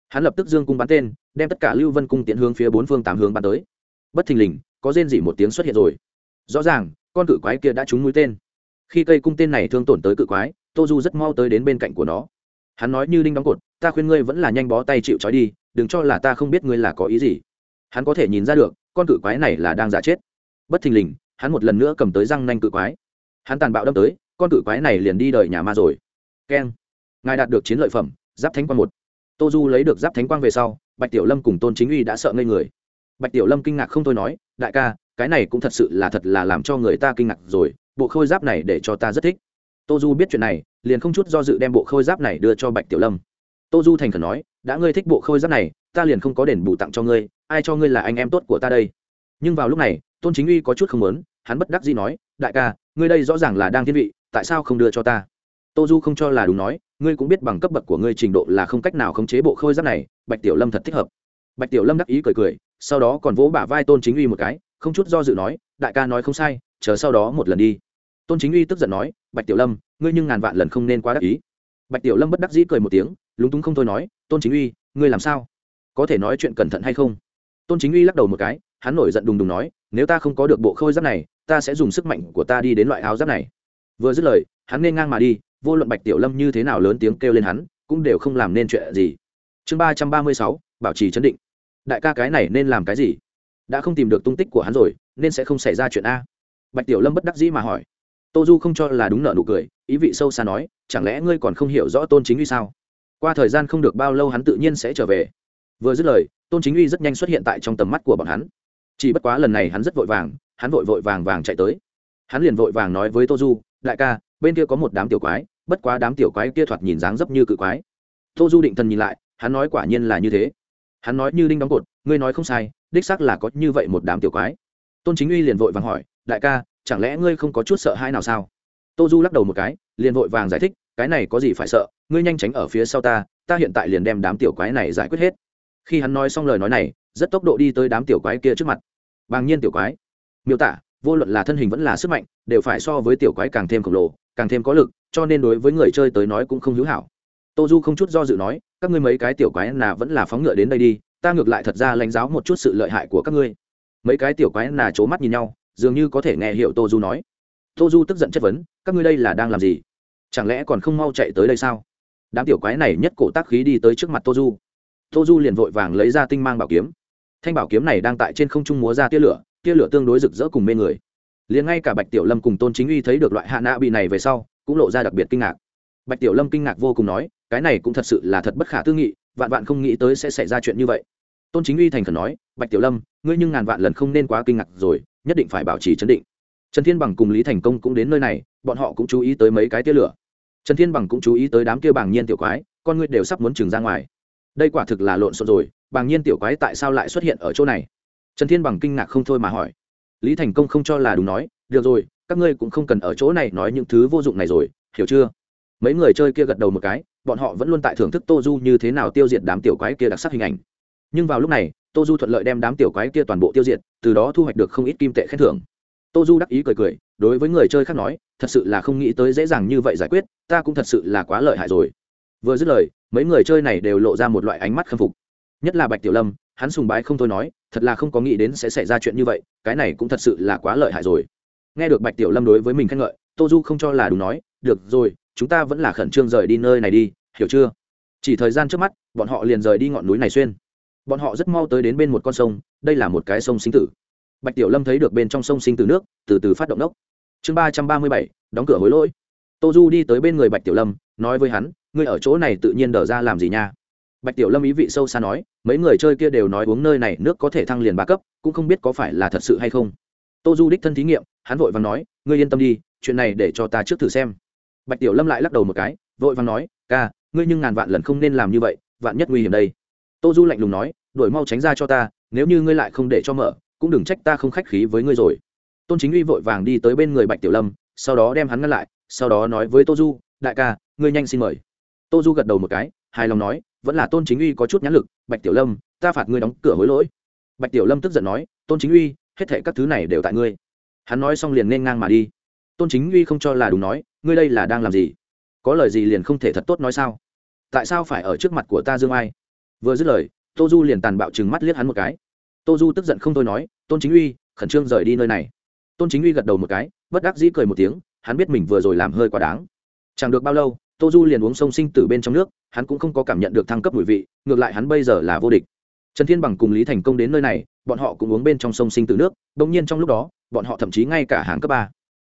Hắn lập tức dương cung bắn tên, đem tất cả lưu vân cung tiến hướng phía bốn phương tám hướng bắn tới. Bất thình lình, có rên dỉ một tiếng xuất hiện rồi. Rõ ràng, con cự quái kia đã trúng mũi tên khi cây cung tên này thương tổn tới cự quái, tô du rất mau tới đến bên cạnh của nó. Hắn nói như đinh đóng cột, ta khuyên ngươi vẫn là nhanh bó tay chịu trói đi, đừng cho là ta không biết ngươi là có ý gì. Hắn có thể nhìn ra được, con cự quái này là đang giả chết. Bất thình lình, hắn một lần nữa cầm tới răng nanh cự quái. Hắn tàn bạo đâm tới, con cự quái này liền đi đời nhà ma rồi. Keng. Ngài đạt được chiến lợi phẩm, giáp thánh quang một. Tô du lấy được giáp thánh quang về sau, bạch tiểu lâm cùng tôn chính uy đã sợ ngây người. Bạch tiểu lâm kinh ngạc không thôi nói, đại ca, cái này cũng thật sự là thật là làm cho người ta kinh ngạc rồi bộ khôi giáp này để cho ta rất thích. Tô du biết chuyện này, liền không chút do dự đem bộ khôi giáp này đưa cho bạch tiểu lâm. Tô du thành khẩn nói, đã ngươi thích bộ khôi giáp này, ta liền không có đền bù tặng cho ngươi, ai cho ngươi là anh em tốt của ta đây? Nhưng vào lúc này, tôn chính uy có chút không muốn, hắn bất đắc dĩ nói, đại ca, ngươi đây rõ ràng là đang thiên vị, tại sao không đưa cho ta? Tô du không cho là đúng nói, ngươi cũng biết bằng cấp bậc của ngươi trình độ là không cách nào khống chế bộ khôi giáp này, bạch tiểu lâm thật thích hợp. Bạch tiểu lâm đắc ý cười cười, sau đó còn vỗ bả vai tôn chính uy một cái, không chút do dự nói, đại ca nói không sai, chờ sau đó một lần đi tôn chính uy tức giận nói, bạch tiểu lâm, ngươi nhưng ngàn vạn lần không nên quá đắc ý. Bạch tiểu lâm bất đắc dĩ cười một tiếng, lúng túng không thôi nói, tôn chính uy, ngươi làm sao? Có thể nói chuyện cẩn thận hay không? Tôn chính uy lắc đầu một cái, hắn nổi giận đùng đùng nói, nếu ta không có được bộ khôi giáp này, ta sẽ dùng sức mạnh của ta đi đến loại áo giáp này. Vừa dứt lời, hắn nên ngang mà đi, vô luận bạch tiểu lâm như thế nào lớn tiếng kêu lên hắn, cũng đều không làm nên chuyện gì. Chương ba trăm ba mươi sáu, bảo trì chấn định. Đại ca cái này nên làm cái gì? Đã không tìm được tung tích của hắn rồi, nên sẽ không xảy ra chuyện a. Bạch tiểu lâm bất đắc dĩ mà hỏi tô du không cho là đúng nợ nụ cười, ý vị sâu xa nói, chẳng lẽ ngươi còn không hiểu rõ tôn chính uy sao? Qua thời gian không được bao lâu hắn tự nhiên sẽ trở về. Vừa dứt lời, tôn chính uy rất nhanh xuất hiện tại trong tầm mắt của bọn hắn. Chỉ bất quá lần này hắn rất vội vàng, hắn vội vội vàng vàng chạy tới. Hắn liền vội vàng nói với tô du đại ca, bên kia có một đám tiểu quái, bất quá đám tiểu quái kia thoạt nhìn dáng dấp như cự quái. Tô du định thần nhìn lại, hắn nói quả nhiên là như thế. Hắn nói như đinh đóng cột, ngươi nói không sai, đích xác là có như vậy một đám tiểu quái. Tôn chính uy liền vội vàng hỏi, đại ca chẳng lẽ ngươi không có chút sợ hãi nào sao? Tô du lắc đầu một cái, liền vội vàng giải thích, cái này có gì phải sợ, ngươi nhanh tránh ở phía sau ta ta hiện tại liền đem đám tiểu quái này giải quyết hết. Khi hắn nói xong lời nói này, rất tốc độ đi tới đám tiểu quái kia trước mặt. Bàng nhiên tiểu quái. Miêu tả, vô luận là thân hình vẫn là sức mạnh, đều phải so với tiểu quái càng thêm khổng lồ, càng thêm có lực, cho nên đối với người chơi tới nói cũng không hữu hảo. Tô du không chút do dự nói, các ngươi mấy cái tiểu quái nà vẫn là phóng ngựa đến đây đi, ta ngược lại thật ra lãnh giáo một chút sự lợi hại của các ngươi. Mấy cái tiểu quái nà c mắt nhìn nhau dường như có thể nghe hiểu tô du nói. Tô du tức giận chất vấn, các ngươi đây là đang làm gì? Chẳng lẽ còn không mau chạy tới đây sao? Đám tiểu quái này nhất cổ tác khí đi tới trước mặt tô du. Tô du liền vội vàng lấy ra tinh mang bảo kiếm. Thanh bảo kiếm này đang tại trên không trung múa ra tia lửa tia lửa tương đối rực rỡ cùng mê người. Liền ngay cả bạch tiểu lâm cùng tôn chính uy thấy được loại hạ nạ bị này về sau, cũng lộ ra đặc biệt kinh ngạc. Bạch tiểu lâm kinh ngạc vô cùng nói, cái này cũng thật sự là thật bất khả tư nghị, vạn vạn không nghĩ tới sẽ xảy ra chuyện như vậy. Tôn chính uy thành khẩn nói, bạch tiểu lâm, ngươi nhưng ngàn vạn lần không nên quá kinh ngạc rồi nhất định phải bảo trì chấn định. Trần thiên bằng cùng lý thành công cũng đến nơi này, bọn họ cũng chú ý tới mấy cái tia lửa. Trần thiên bằng cũng chú ý tới đám kia bàng nhiên tiểu quái, con ngươi đều sắp muốn trừng ra ngoài. Đây quả thực là lộn xộn rồi, bàng nhiên tiểu quái tại sao lại xuất hiện ở chỗ này? Trần thiên bằng kinh ngạc không thôi mà hỏi. Lý thành công không cho là đúng nói, được rồi, các ngươi cũng không cần ở chỗ này nói những thứ vô dụng này rồi, hiểu chưa? Mấy người chơi kia gật đầu một cái, bọn họ vẫn luôn tại thưởng thức tô du như thế nào tiêu diệt đám tiểu quái kia đặc sắc hình ảnh. Nhưng vào lúc này, tô du thuận lợi đem đám tiểu quái kia toàn bộ tiêu diệt từ đó thu hoạch được không ít kim tệ khen thưởng. Tô du đắc ý cười cười, đối với người chơi khác nói, thật sự là không nghĩ tới dễ dàng như vậy giải quyết, ta cũng thật sự là quá lợi hại rồi. Vừa dứt lời, mấy người chơi này đều lộ ra một loại ánh mắt khâm phục. Nhất là bạch tiểu lâm, hắn sùng bái không thôi nói, thật là không có nghĩ đến sẽ xảy ra chuyện như vậy, cái này cũng thật sự là quá lợi hại rồi. Nghe được bạch tiểu lâm đối với mình khen ngợi, tô du không cho là đúng nói, được rồi, chúng ta vẫn là khẩn trương rời đi nơi này đi, hiểu chưa? Chỉ thời gian trước mắt, bọn họ liền rời đi ngọn núi này xuyên. Bọn họ rất mau tới đến bên một con sông đây là một cái sông sinh tử. Bạch tiểu lâm thấy được bên trong sông sinh tử nước, từ từ phát động đốc. chương ba trăm ba mươi bảy, đóng cửa hối lỗi. Tô du đi tới bên người bạch tiểu lâm, nói với hắn, ngươi ở chỗ này tự nhiên đờ ra làm gì nha? Bạch tiểu lâm ý vị sâu xa nói, mấy người chơi kia đều nói uống nơi này nước có thể thăng liền ba cấp, cũng không biết có phải là thật sự hay không. Tô du đích thân thí nghiệm, hắn vội vàng nói, ngươi yên tâm đi, chuyện này để cho ta trước thử xem. Bạch tiểu lâm lại lắc đầu một cái, vội vàng nói, ca, ngươi nhưng ngàn vạn lần không nên làm như vậy, vạn nhất nguy hiểm đây. Tô du lạnh lùng nói đổi mau tránh ra cho ta nếu như ngươi lại không để cho mở, cũng đừng trách ta không khách khí với ngươi rồi. Tôn chính uy vội vàng đi tới bên người bạch tiểu lâm, sau đó đem hắn ngăn lại, sau đó nói với tô du, đại ca, ngươi nhanh xin mời. Tô du gật đầu một cái, hài lòng nói, vẫn là tôn chính uy có chút nhãn lực, bạch tiểu lâm, ta phạt ngươi đóng cửa hối lỗi. Bạch tiểu lâm tức giận nói, tôn chính uy, hết thệ các thứ này đều tại ngươi. Hắn nói xong liền nên ngang mà đi. Tôn chính uy không cho là đúng nói, ngươi đây là đang làm gì? Có lời gì liền không thể thật tốt nói sao? Tại sao phải ở trước mặt của ta dương ai? Vừa dứt lời tô du liền tàn bạo chừng mắt liếc hắn một cái. Tô du tức giận không thôi nói, tôn chính uy, khẩn trương rời đi nơi này. Tôn chính uy gật đầu một cái, bất đắc dĩ cười một tiếng, hắn biết mình vừa rồi làm hơi quá đáng. Chẳng được bao lâu, tô du liền uống sông sinh tử bên trong nước, hắn cũng không có cảm nhận được thăng cấp mùi vị, ngược lại hắn bây giờ là vô địch. Trần thiên bằng cùng lý thành công đến nơi này, bọn họ cũng uống bên trong sông sinh tử nước đ nhiên trong lúc đó, bọn họ thậm chí ngay cả hàng cấp ba.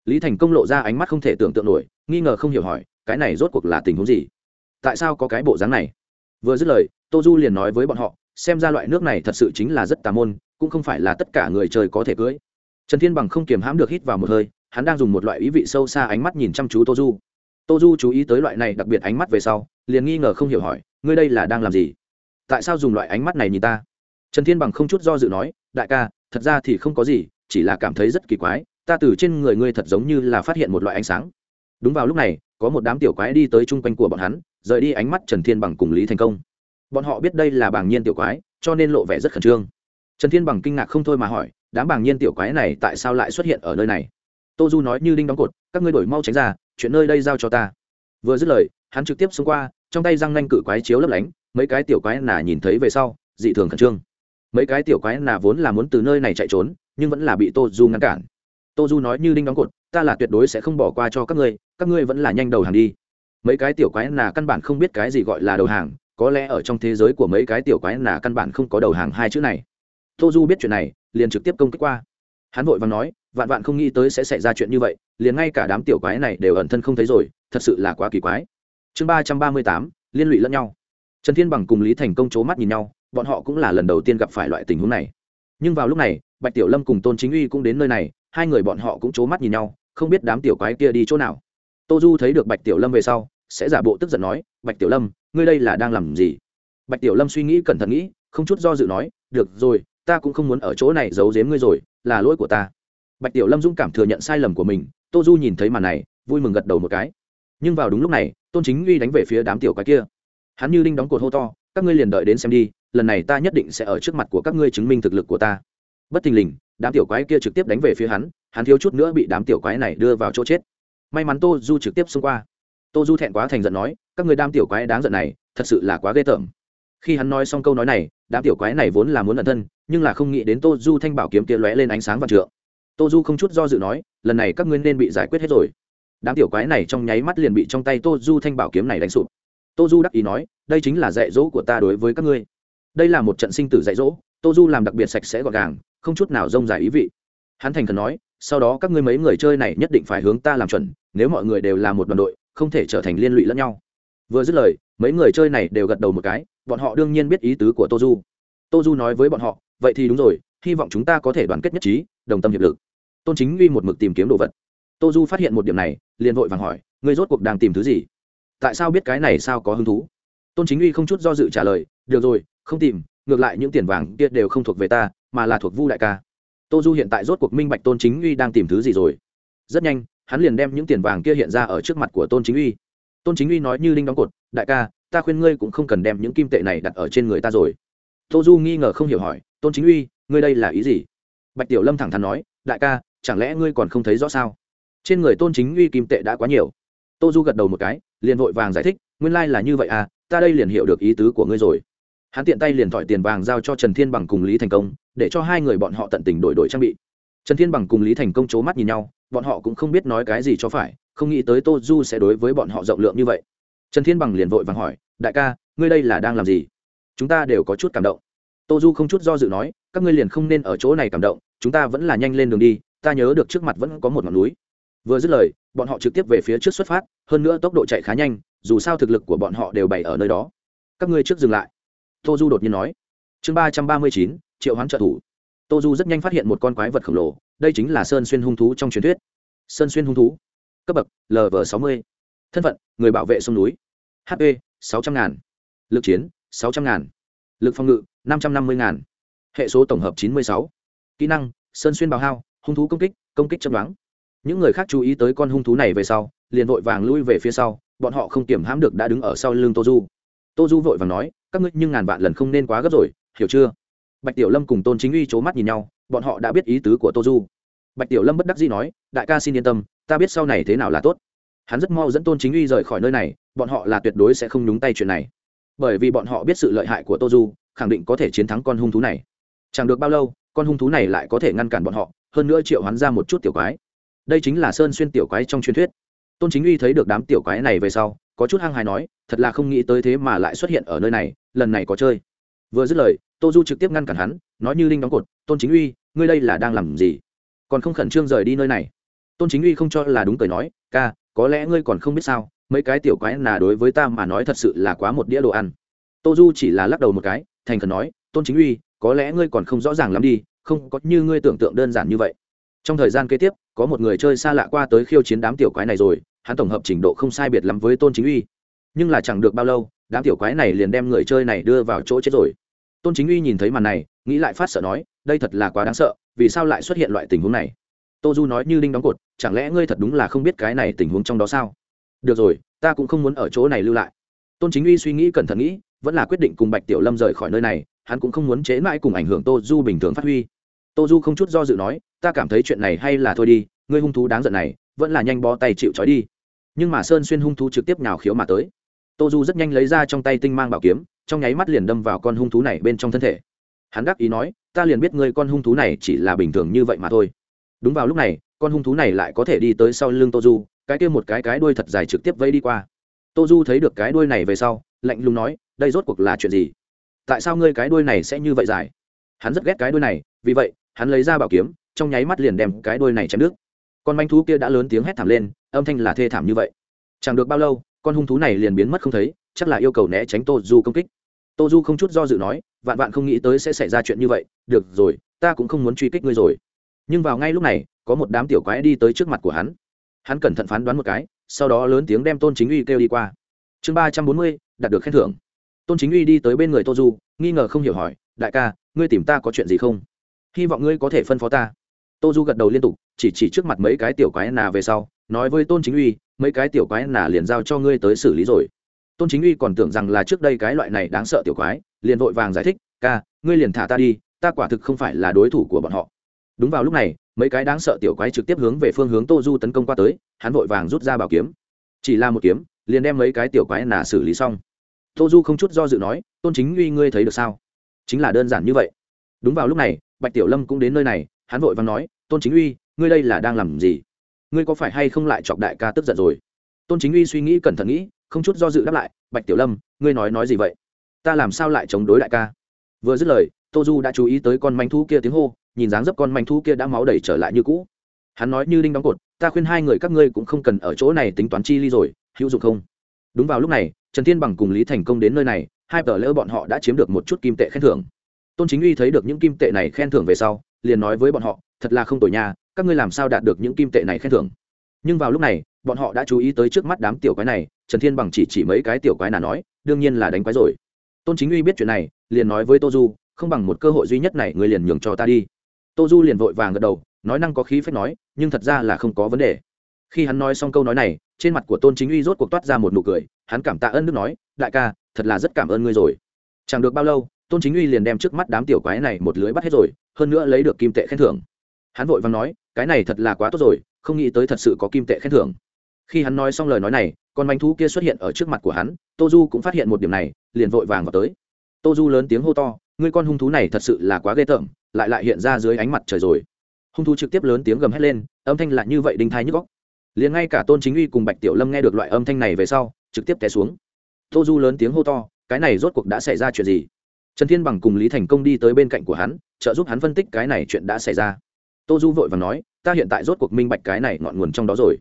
Lý thành công lộ ra ánh mắt không thể tưởng tượng nổi, nghi ngờ không hiểu hỏi, cái này rốt cuộc là tình huống gì? Tại sao có cái bộ dáng này? Vừa dứt lời tô du liền nói với bọn họ, xem ra loại nước này thật sự chính là rất tà môn, cũng không phải là tất cả người trời có thể cưới. Trần thiên bằng không kiềm hãm được hít vào một hơi, hắn đang dùng một loại ý vị sâu xa ánh mắt nhìn chăm chú tô du. Tô du chú ý tới loại này đặc biệt ánh mắt về sau, liền nghi ngờ không hiểu hỏi, ngươi đây là đang làm gì? Tại sao dùng loại ánh mắt này nhìn ta? Trần thiên bằng không chút do dự nói, đại ca, thật ra thì không có gì, chỉ là cảm thấy rất kỳ quái, ta từ trên người ngươi thật giống như là phát hiện một loại ánh sáng. Đúng vào lúc này, có một đám tiểu quái đi tới chung quanh của bọn hắn, rời đi ánh mắt trần thiên bằng cùng lý thành công bọn họ biết đây là bảng nhiên tiểu quái, cho nên lộ vẻ rất khẩn trương. Trần thiên bằng kinh ngạc không thôi mà hỏi, đám bảng nhiên tiểu quái này tại sao lại xuất hiện ở nơi này? Tô du nói, như đinh đóng cột, các ngươi đổi mau tránh ra, chuyện nơi đây giao cho ta. Vừa dứt lời, hắn trực tiếp xông qua, trong tay răng nanh cự quái chiếu lấp lánh, mấy cái tiểu quái nà nhìn thấy về sau, dị thường khẩn trương. Mấy cái tiểu quái nà vốn là muốn từ nơi này chạy trốn, nhưng vẫn là bị tô du ngăn cản. Tô du nói, như đinh đóng cột, ta là tuyệt đối sẽ không bỏ qua cho các ngươi các ngươi vẫn là nhanh đầu hàng đi. Mấy cái tiểu quái nà căn bản không biết cái gì gọi là đầu hàng có lẽ ở trong thế giới của mấy cái tiểu quái là căn bản không có đầu hàng hai chữ này. Tô du biết chuyện này, liền trực tiếp công kích qua. Hắn vội và nói, vạn vạn không nghĩ tới sẽ xảy ra chuyện như vậy, liền ngay cả đám tiểu quái này đều ẩn thân không thấy rồi, thật sự là quá kỳ quái. Chương ba trăm ba mươi tám, liên lụy lẫn nhau. Trần thiên bằng cùng lý thành công c h ố mắt nhìn nhau, bọn họ cũng là lần đầu tiên gặp phải loại tình huống này. Nhưng vào lúc này, bạch tiểu lâm cùng tôn chính uy cũng đến nơi này, hai người bọn họ cũng c h ố mắt nhìn nhau, không biết đám tiểu quái kia đi chỗ nào. Tô du thấy được bạch tiểu lâm về sau sẽ giả bộ tức giận nói, bạch tiểu lâm, ngươi đây là đang làm gì? Bạch tiểu lâm suy nghĩ cẩn thận nghĩ, không chút do dự nói, được rồi, ta cũng không muốn ở chỗ này giấu giếm ngươi rồi, là lỗi của ta. Bạch tiểu lâm dũng cảm thừa nhận sai lầm của mình, tô du nhìn thấy màn này, vui mừng gật đầu một cái. Nhưng vào đúng lúc này, tôn chính uy đánh về phía đám tiểu quái kia. Hắn như đinh đóng cột hô to, các ngươi liền đợi đến xem đi, lần này ta nhất định sẽ ở trước mặt của các ngươi chứng minh thực lực của ta. Bất thình lình, đám tiểu quái kia trực tiếp đánh về phía hắn hắn thiếu chút nữa bị đám tiểu quái này đưa vào chỗ chết. May mắn tô du trực tiếp xông qua tô du thẹn quá thành giận nói, các người đám tiểu quái đáng giận này, thật sự là quá ghê tởm. Khi hắn nói xong câu nói này, đám tiểu quái này vốn là muốn ẩn thân, nhưng là không nghĩ đến tô du thanh bảo kiếm kia lóe lên ánh sáng và trượng. Tô du không chút do dự nói, lần này các ngươi nên bị giải quyết hết rồi. Đám tiểu quái này trong nháy mắt liền bị trong tay tô du thanh bảo kiếm này đánh sụp. Tô du đắc ý nói, đây chính là dạy dỗ của ta đối với các ngươi. Đây là một trận sinh tử dạy dỗ, tô du làm đặc biệt sạch sẽ gọn gàng, không chút nào rông dài ý vị. Hắn thành khẩn nói, sau đó các ngươi mấy người chơi này nhất định phải hướng ta làm chuẩn, nếu mọi người đều là một đoàn đội không thể trở thành liên lụy lẫn nhau. Vừa dứt lời, mấy người chơi này đều gật đầu một cái, bọn họ đương nhiên biết ý tứ của tô du tô du nói với bọn họ, vậy thì đúng rồi, hy vọng chúng ta có thể đoàn kết nhất trí, đồng tâm hiệp lực. Tôn chính uy một mực tìm kiếm đồ vật. Tô du phát hiện một điểm này, liền vội vàng hỏi, ngươi rốt cuộc đang tìm thứ gì? Tại sao biết cái này sao có hứng thú? Tôn chính uy không chút do dự trả lời, được rồi, không tìm, ngược lại những tiền vàng kia đều không thuộc về ta, mà là thuộc vu đại ca. Tô du hiện tại rốt cuộc minh bạch tôn chính uy đang tìm thứ gì rồi. Rất nhanh hắn liền đem những tiền vàng kia hiện ra ở trước mặt của tôn chính uy. Tôn chính uy nói như linh đóng cột, đại ca, ta khuyên ngươi cũng không cần đem những kim tệ này đặt ở trên người ta rồi. Tô du nghi ngờ không hiểu hỏi, tôn chính uy, ngươi đây là ý gì? Bạch tiểu lâm thẳng thắn nói, đại ca, chẳng lẽ ngươi còn không thấy rõ sao? Trên người tôn chính uy kim tệ đã quá nhiều. Tô du gật đầu một cái, liền vội vàng giải thích, nguyên lai、like、là như vậy à ta đây liền hiểu được ý tứ của ngươi rồi. Hắn tiện tay liền thỏi tiền vàng giao cho trần thiên bằng cùng lý thành công, để cho hai người bọn họ tận tình đổi đổi trang bị trần thiên bằng cùng lý thành công c h ố mắt nhìn nhau, bọn họ cũng không biết nói cái gì cho phải, không nghĩ tới tô du sẽ đối với bọn họ rộng lượng như vậy. Trần thiên bằng liền vội vàng hỏi, đại ca, ngươi đây là đang làm gì? Chúng ta đều có chút cảm động. Tô du không chút do dự nói, các ngươi liền không nên ở chỗ này cảm động, chúng ta vẫn là nhanh lên đường đi, ta nhớ được trước mặt vẫn có một ngọn núi. Vừa dứt lời, bọn họ trực tiếp về phía trước xuất phát, hơn nữa tốc độ chạy khá nhanh, dù sao thực lực của bọn họ đều bày ở nơi đó. Các ngươi trước dừng lại. Tô du đột nhiên nói. Chương ba trăm ba mươi chín, triệu hoán trợ thủ tô du rất nhanh phát hiện một con quái vật khổng lồ, đây chính là sơn xuyên hung thú trong truyền thuyết. Sơn xuyên hung thú? Cấp bậc lv sáu mươi. Thân phận, người bảo vệ sông núi. Hp sáu trăm ngàn. Lực chiến, sáu trăm ngàn. Lực phòng ngự, năm trăm năm mươi ngàn. Hệ số tổng hợp chín mươi sáu. Kỹ năng, sơn xuyên bào hao, hung thú công kích công kích chấm đoán những người khác chú ý tới con hung thú này về sau, liền vội vàng lui về phía sau, bọn họ không kiểm hãm được đã đứng ở sau lưng tô du. Tô du vội vàng nói, các ngươi nhưng ngàn vạn lần không nên quá gấp rồi, hiểu chưa? Bạch tiểu lâm cùng tôn chính uy c h ố mắt nhìn nhau, bọn họ đã biết ý tứ của tô du. Bạch tiểu lâm bất đắc dĩ nói, đại ca xin yên tâm, ta biết sau này thế nào là tốt. Hắn rất mau dẫn tôn chính uy rời khỏi nơi này, bọn họ là tuyệt đối sẽ không nhúng tay chuyện này. Bởi vì bọn họ biết sự lợi hại của tô du, khẳng định có thể chiến thắng con hung thú này. Chẳng được bao lâu, con hung thú này lại có thể ngăn cản bọn họ, hơn nữa triệu hắn ra một chút tiểu quái. Đây chính là sơn xuyên tiểu quái trong truyền thuyết. Tôn chính uy thấy được đám tiểu quái này về sau, có chút hăng hài nói, thật là không nghĩ tới thế mà lại xuất hiện ở nơi này, lần này có chơi vừa dứt lời tô du trực tiếp ngăn cản hắn, nói như linh đóng cột, tôn chính uy, ngươi đây là đang làm gì? Còn không khẩn trương rời đi nơi này? Tôn chính uy không cho là đúng cười nói, ca, có lẽ ngươi còn không biết sao, mấy cái tiểu quái là đối với ta mà nói thật sự là quá một đĩa đồ ăn. Tô du chỉ là lắc đầu một cái, thành khẩn nói, tôn chính uy, có lẽ ngươi còn không rõ ràng lắm đi, không có như ngươi tưởng tượng đơn giản như vậy. Trong thời gian kế tiếp, có một người chơi xa lạ qua tới khiêu chiến đám tiểu quái này rồi, hắn tổng hợp trình độ không sai biệt lắm với tôn chính uy. Nhưng là chẳng được bao lâu, đám tiểu quái này liền đem người chơi này đưa vào chỗ chết rồi tôn chính uy nhìn thấy màn này, nghĩ lại phát sợ nói, đây thật là quá đáng sợ, vì sao lại xuất hiện loại tình huống này? Tô du nói như đinh đóng cột, chẳng lẽ ngươi thật đúng là không biết cái này tình huống trong đó sao? Được rồi, ta cũng không muốn ở chỗ này lưu lại. Tôn chính uy suy nghĩ cẩn thận nghĩ, vẫn là quyết định cùng bạch tiểu lâm rời khỏi nơi này, hắn cũng không muốn chế mãi cùng ảnh hưởng tô du bình thường phát huy. Tô du không chút do dự nói, ta cảm thấy chuyện này hay là thôi đi, ngươi hung thú đáng giận này, vẫn là nhanh bó tay chịu trói đi. Nhưng mà sơn xuyên hung thú trực tiếp nhào khiếu mà tới. Tô du rất nhanh lấy ra trong tay tinh mang bảo kiếm trong nháy mắt liền đâm vào con hung thú này bên trong thân thể. Hắn đắc ý nói, ta liền biết ngươi con hung thú này chỉ là bình thường như vậy mà thôi. Đúng vào lúc này, con hung thú này lại có thể đi tới sau lưng tô du, cái kia một cái cái đuôi thật dài trực tiếp vây đi qua. Tô du thấy được cái đuôi này về sau, lạnh lùng nói, đây rốt cuộc là chuyện gì? Tại sao ngươi cái đuôi này sẽ như vậy dài? Hắn rất ghét cái đuôi này, vì vậy, hắn lấy ra bảo kiếm, trong nháy mắt liền đem cái đuôi này chém nước con manh thú kia đã lớn tiếng hét thảm lên, âm thanh là thê thảm như vậy. Chẳng được bao lâu, con hung thú này liền biến mất không thấy chắc là yêu cầu né tránh tô du công kích. Tô du không chút do dự nói, vạn vạn không nghĩ tới sẽ xảy ra chuyện như vậy, được rồi, ta cũng không muốn truy kích ngươi rồi. Nhưng vào ngay lúc này, có một đám tiểu quái đi tới trước mặt của hắn. Hắn cẩn thận phán đoán một cái, sau đó lớn tiếng đem tôn chính uy kêu đi qua. Chương ba trăm bốn mươi, đạt được khen thưởng. Tôn chính uy đi tới bên người tô du nghi ngờ không hiểu hỏi, đại ca, ngươi tìm ta có chuyện gì không? Hy vọng ngươi có thể phân phó ta. Tô du gật đầu liên tục, chỉ chỉ trước mặt mấy cái tiểu quái nà về sau, nói với tôn chính uy, mấy cái tiểu quái nà liền giao cho ngươi tới xử lý rồi tôn chính uy còn tưởng rằng là trước đây cái loại này đáng sợ tiểu quái, liền vội vàng giải thích, ca, ngươi liền thả ta đi, ta quả thực không phải là đối thủ của bọn họ. Đúng vào lúc này, mấy cái đáng sợ tiểu quái trực tiếp hướng về phương hướng tô du tấn công qua tới, hắn vội vàng rút ra bảo kiếm. Chỉ là một kiếm, liền đem mấy cái tiểu quái nà xử lý xong. Tô du không chút do dự nói, tôn chính uy ngươi thấy được sao? Chính là đơn giản như vậy. Đúng vào lúc này, bạch tiểu lâm cũng đến nơi này, hắn vội vàng nói, tôn chính uy, ngươi đây là đang làm gì? Ngươi có phải hay không lại chọc đại ca tức giận rồi? Tôn chính uy suy nghĩ cẩn thận nghĩ không chút do dự đáp lại, bạch tiểu lâm, ngươi nói nói gì vậy? Ta làm sao lại chống đối đại ca? Vừa dứt lời, tô du đã chú ý tới con manh thú kia tiếng hô, nhìn dáng dấp con manh thú kia đã máu đẩy trở lại như cũ. Hắn nói như đinh đóng cột, ta khuyên hai người các ngươi cũng không cần ở chỗ này tính toán chi ly rồi, hữu dụng không? Đúng vào lúc này, trần thiên bằng cùng lý thành công đến nơi này, hai tờ lỡ bọn họ đã chiếm được một chút kim tệ khen thưởng. Tôn chính uy thấy được những kim tệ này khen thưởng về sau, liền nói với bọn họ, thật là không tồi nha, các ngươi làm sao đạt được những kim tệ này khen thưởng? Nhưng vào lúc này bọn họ đã chú ý tới trước mắt đám tiểu quái này, trần thiên bằng chỉ chỉ mấy cái tiểu quái nào nói, đương nhiên là đánh quái rồi. Tôn chính uy biết chuyện này, liền nói với tô du, không bằng một cơ hội duy nhất này người liền nhường cho ta đi. Tô du liền vội vàng gật đầu, nói năng có khí phép nói, nhưng thật ra là không có vấn đề. Khi hắn nói xong câu nói này, trên mặt của tôn chính uy rốt cuộc toát ra một nụ cười, hắn cảm tạ ơn đức nói, đại ca, thật là rất cảm ơn ngươi rồi. Chẳng được bao lâu, tôn chính uy liền đem trước mắt đám tiểu quái này một lưới bắt hết rồi, hơn nữa lấy được kim tệ khen thưởng. Hắn vội vàng nói, cái này thật là quá tốt rồi, không nghĩ tới thật sự có kim tệ khen thưởng khi hắn nói xong lời nói này, con manh thú kia xuất hiện ở trước mặt của hắn tô du cũng phát hiện một điểm này, liền vội vàng vào tới. Tô du lớn tiếng hô to, ngươi con hung thú này thật sự là quá ghê tởm, lại lại hiện ra dưới ánh mặt trời rồi. Hung thú trực tiếp lớn tiếng gầm hét lên, âm thanh lại như vậy đinh thai nhức góc liền ngay cả tôn chính uy cùng bạch tiểu lâm nghe được loại âm thanh này về sau, trực tiếp té xuống. Tô du lớn tiếng hô to, cái này rốt cuộc đã xảy ra chuyện gì? Trần thiên bằng cùng lý thành công đi tới bên cạnh của hắn, trợ giúp hắn phân tích cái này chuyện đã xảy ra. Tô du vội và nói, ta hiện tại rốt cuộc minh bạch cái này ngọn nguồn trong đó rồi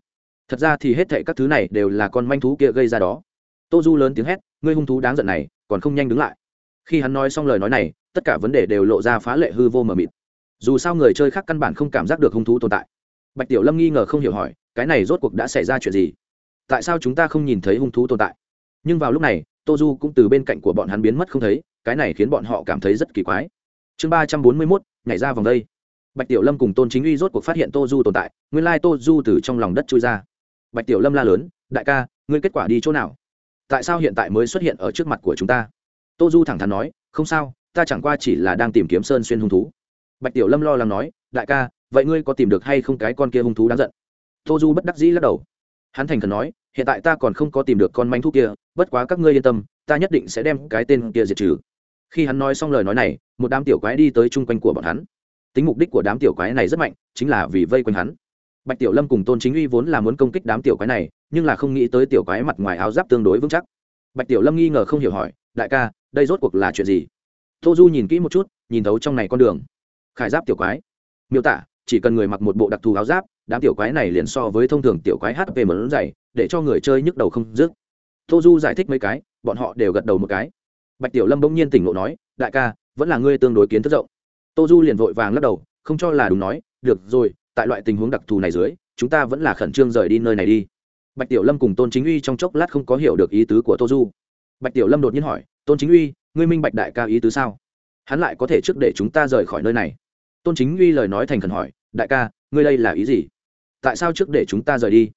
thật ra thì hết thệ các thứ này đều là con manh thú kia gây ra đó. Tô du lớn tiếng hét, ngươi hung thú đáng giận này, còn không nhanh đứng lại. Khi hắn nói xong lời nói này, tất cả vấn đề đều lộ ra phá lệ hư vô mờ mịt. Dù sao người chơi khác căn bản không cảm giác được hung thú tồn tại. Bạch tiểu lâm nghi ngờ không hiểu hỏi, cái này rốt cuộc đã xảy ra chuyện gì? Tại sao chúng ta không nhìn thấy hung thú tồn tại? Nhưng vào lúc này, tô du cũng từ bên cạnh của bọn hắn biến mất không thấy, cái này khiến bọn họ cảm thấy rất kỳ quái. Chương ba trăm bốn mươi mốt, nhảy ra vòng đây. Bạch tiểu lâm cùng tôn chính uy rốt cuộc phát hiện tô du tồn tại, nguyên lai tô du từ trong lòng đất trôi ra bạch tiểu lâm la lớn, đại ca, ngươi kết quả đi chỗ nào? Tại sao hiện tại mới xuất hiện ở trước mặt của chúng ta? Tô du thẳng thắn nói, không sao, ta chẳng qua chỉ là đang tìm kiếm sơn xuyên hung thú. Bạch tiểu lâm lo lắng nói, đại ca, vậy ngươi có tìm được hay không cái con kia hung thú đáng giận? Tô du bất đắc dĩ lắc đầu. Hắn thành khẩn nói, hiện tại ta còn không có tìm được con manh thú kia, bất quá các ngươi yên tâm, ta nhất định sẽ đem cái tên kia diệt trừ. Khi hắn nói xong lời nói này, một đám tiểu quái đi tới chung quanh của bọn hắn. Tính mục đích của đám tiểu quái này rất mạnh, chính là vì vây quanh hắn bạch tiểu lâm cùng tôn chính uy vốn là muốn công kích đám tiểu quái này, nhưng là không nghĩ tới tiểu quái mặt ngoài áo giáp tương đối vững chắc. Bạch tiểu lâm nghi ngờ không hiểu hỏi, đại ca, đây rốt cuộc là chuyện gì? Tô du nhìn kỹ một chút, nhìn thấu trong này con đường. Khải giáp tiểu quái. Miêu tả, chỉ cần người mặc một bộ đặc thù áo giáp, đám tiểu quái này liền so với thông thường tiểu quái hp mở dày, để cho người chơi nhức đầu không dứt. Tô du giải thích mấy cái, bọn họ đều gật đầu một cái. Bạch tiểu lâm bỗng nhiên tỉnh ngộ nói, đại ca, vẫn là ngươi tương đối kiến thức rộng. Tô du liền vội vàng lắc đầu, không cho là đúng nói, được rồi tại loại tình huống đặc thù này dưới, chúng ta vẫn là khẩn trương rời đi nơi này đi. Bạch tiểu lâm cùng tôn chính uy trong chốc lát không có hiểu được ý tứ của tô du. Bạch tiểu lâm đột nhiên hỏi, tôn chính uy, ngươi minh bạch đại ca ý tứ sao? Hắn lại có thể trước để chúng ta rời khỏi nơi này. Tôn chính uy lời nói thành khẩn hỏi, đại ca, ngươi đây là ý gì? Tại sao trước để chúng ta rời đi?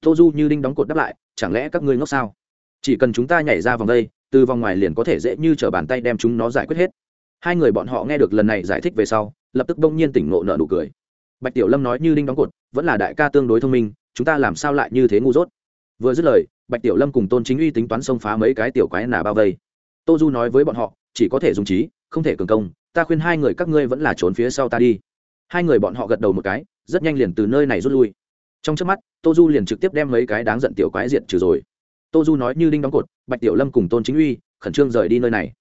Tô du như đinh đóng cột đáp lại, chẳng lẽ các ngươi ngốc sao? Chỉ cần chúng ta nhảy ra vòng đây, từ vòng ngoài liền có thể dễ như t r ở bàn tay đem chúng nó giải quyết hết. Hai người bọn họ nghe được lần này giải thích về sau, lập tức bỗng nhiên tỉnh ngộ nợ nụ cười bạch tiểu lâm nói như đinh đóng cột, vẫn là đại ca tương đối thông minh, chúng ta làm sao lại như thế ngu dốt? Vừa dứt lời, bạch tiểu lâm cùng tôn chính uy tính toán xông phá mấy cái tiểu quái nà bao vây. Tô du nói với bọn họ, chỉ có thể dùng trí, không thể cường công, ta khuyên hai người các ngươi vẫn là trốn phía sau ta đi. Hai người bọn họ gật đầu một cái, rất nhanh liền từ nơi này rút lui. Trong trước mắt, tô du liền trực tiếp đem mấy cái đáng giận tiểu quái diện trừ rồi. Tô du nói như đinh đóng cột, bạch tiểu lâm cùng tôn chính uy, khẩn trương rời đi nơi này.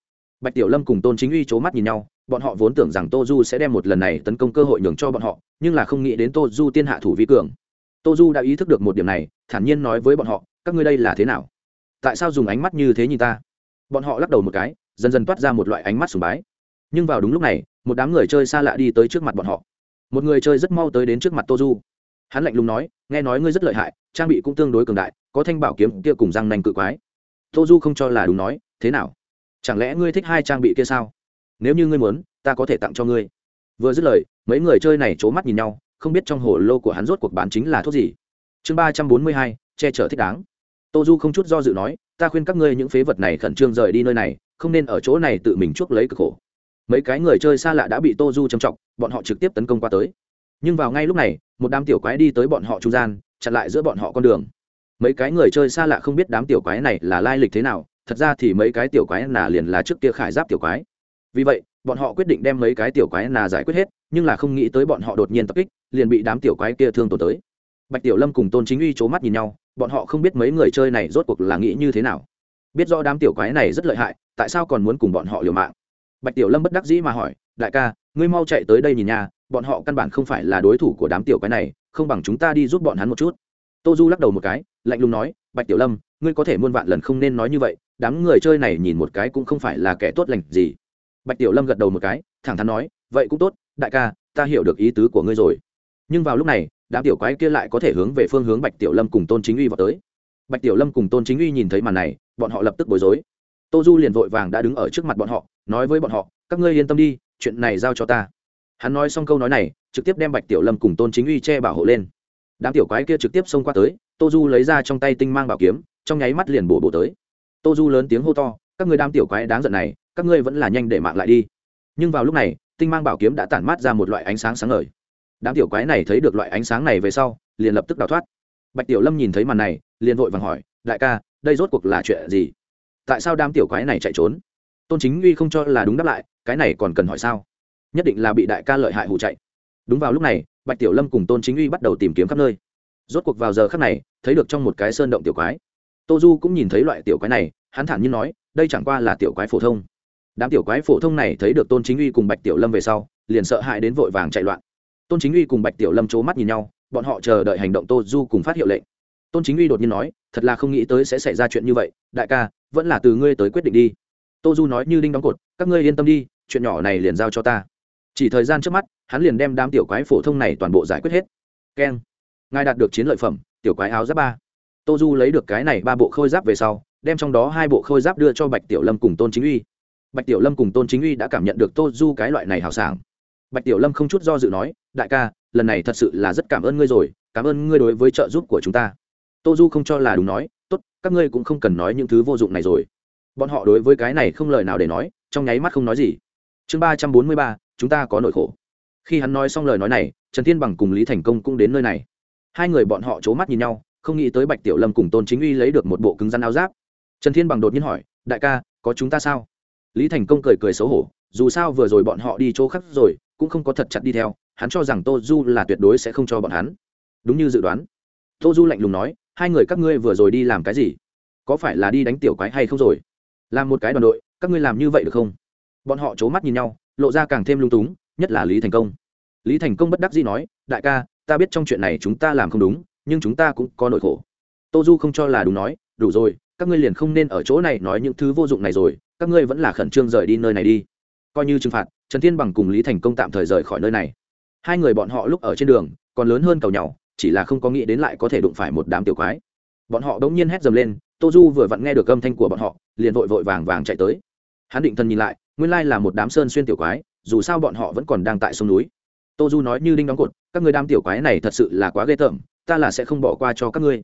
Bạch tiểu lâm cùng tôn chính uy c h ố mắt nhìn nhau bọn họ vốn tưởng rằng tô du sẽ đem một lần này tấn công cơ hội nhường cho bọn họ, nhưng là không nghĩ đến tô du tiên hạ thủ vi cường. Tô du đã ý thức được một điểm này, thản nhiên nói với bọn họ, các ngươi đây là thế nào? Tại sao dùng ánh mắt như thế nhìn ta? Bọn họ lắc đầu một cái, dần dần toát ra một loại ánh mắt sùng bái. Nhưng vào đúng lúc này, một đám người chơi xa lạ đi tới trước mặt bọn họ. Một người chơi rất mau tới đến trước mặt tô du. Hắn lạnh lùng nói, nghe nói ngươi rất lợi hại, trang bị cũng tương đối cường đại, có thanh bảo kiếm kia cùng răng nành cự quái. Tô du không cho là đúng nói, thế nào? Chẳng lẽ ngươi thích hai trang bị kia sao? Nếu như ngươi muốn, ta có thể tặng cho ngươi. Vừa dứt lời, mấy người chơi này c h ố mắt nhìn nhau, không biết trong hồ lô của hắn rốt cuộc bán chính là thuốc gì. Chương ba trăm bốn mươi hai, che chở thích đáng. Tô du không chút do dự nói, ta khuyên các ngươi những phế vật này khẩn trương rời đi nơi này, không nên ở chỗ này tự mình chuốc lấy cực khổ. Mấy cái người chơi xa lạ đã bị tô du trầm trọng, bọn họ trực tiếp tấn công qua tới. Nhưng vào ngay lúc này, một đám tiểu quái đi tới bọn họ trung gian, chặn lại giữa bọn họ con đường. Mấy cái người chơi xa lạ không biết đám tiểu quái này là lai lịch thế nào, thật ra thì mấy cái tiểu quái nà liền là trước kia khải giáp tiểu quái vì vậy, bọn họ quyết định đem mấy cái tiểu quái nà giải quyết hết, nhưng là không nghĩ tới bọn họ đột nhiên tập kích, liền bị đám tiểu quái kia thương tổn tới. Bạch tiểu lâm cùng tôn chính uy c h ố mắt nhìn nhau, bọn họ không biết mấy người chơi này rốt cuộc là nghĩ như thế nào. Biết rõ đám tiểu quái này rất lợi hại, tại sao còn muốn cùng bọn họ liều mạng? Bạch tiểu lâm bất đắc dĩ mà hỏi, đại ca, ngươi mau chạy tới đây nhìn nhà bọn họ căn bản không phải là đối thủ của đám tiểu quái này, không bằng chúng ta đi giúp bọn hắn một chút. Tô du lắc đầu một cái, lạnh lùng nói, bạch tiểu lâm, ngươi có thể muôn vạn lần không nên nói như vậy, đám người chơi này nhìn một cái cũng không phải là kẻ tốt lành gì bạch tiểu lâm gật đầu một cái, thẳng thắn nói, vậy cũng tốt, đại ca, ta hiểu được ý tứ của ngươi rồi. Nhưng vào lúc này, đám tiểu quái kia lại có thể hướng về phương hướng bạch tiểu lâm cùng tôn chính uy vào tới. Bạch tiểu lâm cùng tôn chính uy nhìn thấy màn này, bọn họ lập tức bối rối. Tô du liền vội vàng đã đứng ở trước mặt bọn họ, nói với bọn họ, các ngươi yên tâm đi, chuyện này giao cho ta. Hắn nói xong câu nói này, trực tiếp đem bạch tiểu lâm cùng tôn chính uy che bảo hộ lên. Đám tiểu quái kia trực tiếp xông qua tới, tô du lấy ra trong tay tinh mang bảo kiếm, trong nháy mắt liền bổ bổ tới. Tô du lớn tiếng hô to, các người đám tiểu quái đáng giận này các ngươi vẫn là nhanh để mạng lại đi. Nhưng vào lúc này, tinh mang bảo kiếm đã tản mát ra một loại ánh sáng sáng ngời. Đám tiểu quái này thấy được loại ánh sáng này về sau, liền lập tức đào thoát. Bạch tiểu lâm nhìn thấy màn này, liền vội vàng hỏi, đại ca, đây rốt cuộc là chuyện gì? Tại sao đám tiểu quái này chạy trốn? Tôn chính uy không cho là đúng đáp lại, cái này còn cần hỏi sao? Nhất định là bị đại ca lợi hại hụ chạy. Đúng vào lúc này, bạch tiểu lâm cùng tôn chính uy bắt đầu tìm kiếm khắp nơi. Rốt cuộc vào giờ khắc này, thấy được trong một cái sơn động tiểu quái. Tô du cũng nhìn thấy loại tiểu quái này, hắn thản nhiên nói, đây chẳng qua là tiểu quái phổ thông đám tiểu quái phổ thông này thấy được tôn chính uy cùng bạch tiểu lâm về sau, liền sợ hãi đến vội vàng chạy loạn. Tôn chính uy cùng bạch tiểu lâm c h ố mắt nhìn nhau, bọn họ chờ đợi hành động tô du cùng phát hiệu lệnh. Tôn chính uy đột nhiên nói, thật là không nghĩ tới sẽ xảy ra chuyện như vậy, đại ca, vẫn là từ ngươi tới quyết định đi. Tô du nói như đinh đóng cột, các ngươi yên tâm đi, chuyện nhỏ này liền giao cho ta. Chỉ thời gian trước mắt, hắn liền đem đám tiểu quái phổ thông này toàn bộ giải quyết hết. Keng. Ngài đạt được chiến lợi phẩm, tiểu quái áo giáp ba. Tô du lấy được cái này ba bộ khôi giáp về sau, đem trong đó hai bộ khôi giáp đưa cho bạch tiểu lâm cùng tôn chính uy bạch tiểu lâm cùng tôn chính uy đã cảm nhận được tô du cái loại này hào sảng. Bạch tiểu lâm không chút do dự nói, đại ca, lần này thật sự là rất cảm ơn ngươi rồi, cảm ơn ngươi đối với trợ giúp của chúng ta. Tô du không cho là đúng nói, tốt, các ngươi cũng không cần nói những thứ vô dụng này rồi. Bọn họ đối với cái này không lời nào để nói, trong nháy mắt không nói gì. Chương ba trăm bốn mươi ba, chúng ta có nỗi khổ. Khi hắn nói xong lời nói này, trần thiên bằng cùng lý thành công cũng đến nơi này. Hai người bọn họ c h ố mắt nhìn nhau, không nghĩ tới bạch tiểu lâm cùng tôn chính uy lấy được một bộ cứng rắn áo giáp. Trần thiên bằng đột nhiên hỏi, đại ca, có chúng ta sao? Lý thành công cười cười xấu hổ, dù sao vừa rồi bọn họ đi chỗ khác rồi, cũng không có thật chặt đi theo, hắn cho rằng tô du là tuyệt đối sẽ không cho bọn hắn. Đúng như dự đoán. Tô du lạnh lùng nói, hai người các ngươi vừa rồi đi làm cái gì? Có phải là đi đánh tiểu quái hay không rồi? Làm một cái đoàn đội, các ngươi làm như vậy được không? Bọn họ c h ố mắt nhìn nhau, lộ ra càng thêm lung túng, nhất là lý thành công. Lý thành công bất đắc dĩ nói, đại ca, ta biết trong chuyện này chúng ta làm không đúng, nhưng chúng ta cũng có nỗi khổ. Tô du không cho là đúng nói, đủ rồi, các ngươi liền không nên ở chỗ này nói những thứ vô dụng này rồi các ngươi vẫn là khẩn trương rời đi nơi này đi. Coi như trừng phạt, trần thiên bằng cùng lý thành công tạm thời rời khỏi nơi này. Hai người bọn họ lúc ở trên đường, còn lớn hơn cầu nhau, chỉ là không có nghĩ đến lại có thể đụng phải một đám tiểu quái. Bọn họ đ ỗ n g nhiên hét dầm lên, tô du vừa vặn nghe được âm thanh của bọn họ, liền vội vội vàng vàng chạy tới. Hắn định thân nhìn lại, nguyên lai là một đám sơn xuyên tiểu quái, dù sao bọn họ vẫn còn đang tại sông núi. Tô du nói như đinh đóng cột, các người đám tiểu quái này thật sự là quá ghê tởm, ta là sẽ không bỏ qua cho các ngươi.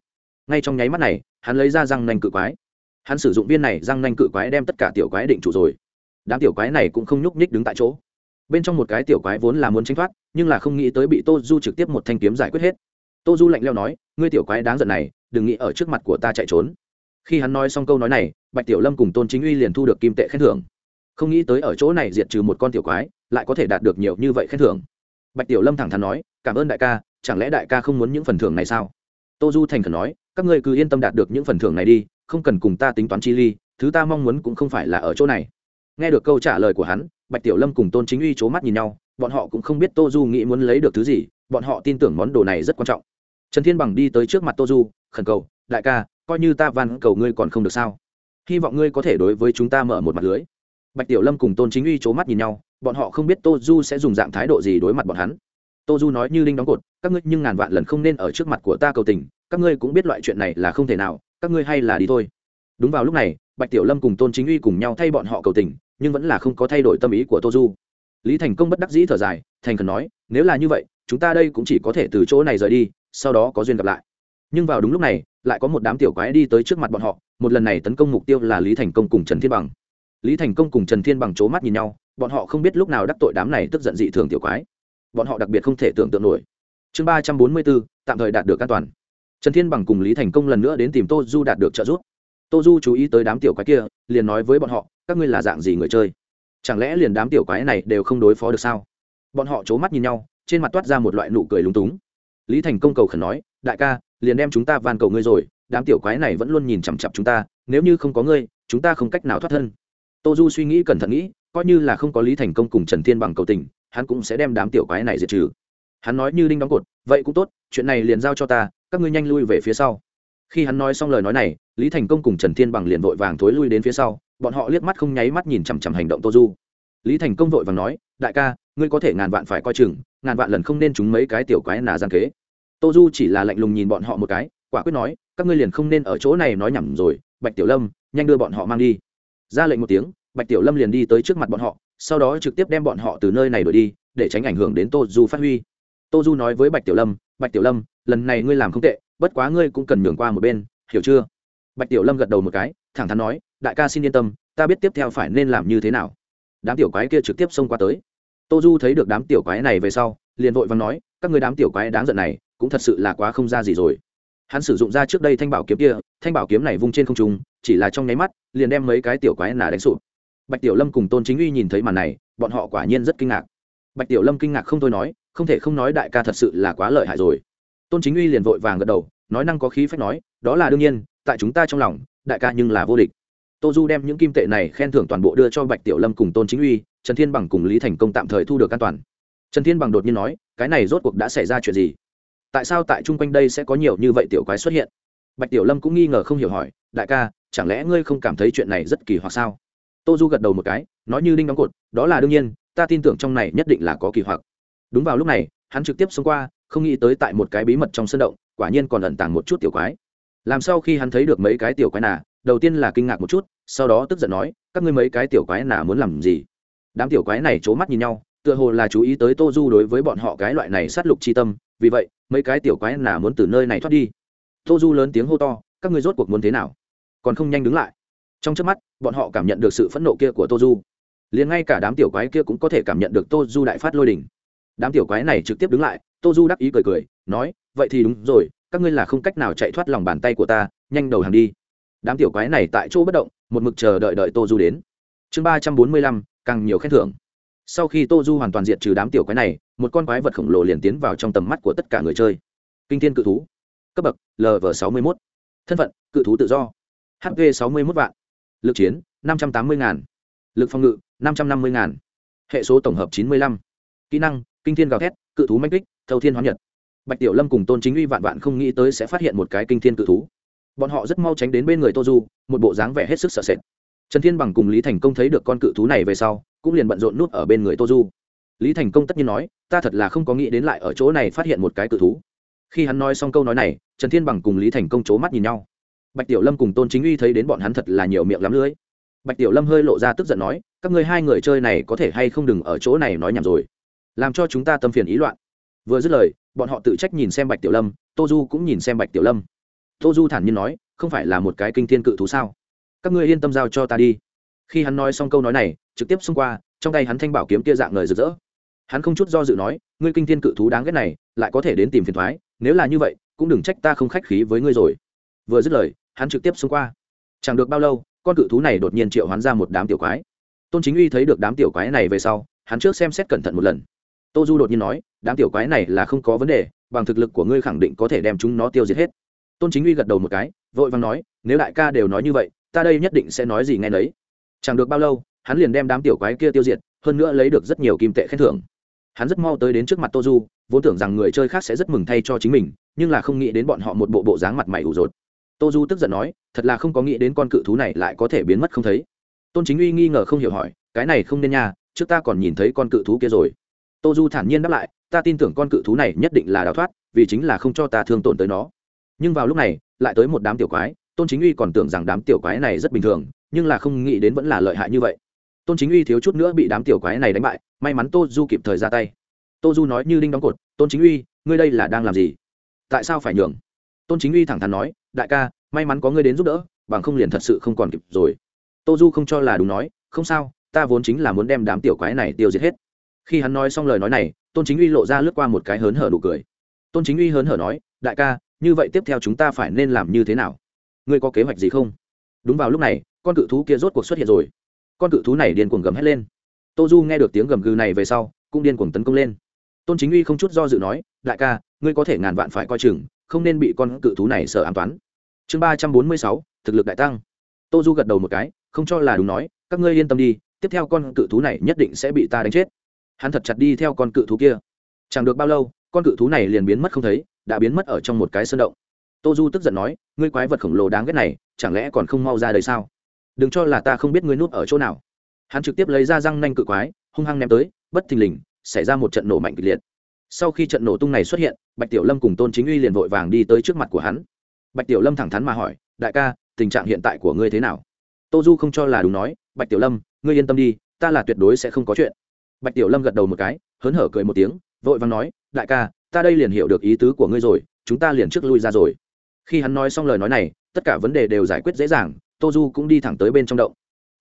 Ngay trong nháy mắt này, hắn lấy ra răng nành cự quái hắn sử dụng viên này răng nanh cự quái đem tất cả tiểu quái định trụ rồi. Đám tiểu quái này cũng không nhúc nhích đứng tại chỗ. Bên trong một cái tiểu quái vốn là muốn tranh thoát, nhưng là không nghĩ tới bị tô du trực tiếp một thanh kiếm giải quyết hết. Tô du lạnh leo nói, ngươi tiểu quái đáng giận này, đừng nghĩ ở trước mặt của ta chạy trốn. Khi hắn nói xong câu nói này, bạch tiểu lâm cùng tôn chính uy liền thu được kim tệ khen thưởng. Không nghĩ tới ở chỗ này diệt trừ một con tiểu quái, lại có thể đạt được nhiều như vậy khen thưởng. Bạch tiểu lâm thẳng thắn nói, cảm ơn đại ca, chẳng lẽ đại ca không muốn những phần thưởng này sao? Tô du thành khẩn nói, các ngươi cứ yên tâm đạt được những phần thưởng này đi không cần cùng ta tính toán chi ly, thứ ta mong muốn cũng không phải là ở chỗ này. Nghe được câu trả lời của hắn, bạch tiểu lâm cùng tôn chính uy c h ố mắt nhìn nhau, bọn họ cũng không biết tô du nghĩ muốn lấy được thứ gì, bọn họ tin tưởng món đồ này rất quan trọng. Trần thiên bằng đi tới trước mặt tô du, khẩn cầu, đại ca, coi như ta van cầu ngươi còn không được sao? Hy vọng ngươi có thể đối với chúng ta mở một mặt lưới. Bạch tiểu lâm cùng tôn chính uy c h ố mắt nhìn nhau, bọn họ không biết tô du sẽ dùng dạng thái độ gì đối mặt bọn hắn. Tô du nói như linh đóng cột, các ngươi nhưng ngàn vạn lần không nên ở trước mặt của ta cầu tình, các ngươi cũng biết loại chuyện này là không thể nào các ngươi hay là đi thôi. Đúng vào lúc này, bạch tiểu lâm cùng tôn chính uy cùng nhau thay bọn họ cầu tình, nhưng vẫn là không có thay đổi tâm ý của tô du. Lý thành công bất đắc dĩ thở dài, thành khẩn nói, nếu là như vậy, chúng ta đây cũng chỉ có thể từ chỗ này rời đi, sau đó có duyên gặp lại. Nhưng vào đúng lúc này, lại có một đám tiểu quái đi tới trước mặt bọn họ, một lần này tấn công mục tiêu là lý thành công cùng trần thiên bằng. Lý thành công cùng trần thiên bằng c h ố mắt nhìn nhau, bọn họ không biết lúc nào đắc tội đám này tức giận dị thường tiểu quái. Bọn họ đặc biệt không thể tưởng tượng nổi. Chương ba trăm bốn mươi bốn, tạm thời đạt được an toàn trần thiên bằng cùng lý thành công lần nữa đến tìm tô du đạt được trợ giúp. Tô du chú ý tới đám tiểu quái kia, liền nói với bọn họ, các ngươi là dạng gì người chơi? Chẳng lẽ liền đám tiểu quái này đều không đối phó được sao? Bọn họ c h ố mắt nhìn nhau, trên mặt toát ra một loại nụ cười lúng túng. Lý thành công cầu khẩn nói, đại ca, liền đem chúng ta van cầu ngươi rồi, đám tiểu quái này vẫn luôn nhìn chằm chặp chúng ta, nếu như không có ngươi, chúng ta không cách nào thoát thân. Tô du suy nghĩ cẩn thận nghĩ, coi như là không có lý thành công cùng trần thiên bằng cầu tình, hắn cũng sẽ đem đám tiểu quái này diệt trừ. Hắn nói như đinh đóng cột, vậy cũng tốt, chuyện này liền giao cho ta các ngươi nhanh lui về phía sau. Khi hắn nói xong lời nói này, lý thành công cùng trần thiên bằng liền vội vàng thối lui đến phía sau, bọn họ liếc mắt không nháy mắt nhìn chằm chằm hành động tô du. Lý thành công vội vàng nói, đại ca, ngươi có thể ngàn vạn phải coi chừng, ngàn vạn lần không nên trúng mấy cái tiểu quái nà gian kế. Tô du chỉ là lạnh lùng nhìn bọn họ một cái, quả quyết nói, các ngươi liền không nên ở chỗ này nói nhầm rồi, bạch tiểu lâm, nhanh đưa bọn họ mang đi. Ra lệnh một tiếng, bạch tiểu lâm liền đi tới trước mặt bọn họ, sau đó trực tiếp đem bọn họ từ nơi này đuổi đi, để tránh ảnh hưởng đến tô du phát huy tô du nói với bạch tiểu lâm, bạch tiểu lâm, lần này ngươi làm không tệ, bất quá ngươi cũng cần nhường qua một bên, hiểu chưa? Bạch tiểu lâm gật đầu một cái, thẳng thắn nói, đại ca xin yên tâm, ta biết tiếp theo phải nên làm như thế nào. Đám tiểu quái kia trực tiếp xông qua tới. Tô du thấy được đám tiểu quái này về sau, liền vội và nói, các người đám tiểu quái đáng giận này, cũng thật sự là quá không ra gì rồi. Hắn sử dụng ra trước đây thanh bảo kiếm kia, thanh bảo kiếm này vung trên không trung, chỉ là trong nháy mắt, liền đem mấy cái tiểu quái nà đánh sụp. Bạch tiểu lâm cùng tôn chính uy nhìn thấy màn này, bọn họ quả nhiên rất kinh ngạc. Bạch tiểu lâm kinh ngạc không thôi nói không thể không nói đại ca thật sự là quá lợi hại rồi. Tôn chính uy liền vội vàng gật đầu, nói năng có khí phách nói, đó là đương nhiên, tại chúng ta trong lòng, đại ca nhưng là vô địch. Tô du đem những kim tệ này khen thưởng toàn bộ đưa cho bạch tiểu lâm cùng tôn chính uy, trần thiên bằng cùng lý thành công tạm thời thu được an toàn. Trần thiên bằng đột nhiên nói, cái này rốt cuộc đã xảy ra chuyện gì? Tại sao tại chung quanh đây sẽ có nhiều như vậy tiểu quái xuất hiện? Bạch tiểu lâm cũng nghi ngờ không hiểu hỏi, đại ca, chẳng lẽ ngươi không cảm thấy chuyện này rất kỳ hoặc sao? Tô du gật đầu một cái, nói như đinh đóng cột, đó là đương nhiên, ta tin tưởng trong này nhất định là có kỳ hoặc đúng vào lúc này, hắn trực tiếp xông qua, không nghĩ tới tại một cái bí mật trong sân động, quả nhiên còn ẩn tàng một chút tiểu quái. Làm sau khi hắn thấy được mấy cái tiểu quái nà, đầu tiên là kinh ngạc một chút, sau đó tức giận nói, các ngươi mấy cái tiểu quái nà muốn làm gì? Đám tiểu quái này c h ố mắt nhìn nhau, tựa hồ là chú ý tới tô du đối với bọn họ cái loại này sát lục c h i tâm, vì vậy, mấy cái tiểu quái nà muốn từ nơi này thoát đi. Tô du lớn tiếng hô to, các ngươi rốt cuộc muốn thế nào? Còn không nhanh đứng lại. Trong trước mắt, bọn họ cảm nhận được sự phẫn nộ kia của tô du. Liền ngay cả đám tiểu quái kia cũng có thể cảm nhận được tô du đại phát lôi đỉnh đám tiểu quái này trực tiếp đứng lại, tô du đắc ý cười cười, nói, vậy thì đúng rồi, các ngươi là không cách nào chạy thoát lòng bàn tay của ta, nhanh đầu hàng đi. Đám tiểu quái này tại chỗ bất động, một mực chờ đợi đợi tô du đến. Chương ba trăm bốn mươi lăm, càng nhiều khen thưởng. Sau khi tô du hoàn toàn diệt trừ đám tiểu quái này, một con quái vật khổng lồ liền tiến vào trong tầm mắt của tất cả người chơi. Kinh thiên cự thú, cấp bậc lv sáu mươi một thân phận, cự thú tự do. HV sáu mươi một vạn. Lực chiến, năm trăm tám mươi ngàn. Lực phòng ngự, năm trăm năm mươi ngàn. Hệ số tổng hợp chín mươi lăm. Kỹ năng kinh thiên gào thét, cự thú manh kích, thâu thiên hóa nhật. Bạch tiểu lâm cùng tôn chính uy vạn vạn không nghĩ tới sẽ phát hiện một cái kinh thiên cự thú. Bọn họ rất mau tránh đến bên người tô du, một bộ dáng vẻ hết sức sợ sệt. Trần thiên bằng cùng lý thành công thấy được con cự thú này về sau, cũng liền bận rộn nút ở bên người tô du. Lý thành công tất nhiên nói, ta thật là không có nghĩ đến lại ở chỗ này phát hiện một cái cự thú. Khi hắn nói xong câu nói này, trần thiên bằng cùng lý thành công c h ố mắt nhìn nhau. Bạch tiểu lâm cùng tôn chính uy thấy đến bọn hắn thật là nhiều miệng lắm lưới. Bạch tiểu lâm hơi lộ ra tức giận nói, các ngươi hai người chơi này có thể hay không đừng ở chỗ này nói nhầm rồi? Làm cho chúng ta tâm phiền ý loạn. Vừa dứt lời, bọn họ tự trách nhìn xem bạch tiểu lâm, tô du cũng nhìn xem bạch tiểu lâm. Tô du thản nhiên nói, không phải là một cái kinh thiên cự thú sao? Các ngươi yên tâm giao cho ta đi. Khi hắn nói xong câu nói này, trực tiếp xông qua, trong tay hắn thanh bảo kiếm kia dạng người rực rỡ. Hắn không chút do dự nói, ngươi kinh thiên cự thú đáng ghét này, lại có thể đến tìm phiền thoái, nếu là như vậy, cũng đừng trách ta không khách khí với ngươi rồi. Vừa dứt lời, hắn trực tiếp xông qua. Chẳng được bao lâu, con cự thú này đột nhiên triệu hắn ra một đám tiểu quái. Tôn chính uy thấy được đám tiểu quái này về sau, hắn trước xem xét cẩn thận một lần tô du đột nhiên nói, đám tiểu quái này là không có vấn đề, bằng thực lực của ngươi khẳng định có thể đem chúng nó tiêu diệt hết. Tôn chính uy gật đầu một cái, vội vàng nói, nếu đại ca đều nói như vậy, ta đây nhất định sẽ nói gì nghe nấy. Chẳng được bao lâu, hắn liền đem đám tiểu quái kia tiêu diệt, hơn nữa lấy được rất nhiều kim tệ khen thưởng. Hắn rất mau tới đến trước mặt tô du, vốn tưởng rằng người chơi khác sẽ rất mừng thay cho chính mình, nhưng là không nghĩ đến bọn họ một bộ bộ dáng mặt mày ủ rột. Tô du tức giận nói, thật là không có nghĩ đến con cự thú này lại có thể biến mất không thấy. Tôn chính uy nghi ngờ không hiểu hỏi, cái này không nên nha, trước ta còn nhìn thấy con cự thú kia rồi tô du thản nhiên đáp lại, ta tin tưởng con cự thú này nhất định là đào thoát, vì chính là không cho ta thương tổn tới nó. Nhưng vào lúc này, lại tới một đám tiểu quái, tôn chính uy còn tưởng rằng đám tiểu quái này rất bình thường, nhưng là không nghĩ đến vẫn là lợi hại như vậy. Tôn chính uy thiếu chút nữa bị đám tiểu quái này đánh bại, may mắn tô du kịp thời ra tay. Tô du nói như đinh đóng cột, tôn chính uy, ngươi đây là đang làm gì? Tại sao phải nhường? Tôn chính uy thẳng thắn nói, đại ca, may mắn có ngươi đến giúp đỡ, bằng không liền thật sự không còn kịp rồi. Tô du không cho là đúng nói, không sao, ta vốn chính là muốn đem đám tiểu quái này tiêu diệt hết khi hắn nói xong lời nói này, tôn chính uy lộ ra lướt qua một cái hớn hở nụ cười. Tôn chính uy hớn hở nói, đại ca, như vậy tiếp theo chúng ta phải nên làm như thế nào? Ngươi có kế hoạch gì không? Đúng vào lúc này, con cự thú kia rốt cuộc xuất hiện rồi. Con cự thú này điên cuồng gầm hét lên. Tô du nghe được tiếng gầm gừ này về sau, cũng điên cuồng tấn công lên. Tôn chính uy không chút do dự nói, đại ca, ngươi có thể ngàn vạn phải coi chừng, không nên bị con cự thú này sợ an toán. Chương ba trăm bốn mươi sáu, thực lực đại tăng. Tô du gật đầu một cái, không cho là đúng nói, các ngươi yên tâm đi, tiếp theo con cự thú này nhất định sẽ bị ta đánh chết hắn thật chặt đi theo con cự thú kia. Chẳng được bao lâu, con cự thú này liền biến mất không thấy, đã biến mất ở trong một cái sơn động. Tô du tức giận nói, ngươi quái vật khổng lồ đáng ghét này, chẳng lẽ còn không mau ra đời sao? Đừng cho là ta không biết ngươi núp ở chỗ nào. Hắn trực tiếp lấy ra răng nanh cự quái, hung hăng ném tới, bất thình lình, xảy ra một trận nổ mạnh kịch liệt. Sau khi trận nổ tung này xuất hiện, bạch tiểu lâm cùng tôn chính uy liền vội vàng đi tới trước mặt của hắn. Bạch tiểu lâm thẳng thắn mà hỏi, đại ca, tình trạng hiện tại của ngươi thế nào? Tô du không cho là đúng nói, bạch tiểu lâm, ngươi yên tâm đi, ta là tuyệt đối sẽ không có chuyện bạch tiểu lâm gật đầu một cái, hớn hở cười một tiếng, vội vàng nói, đại ca, ta đây liền hiểu được ý tứ của ngươi rồi, chúng ta liền trước lui ra rồi. Khi hắn nói xong lời nói này, tất cả vấn đề đều giải quyết dễ dàng, tô du cũng đi thẳng tới bên trong động.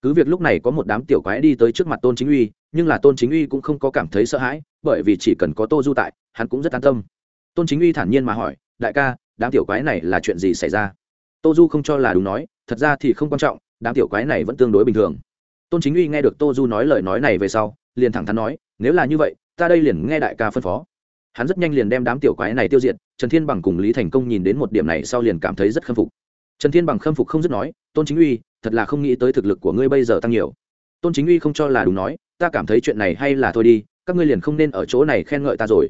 Cứ việc lúc này có một đám tiểu quái đi tới trước mặt tôn chính uy, nhưng là tôn chính uy cũng không có cảm thấy sợ hãi, bởi vì chỉ cần có tô du tại, hắn cũng rất an tâm. Tôn chính uy thản nhiên mà hỏi, đại ca, đám tiểu quái này là chuyện gì xảy ra? Tô du không cho là đúng nói, thật ra thì không quan trọng, đám tiểu quái này vẫn tương đối bình thường. Tôn chính uy nghe được tô du nói lời nói này về sau liền thẳng thắn nói, nếu là như vậy, ta đây liền nghe đại ca phân phó. Hắn rất nhanh liền đem đám tiểu quái này tiêu diệt, trần thiên bằng cùng lý thành công nhìn đến một điểm này sau liền cảm thấy rất khâm phục. Trần thiên bằng khâm phục không dứt nói, tôn chính uy, thật là không nghĩ tới thực lực của ngươi bây giờ tăng nhiều. Tôn chính uy không cho là đúng nói, ta cảm thấy chuyện này hay là thôi đi, các ngươi liền không nên ở chỗ này khen ngợi ta rồi.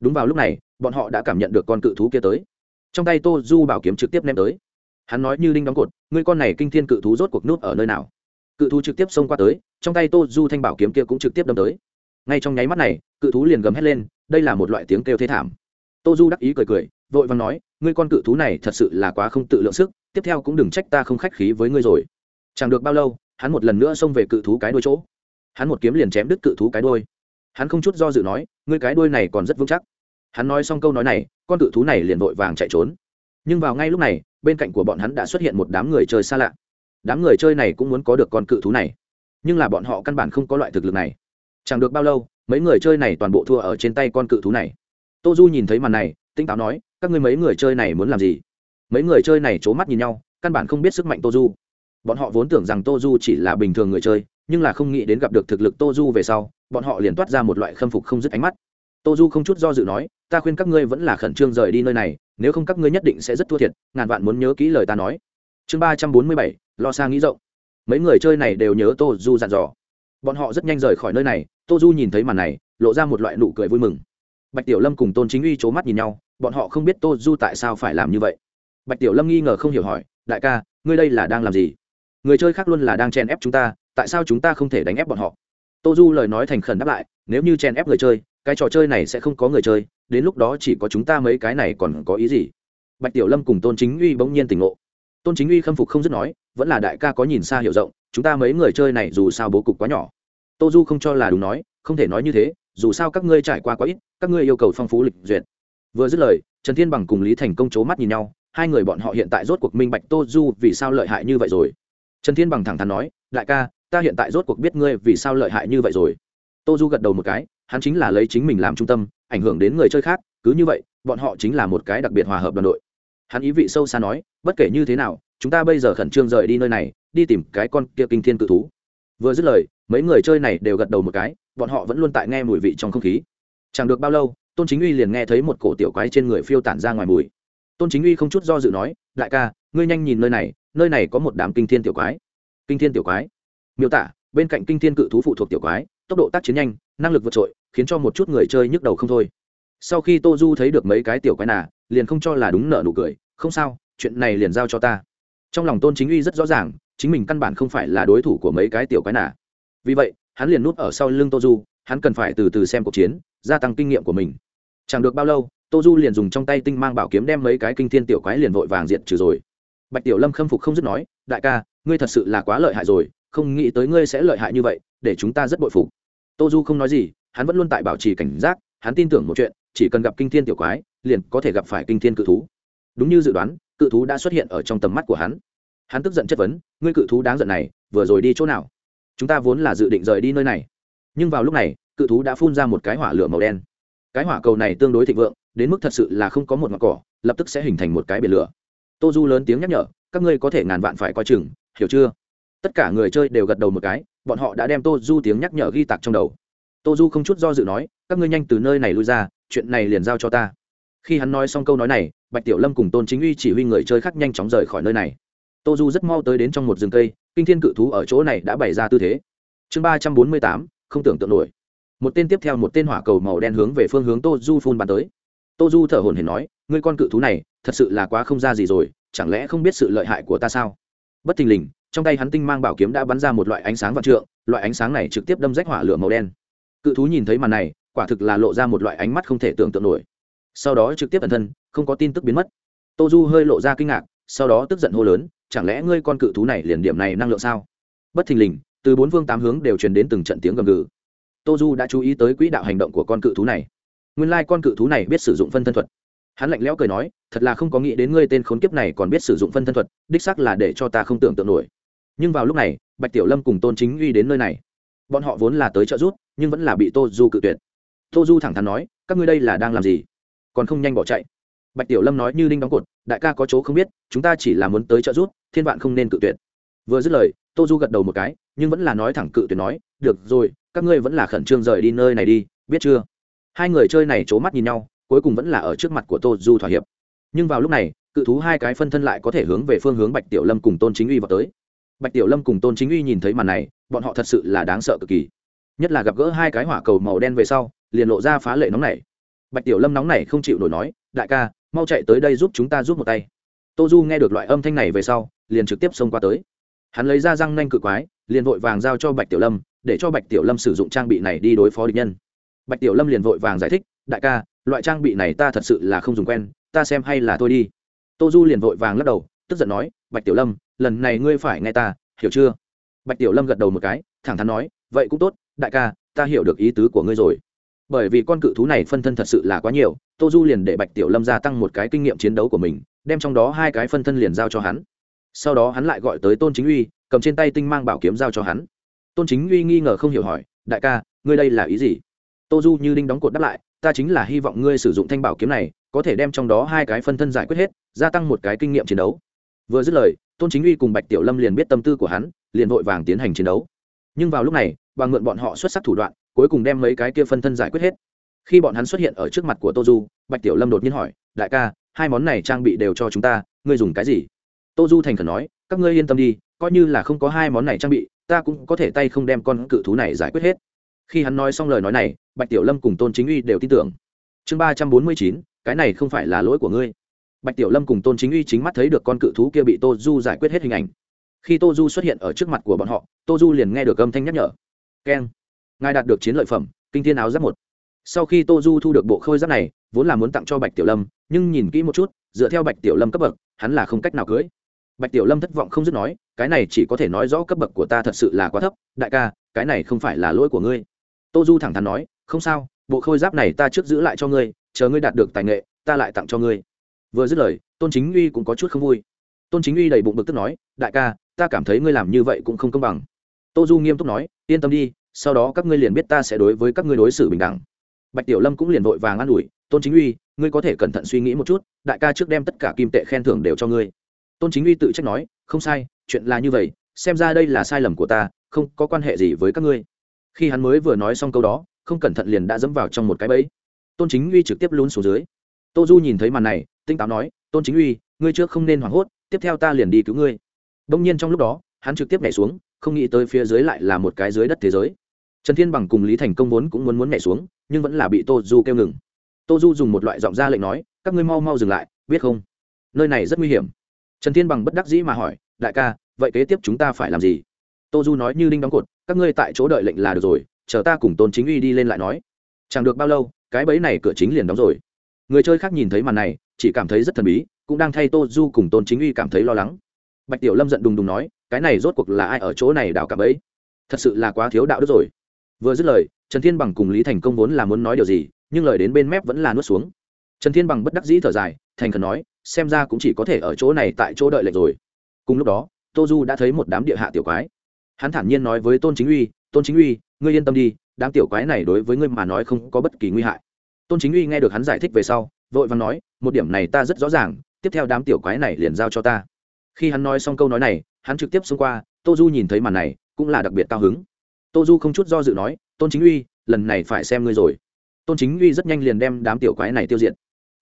Đúng vào lúc này, bọn họ đã cảm nhận được con cự thú kia tới. Trong tay tô du bảo kiếm trực tiếp ném tới. Hắn nói như đinh đóng cột, ngươi con này kinh thiên cự thú rốt cuộc nút ở nơi nào? Cự thú trực tiếp xông qua tới trong tay tô du thanh bảo kiếm kia cũng trực tiếp đâm tới. Ngay trong nháy mắt này, cự thú liền gầm hét lên, đây là một loại tiếng kêu thế thảm. Tô du đắc ý cười cười, vội vàng nói, ngươi con cự thú này thật sự là quá không tự lượng sức, tiếp theo cũng đừng trách ta không khách khí với ngươi rồi. Chẳng được bao lâu, hắn một lần nữa xông về cự thú cái đôi chỗ. Hắn một kiếm liền chém đứt cự thú cái đuôi. Hắn không chút do dự nói, ngươi cái đuôi này còn rất vững chắc. Hắn nói xong câu nói này, con cự thú này liền vội vàng chạy trốn. Nhưng vào ngay lúc này, bên cạnh của bọn hắn đã xuất hiện một đám người chơi xa lạ. Đám người chơi này cũng muốn có được con cự thú này nhưng là bọn họ căn bản không có loại thực lực này. Chẳng được bao lâu, mấy người chơi này toàn bộ thua ở trên tay con cự thú này. Tô du nhìn thấy màn này, tinh táo nói, các ngươi mấy người chơi này muốn làm gì? Mấy người chơi này c h ố mắt nhìn nhau, căn bản không biết sức mạnh tô du. Bọn họ vốn tưởng rằng tô du chỉ là bình thường người chơi, nhưng là không nghĩ đến gặp được thực lực tô du về sau, bọn họ liền toát ra một loại khâm phục không dứt ánh mắt. Tô du không chút do dự nói, ta khuyên các ngươi vẫn là khẩn trương rời đi nơi này, nếu không các ngươi nhất định sẽ rất thua thiệt, ngàn vạn muốn nhớ kỹ lời ta nói. Chương ba trăm bốn mươi bảy, lo xa nghĩ rộng mấy người chơi này đều nhớ tô du dặn dò. Bọn họ rất nhanh rời khỏi nơi này, tô du nhìn thấy màn này, lộ ra một loại nụ cười vui mừng. Bạch tiểu lâm cùng tôn chính uy c h ố mắt nhìn nhau, bọn họ không biết tô du tại sao phải làm như vậy. Bạch tiểu lâm nghi ngờ không hiểu hỏi, đại ca, ngươi đây là đang làm gì? Người chơi khác luôn là đang chen ép chúng ta, tại sao chúng ta không thể đánh ép bọn họ? Tô du lời nói thành khẩn đáp lại, nếu như chen ép người chơi, cái trò chơi này sẽ không có người chơi, đến lúc đó chỉ có chúng ta mấy cái này còn có ý gì? Bạch tiểu lâm cùng tôn chính uy bỗng nhiên tỉnh ngộ tôn chính uy khâm phục không dứt nói, vẫn là đại ca có nhìn xa hiểu rộng, chúng ta mấy người chơi này dù sao bố cục quá nhỏ. Tô du không cho là đúng nói, không thể nói như thế, dù sao các ngươi trải qua quá ít, các ngươi yêu cầu phong phú lịch duyệt. Vừa dứt lời, trần thiên bằng cùng lý thành công c h ố mắt nhìn nhau, hai người bọn họ hiện tại rốt cuộc minh bạch tô du vì sao lợi hại như vậy rồi. Trần thiên bằng thẳng thắn nói, đại ca, ta hiện tại rốt cuộc biết ngươi vì sao lợi hại như vậy rồi. Tô du gật đầu một cái, hắn chính là lấy chính mình làm trung tâm, ảnh hưởng đến người chơi khác, cứ như vậy, bọn họ chính là một cái đặc biệt hòa hợp đoàn đội hắn ý vị sâu xa nói, bất kể như thế nào, chúng ta bây giờ khẩn trương rời đi nơi này, đi tìm cái con kia kinh thiên cự thú. Vừa dứt lời, mấy người chơi này đều gật đầu một cái, bọn họ vẫn luôn tại nghe mùi vị trong không khí. Chẳng được bao lâu, tôn chính uy liền nghe thấy một cổ tiểu quái trên người phiêu tản ra ngoài mùi. Tôn chính uy không chút do dự nói, đại ca, ngươi nhanh nhìn nơi này nơi này có một đám kinh thiên tiểu quái. Kinh thiên tiểu quái? Miêu tả, bên cạnh kinh thiên cự thú phụ thuộc tiểu quái, tốc độ tác chiến nhanh, năng lực vượt trội, khiến cho một chút người chơi nhức đầu không thôi. Sau khi tô du thấy được mấy cái tiểu quái nà liền không cho là đúng nợ nụ cười, không sao, chuyện này liền giao cho ta. Trong lòng tôn chính uy rất rõ ràng, chính mình căn bản không phải là đối thủ của mấy cái tiểu quái nà vì vậy, hắn liền núp ở sau lưng tô du, hắn cần phải từ từ xem cuộc chiến, gia tăng kinh nghiệm của mình. Chẳng được bao lâu, tô du liền dùng trong tay tinh mang bảo kiếm đem mấy cái kinh thiên tiểu quái liền vội vàng diện trừ rồi. Bạch tiểu lâm khâm phục không dứt nói, đại ca, ngươi thật sự là quá lợi hại rồi, không nghĩ tới ngươi sẽ lợi hại như vậy, để chúng ta rất bội phục. Tô du không nói gì, hắn vẫn luôn tại bảo trì cảnh giác, hắn tin tưởng một chuyện chỉ cần gặp kinh thiên tiểu quái, liền có thể gặp phải kinh thiên cự thú. Đúng như dự đoán, cự thú đã xuất hiện ở trong tầm mắt của hắn. Hắn tức giận chất vấn, ngươi cự thú đáng giận này, vừa rồi đi chỗ nào? Chúng ta vốn là dự định rời đi nơi này. Nhưng vào lúc này, cự thú đã phun ra một cái hỏa lửa màu đen. Cái hỏa cầu này tương đối thịnh vượng, đến mức thật sự là không có một ngọn cỏ, lập tức sẽ hình thành một cái biển lửa. Tô du lớn tiếng nhắc nhở, các ngươi có thể ngàn vạn phải coi chừng, hiểu chưa? Tất cả người chơi đều gật đầu một cái, bọn họ đã đem tô du tiếng nhắc nhở ghi tạc trong đầu. Tô du không chút do dự nói, các ngươi nhanh từ nơi này lui ra chuyện này liền giao cho ta. Khi hắn nói xong câu nói này, bạch tiểu lâm cùng tôn chính uy chỉ huy người chơi khác nhanh chóng rời khỏi nơi này. Tô du rất mau tới đến trong một rừng cây, kinh thiên cự thú ở chỗ này đã bày ra tư thế. Chương ba trăm bốn mươi tám, không tưởng tượng nổi. Một tên tiếp theo một tên hỏa cầu màu đen hướng về phương hướng tô du phun bắn tới. Tô du thở hồn hển nói, ngươi con cự thú này, thật sự là quá không ra gì rồi, chẳng lẽ không biết sự lợi hại của ta sao? Bất thình lình, trong tay hắn tinh mang bảo kiếm đã bắn ra một loại ánh sáng vạn trượng, loại ánh sáng này trực tiếp đâm rách hỏa lửa màu đen. Cự thú nhìn thấy màn này quả thực là lộ ra một loại ánh mắt không thể tưởng tượng nổi. Sau đó trực tiếp ẩn thân, không có tin tức biến mất. Tô du hơi lộ ra kinh ngạc, sau đó tức giận hô lớn, chẳng lẽ ngươi con cự thú này liền điểm này năng lượng sao? Bất thình lình, từ bốn phương tám hướng đều truyền đến từng trận tiếng gầm gừ. Tô du đã chú ý tới quỹ đạo hành động của con cự thú này. Nguyên lai、like、con cự thú này biết sử dụng phân thân thuật. Hắn lạnh lẽo cười nói, thật là không có nghĩ đến ngươi tên khốn kiếp này còn biết sử dụng phân thân thuật, đích sắc là để cho ta không tưởng tượng nổi. Nhưng vào lúc này, bạch tiểu lâm cùng tôn chính uy đến nơi này. Bọn họ vốn là tới trợ giúp, nhưng vẫn là bị tô du cự tuyệt tô du thẳng thắn nói, các ngươi đây là đang làm gì? Còn không nhanh bỏ chạy. Bạch tiểu lâm nói, như đinh đóng cột, đại ca có chỗ không biết, chúng ta chỉ là muốn tới trợ giúp, thiên vạn không nên cự tuyệt. Vừa dứt lời, tô du gật đầu một cái, nhưng vẫn là nói thẳng cự tuyệt nói, được rồi, các ngươi vẫn là khẩn trương rời đi nơi này đi, biết chưa? Hai người chơi này c h ố mắt nhìn nhau, cuối cùng vẫn là ở trước mặt của tô du thỏa hiệp. Nhưng vào lúc này, cự thú hai cái phân thân lại có thể hướng về phương hướng bạch tiểu lâm cùng tôn chính uy vào tới. Bạch tiểu lâm cùng tôn chính uy nhìn thấy màn này, bọn họ thật sự là đáng sợ cực kỳ. Nhất là gặp gỡ hai cái hỏa cầu màu đen về sau liền lộ ra phá lệ nóng này bạch tiểu lâm nóng này không chịu nổi nói, đại ca, mau chạy tới đây giúp chúng ta giúp một tay. Tô du nghe được loại âm thanh này về sau, liền trực tiếp xông qua tới. Hắn lấy ra răng nanh cự quái, liền vội vàng giao cho bạch tiểu lâm, để cho bạch tiểu lâm sử dụng trang bị này đi đối phó địch nhân. Bạch tiểu lâm liền vội vàng giải thích, đại ca, loại trang bị này ta thật sự là không dùng quen, ta xem hay là thôi đi. Tô du liền vội vàng lắc đầu, tức giận nói, bạch tiểu lâm, lần này ngươi phải nghe ta, hiểu chưa? Bạch tiểu lâm gật đầu một cái, thẳng thắn nói, vậy cũng tốt, đại ca, ta hiểu được ý tứ của ngươi rồi bởi vì con cự thú này phân thân thật sự là quá nhiều, tô du liền để bạch tiểu lâm gia tăng một cái kinh nghiệm chiến đấu của mình, đem trong đó hai cái phân thân liền giao cho hắn. Sau đó hắn lại gọi tới tôn chính uy, cầm trên tay tinh mang bảo kiếm giao cho hắn. Tôn chính uy nghi ngờ không hiểu hỏi, đại ca, ngươi đây là ý gì? Tô du như đinh đóng cột đáp lại, ta chính là hy vọng ngươi sử dụng thanh bảo kiếm này, có thể đem trong đó hai cái phân thân giải quyết hết, gia tăng một cái kinh nghiệm chiến đấu. Vừa dứt lời, tôn chính uy cùng bạch tiểu lâm liền biết tâm tư của hắn, liền vội vàng tiến hành chiến đấu. Nhưng vào lúc này, bằng mượn bọn họ xuất sắc thủ đoạn cuối cùng đem mấy cái kia phân thân giải quyết hết. Khi bọn hắn xuất hiện ở trước mặt của tô du, bạch tiểu lâm đột nhiên hỏi, đại ca, hai món này trang bị đều cho chúng ta, ngươi dùng cái gì? Tô du thành khẩn nói, các ngươi yên tâm đi, coi như là không có hai món này trang bị, ta cũng có thể tay không đem con cự thú này giải quyết hết. Khi hắn nói xong lời nói này, bạch tiểu lâm cùng tôn chính uy đều tin tưởng. Chương ba trăm bốn mươi chín, cái này không phải là lỗi của ngươi. Bạch tiểu lâm cùng tôn chính uy chính mắt thấy được con cự thú kia bị tô du giải quyết hết hình ảnh. Khi tô du xuất hiện ở trước mặt của bọn họ, tô du liền nghe được âm thanh nhắc nhở. Keng ngài đạt được chiến lợi phẩm, kinh thiên áo giáp một. Sau khi tô du thu được bộ khôi giáp này, vốn là muốn tặng cho bạch tiểu lâm, nhưng nhìn kỹ một chút, dựa theo bạch tiểu lâm cấp bậc, hắn là không cách nào cưới. Bạch tiểu lâm thất vọng không dứt nói, cái này chỉ có thể nói rõ cấp bậc của ta thật sự là quá thấp, đại ca, cái này không phải là lỗi của ngươi. Tô du thẳng thắn nói, không sao, bộ khôi giáp này ta trước giữ lại cho ngươi, chờ ngươi đạt được tài nghệ, ta lại tặng cho ngươi. Vừa dứt lời, tôn chính uy cũng có chút không vui. Tôn chính uy đầy bụng bực tức nói, đại ca, ta cảm thấy ngươi làm như vậy cũng không công bằng. Tô du nghiêm túc nói, yên tâm đi sau đó các ngươi liền biết ta sẽ đối với các ngươi đối xử bình đẳng. Bạch tiểu lâm cũng liền vội vàng an ủi, tôn chính uy, ngươi có thể cẩn thận suy nghĩ một chút, đại ca trước đem tất cả kim tệ khen thưởng đều cho ngươi. Tôn chính uy tự trách nói, không sai, chuyện là như vậy, xem ra đây là sai lầm của ta, không có quan hệ gì với các ngươi. Khi hắn mới vừa nói xong câu đó, không cẩn thận liền đã dẫm vào trong một cái bẫy. Tôn chính uy trực tiếp lún xuống dưới. Tô du nhìn thấy màn này, tinh táo nói, tôn chính uy, ngươi trước không nên hoảng hốt, tiếp theo ta liền đi cứu ngươi. Đông nhiên trong lúc đó, hắn trực tiếp nhảy xuống, không nghĩ tới phía dưới lại là một cái dưới đất thế giới trần thiên bằng cùng lý thành công vốn cũng muốn muốn nhảy xuống, nhưng vẫn là bị tô du kêu ngừng. Tô du dùng một loại giọng ra lệnh nói, các ngươi mau mau dừng lại, biết không? Nơi này rất nguy hiểm. Trần thiên bằng bất đắc dĩ mà hỏi, đại ca, vậy kế tiếp chúng ta phải làm gì? Tô du nói như đinh đóng cột, các ngươi tại chỗ đợi lệnh là được rồi, chờ ta cùng tôn chính uy đi lên lại nói. Chẳng được bao lâu, cái bẫy này cửa chính liền đóng rồi. Người chơi khác nhìn thấy màn này, chỉ cảm thấy rất thần bí, cũng đang thay tô du cùng tôn chính uy cảm thấy lo lắng. Bạch tiểu lâm giận đùng đùng nói, cái này rốt cuộc là ai ở chỗ này đào cả bẫy? Thật sự là quá thiếu đạo đức rồi vừa dứt lời, trần thiên bằng cùng lý thành công vốn là muốn nói điều gì, nhưng lời đến bên mép vẫn là nuốt xuống. Trần thiên bằng bất đắc dĩ thở dài, thành khẩn nói, xem ra cũng chỉ có thể ở chỗ này tại chỗ đợi lệnh rồi. Cùng lúc đó, tô du đã thấy một đám địa hạ tiểu quái. Hắn thản nhiên nói với tôn chính uy, tôn chính uy, ngươi yên tâm đi, đám tiểu quái này đối với ngươi mà nói không có bất kỳ nguy hại. Tôn chính uy nghe được hắn giải thích về sau, vội vàng nói, một điểm này ta rất rõ ràng, tiếp theo đám tiểu quái này liền giao cho ta. Khi hắn nói xong câu nói này, hắn trực tiếp xông qua, tô du nhìn thấy màn này, cũng là đặc biệt cao hứng tô du không chút do dự nói, tôn chính uy, lần này phải xem ngươi rồi. Tôn chính uy rất nhanh liền đem đám tiểu quái này tiêu diệt.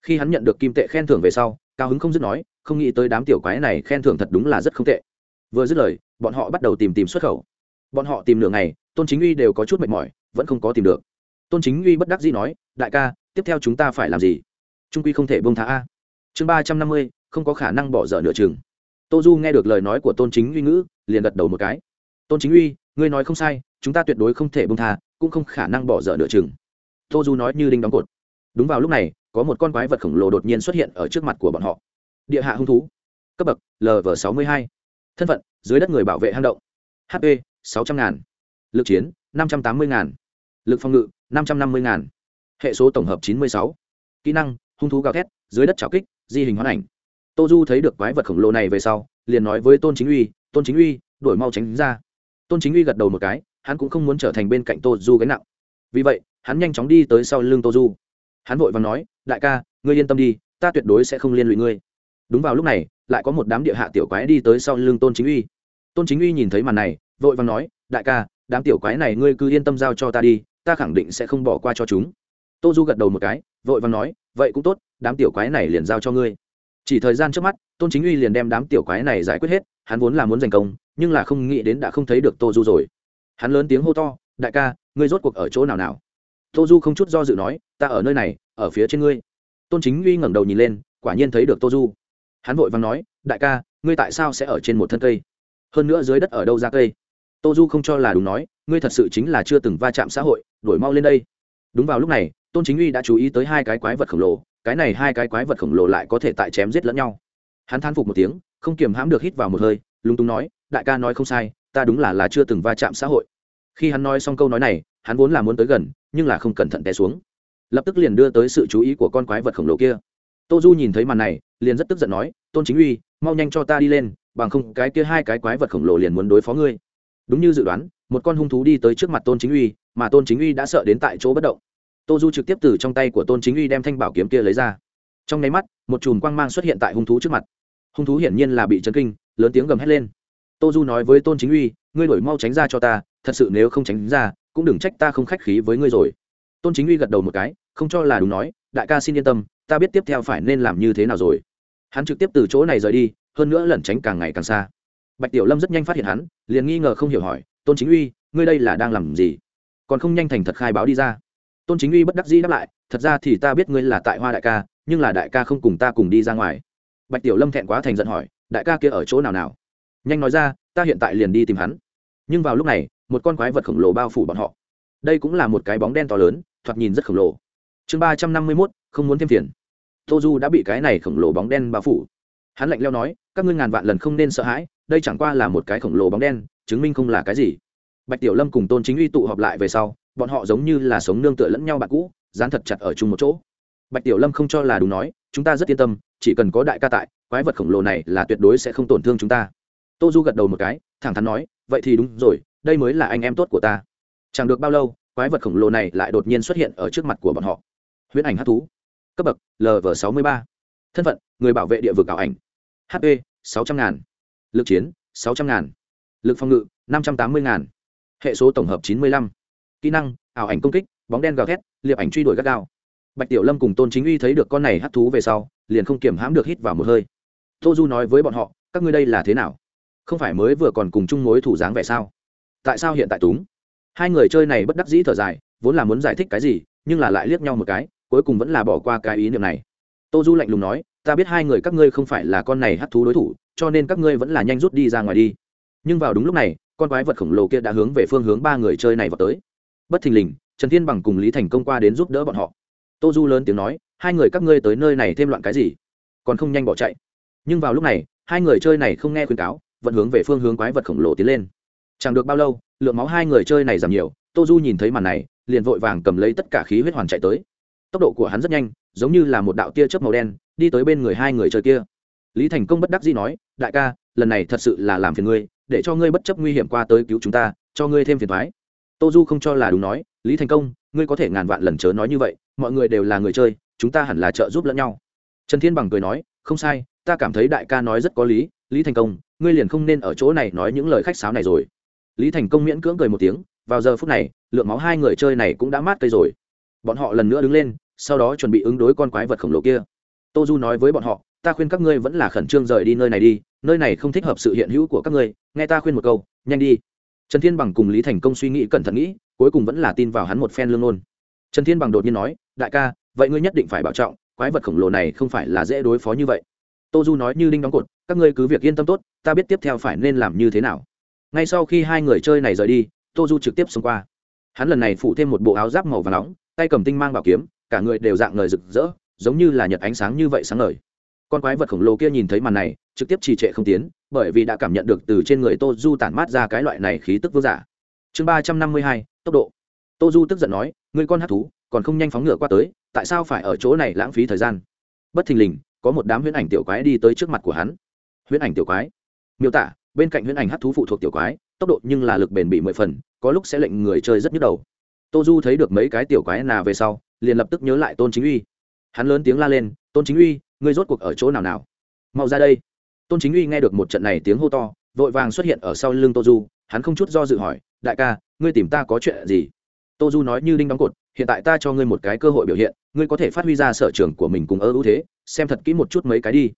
Khi hắn nhận được kim tệ khen thưởng về sau, cao hứng không dứt nói, không nghĩ tới đám tiểu quái này khen thưởng thật đúng là rất không tệ. Vừa dứt lời, bọn họ bắt đầu tìm tìm xuất khẩu. Bọn họ tìm nửa ngày, tôn chính uy đều có chút mệt mỏi, vẫn không có tìm được. Tôn chính uy bất đắc dĩ nói, đại ca, tiếp theo chúng ta phải làm gì? Trung quy không thể bông thả a. Chương ba trăm năm mươi, không có khả năng bỏ dở nửa chừng. Tô du nghe được lời nói của tôn chính uy ngữ, liền gật đầu một cái tôn chính uy, ngươi nói không sai, chúng ta tuyệt đối không thể bông tha, cũng không khả năng bỏ dở nửa chừng. Tô du nói như đinh đóng cột. Đúng vào lúc này, có một con quái vật khổng lồ đột nhiên xuất hiện ở trước mặt của bọn họ. Địa hạ hung thú. Cấp bậc lv sáu mươi hai. Thân phận, dưới đất người bảo vệ hang động. Hp sáu trăm ngàn. Lực chiến, năm trăm tám mươi ngàn. Lực phòng ngự, năm trăm năm mươi ngàn. Hệ số tổng hợp chín mươi sáu. Kỹ năng, hung thú gào thét, dưới đất trào kích, di hình hoán ảnh. Tô du thấy được quái vật khổng lồ này về sau, liền nói với tôn chính uy, tôn chính uy đổi mau tránh ra tôn chính uy gật đầu một cái, hắn cũng không muốn trở thành bên cạnh tô du gánh nặng. Vì vậy, hắn nhanh chóng đi tới sau lưng tô du. Hắn vội và nói, đại ca, ngươi yên tâm đi, ta tuyệt đối sẽ không liên lụy ngươi. Đúng vào lúc này, lại có một đám địa hạ tiểu quái đi tới sau lưng tôn chính uy. Tôn chính uy nhìn thấy màn này, vội và nói, đại ca, đám tiểu quái này ngươi cứ yên tâm giao cho ta đi, ta khẳng định sẽ không bỏ qua cho chúng. Tô du gật đầu một cái, vội và nói, vậy cũng tốt, đám tiểu quái này liền giao cho ngươi. Chỉ thời gian trước mắt, tôn chính uy liền đem đám tiểu quái này giải quyết hết hắn vốn là muốn giành công, nhưng là không nghĩ đến đã không thấy được tô du rồi. Hắn lớn tiếng hô to, đại ca, ngươi rốt cuộc ở chỗ nào nào? Tô du không chút do dự nói, ta ở nơi này, ở phía trên ngươi. Tôn chính uy ngẩng đầu nhìn lên, quả nhiên thấy được tô du. Hắn vội vàng nói, đại ca, ngươi tại sao sẽ ở trên một thân cây? Hơn nữa dưới đất ở đâu ra cây? Tô du không cho là đúng nói, ngươi thật sự chính là chưa từng va chạm xã hội đổi mau lên đây. Đúng vào lúc này, tôn chính uy đã chú ý tới hai cái quái vật khổng lồ, cái này hai cái quái vật khổng lồ lại có thể tại chém giết lẫn nhau hắn than phục một tiếng, không kiềm hãm được hít vào một hơi, lúng túng nói, đại ca nói không sai, ta đúng là là chưa từng va chạm xã hội. Khi hắn nói xong câu nói này, hắn vốn là muốn tới gần, nhưng là không cẩn thận té xuống. Lập tức liền đưa tới sự chú ý của con quái vật khổng lồ kia. Tô du nhìn thấy màn này, liền rất tức giận nói, tôn chính uy, mau nhanh cho ta đi lên, bằng không cái kia hai cái quái vật khổng lồ liền muốn đối phó ngươi. Đúng như dự đoán, một con hung thú đi tới trước mặt tôn chính uy, mà tôn chính uy đã sợ đến tại chỗ bất động. Tô du trực tiếp từ trong tay của tôn chính uy đem thanh bảo kiếm kia lấy ra trong nháy mắt, một chùm quang mang xuất hiện tại hung thú trước mặt. Hung thú hiển nhiên là bị chấn kinh, lớn tiếng gầm hét lên. Tô du nói với tôn chính uy, ngươi đổi mau tránh ra cho ta, thật sự nếu không tránh ra, cũng đừng trách ta không khách khí với ngươi rồi. Tôn chính uy gật đầu một cái, không cho là đúng nói, đại ca xin yên tâm, ta biết tiếp theo phải nên làm như thế nào rồi. Hắn trực tiếp từ chỗ này rời đi, hơn nữa lẩn tránh càng ngày càng xa. Bạch tiểu lâm rất nhanh phát hiện hắn, liền nghi ngờ không hiểu hỏi, tôn chính uy, ngươi đây là đang làm gì? Còn không nhanh thành thật khai báo đi ra. Tôn chính uy bất đắc dĩ đáp lại, thật ra thì ta biết ngươi là tại hoa đại ca nhưng là đại ca không cùng ta cùng đi ra ngoài. Bạch tiểu lâm thẹn quá thành giận hỏi, đại ca kia ở chỗ nào nào? Nhanh nói ra, ta hiện tại liền đi tìm hắn. Nhưng vào lúc này, một con quái vật khổng lồ bao phủ bọn họ. Đây cũng là một cái bóng đen to lớn, thoạt nhìn rất khổng lồ. Chương ba trăm năm mươi mốt, không muốn thêm tiền tô du đã bị cái này khổng lồ bóng đen bao phủ. Hắn lạnh leo nói, các ngươi ngàn vạn lần không nên sợ hãi, đây chẳng qua là một cái khổng lồ bóng đen, chứng minh không là cái gì. Bạch tiểu lâm cùng tôn chính uy tụ họp lại về sau, bọn họ giống như là sống nương tựa lẫn nhau bạn cũ, dán thật chặt ở chung một chỗ bạch tiểu lâm không cho là đúng nói, chúng ta rất yên tâm, chỉ cần có đại ca tại, quái vật khổng lồ này là tuyệt đối sẽ không tổn thương chúng ta. Tô du gật đầu một cái, thẳng thắn nói, vậy thì đúng rồi, đây mới là anh em tốt của ta. Chẳng được bao lâu, quái vật khổng lồ này lại đột nhiên xuất hiện ở trước mặt của bọn họ. Huyễn ảnh hát thú. Cấp bậc lv sáu mươi ba. Thân phận, người bảo vệ địa vực ảo ảnh. Hp sáu trăm ngàn. Lực chiến, sáu trăm ngàn. Lực phòng ngự, năm trăm tám mươi ngàn. Hệ số tổng hợp chín mươi lăm. Kỹ năng, ảo ảnh công kích, bóng đen gào thét, liệp ảnh truy đuổi gắt gao bạch tiểu lâm cùng tôn chính uy thấy được con này hắt thú về sau, liền không kiểm hãm được hít vào một hơi. Tô du nói với bọn họ, các ngươi đây là thế nào? Không phải mới vừa còn cùng chung mối thủ dáng vẻ sao? Tại sao hiện tại túng? Hai người chơi này bất đắc dĩ thở dài, vốn là muốn giải thích cái gì, nhưng là lại liếc nhau một cái, cuối cùng vẫn là bỏ qua cái ý niệm này. Tô du lạnh lùng nói, ta biết hai người các ngươi không phải là con này hắt thú đối thủ, cho nên các ngươi vẫn là nhanh rút đi ra ngoài đi. Nhưng vào đúng lúc này, con quái vật khổng lồ kia đã hướng về phương hướng ba người chơi này vào tới. Bất thình lình, trần thiên bằng cùng lý thành công qua đến giúp đỡ bọn họ tô du lớn tiếng nói, hai người các ngươi tới nơi này thêm loạn cái gì? Còn không nhanh bỏ chạy. Nhưng vào lúc này, hai người chơi này không nghe khuyên cáo, vẫn hướng về phương hướng quái vật khổng lồ tiến lên. Chẳng được bao lâu, lượng máu hai người chơi này giảm nhiều, tô du nhìn thấy màn này, liền vội vàng cầm lấy tất cả khí huyết hoàn chạy tới. Tốc độ của hắn rất nhanh, giống như là một đạo tia chớp màu đen, đi tới bên người hai người chơi kia. Lý thành công bất đắc dĩ nói, đại ca, lần này thật sự là làm phiền ngươi, để cho ngươi bất chấp nguy hiểm qua tới cứu chúng ta, cho ngươi thêm phiền thoái tô du không cho là đúng nói, lý thành công ngươi có thể ngàn vạn lần chớ nói như vậy, mọi người đều là người chơi, chúng ta hẳn là trợ giúp lẫn nhau. Trần thiên bằng cười nói, không sai, ta cảm thấy đại ca nói rất có lý lý thành công, ngươi liền không nên ở chỗ này nói những lời khách sáo này rồi. Lý thành công miễn cưỡng cười một tiếng, vào giờ phút này, lượng máu hai người chơi này cũng đã mát cây rồi. Bọn họ lần nữa đứng lên, sau đó chuẩn bị ứng đối con quái vật khổng lồ kia. Tô du nói với bọn họ, ta khuyên các ngươi vẫn là khẩn trương rời đi nơi này đi, nơi này không thích hợp sự hiện hữu của các ngươi, nghe ta khuyên một câu, nhanh đi trần thiên bằng cùng lý thành công suy nghĩ cẩn thận nghĩ, cuối cùng vẫn là tin vào hắn một phen lương ngôn. Trần thiên bằng đột nhiên nói, đại ca, vậy ngươi nhất định phải bảo trọng, quái vật khổng lồ này không phải là dễ đối phó như vậy. Tô du nói, như đinh đóng cột, các ngươi cứ việc yên tâm tốt, ta biết tiếp theo phải nên làm như thế nào. Ngay sau khi hai người chơi này rời đi, tô du trực tiếp xông qua. Hắn lần này phụ thêm một bộ áo giáp màu và nóng, tay cầm tinh mang bảo kiếm, cả người đều dạng ngời rực rỡ, giống như là nhật ánh sáng như vậy sáng ngời. Con quái vật khổng lồ kia nhìn thấy màn này, trực tiếp trì trệ không tiến bởi vì đã cảm nhận được từ trên người tô du tản mát ra cái loại này khí tức vương giả. Chương ba trăm năm mươi hai, tốc độ. Tô du tức giận nói người con hát thú, còn không nhanh phóng ngựa qua tới, tại sao phải ở chỗ này lãng phí thời gian? Bất thình lình, có một đám huyễn ảnh tiểu quái đi tới trước mặt của hắn. Huyễn ảnh tiểu quái? Miêu tả, bên cạnh huyễn ảnh hát thú phụ thuộc tiểu quái, tốc độ nhưng là lực bền bị mười phần, có lúc sẽ lệnh người chơi rất nhức đầu. Tô du thấy được mấy cái tiểu quái nà về sau, liền lập tức nhớ lại tôn chính uy. Hắn lớn tiếng la lên, tôn chính uy, ngươi rốt cuộc ở chỗ nào nào? Mau ra đây tôn chính uy nghe được một trận này tiếng hô to, vội vàng xuất hiện ở sau lưng tô du, hắn không chút do dự hỏi, đại ca, ngươi tìm ta có chuyện gì? Tô du nói như đinh đóng cột, hiện tại ta cho ngươi một cái cơ hội biểu hiện, ngươi có thể phát huy ra sở trường của mình cùng ơ ưu thế, xem thật kỹ một chút mấy cái đi.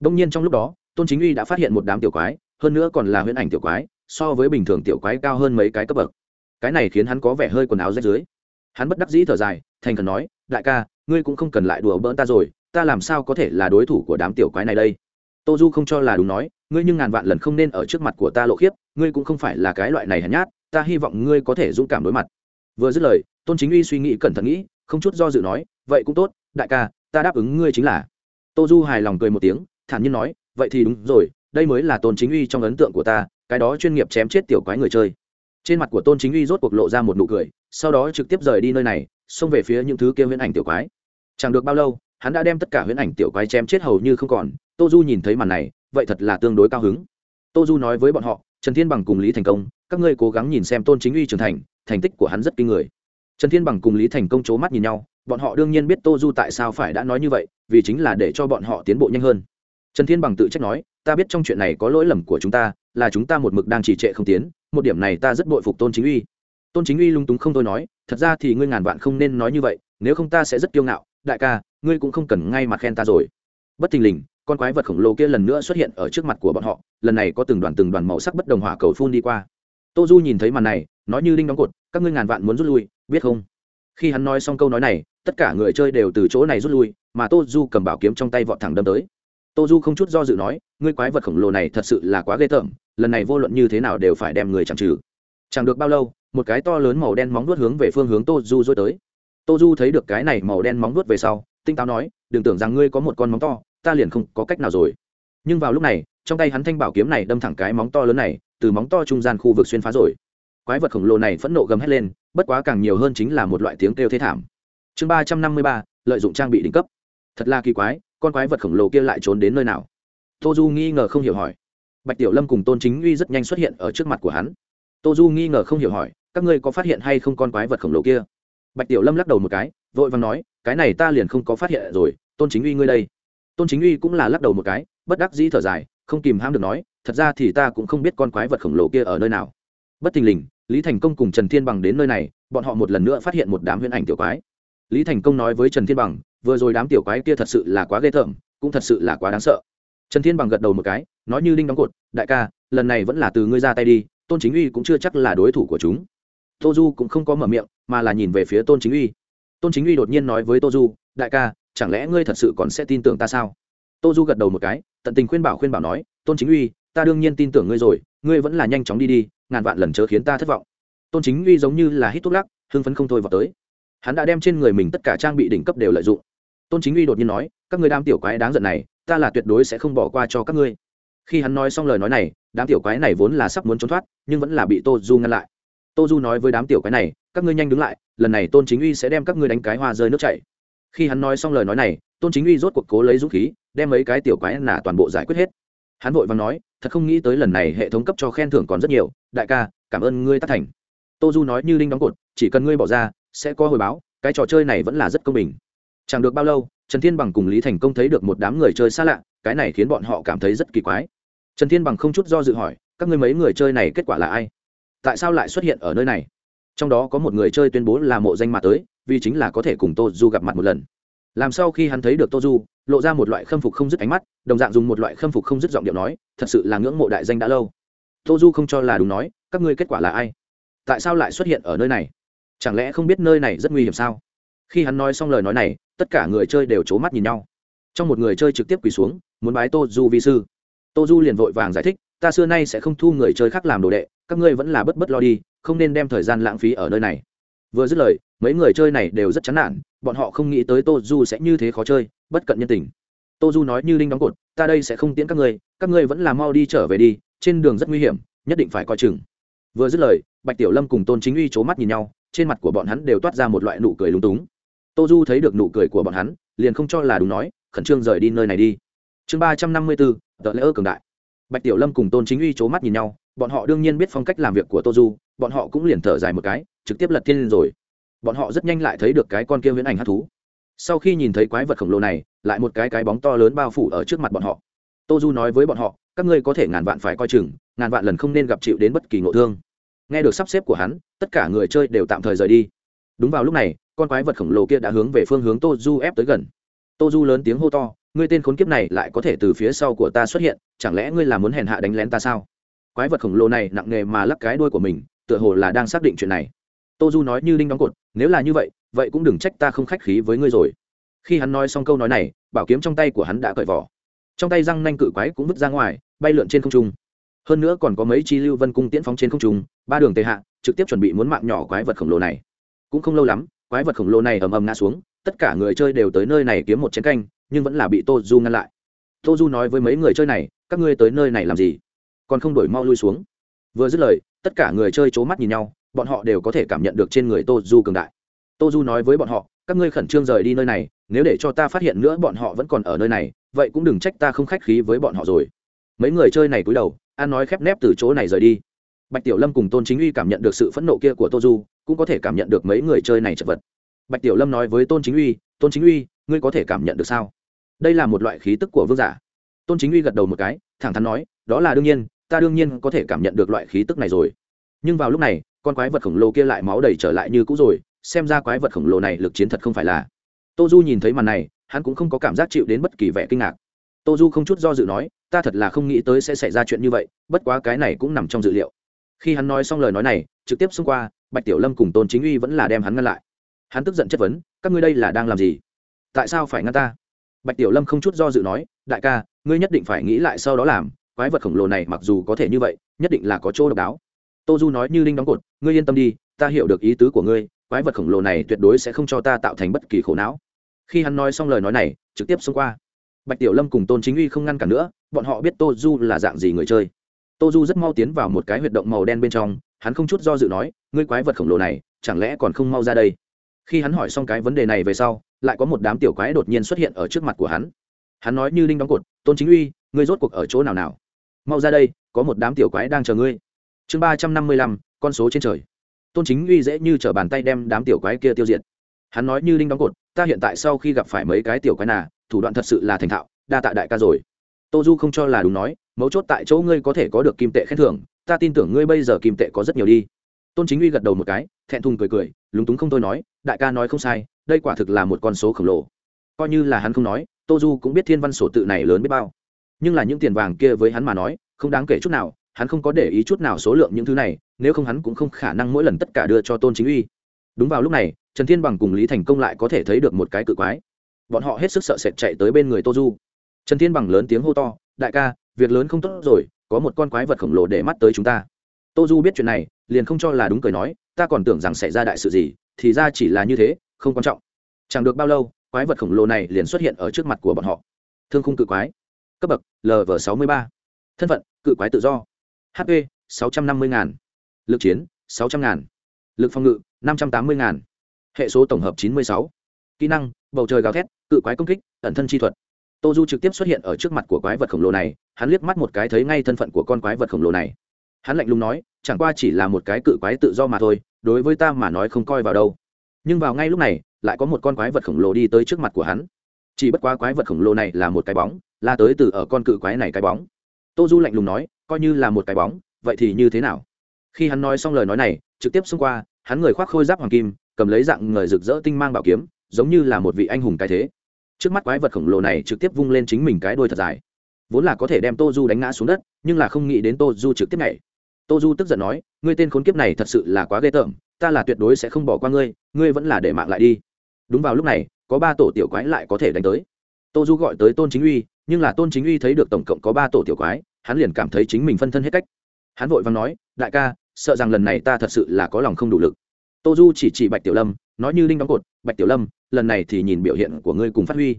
Đông nhiên trong lúc đó, tôn chính uy đã phát hiện một đám tiểu quái, hơn nữa còn là huyễn ảnh tiểu quái, so với bình thường tiểu quái cao hơn mấy cái cấp bậc. Cái này khiến hắn có vẻ hơi quần áo rách dưới hắn bất đắc dĩ thở dài, thành cần nói, đại ca, ngươi cũng không cần lại đùa bỡn ta rồi, ta làm sao có thể là đối thủ của đám tiểu quái này đây? Tô du không cho là đúng nói, ngươi nhưng ngàn vạn lần không nên ở trước mặt của ta lộ khiếp, ngươi cũng không phải là cái loại này hèn nhát, ta hy vọng ngươi có thể dũng cảm đối mặt. Vừa dứt lời, tôn chính uy suy nghĩ cẩn thận nghĩ, không chút do dự nói, vậy cũng tốt, đại ca, ta đáp ứng ngươi chính là. Tô du hài lòng cười một tiếng, thản nhiên nói, vậy thì đúng rồi, đây mới là tôn chính uy trong ấn tượng của ta, cái đó chuyên nghiệp chém chết tiểu quái người chơi. Trên mặt của tôn chính uy rốt cuộc lộ ra một nụ cười, sau đó trực tiếp rời đi nơi này, xông về phía những thứ kia huyễn ảnh tiểu quái. Chẳng được bao lâu hắn đã đem tất cả huyễn ảnh tiểu quái chém chết hầu như không còn, tô du nhìn thấy màn này, vậy thật là tương đối cao hứng. Tô du nói với bọn họ, trần thiên bằng cùng lý thành công, các ngươi cố gắng nhìn xem tôn chính uy trưởng thành thành tích của hắn rất kinh người. Trần thiên bằng cùng lý thành công c h ố mắt nhìn nhau, bọn họ đương nhiên biết tô du tại sao phải đã nói như vậy, vì chính là để cho bọn họ tiến bộ nhanh hơn. Trần thiên bằng tự trách nói, ta biết trong chuyện này có lỗi lầm của chúng ta, là chúng ta một mực đang trì trệ không tiến, một điểm này ta rất bội phục tôn chính uy. Tôn chính uy lung túng không thôi nói, thật ra thì ngươi ngàn vạn không nên nói như vậy, nếu không ta sẽ rất kiêu ngạo đại ca, ngươi cũng không cần ngay mặt khen ta rồi. Bất thình lình, con quái vật khổng lồ kia lần nữa xuất hiện ở trước mặt của bọn họ, lần này có từng đoàn từng đoàn màu sắc bất đồng hỏa cầu phun đi qua. Tô du nhìn thấy màn này, nói như đinh đóng cột, các ngươi ngàn vạn muốn rút lui, biết không? Khi hắn nói xong câu nói này, tất cả người chơi đều từ chỗ này rút lui, mà tô du cầm bảo kiếm trong tay vọt thẳng đâm tới. Tô du không chút do dự nói, ngươi quái vật khổng lồ này thật sự là quá ghê tởm, lần này vô luận như thế nào đều phải đem người chẳng trừ. Chẳng được bao lâu, một cái to lớn màu đen móng vuốt hướng về phương hướng tô du dối tới tô du thấy được cái này màu đen móng vuốt về sau, tinh táo nói, đừng tưởng rằng ngươi có một con móng to, ta liền không có cách nào rồi. Nhưng vào lúc này, trong tay hắn thanh bảo kiếm này đâm thẳng cái móng to lớn này, từ móng to trung gian khu vực xuyên phá rồi. Quái vật khổng lồ này phẫn nộ gầm hét lên, bất quá càng nhiều hơn chính là một loại tiếng kêu thế thảm. Chương ba trăm năm mươi ba, lợi dụng trang bị đỉnh cấp. Thật là kỳ quái, con quái vật khổng lồ kia lại trốn đến nơi nào? Tô du nghi ngờ không hiểu hỏi. Bạch tiểu lâm cùng tôn chính uy rất nhanh xuất hiện ở trước mặt của hắn. Tô du nghi ngờ không hiểu hỏi, các ngươi có phát hiện hay không con quái vật khổng lồ kia? Bạch tiểu lâm lắc đầu một cái, vội vàng nói, cái này ta liền không có phát hiện rồi, tôn chính uy ngươi đây. Tôn chính uy cũng là lắc đầu một cái, bất đắc dĩ thở dài, không kìm ham được nói, thật ra thì ta cũng không biết con quái vật khổng lồ kia ở nơi nào. Bất thình lình, lý thành công cùng trần thiên bằng đến nơi này, bọn họ một lần nữa phát hiện một đám huyễn ảnh tiểu quái. Lý thành công nói với trần thiên bằng, vừa rồi đám tiểu quái kia thật sự là quá ghê tởm, cũng thật sự là quá đáng sợ. Trần thiên bằng gật đầu một cái, nói như linh đóng cột, đại ca, lần này vẫn là từ ngươi ra tay đi, tôn chính uy cũng chưa chắc là đối thủ của chúng tô du cũng không có mở miệng, mà là nhìn về phía tôn chính uy. Tôn chính uy đột nhiên nói với tô du đại ca, chẳng lẽ ngươi thật sự còn sẽ tin tưởng ta sao? Tô du gật đầu một cái, tận tình khuyên bảo khuyên bảo nói, tôn chính uy, ta đương nhiên tin tưởng ngươi rồi, ngươi vẫn là nhanh chóng đi đi, ngàn vạn lần chớ khiến ta thất vọng. Tôn chính uy giống như là hít thuốc lắc, hưng phấn không thôi vào tới. Hắn đã đem trên người mình tất cả trang bị đỉnh cấp đều lợi dụng. Tôn chính uy đột nhiên nói, các ngươi đám tiểu quái đáng giận này, ta là tuyệt đối sẽ không bỏ qua cho các ngươi. Khi hắn nói xong lời nói này, đám tiểu quái này vốn là sắp muốn trốn thoát, nhưng vẫn là bị tô du ngăn lại tô du nói với đám tiểu quái này, các ngươi nhanh đứng lại, lần này tôn chính uy sẽ đem các ngươi đánh cái hoa rơi nước chảy. Khi hắn nói xong lời nói này, tôn chính uy rốt cuộc cố lấy dũng khí, đem mấy cái tiểu quái nả toàn bộ giải quyết hết. Hắn vội và nói, thật không nghĩ tới lần này hệ thống cấp cho khen thưởng còn rất nhiều, đại ca, cảm ơn ngươi tác thành. Tô du nói như linh đóng cột, chỉ cần ngươi bỏ ra, sẽ có hồi báo, cái trò chơi này vẫn là rất công bình. Chẳng được bao lâu, trần thiên bằng cùng lý thành công thấy được một đám người chơi xa lạ, cái này khiến bọn họ cảm thấy rất kỳ quái. Trần thiên bằng không chút do dự hỏi, các ngươi mấy người chơi này kết quả là ai? Tại sao lại xuất hiện ở nơi này? Trong đó có một người chơi tuyên bố là mộ danh mà tới, vì chính là có thể cùng tô du gặp mặt một lần. Làm sau khi hắn thấy được tô du lộ ra một loại khâm phục không dứt ánh mắt, đồng dạng dùng một loại khâm phục không dứt giọng điệu nói, thật sự là ngưỡng mộ đại danh đã lâu. Tô du không cho là đúng nói, các ngươi kết quả là ai? Tại sao lại xuất hiện ở nơi này? Chẳng lẽ không biết nơi này rất nguy hiểm sao? Khi hắn nói xong lời nói này, tất cả người chơi đều c h ố mắt nhìn nhau. Trong một người chơi trực tiếp quỳ xuống, muốn bái tô du vi sư. Tô du liền vội vàng giải thích, ta xưa nay sẽ không thu người chơi khác làm đồ đệ các ngươi vẫn là bất bất lo đi, không nên đem thời gian lãng phí ở nơi này. Vừa dứt lời, mấy người chơi này đều rất chán nản, bọn họ không nghĩ tới tô du sẽ như thế khó chơi, bất cận nhân tình. Tô du nói như linh đóng cột, ta đây sẽ không tiễn các ngươi các ngươi vẫn là mau đi trở về đi, trên đường rất nguy hiểm, nhất định phải coi chừng. Vừa dứt lời, bạch tiểu lâm cùng tôn chính uy c h ố mắt nhìn nhau, trên mặt của bọn hắn đều toát ra một loại nụ cười lúng túng. Tô du thấy được nụ cười của bọn hắn, liền không cho là đúng nói, khẩn trương rời đi nơi này đi. Chương ba trăm năm mươi bốn tờ lễ ơ cường đại. Bạch tiểu lâm cùng tôn chính uy c h ố mắt nhìn nhau bọn họ đương nhiên biết phong cách làm việc của tô du bọn họ cũng liền thở dài một cái, trực tiếp lật thiên lên rồi. Bọn họ rất nhanh lại thấy được cái con kia viễn ảnh hát thú. Sau khi nhìn thấy quái vật khổng lồ này, lại một cái cái bóng to lớn bao phủ ở trước mặt bọn họ. Tô du nói với bọn họ, các ngươi có thể ngàn vạn phải coi chừng, ngàn vạn lần không nên gặp chịu đến bất kỳ ngộ thương. Nghe được sắp xếp của hắn, tất cả người chơi đều tạm thời rời đi. Đúng vào lúc này, con quái vật khổng lồ kia đã hướng về phương hướng tô du ép tới gần. Tô du lớn tiếng hô to, ngươi tên khốn kiếp này lại có thể từ phía sau của ta xuất hiện, chẳng lẽ ngươi là muốn hèn hạ đánh lén ta sao? Quái vật khổng lồ này nặng nề mà lắc cái đuôi của mình, tựa hồ là đang xác định chuyện này. Tô du nói như đinh đóng cột, nếu là như vậy vậy cũng đừng trách ta không khách khí với ngươi rồi. Khi hắn nói xong câu nói này, bảo kiếm trong tay của hắn đã cởi vỏ. Trong tay răng nanh cự quái cũng vứt ra ngoài, bay lượn trên không trung. Hơn nữa còn có mấy chi lưu vân cung tiễn phóng trên không trung, ba đường tề hạ, trực tiếp chuẩn bị muốn mạng nhỏ quái vật khổng lồ này. Cũng không lâu lắm, quái vật khổng lồ này ầm ầm ngã xuống, tất cả người chơi đều tới nơi này kiếm một chén canh, nhưng vẫn là bị tô du ngăn lại. Tô du nói với mấy người chơi này, các ngươi tới nơi này làm gì? Còn không đổi mau lui xuống. Vừa dứt lời, tất cả người chơi c h ố mắt nhìn nhau, bọn họ đều có thể cảm nhận được trên người tô du cường đại. Tô du nói với bọn họ, các ngươi khẩn trương rời đi nơi này, nếu để cho ta phát hiện nữa bọn họ vẫn còn ở nơi này, vậy cũng đừng trách ta không khách khí với bọn họ rồi. Mấy người chơi này cúi đầu, an nói khép nép từ chỗ này rời đi. Bạch tiểu lâm cùng tôn chính uy cảm nhận được sự phẫn nộ kia của tô du, cũng có thể cảm nhận được mấy người chơi này chật vật. Bạch tiểu lâm nói với tôn chính uy, tôn chính uy, ngươi có thể cảm nhận được sao? Đây là một loại khí tức của vương giả. Tôn chính uy gật đầu một cái, thẳng thắn nói, đó là đương nhiên ta đương nhiên có thể cảm nhận được loại khí tức này rồi. Nhưng vào lúc này, con quái vật khổng lồ kia lại máu đầy trở lại như cũ rồi, xem ra quái vật khổng lồ này lực chiến thật không phải là. Tô du nhìn thấy màn này, hắn cũng không có cảm giác chịu đến bất kỳ vẻ kinh ngạc. Tô du không chút do dự nói, ta thật là không nghĩ tới sẽ xảy ra chuyện như vậy, bất quá cái này cũng nằm trong dự liệu. Khi hắn nói xong lời nói này, trực tiếp xông qua, bạch tiểu lâm cùng tôn chính uy vẫn là đem hắn ngăn lại. Hắn tức giận chất vấn, các ngươi đây là đang làm gì? Tại sao phải ngăn ta? Bạch tiểu lâm không chút do dự nói, đại ca, ngươi nhất định phải nghĩ lại sau đó làm quái vật khổng lồ này mặc dù có thể như vậy, nhất định là có chỗ độc đáo. Tô du nói như linh đóng cột, ngươi yên tâm đi, ta hiểu được ý tứ của ngươi, quái vật khổng lồ này tuyệt đối sẽ không cho ta tạo thành bất kỳ khổ não. Khi hắn nói xong lời nói này, trực tiếp xông qua. Bạch tiểu lâm cùng tôn chính uy không ngăn cản nữa, bọn họ biết tô du là dạng gì người chơi. Tô du rất mau tiến vào một cái huyệt động màu đen bên trong, hắn không chút do dự nói, ngươi quái vật khổng lồ này, chẳng lẽ còn không mau ra đây? Khi hắn hỏi xong cái vấn đề này về sau, lại có một đám tiểu quái đột nhiên xuất hiện ở trước mặt của hắn. Hắn nói như linh đóng cột, tôn chính uy, ngươi rốt cuộc ở chỗ nào nào? Mau ra đây, có một đám tiểu quái đang chờ ngươi. Chương ba trăm năm mươi lăm, con số trên trời. Tôn chính uy dễ như t r ở bàn tay đem đám tiểu quái kia tiêu diệt. Hắn nói như linh đóng cột, ta hiện tại sau khi gặp phải mấy cái tiểu quái nà, thủ đoạn thật sự là thành thạo, đa tạ đại ca rồi. Tô du không cho là đúng nói, mấu chốt tại chỗ ngươi có thể có được kim tệ khen thưởng, ta tin tưởng ngươi bây giờ kim tệ có rất nhiều đi. Tôn chính uy gật đầu một cái, thẹn thùng cười cười, lúng túng không thôi nói, đại ca nói không sai, đây quả thực là một con số khổng lồ. Coi như là hắn không nói, tô du cũng biết thiên văn sổ tự này lớn biết bao nhưng là những tiền vàng kia với hắn mà nói, không đáng kể chút nào, hắn không có để ý chút nào số lượng những thứ này, nếu không hắn cũng không khả năng mỗi lần tất cả đưa cho tôn chính uy. Đúng vào lúc này, trần thiên bằng cùng lý thành công lại có thể thấy được một cái cự quái. Bọn họ hết sức sợ sệt chạy tới bên người tô du. Trần thiên bằng lớn tiếng hô to, đại ca, việc lớn không tốt rồi, có một con quái vật khổng lồ để mắt tới chúng ta. Tô du biết chuyện này, liền không cho là đúng cười nói, ta còn tưởng rằng xảy ra đại sự gì, thì ra chỉ là như thế, không quan trọng. Chẳng được bao lâu, quái vật khổng lồ này liền xuất hiện ở trước mặt của bọn họ. Thương khung cự quái cấp bậc lv sáu mươi ba. Thân phận, cự quái tự do. Hp sáu trăm năm mươi ngàn. Lực chiến, sáu trăm ngàn. Lực phòng ngự, năm trăm tám mươi ngàn. Hệ số tổng hợp chín mươi sáu. Kỹ năng, bầu trời gào thét, cự quái công kích, ẩn thân chi thuật. Tô du trực tiếp xuất hiện ở trước mặt của quái vật khổng lồ này, hắn liếc mắt một cái thấy ngay thân phận của con quái vật khổng lồ này. Hắn lạnh lùng nói, chẳng qua chỉ là một cái cự quái tự do mà thôi, đối với ta mà nói không coi vào đâu. Nhưng vào ngay lúc này, lại có một con quái vật khổng lồ đi tới trước mặt của hắn chỉ bất quá quái vật khổng lồ này là một cái bóng, là tới từ ở con cự quái này cái bóng. Tô du lạnh lùng nói, coi như là một cái bóng, vậy thì như thế nào? Khi hắn nói xong lời nói này, trực tiếp xông qua, hắn người khoác khôi giáp hoàng kim, cầm lấy dạng người rực rỡ tinh mang bảo kiếm, giống như là một vị anh hùng cái thế. Trước mắt quái vật khổng lồ này trực tiếp vung lên chính mình cái đuôi thật dài. Vốn là có thể đem tô du đánh ngã xuống đất, nhưng là không nghĩ đến tô du trực tiếp này tô du tức giận nói, ngươi tên khốn kiếp này thật sự là quá ghê tởm, ta là tuyệt đối sẽ không bỏ qua ngươi ngươi vẫn là để mạng lại đi. Đúng vào lúc này có ba tổ tiểu quái lại có thể đánh tới. Tô du gọi tới tôn chính uy, nhưng là tôn chính uy thấy được tổng cộng có ba tổ tiểu quái, hắn liền cảm thấy chính mình phân thân hết cách. Hắn vội vàng nói, đại ca, sợ rằng lần này ta thật sự là có lòng không đủ lực. Tô du chỉ chỉ bạch tiểu lâm, nói như đinh đóng cột, bạch tiểu lâm, lần này thì nhìn biểu hiện của ngươi cùng phát huy.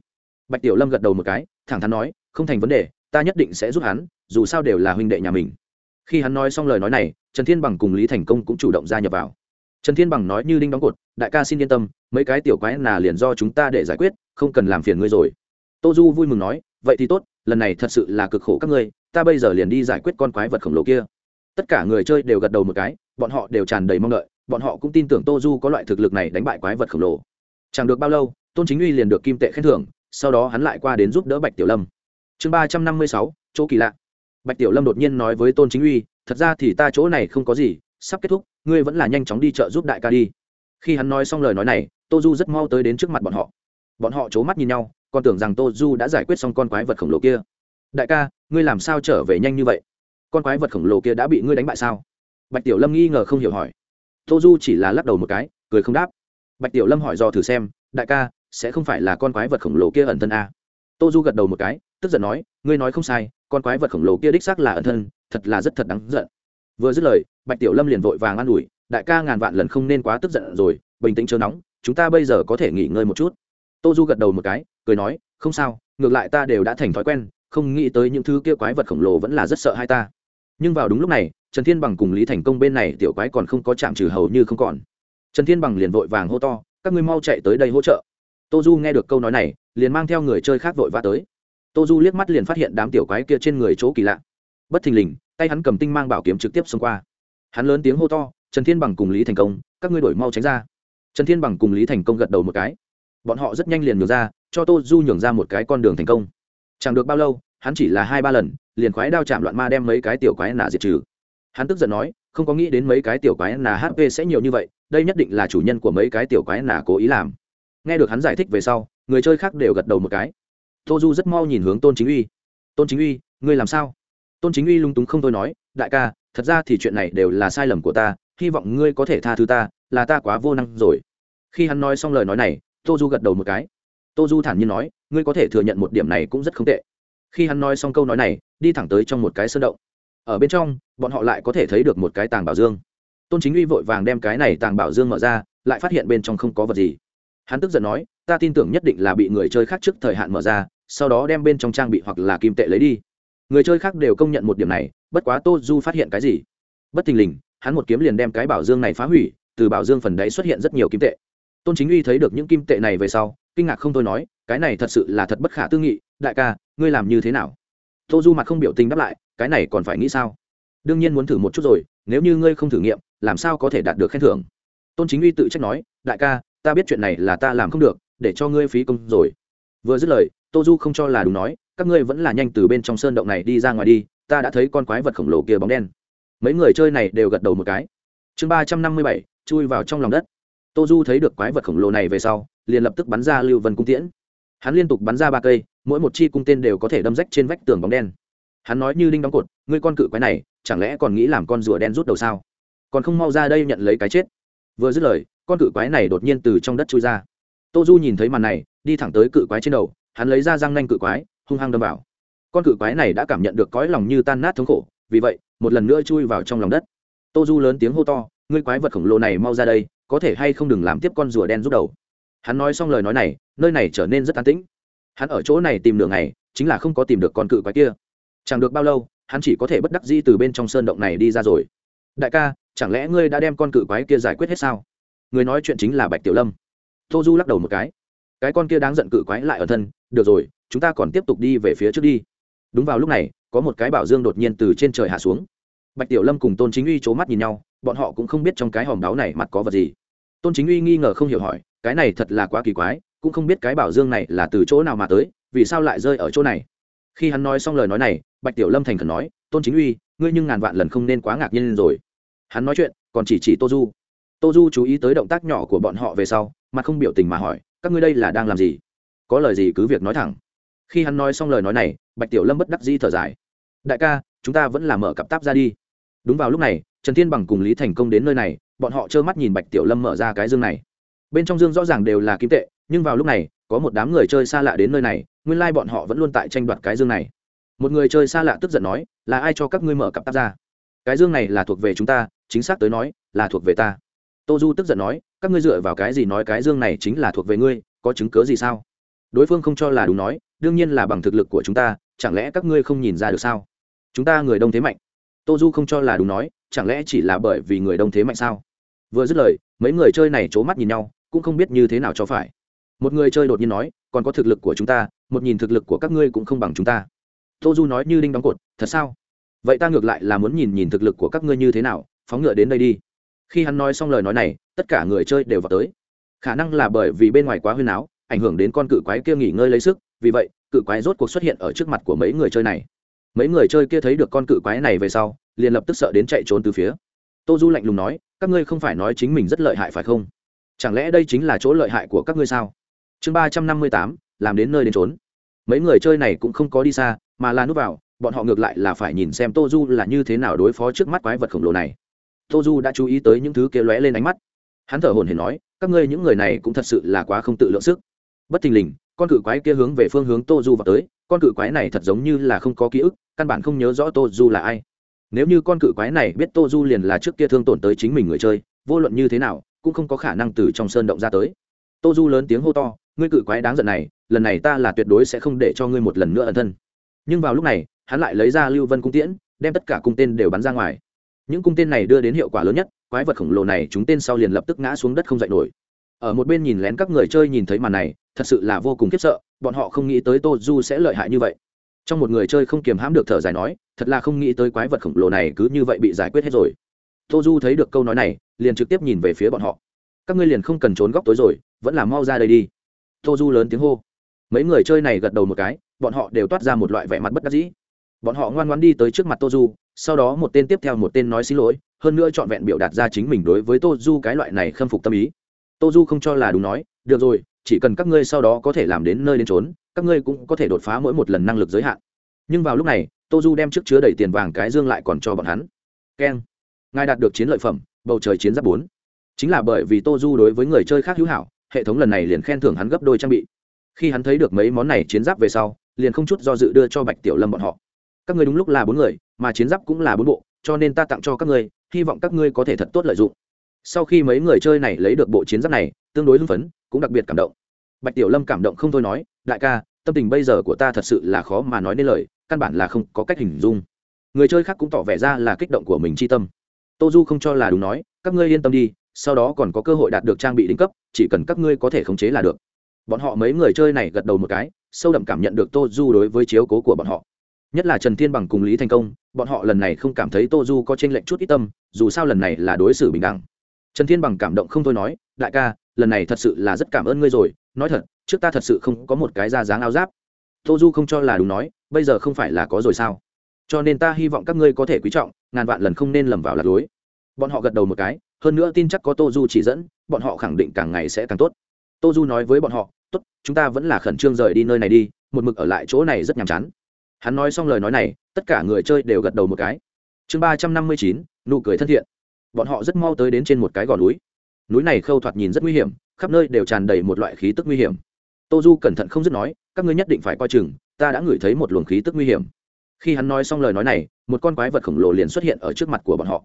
Bạch tiểu lâm gật đầu một cái, thẳng thắn nói, không thành vấn đề, ta nhất định sẽ giúp hắn, dù sao đều là huynh đệ nhà mình. Khi hắn nói xong lời nói này, trần thiên bằng cùng lý thành công cũng chủ động gia nhập vào trần thiên bằng nói như đinh đóng cột, đại ca xin yên tâm, mấy cái tiểu quái là liền do chúng ta để giải quyết, không cần làm phiền ngươi rồi. Tô du vui mừng nói, vậy thì tốt, lần này thật sự là cực khổ các ngươi, ta bây giờ liền đi giải quyết con quái vật khổng lồ kia. Tất cả người chơi đều gật đầu một cái, bọn họ đều tràn đầy mong đợi, bọn họ cũng tin tưởng tô du có loại thực lực này đánh bại quái vật khổng lồ. Chẳng được bao lâu, tôn chính uy liền được kim tệ khen thưởng, sau đó hắn lại qua đến giúp đỡ bạch tiểu lâm. Chương ba trăm năm mươi sáu, chỗ kỳ lạ. Bạch tiểu lâm đột nhiên nói với tôn chính uy, thật ra thì ta chỗ này không có gì sắp kết thúc, ngươi vẫn là nhanh chóng đi chợ giúp đại ca đi. Khi hắn nói xong lời nói này, tô du rất mau tới đến trước mặt bọn họ. Bọn họ c h ố mắt nhìn nhau, còn tưởng rằng tô du đã giải quyết xong con quái vật khổng lồ kia. Đại ca, ngươi làm sao trở về nhanh như vậy? Con quái vật khổng lồ kia đã bị ngươi đánh bại sao? Bạch tiểu lâm nghi ngờ không hiểu hỏi. Tô du chỉ là lắc đầu một cái, cười không đáp. Bạch tiểu lâm hỏi do thử xem, đại ca, sẽ không phải là con quái vật khổng lồ kia ẩn thân a tô du gật đầu một cái, tức giận nói, ngươi nói không sai, con quái vật khổng lồ kia đích xác là ẩn thân, thật là rất thật đáng giận vừa dứt lời, bạch tiểu lâm liền vội vàng an ủi, đại ca ngàn vạn lần không nên quá tức giận rồi, bình tĩnh chờ nóng, chúng ta bây giờ có thể nghỉ ngơi một chút. Tô du gật đầu một cái, cười nói, không sao, ngược lại ta đều đã thành thói quen, không nghĩ tới những thứ kia quái vật khổng lồ vẫn là rất sợ hai ta. Nhưng vào đúng lúc này, trần thiên bằng cùng lý thành công bên này tiểu quái còn không có chạm trừ hầu như không còn. Trần thiên bằng liền vội vàng hô to, các ngươi mau chạy tới đây hỗ trợ. Tô du nghe được câu nói này, liền mang theo người chơi khác vội vã tới. Tô du liếc mắt liền phát hiện đám tiểu quái kia trên người chỗ kỳ lạ. Bất thình lình tay hắn cầm tinh mang bảo kiếm trực tiếp xông qua. Hắn lớn tiếng hô to, trần thiên bằng cùng lý thành công, các ngươi đổi mau tránh ra. Trần thiên bằng cùng lý thành công gật đầu một cái. Bọn họ rất nhanh liền nhường ra, cho tô du nhường ra một cái con đường thành công. Chẳng được bao lâu, hắn chỉ là hai ba lần, liền khoái đao chạm loạn ma đem mấy cái tiểu quái nà diệt trừ. Hắn tức giận nói, không có nghĩ đến mấy cái tiểu quái nà hp sẽ nhiều như vậy, đây nhất định là chủ nhân của mấy cái tiểu quái nà cố ý làm. Nghe được hắn giải thích về sau, người chơi khác đều gật đầu một cái. Tô du rất mau nhìn hướng tôn chính uy. Tôn chính uy, ngươi làm sao? Tôn chính uy lung túng không thôi nói, đại ca, thật ra thì chuyện này đều là sai lầm của ta, hy vọng ngươi có thể tha thứ ta, là ta quá vô năng rồi. Khi hắn nói xong lời nói này, tô du gật đầu một cái. Tô du thản nhiên nói, ngươi có thể thừa nhận một điểm này cũng rất không tệ. Khi hắn nói xong câu nói này, đi thẳng tới trong một cái sơn động. Ở bên trong, bọn họ lại có thể thấy được một cái tàng bảo dương. Tôn chính uy vội vàng đem cái này tàng bảo dương mở ra, lại phát hiện bên trong không có vật gì. Hắn tức giận nói, ta tin tưởng nhất định là bị người chơi khác trước thời hạn mở ra, sau đó đem bên trong trang bị hoặc là kim tệ lấy đi người chơi khác đều công nhận một điểm này, bất quá tô du phát hiện cái gì? Bất thình lình, hắn một kiếm liền đem cái bảo dương này phá hủy, từ bảo dương phần đấy xuất hiện rất nhiều kim tệ. Tôn chính uy thấy được những kim tệ này về sau, kinh ngạc không thôi nói, cái này thật sự là thật bất khả tư nghị, đại ca, ngươi làm như thế nào? Tô du mặt không biểu tình đáp lại, cái này còn phải nghĩ sao? Đương nhiên muốn thử một chút rồi, nếu như ngươi không thử nghiệm, làm sao có thể đạt được khen thưởng? Tôn chính uy tự trách nói, đại ca, ta biết chuyện này là ta làm không được, để cho ngươi phí công rồi vừa dứt lời tô du không cho là đúng nói, các ngươi vẫn là nhanh từ bên trong sơn động này đi ra ngoài đi, ta đã thấy con quái vật khổng lồ kia bóng đen. Mấy người chơi này đều gật đầu một cái. Chương ba trăm năm mươi bảy, chui vào trong lòng đất. Tô du thấy được quái vật khổng lồ này về sau, liền lập tức bắn ra lưu vân cung tiễn. Hắn liên tục bắn ra ba cây, mỗi một chi cung tên đều có thể đâm rách trên vách tường bóng đen. Hắn nói như đinh đóng cột, ngươi con cự quái này, chẳng lẽ còn nghĩ làm con rùa đen rút đầu sao? Còn không mau ra đây nhận lấy cái chết. Vừa dứt lời, con cự quái này đột nhiên từ trong đất chui ra tô du nhìn thấy màn này, đi thẳng tới cự quái trên đầu, hắn lấy ra răng nanh cự quái, hung hăng đâm vào. Con cự quái này đã cảm nhận được cõi lòng như tan nát thống khổ, vì vậy, một lần nữa chui vào trong lòng đất. Tô du lớn tiếng hô to, ngươi quái vật khổng lồ này mau ra đây, có thể hay không đừng làm tiếp con rùa đen rút đầu. Hắn nói xong lời nói này, nơi này trở nên rất an tĩnh. Hắn ở chỗ này tìm đường này chính là không có tìm được con cự quái kia. Chẳng được bao lâu, hắn chỉ có thể bất đắc di từ bên trong sơn động này đi ra rồi. Đại ca, chẳng lẽ ngươi đã đem con cự quái kia giải quyết hết sao? Người nói chuyện chính là bạch tiểu lâm tô du lắc đầu một cái. Cái con kia đáng giận cự quái lại ở thân, được rồi, chúng ta còn tiếp tục đi về phía trước đi. Đúng vào lúc này, có một cái bảo dương đột nhiên từ trên trời hạ xuống. Bạch tiểu lâm cùng tôn chính uy c h ố mắt nhìn nhau, bọn họ cũng không biết trong cái hòm đáo này mặt có vật gì. Tôn chính uy nghi ngờ không hiểu hỏi, cái này thật là quá kỳ quái, cũng không biết cái bảo dương này là từ chỗ nào mà tới, vì sao lại rơi ở chỗ này? Khi hắn nói xong lời nói này, bạch tiểu lâm thành khẩn nói, tôn chính uy, ngươi nhưng ngàn vạn lần không nên quá ngạc nhiên rồi. Hắn nói chuyện, còn chỉ chỉ tô du tô du chú ý tới động tác nhỏ của bọn họ về sau mà không biểu tình mà hỏi, các ngươi đây là đang làm gì? Có lời gì cứ việc nói thẳng. Khi hắn nói xong lời nói này, bạch tiểu lâm bất đắc dĩ thở dài. Đại ca, chúng ta vẫn là mở cặp táp ra đi. Đúng vào lúc này, trần thiên bằng cùng lý thành công đến nơi này, bọn họ trơ mắt nhìn bạch tiểu lâm mở ra cái dương này. Bên trong dương rõ ràng đều là kim tệ, nhưng vào lúc này, có một đám người chơi xa lạ đến nơi này, nguyên lai、like、bọn họ vẫn luôn tại tranh đoạt cái dương này. Một người chơi xa lạ tức giận nói, là ai cho các ngươi mở cặp táp ra? Cái dương này là thuộc về chúng ta, chính xác tới nói, là thuộc về ta. Tô du tức giận nói các ngươi dựa vào cái gì nói cái dương này chính là thuộc về ngươi, có chứng cớ gì sao? Đối phương không cho là đúng nói, đương nhiên là bằng thực lực của chúng ta, chẳng lẽ các ngươi không nhìn ra được sao? Chúng ta người đông thế mạnh. Tô du không cho là đúng nói, chẳng lẽ chỉ là bởi vì người đông thế mạnh sao? Vừa dứt lời, mấy người chơi này c h ố mắt nhìn nhau, cũng không biết như thế nào cho phải. Một người chơi đột nhiên nói, còn có thực lực của chúng ta, một nhìn thực lực của các ngươi cũng không bằng chúng ta. Tô du nói như đinh đóng cột, thật sao? Vậy ta ngược lại là muốn nhìn nhìn thực lực của các ngươi như thế nào, phóng ngựa đến đây đi khi hắn nói xong lời nói này, tất cả người chơi đều vào tới. Khả năng là bởi vì bên ngoài quá huyên áo ảnh hưởng đến con cự quái kia nghỉ ngơi lấy sức, vì vậy, cự quái rốt cuộc xuất hiện ở trước mặt của mấy người chơi này. Mấy người chơi kia thấy được con cự quái này về sau, liền lập tức sợ đến chạy trốn từ phía. Tô du lạnh lùng nói, các ngươi không phải nói chính mình rất lợi hại phải không? Chẳng lẽ đây chính là chỗ lợi hại của các ngươi sao? Chương ba trăm năm mươi tám, làm đến nơi đến trốn mấy người chơi này cũng không có đi xa, mà là núp vào, bọn họ ngược lại là phải nhìn xem tô du là như thế nào đối phó trước mắt quái vật khổng lồ này tô du đã chú ý tới những thứ kia lóe lên ánh mắt. Hắn thở hồn hển nói, các ngươi những người này cũng thật sự là quá không tự lượng sức. Bất thình lình, con cự quái kia hướng về phương hướng tô du vào tới, con cự quái này thật giống như là không có ký ức, căn bản không nhớ rõ tô du là ai. Nếu như con cự quái này biết tô du liền là trước kia thương tổn tới chính mình người chơi, vô luận như thế nào, cũng không có khả năng từ trong sơn động ra tới. Tô du lớn tiếng hô to, ngươi cự quái đáng giận này, lần này ta là tuyệt đối sẽ không để cho ngươi một lần nữa ẩn thân. Nhưng vào lúc này, hắn lại lấy ra lưu vân cung tiễn, đem tất cả cung tên đều bắn ra ngoài những cung tên này đưa đến hiệu quả lớn nhất, quái vật khổng lồ này chúng tên sau liền lập tức ngã xuống đất không dậy nổi. Ở một bên nhìn lén các người chơi nhìn thấy màn này, thật sự là vô cùng khiếp sợ, bọn họ không nghĩ tới tô du sẽ lợi hại như vậy. Trong một người chơi không kiềm hãm được thở dài nói, thật là không nghĩ tới quái vật khổng lồ này cứ như vậy bị giải quyết hết rồi. Tô du thấy được câu nói này, liền trực tiếp nhìn về phía bọn họ. Các ngươi liền không cần trốn góc tối rồi, vẫn là mau ra đây đi. Tô du lớn tiếng hô. Mấy người chơi này gật đầu một cái, bọn họ đều toát ra một loại vẻ mặt bất đắc dĩ bọn họ ngoan ngoan đi tới trước mặt tô du, sau đó một tên tiếp theo một tên nói xin lỗi, hơn nữa trọn vẹn biểu đạt ra chính mình đối với tô du cái loại này khâm phục tâm ý. Tô du không cho là đúng nói, được rồi, chỉ cần các ngươi sau đó có thể làm đến nơi đến trốn các ngươi cũng có thể đột phá mỗi một lần năng lực giới hạn. Nhưng vào lúc này, tô du đem trước chứa đầy tiền vàng cái dương lại còn cho bọn hắn. Keng. Ngài đạt được chiến lợi phẩm, bầu trời chiến giáp bốn. Chính là bởi vì tô du đối với người chơi khác hữu hảo, hệ thống lần này liền khen thưởng hắn gấp đôi trang bị. Khi hắn thấy được mấy món này chiến giáp về sau, liền không chút do dự đưa cho bạch tiểu lâm bọn họ các ngươi đúng lúc là bốn người, mà chiến giáp cũng là bốn bộ, cho nên ta tặng cho các ngươi, hy vọng các ngươi có thể thật tốt lợi dụng. Sau khi mấy người chơi này lấy được bộ chiến giáp này, tương đối hưng phấn, cũng đặc biệt cảm động. Bạch tiểu lâm cảm động không thôi nói, đại ca, tâm tình bây giờ của ta thật sự là khó mà nói nên lời, căn bản là không có cách hình dung. Người chơi khác cũng tỏ vẻ ra là kích động của mình chi tâm. Tô du không cho là đúng nói, các ngươi yên tâm đi, sau đó còn có cơ hội đạt được trang bị đỉnh cấp, chỉ cần các ngươi có thể khống chế là được. Bọn họ mấy người chơi này gật đầu một cái, sâu đậm cảm nhận được tô du đối với chiếu cố của bọn họ nhất là trần thiên bằng cùng lý thành công, bọn họ lần này không cảm thấy tô du có tranh lệnh chút ít tâm, dù sao lần này là đối xử bình đẳng. Trần thiên bằng cảm động không thôi nói, đại ca, lần này thật sự là rất cảm ơn ngươi rồi, nói thật, trước ta thật sự không có một cái da dáng áo giáp. Tô du không cho là đúng nói, bây giờ không phải là có rồi sao? Cho nên ta hy vọng các ngươi có thể quý trọng, ngàn vạn lần không nên lầm vào lạc lối. Bọn họ gật đầu một cái, hơn nữa tin chắc có tô du chỉ dẫn, bọn họ khẳng định càng ngày sẽ càng tốt. Tô du nói với bọn họ, tốt, chúng ta vẫn là khẩn trương rời đi nơi này đi, một mực ở lại chỗ này rất nhàm chán hắn nói xong lời nói này, tất cả người chơi đều gật đầu một cái. Chương ba trăm năm mươi chín, nụ cười thân thiện. Bọn họ rất mau tới đến trên một cái gò núi. Núi này khâu thoạt nhìn rất nguy hiểm, khắp nơi đều tràn đầy một loại khí tức nguy hiểm. Tô du cẩn thận không dứt nói, các ngươi nhất định phải coi chừng, ta đã ngửi thấy một luồng khí tức nguy hiểm. Khi hắn nói xong lời nói này, một con quái vật khổng lồ liền xuất hiện ở trước mặt của bọn họ.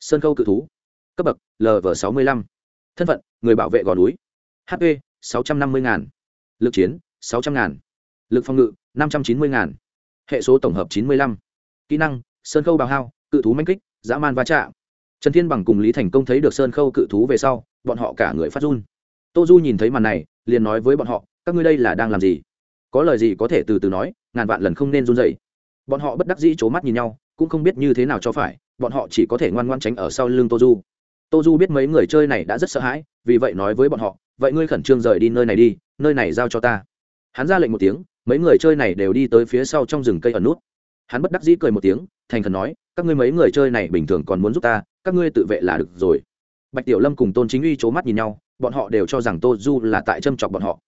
Sơn khâu cự thú. Cấp bậc lv sáu mươi lăm. Thân phận, người bảo vệ gò núi. Hp sáu trăm năm mươi ngàn. Lực chiến, sáu trăm ngàn. Lực phòng ngự, năm trăm chín mươi ngàn hệ số tổng hợp chín mươi lăm. Kỹ năng, sơn khâu bào hao, cự thú manh kích, dã man va chạm. Trần thiên bằng cùng lý thành công thấy được sơn khâu cự thú về sau, bọn họ cả người phát run. Tô du nhìn thấy màn này, liền nói với bọn họ, các ngươi đây là đang làm gì? Có lời gì có thể từ từ nói, ngàn vạn lần không nên run dậy bọn họ bất đắc dĩ c h ố mắt nhìn nhau, cũng không biết như thế nào cho phải, bọn họ chỉ có thể ngoan ngoan tránh ở sau lưng tô du. Tô du biết mấy người chơi này đã rất sợ hãi, vì vậy nói với bọn họ, vậy ngươi khẩn trương rời đi nơi này đi, nơi này giao cho ta. Hắn ra lệnh một tiếng mấy người chơi này đều đi tới phía sau trong rừng cây ẩn nút. Hắn bất đắc dĩ cười một tiếng, thành khẩn nói, các ngươi mấy người chơi này bình thường còn muốn giúp ta, các ngươi tự vệ là được rồi. Bạch tiểu lâm cùng tôn chính uy c h ố mắt nhìn nhau, bọn họ đều cho rằng tô du là tại châm chọc bọn họ.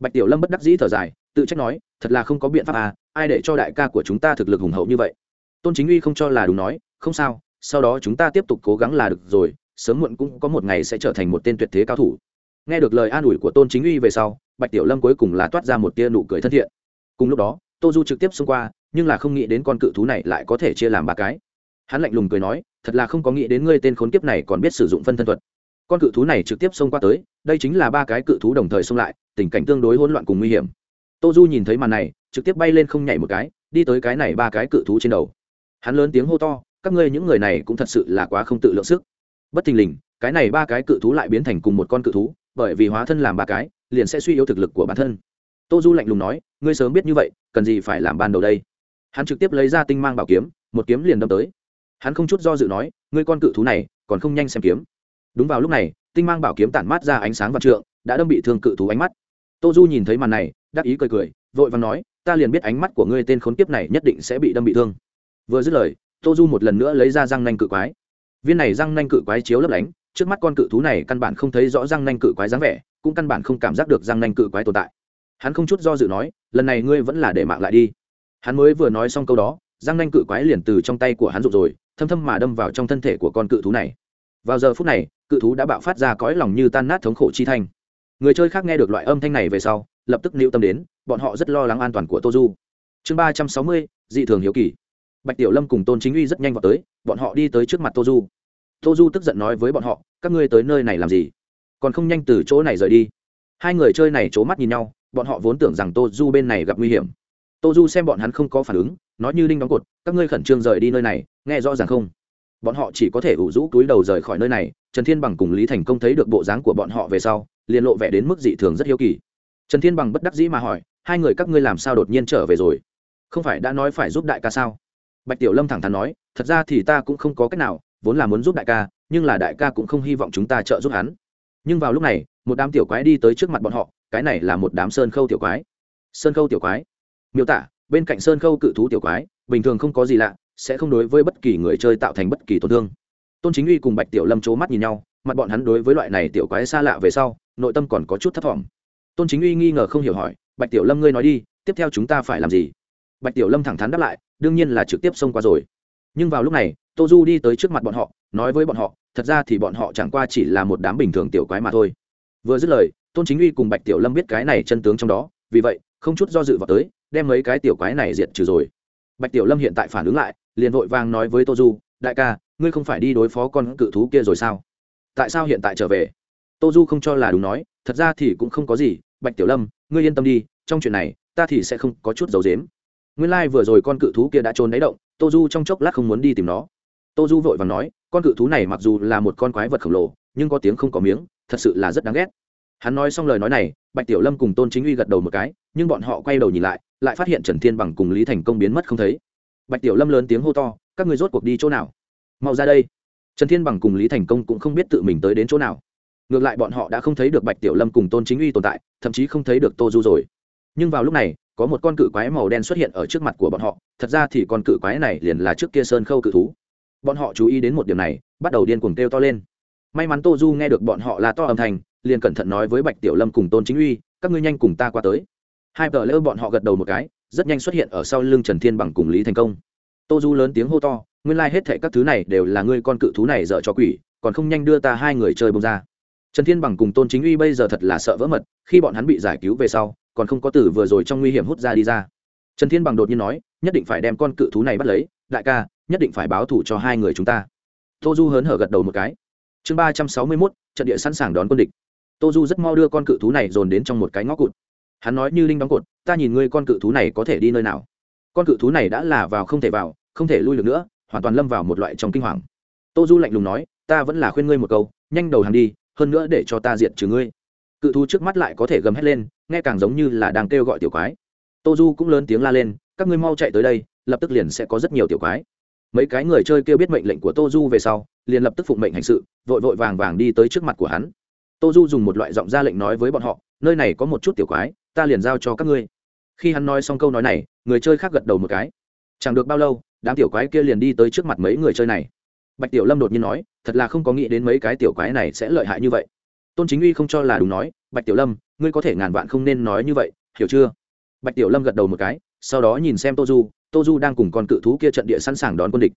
Bạch tiểu lâm bất đắc dĩ thở dài, tự trách nói, thật là không có biện pháp à ai để cho đại ca của chúng ta thực lực hùng hậu như vậy? Tôn chính uy không cho là đúng nói, không sao, sau đó chúng ta tiếp tục cố gắng là được rồi, sớm muộn cũng có một ngày sẽ trở thành một tên tuyệt thế cao thủ. Nghe được lời an ủi của tôn chính uy về sau, bạch tiểu lâm cuối cùng là toát ra một tia nụ cười thân thiện cùng lúc đó tô du trực tiếp xông qua, nhưng là không nghĩ đến con cự thú này lại có thể chia làm ba cái. Hắn lạnh lùng cười nói, thật là không có nghĩ đến ngươi tên khốn kiếp này còn biết sử dụng phân thân thuật. Con cự thú này trực tiếp xông qua tới, đây chính là ba cái cự thú đồng thời xông lại, tình cảnh tương đối hỗn loạn cùng nguy hiểm. Tô du nhìn thấy màn này, trực tiếp bay lên không nhảy một cái, đi tới cái này ba cái cự thú trên đầu. Hắn lớn tiếng hô to, các ngươi những người này cũng thật sự là quá không tự lượng sức. Bất thình lình, cái này ba cái cự thú lại biến thành cùng một con cự thú, bởi vì hóa thân làm ba cái, liền sẽ suy yếu thực lực của bản thân tô du lạnh lùng nói, ngươi sớm biết như vậy, cần gì phải làm ban đầu đây? Hắn trực tiếp lấy ra tinh mang bảo kiếm, một kiếm liền đâm tới. Hắn không chút do dự nói, ngươi con cự thú này, còn không nhanh xem kiếm. Đúng vào lúc này, tinh mang bảo kiếm tản mát ra ánh sáng và trượng, đã đâm bị thương cự thú ánh mắt. Tô du nhìn thấy màn này, đắc ý cười cười, vội và nói, ta liền biết ánh mắt của ngươi tên khốn kiếp này nhất định sẽ bị đâm bị thương. Vừa dứt lời, tô du một lần nữa lấy ra răng nanh cự quái. Viên này răng nanh cự quái chiếu lấp lánh, trước mắt con cự thú này căn bản không thấy rõ răng nanh cự quái dáng vẻ, cũng căn bản không cảm giác được răng nanh cự quái tồn tại hắn không chút do dự nói, lần này ngươi vẫn là để mạng lại đi. Hắn mới vừa nói xong câu đó, răng nanh cự quái liền từ trong tay của hắn rụng rồi, thâm thâm mà đâm vào trong thân thể của con cự thú này. Vào giờ phút này, cự thú đã bạo phát ra cõi lòng như tan nát thống khổ chi thanh. Người chơi khác nghe được loại âm thanh này về sau, lập tức nữu tâm đến, bọn họ rất lo lắng an toàn của tô du. Chương ba trăm sáu mươi, dị thường hiếu kỳ. Bạch tiểu lâm cùng tôn chính uy rất nhanh vào tới, bọn họ đi tới trước mặt tô du. Tô du tức giận nói với bọn họ, các ngươi tới nơi này làm gì? Còn không nhanh từ chỗ này rời đi. Hai người chơi này c h ố mắt nhìn nhau bọn họ vốn tưởng rằng tô du bên này gặp nguy hiểm. Tô du xem bọn hắn không có phản ứng, nói như đinh đóng cột, các ngươi khẩn trương rời đi nơi này, nghe rõ ràng không? Bọn họ chỉ có thể ủ rũ túi đầu rời khỏi nơi này, trần thiên bằng cùng lý thành công thấy được bộ dáng của bọn họ về sau, liền lộ vẻ đến mức dị thường rất hiếu kỳ. Trần thiên bằng bất đắc dĩ mà hỏi, hai người các ngươi làm sao đột nhiên trở về rồi? Không phải đã nói phải giúp đại ca sao? Bạch tiểu lâm thẳng thắn nói, thật ra thì ta cũng không có cách nào, vốn là muốn giúp đại ca, nhưng là đại ca cũng không hy vọng chúng ta trợ giúp hắn. Nhưng vào lúc này, một đám tiểu quái đi tới trước mặt bọn họ cái này là một đám sơn khâu tiểu quái. Sơn khâu tiểu quái? Miêu tả, bên cạnh sơn khâu cự thú tiểu quái, bình thường không có gì lạ, sẽ không đối với bất kỳ người chơi tạo thành bất kỳ tổn thương. Tôn chính uy cùng bạch tiểu lâm c mắt nhìn nhau, mặt bọn hắn đối với loại này tiểu quái xa lạ về sau, nội tâm còn có chút thấp t tôn chính uy nghi ngờ không hiểu hỏi, bạch tiểu lâm ngươi nói đi, tiếp theo chúng ta phải làm gì? Bạch tiểu lâm thẳng thắn đáp lại, đương nhiên là trực tiếp xông qua rồi. Nhưng vào lúc này, tô du đi tới trước mặt bọn họ, nói với bọn họ, thật ra thì bọn họ chẳng qua chỉ là một đám bình thường tiểu quái mà thôi. Vừa dứt lời tôn chính uy cùng bạch tiểu lâm biết cái này chân tướng trong đó, vì vậy, không chút do dự vào tới, đem mấy cái tiểu quái này diệt trừ rồi. Bạch tiểu lâm hiện tại phản ứng lại, liền vội vàng nói với tô du, đại ca, ngươi không phải đi đối phó con cự thú kia rồi sao? Tại sao hiện tại trở về? Tô du không cho là đúng nói, thật ra thì cũng không có gì, bạch tiểu lâm, ngươi yên tâm đi, trong chuyện này, ta thì sẽ không có chút dấu dếm. Nguyên lai、like、vừa rồi con cự thú kia đã trốn đáy động, tô du trong chốc lát không muốn đi tìm nó. Tô du vội và nói, con cự thú này mặc dù là một con quái vật khổng lồ, nhưng có tiếng không có miếng, thật sự là rất đáng ghét hắn nói xong lời nói này, bạch tiểu lâm cùng tôn chính uy gật đầu một cái, nhưng bọn họ quay đầu nhìn lại lại phát hiện trần thiên bằng cùng lý thành công biến mất không thấy. Bạch tiểu lâm lớn tiếng hô to, các người rốt cuộc đi chỗ nào? Mau ra đây. Trần thiên bằng cùng lý thành công cũng không biết tự mình tới đến chỗ nào. Ngược lại bọn họ đã không thấy được bạch tiểu lâm cùng tôn chính uy tồn tại, thậm chí không thấy được tô du rồi. Nhưng vào lúc này, có một con cự quái màu đen xuất hiện ở trước mặt của bọn họ, thật ra thì con cự quái này liền là trước kia sơn khâu cự thú. Bọn họ chú ý đến một điểm này, bắt đầu điên cuồng kêu to lên. May mắn tô du nghe được bọn họ là to âm thanh liền cẩn thận nói với bạch tiểu lâm cùng tôn chính uy, các ngươi nhanh cùng ta qua tới. Hai vợ lỡ bọn họ gật đầu một cái, rất nhanh xuất hiện ở sau lưng trần thiên bằng cùng lý thành công. Tô du lớn tiếng hô to, nguyên lai、like、hết thệ các thứ này đều là ngươi con cự thú này dợ cho quỷ, còn không nhanh đưa ta hai người chơi bông ra. Trần thiên bằng cùng tôn chính uy bây giờ thật là sợ vỡ mật, khi bọn hắn bị giải cứu về sau, còn không có tử vừa rồi trong nguy hiểm hút ra đi ra. Trần thiên bằng đột nhiên nói, nhất định phải đem con cự thú này bắt lấy, đại ca, nhất định phải báo thủ cho hai người chúng ta. Tô du hớn hở gật đầu một cái. Chương ba trăm sáu mươi mốt, trận địa sẵn sàng đón quân địch tô du rất mau đưa con cự thú này dồn đến trong một cái ngõ cụt. Hắn nói như linh đóng cột, ta nhìn ngươi con cự thú này có thể đi nơi nào? Con cự thú này đã là vào không thể vào, không thể lui được nữa, hoàn toàn lâm vào một loại trong kinh hoàng. Tô du lạnh lùng nói, ta vẫn là khuyên ngươi một câu, nhanh đầu hàng đi, hơn nữa để cho ta diệt trừ ngươi. Cự thú trước mắt lại có thể gầm hét lên, nghe càng giống như là đang kêu gọi tiểu quái. Tô du cũng lớn tiếng la lên, các ngươi mau chạy tới đây, lập tức liền sẽ có rất nhiều tiểu quái. Mấy cái người chơi kêu biết mệnh lệnh của tô du về sau, liền lập tức phụng mệnh hành sự, vội vội vàng vàng đi tới trước mặt của hắn tô du dùng một loại giọng ra lệnh nói với bọn họ, nơi này có một chút tiểu quái, ta liền giao cho các ngươi. Khi hắn nói xong câu nói này, người chơi khác gật đầu một cái. Chẳng được bao lâu, đám tiểu quái kia liền đi tới trước mặt mấy người chơi này. Bạch tiểu lâm đột nhiên nói, thật là không có nghĩ đến mấy cái tiểu quái này sẽ lợi hại như vậy. Tôn chính uy không cho là đúng nói, bạch tiểu lâm, ngươi có thể ngàn vạn không nên nói như vậy, hiểu chưa? Bạch tiểu lâm gật đầu một cái, sau đó nhìn xem tô du tô du đang cùng con cự thú kia trận địa sẵn sàng đón quân địch.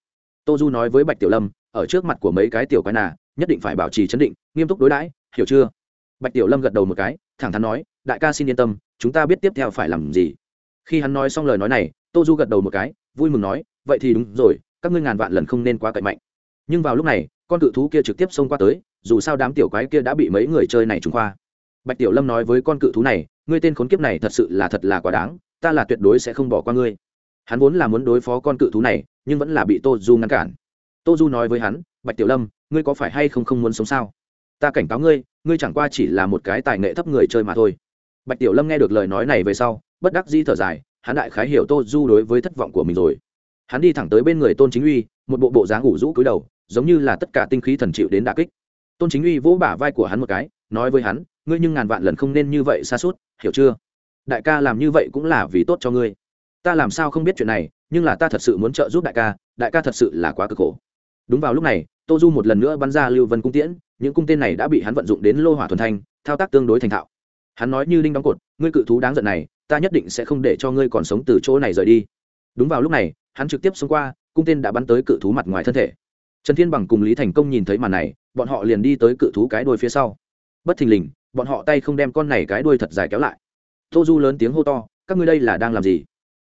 Tô du nói với bạch tiểu lâm, ở trước mặt của mấy cái tiểu quái nà, nhất định phải bảo trì chấn định, nghiêm túc đối đãi hiểu chưa? Bạch tiểu lâm gật đầu một cái, thẳng thắn nói, đại ca xin yên tâm, chúng ta biết tiếp theo phải làm gì. Khi hắn nói xong lời nói này, tô du gật đầu một cái, vui mừng nói, vậy thì đúng rồi, các ngươi ngàn vạn lần không nên quá cậy mạnh. Nhưng vào lúc này, con cự thú kia trực tiếp xông qua tới, dù sao đám tiểu quái kia đã bị mấy người chơi này trúng khoa bạch tiểu lâm nói với con cự thú này, ngươi tên khốn kiếp này thật sự là thật là quá đáng, ta là tuyệt đối sẽ không bỏ qua ngươi. Hắn vốn là muốn đối phó con cự thú này, nhưng vẫn là bị tô du ngăn cản. Tô du nói với hắn, bạch tiểu lâm, ngươi có phải hay không không muốn sống sao? Ta cảnh cáo ngươi ngươi chẳng qua chỉ là một cái tài nghệ thấp người chơi mà thôi. Bạch tiểu lâm nghe được lời nói này về sau, bất đắc di thở dài, hắn đại khái hiểu tô du đối với thất vọng của mình rồi. Hắn đi thẳng tới bên người tôn chính uy, một bộ bộ dáng ủ rũ cúi đầu, giống như là tất cả tinh khí thần chịu đến đà kích. Tôn chính uy vỗ bả vai của hắn một cái, nói với hắn, ngươi nhưng ngàn vạn lần không nên như vậy xa suốt, hiểu chưa? Đại ca làm như vậy cũng là vì tốt cho ngươi. Ta làm sao không biết chuyện này, nhưng là ta thật sự muốn trợ giúp đại ca đại ca thật sự là quá cực khổ. Đúng vào lúc này, tô du một lần nữa bắn ra lưu vân cung tiễn những cung tên này đã bị hắn vận dụng đến lô hỏa thuần thanh, thao tác tương đối thành thạo. Hắn nói như đinh đóng cột, ngươi cự thú đáng giận này, ta nhất định sẽ không để cho ngươi còn sống từ chỗ này rời đi. Đúng vào lúc này, hắn trực tiếp xông qua, cung tên đã bắn tới cự thú mặt ngoài thân thể. Trần thiên bằng cùng lý thành công nhìn thấy màn này, bọn họ liền đi tới cự thú cái đuôi phía sau. Bất thình lình, bọn họ tay không đem con này cái đuôi thật dài kéo lại. Tô du lớn tiếng hô to, các ngươi đây là đang làm gì?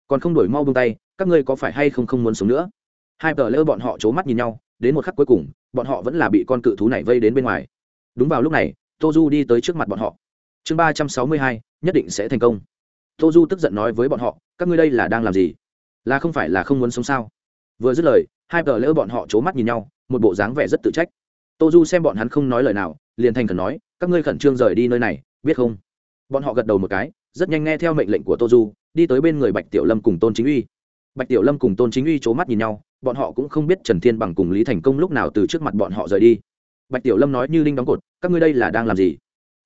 Còn không đổi mau bông tay, các ngươi có phải hay không không muốn sống nữa? Hai tờ lỡ bọn họ c h ố mắt nhìn nhau đến một khắc cuối cùng, bọn họ vẫn là bị con cự thú này vây đến bên ngoài. Đúng vào lúc này tô du đi tới trước mặt bọn họ. Chương ba trăm sáu mươi hai, nhất định sẽ thành công. Tô du tức giận nói với bọn họ, các ngươi đây là đang làm gì? Là không phải là không muốn sống sao? Vừa dứt lời, hai tờ lỡ bọn họ c h ố mắt nhìn nhau, một bộ dáng vẻ rất tự trách. Tô du xem bọn hắn không nói lời nào, liền thành khẩn nói, các ngươi khẩn trương rời đi nơi này, biết không? Bọn họ gật đầu một cái, rất nhanh nghe theo mệnh lệnh của tô du đi tới bên người bạch tiểu lâm cùng tôn chính uy. Bạch tiểu lâm cùng tôn chính uy c h ố mắt nhìn nhau bọn họ cũng không biết trần thiên bằng cùng lý thành công lúc nào từ trước mặt bọn họ rời đi. Bạch tiểu lâm nói như linh đóng cột, các ngươi đây là đang làm gì?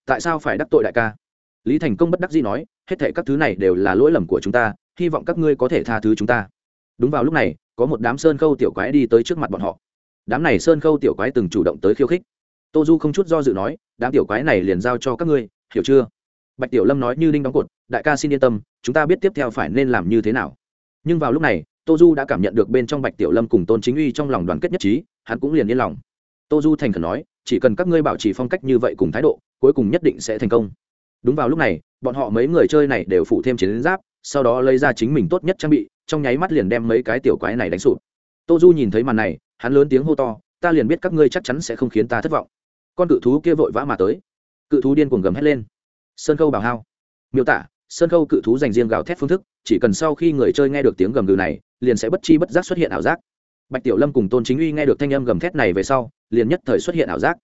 Tại sao phải đắc tội đại ca? Lý thành công bất đắc dĩ nói, hết thệ các thứ này đều là lỗi lầm của chúng ta, hy vọng các ngươi có thể tha thứ chúng ta. Đúng vào lúc này, có một đám sơn khâu tiểu quái đi tới trước mặt bọn họ. Đám này sơn khâu tiểu quái từng chủ động tới khiêu khích. Tô du không chút do dự nói, đám tiểu quái này liền giao cho các ngươi, hiểu chưa? Bạch tiểu lâm nói như đinh đóng cột, đại ca xin yên tâm, chúng ta biết tiếp theo phải nên làm như thế nào. Nhưng vào lúc này tô du đã cảm nhận được bên trong bạch tiểu lâm cùng tôn chính uy trong lòng đoàn kết nhất trí, hắn cũng liền yên lòng. Tô du thành khẩn nói, chỉ cần các ngươi bảo trì phong cách như vậy cùng thái độ, cuối cùng nhất định sẽ thành công. Đúng vào lúc này, bọn họ mấy người chơi này đều phụ thêm chiến giáp, sau đó lấy ra chính mình tốt nhất trang bị, trong nháy mắt liền đem mấy cái tiểu quái này đánh sụp. Tô du nhìn thấy màn này, hắn lớn tiếng hô to, ta liền biết các ngươi chắc chắn sẽ không khiến ta thất vọng. Con cự thú kia vội vã mà tới. Cự thú điên cuồng gầm hét lên. Sơn khâu bảo hao. Miêu tả sơn khâu cự thú dành riêng gào thét phương thức, chỉ cần sau khi người chơi nghe được tiếng gầm gừ này, liền sẽ bất chi bất giác xuất hiện ảo giác. Bạch tiểu lâm cùng tôn chính uy nghe được thanh âm gầm thét này về sau, liền nhất thời xuất hiện ảo giác.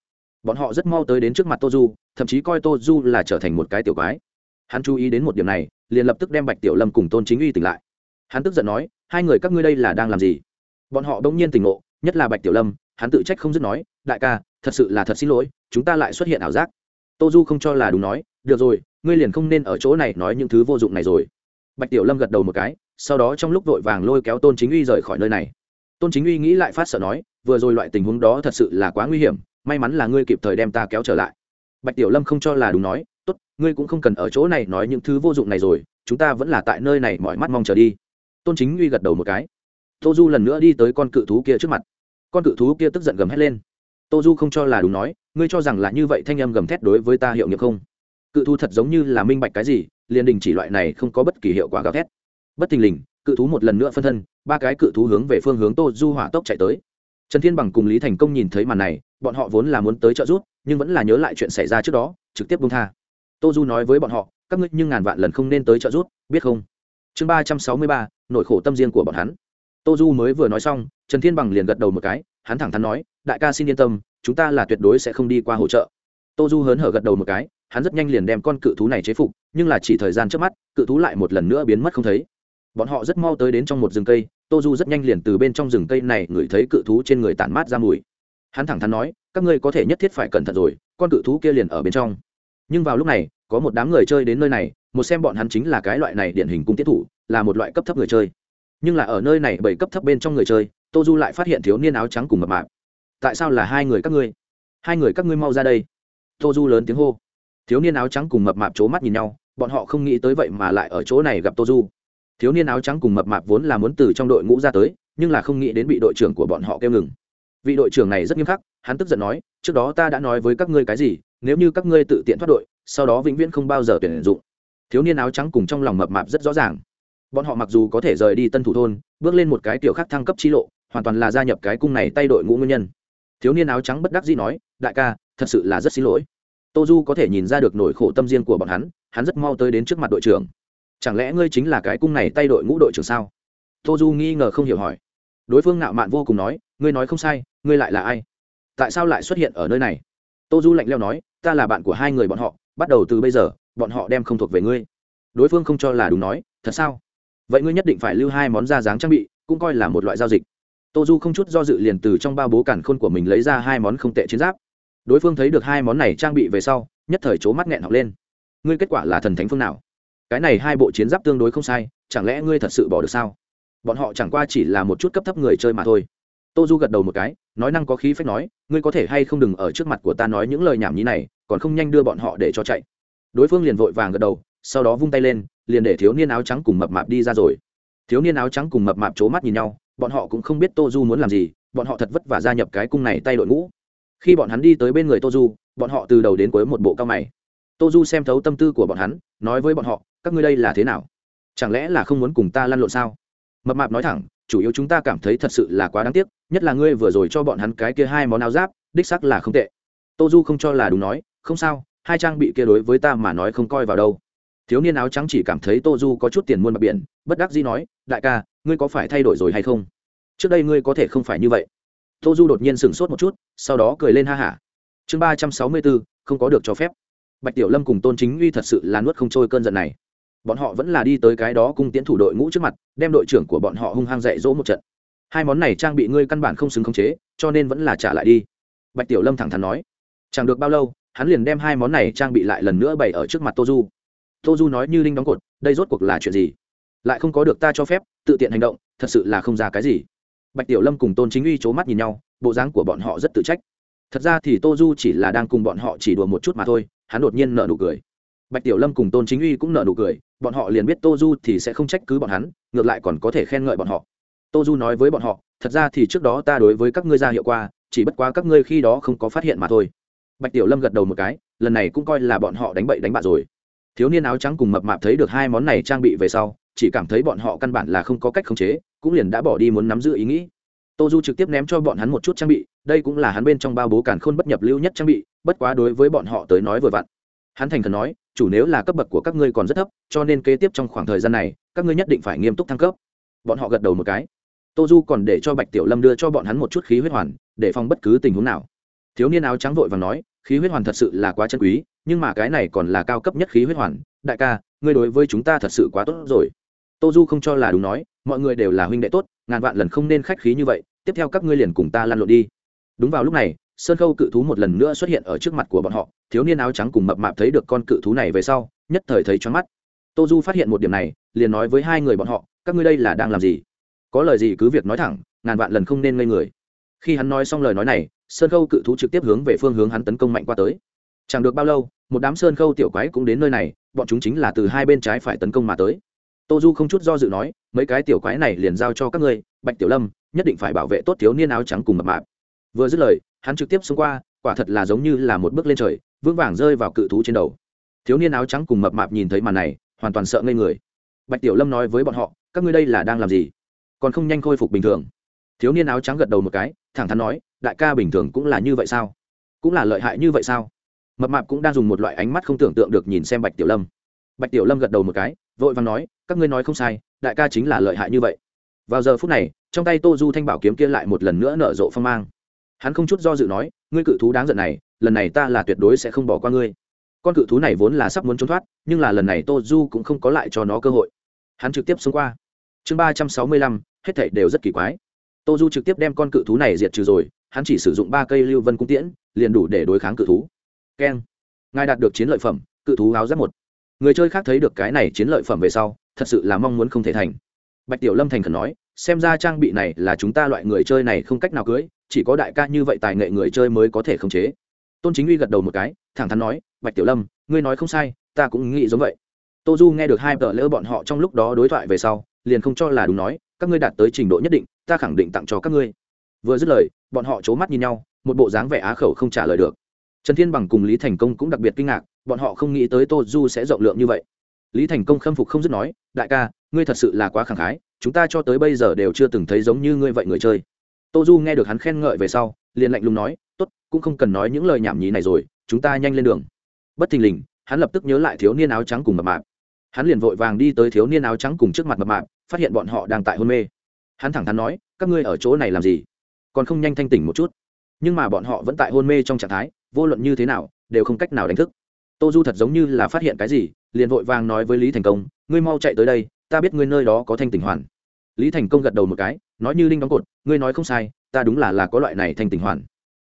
Bọn họ rất mau tới đến trước mặt tô du, thậm chí coi tô du là trở thành một cái tiểu quái. Hắn chú ý đến một điểm này, liền lập tức đem bạch tiểu lâm cùng tôn chính uy tỉnh lại. Hắn tức giận nói, hai người các ngươi đây là đang làm gì? Bọn họ bỗng nhiên tỉnh ngộ, nhất là bạch tiểu lâm, hắn tự trách không dứt nói, đại ca, thật sự là thật xin lỗi, chúng ta lại xuất hiện ảo giác. Tô du không cho là đúng nói, được rồi ngươi liền không nên ở chỗ này nói những thứ vô dụng này rồi. Bạch tiểu lâm gật đầu một cái, sau đó trong lúc vội vàng lôi kéo tôn chính uy rời khỏi nơi này. Tôn chính uy nghĩ lại phát sợ nói, vừa rồi loại tình huống đó thật sự là quá nguy hiểm, may mắn là ngươi kịp thời đem ta kéo trở lại. Bạch tiểu lâm không cho là đúng nói, tốt, ngươi cũng không cần ở chỗ này nói những thứ vô dụng này rồi, chúng ta vẫn là tại nơi này mọi mắt mong chờ đi. Tôn chính uy gật đầu một cái. Tô du lần nữa đi tới con cự thú kia trước mặt. Con cự thú kia tức giận gầm hét lên. Tô du không cho là đúng nói, ngươi cho rằng là như vậy thanh âm gầm thét đối với ta hiệu nghiệm không? Cự thú thật giống như là minh bạch cái gì, liền đình chỉ loại này không có bất kỳ hiệu quả gào thét. Bất thình lình, cự thú một lần nữa phân thân, ba cái cự thú hướng về phương hướng tô du hỏa tốc chạy tới. Trần thiên bằng cùng lý thành công nhìn thấy màn này, bọn họ vốn là muốn tới trợ giúp, nhưng vẫn là nhớ lại chuyện xảy ra trước đó, trực tiếp bung tha. Tô du nói với bọn họ, các ngươi nhưng ngàn vạn lần không nên tới trợ giúp, biết không? Chương ba trăm sáu mươi ba, nỗi khổ tâm riêng của bọn hắn. Tô du mới vừa nói xong, trần thiên bằng liền gật đầu một cái, hắn thẳng thắn nói, đại ca xin yên tâm, chúng ta là tuyệt đối sẽ không đi qua hỗ trợ. Tô du hớn hở gật đầu một cái hắn rất nhanh liền đem con cự thú này chế phục, nhưng là chỉ thời gian trước mắt, cự thú lại một lần nữa biến mất không thấy. Bọn họ rất mau tới đến trong một rừng cây, tô du rất nhanh liền từ bên trong rừng cây này ngửi thấy cự thú trên người tản mát ra mùi. Hắn thẳng thắn nói, các ngươi có thể nhất thiết phải cẩn thận rồi, con cự thú kia liền ở bên trong. Nhưng vào lúc này, có một đám người chơi đến nơi này, một xem bọn hắn chính là cái loại này điển hình cung tiết thủ, là một loại cấp thấp người chơi. Nhưng là ở nơi này bảy cấp thấp bên trong người chơi, tô du lại phát hiện thiếu niên áo trắng cùng mập mạp. Tại sao là hai người các ngươi? Hai người các ngươi mau ra đây. Tô du lớn tiếng hô thiếu niên áo trắng cùng mập mạp c h ố mắt nhìn nhau, bọn họ không nghĩ tới vậy mà lại ở chỗ này gặp tô du. Thiếu niên áo trắng cùng mập mạp vốn là muốn từ trong đội ngũ ra tới, nhưng là không nghĩ đến bị đội trưởng của bọn họ kêu ngừng. Vị đội trưởng này rất nghiêm khắc, hắn tức giận nói, trước đó ta đã nói với các ngươi cái gì, nếu như các ngươi tự tiện thoát đội, sau đó vĩnh viễn không bao giờ tuyển dụng. Thiếu niên áo trắng cùng trong lòng mập mạp rất rõ ràng. Bọn họ mặc dù có thể rời đi tân thủ thôn, bước lên một cái tiểu khác thăng cấp chi lộ, hoàn toàn là gia nhập cái cung này tay đội ngũ nguyên nhân. Thiếu niên áo trắng bất đắc dĩ nói, đại ca, thật sự là rất xin lỗi tô du có thể nhìn ra được nỗi khổ tâm riêng của bọn hắn hắn rất mau tới đến trước mặt đội trưởng. Chẳng lẽ ngươi chính là cái cung này tay đội ngũ đội trưởng sao? Tô du nghi ngờ không hiểu hỏi. Đối phương nạo mạn vô cùng nói, ngươi nói không sai, ngươi lại là ai? Tại sao lại xuất hiện ở nơi này? Tô du lạnh leo nói, ta là bạn của hai người bọn họ, bắt đầu từ bây giờ, bọn họ đem không thuộc về ngươi. Đối phương không cho là đúng nói, thật sao? Vậy ngươi nhất định phải lưu hai món da dáng trang bị, cũng coi là một loại giao dịch. Tô du không chút do dự liền từ trong ba bố cản khôn của mình lấy ra hai món không tệ chiến giáp đối phương thấy được hai món này trang bị về sau, nhất thời c mắt nghẹn học lên. Ngươi kết quả là thần thánh phương nào? Cái này hai bộ chiến giáp tương đối không sai, chẳng lẽ ngươi thật sự bỏ được sao? Bọn họ chẳng qua chỉ là một chút cấp thấp người chơi mà thôi. Tô du gật đầu một cái, nói năng có khí phách nói, ngươi có thể hay không đừng ở trước mặt của ta nói những lời nhảm nhí này, còn không nhanh đưa bọn họ để cho chạy. Đối phương liền vội vàng gật đầu, sau đó vung tay lên, liền để thiếu niên áo trắng cùng mập mạp đi ra rồi. Thiếu niên áo trắng cùng mập mạp c h ố mắt nhìn nhau, bọn họ cũng không biết tô du muốn làm gì, bọn họ thật vất vả gia nhập cái cung này tay đội ngũ khi bọn hắn đi tới bên người tô du bọn họ từ đầu đến cuối một bộ cao mày. Tô du xem thấu tâm tư của bọn hắn, nói với bọn họ, các ngươi đây là thế nào? Chẳng lẽ là không muốn cùng ta lăn lộn sao? Mập mạp nói thẳng, chủ yếu chúng ta cảm thấy thật sự là quá đáng tiếc, nhất là ngươi vừa rồi cho bọn hắn cái kia hai món áo giáp, đích sắc là không tệ. Tô du không cho là đúng nói, không sao, hai trang bị kia đối với ta mà nói không coi vào đâu. Thiếu niên áo trắng chỉ cảm thấy tô du có chút tiền muôn bạc biển, bất đắc dĩ nói, đại ca, ngươi có phải thay đổi rồi hay không? Trước đây ngươi có thể không phải như vậy tô du đột nhiên sửng sốt một chút, sau đó cười lên ha hả. Chương ba trăm sáu mươi bốn, không có được cho phép. Bạch tiểu lâm cùng tôn chính uy thật sự là nuốt không trôi cơn giận này. Bọn họ vẫn là đi tới cái đó cung tiến thủ đội ngũ trước mặt, đem đội trưởng của bọn họ hung hăng dạy dỗ một trận. Hai món này trang bị ngươi căn bản không xứng khống chế, cho nên vẫn là trả lại đi. Bạch tiểu lâm thẳng thắn nói. Chẳng được bao lâu, hắn liền đem hai món này trang bị lại lần nữa bày ở trước mặt tô du. Tô du nói như linh đóng cột, đây rốt cuộc là chuyện gì? Lại không có được ta cho phép, tự tiện hành động, thật sự là không ra cái gì bạch tiểu lâm cùng tôn chính uy c h ố mắt nhìn nhau, bộ dáng của bọn họ rất tự trách. Thật ra thì tô du chỉ là đang cùng bọn họ chỉ đùa một chút mà thôi, hắn đột nhiên nợ nụ cười. Bạch tiểu lâm cùng tôn chính uy cũng nợ nụ cười, bọn họ liền biết tô du thì sẽ không trách cứ bọn hắn, ngược lại còn có thể khen ngợi bọn họ. Tô du nói với bọn họ, thật ra thì trước đó ta đối với các ngươi ra hiệu qua, chỉ bất quá các ngươi khi đó không có phát hiện mà thôi. Bạch tiểu lâm gật đầu một cái, lần này cũng coi là bọn họ đánh bậy đánh bạ rồi. Thiếu niên áo trắng cùng mập mạp thấy được hai món này trang bị về sau, chỉ cảm thấy bọn họ căn bản là không có cách khống chế cũng liền đã bỏ đi muốn nắm giữ ý nghĩ. Tô du trực tiếp ném cho bọn hắn một chút trang bị, đây cũng là hắn bên trong bao bố càn khôn bất nhập lưu nhất trang bị, bất quá đối với bọn họ tới nói vừa vặn. Hắn thành khẩn nói, chủ nếu là cấp bậc của các ngươi còn rất thấp, cho nên kế tiếp trong khoảng thời gian này, các ngươi nhất định phải nghiêm túc thăng cấp. Bọn họ gật đầu một cái. Tô du còn để cho bạch tiểu lâm đưa cho bọn hắn một chút khí huyết hoàn, để phòng bất cứ tình huống nào. Thiếu niên áo trắng vội và nói, khí huyết hoàn thật sự là quá chân quý, nhưng mà cái này còn là cao cấp nhất khí huyết hoàn. Đại ca, ngươi đối với chúng ta thật sự quá tốt rồi tô du không cho là đúng nói, mọi người đều là huynh đệ tốt, ngàn vạn lần không nên khách khí như vậy, tiếp theo các ngươi liền cùng ta lăn lộn đi. Đúng vào lúc này, sơn khâu cự thú một lần nữa xuất hiện ở trước mặt của bọn họ, thiếu niên áo trắng cùng mập mạp thấy được con cự thú này về sau, nhất thời thấy choáng mắt. Tô du phát hiện một điểm này, liền nói với hai người bọn họ, các ngươi đây là đang làm gì? Có lời gì cứ việc nói thẳng, ngàn vạn lần không nên ngây người. Khi hắn nói xong lời nói này, sơn khâu cự thú trực tiếp hướng về phương hướng hắn tấn công mạnh qua tới. Chẳng được bao lâu, một đám sơn khâu tiểu quái cũng đến nơi này, bọn chúng chính là từ hai bên trái phải tấn công mà tới tô du không chút do dự nói, mấy cái tiểu quái này liền giao cho các ngươi, bạch tiểu lâm, nhất định phải bảo vệ tốt thiếu niên áo trắng cùng mập mạp. Vừa dứt lời, hắn trực tiếp xông qua, quả thật là giống như là một bước lên trời, vững vàng rơi vào cự thú trên đầu. Thiếu niên áo trắng cùng mập mạp nhìn thấy màn này, hoàn toàn sợ ngây người. Bạch tiểu lâm nói với bọn họ, các ngươi đây là đang làm gì? Còn không nhanh khôi phục bình thường. Thiếu niên áo trắng gật đầu một cái, thẳng thắn nói, đại ca bình thường cũng là như vậy sao? Cũng là lợi hại như vậy sao? Mập mạp cũng đang dùng một loại ánh mắt không tưởng tượng được nhìn xem bạch tiểu lâm. Bạch tiểu lâm gật đầu một cái, vội vàng nói các ngươi nói không sai, đại ca chính là lợi hại như vậy. Vào giờ phút này, trong tay tô du thanh bảo kiếm kia lại một lần nữa nở rộ phong mang. Hắn không chút do dự nói, ngươi cự thú đáng giận này, lần này ta là tuyệt đối sẽ không bỏ qua ngươi. Con cự thú này vốn là sắp muốn trốn thoát, nhưng là lần này tô du cũng không có lại cho nó cơ hội. Hắn trực tiếp xông qua. Chương ba trăm sáu mươi lăm, hết thảy đều rất kỳ quái. Tô du trực tiếp đem con cự thú này diệt trừ rồi, hắn chỉ sử dụng ba cây lưu vân cung tiễn, liền đủ để đối kháng cự thú. Keng. Ngài đạt được chiến lợi phẩm, cự thú áo giáp một người chơi khác thấy được cái này chiến lợi phẩm về sau, thật sự là mong muốn không thể thành. Bạch tiểu lâm thành khẩn nói, xem ra trang bị này là chúng ta loại người chơi này không cách nào cưới, chỉ có đại ca như vậy tài nghệ người chơi mới có thể khống chế. Tôn chính uy gật đầu một cái, thẳng thắn nói, bạch tiểu lâm, ngươi nói không sai, ta cũng nghĩ giống vậy. Tô du nghe được hai tờ lỡ bọn họ trong lúc đó đối thoại về sau, liền không cho là đúng nói, các ngươi đạt tới trình độ nhất định, ta khẳng định tặng cho các ngươi. Vừa dứt lời, bọn họ c h ố mắt nhìn nhau, một bộ dáng vẻ á khẩu không trả lời được. Trần thiên bằng cùng lý thành công cũng đặc biệt kinh ngạc bọn họ không nghĩ tới tô du sẽ rộng lượng như vậy. Lý thành công khâm phục không dứt nói, đại ca, ngươi thật sự là quá khẳng khái, chúng ta cho tới bây giờ đều chưa từng thấy giống như ngươi vậy người chơi. Tô du nghe được hắn khen ngợi về sau, liền lạnh lùng nói t ố t cũng không cần nói những lời nhảm nhí này rồi, chúng ta nhanh lên đường. Bất thình lình, hắn lập tức nhớ lại thiếu niên áo trắng cùng mập mạp. Hắn liền vội vàng đi tới thiếu niên áo trắng cùng trước mặt mập mạp, phát hiện bọn họ đang tại hôn mê. Hắn thẳng thắn nói, các ngươi ở chỗ này làm gì? Còn không nhanh thanh tỉnh một chút. Nhưng mà bọn họ vẫn tại hôn mê trong trạng thái, vô luận như thế nào, đều không cách nào đánh thức tô du thật giống như là phát hiện cái gì, liền vội vàng nói với lý thành công, ngươi mau chạy tới đây, ta biết ngươi nơi đó có thanh tỉnh hoàn. Lý thành công gật đầu một cái, nói như linh đóng cột, ngươi nói không sai, ta đúng là là có loại này thanh tỉnh hoàn.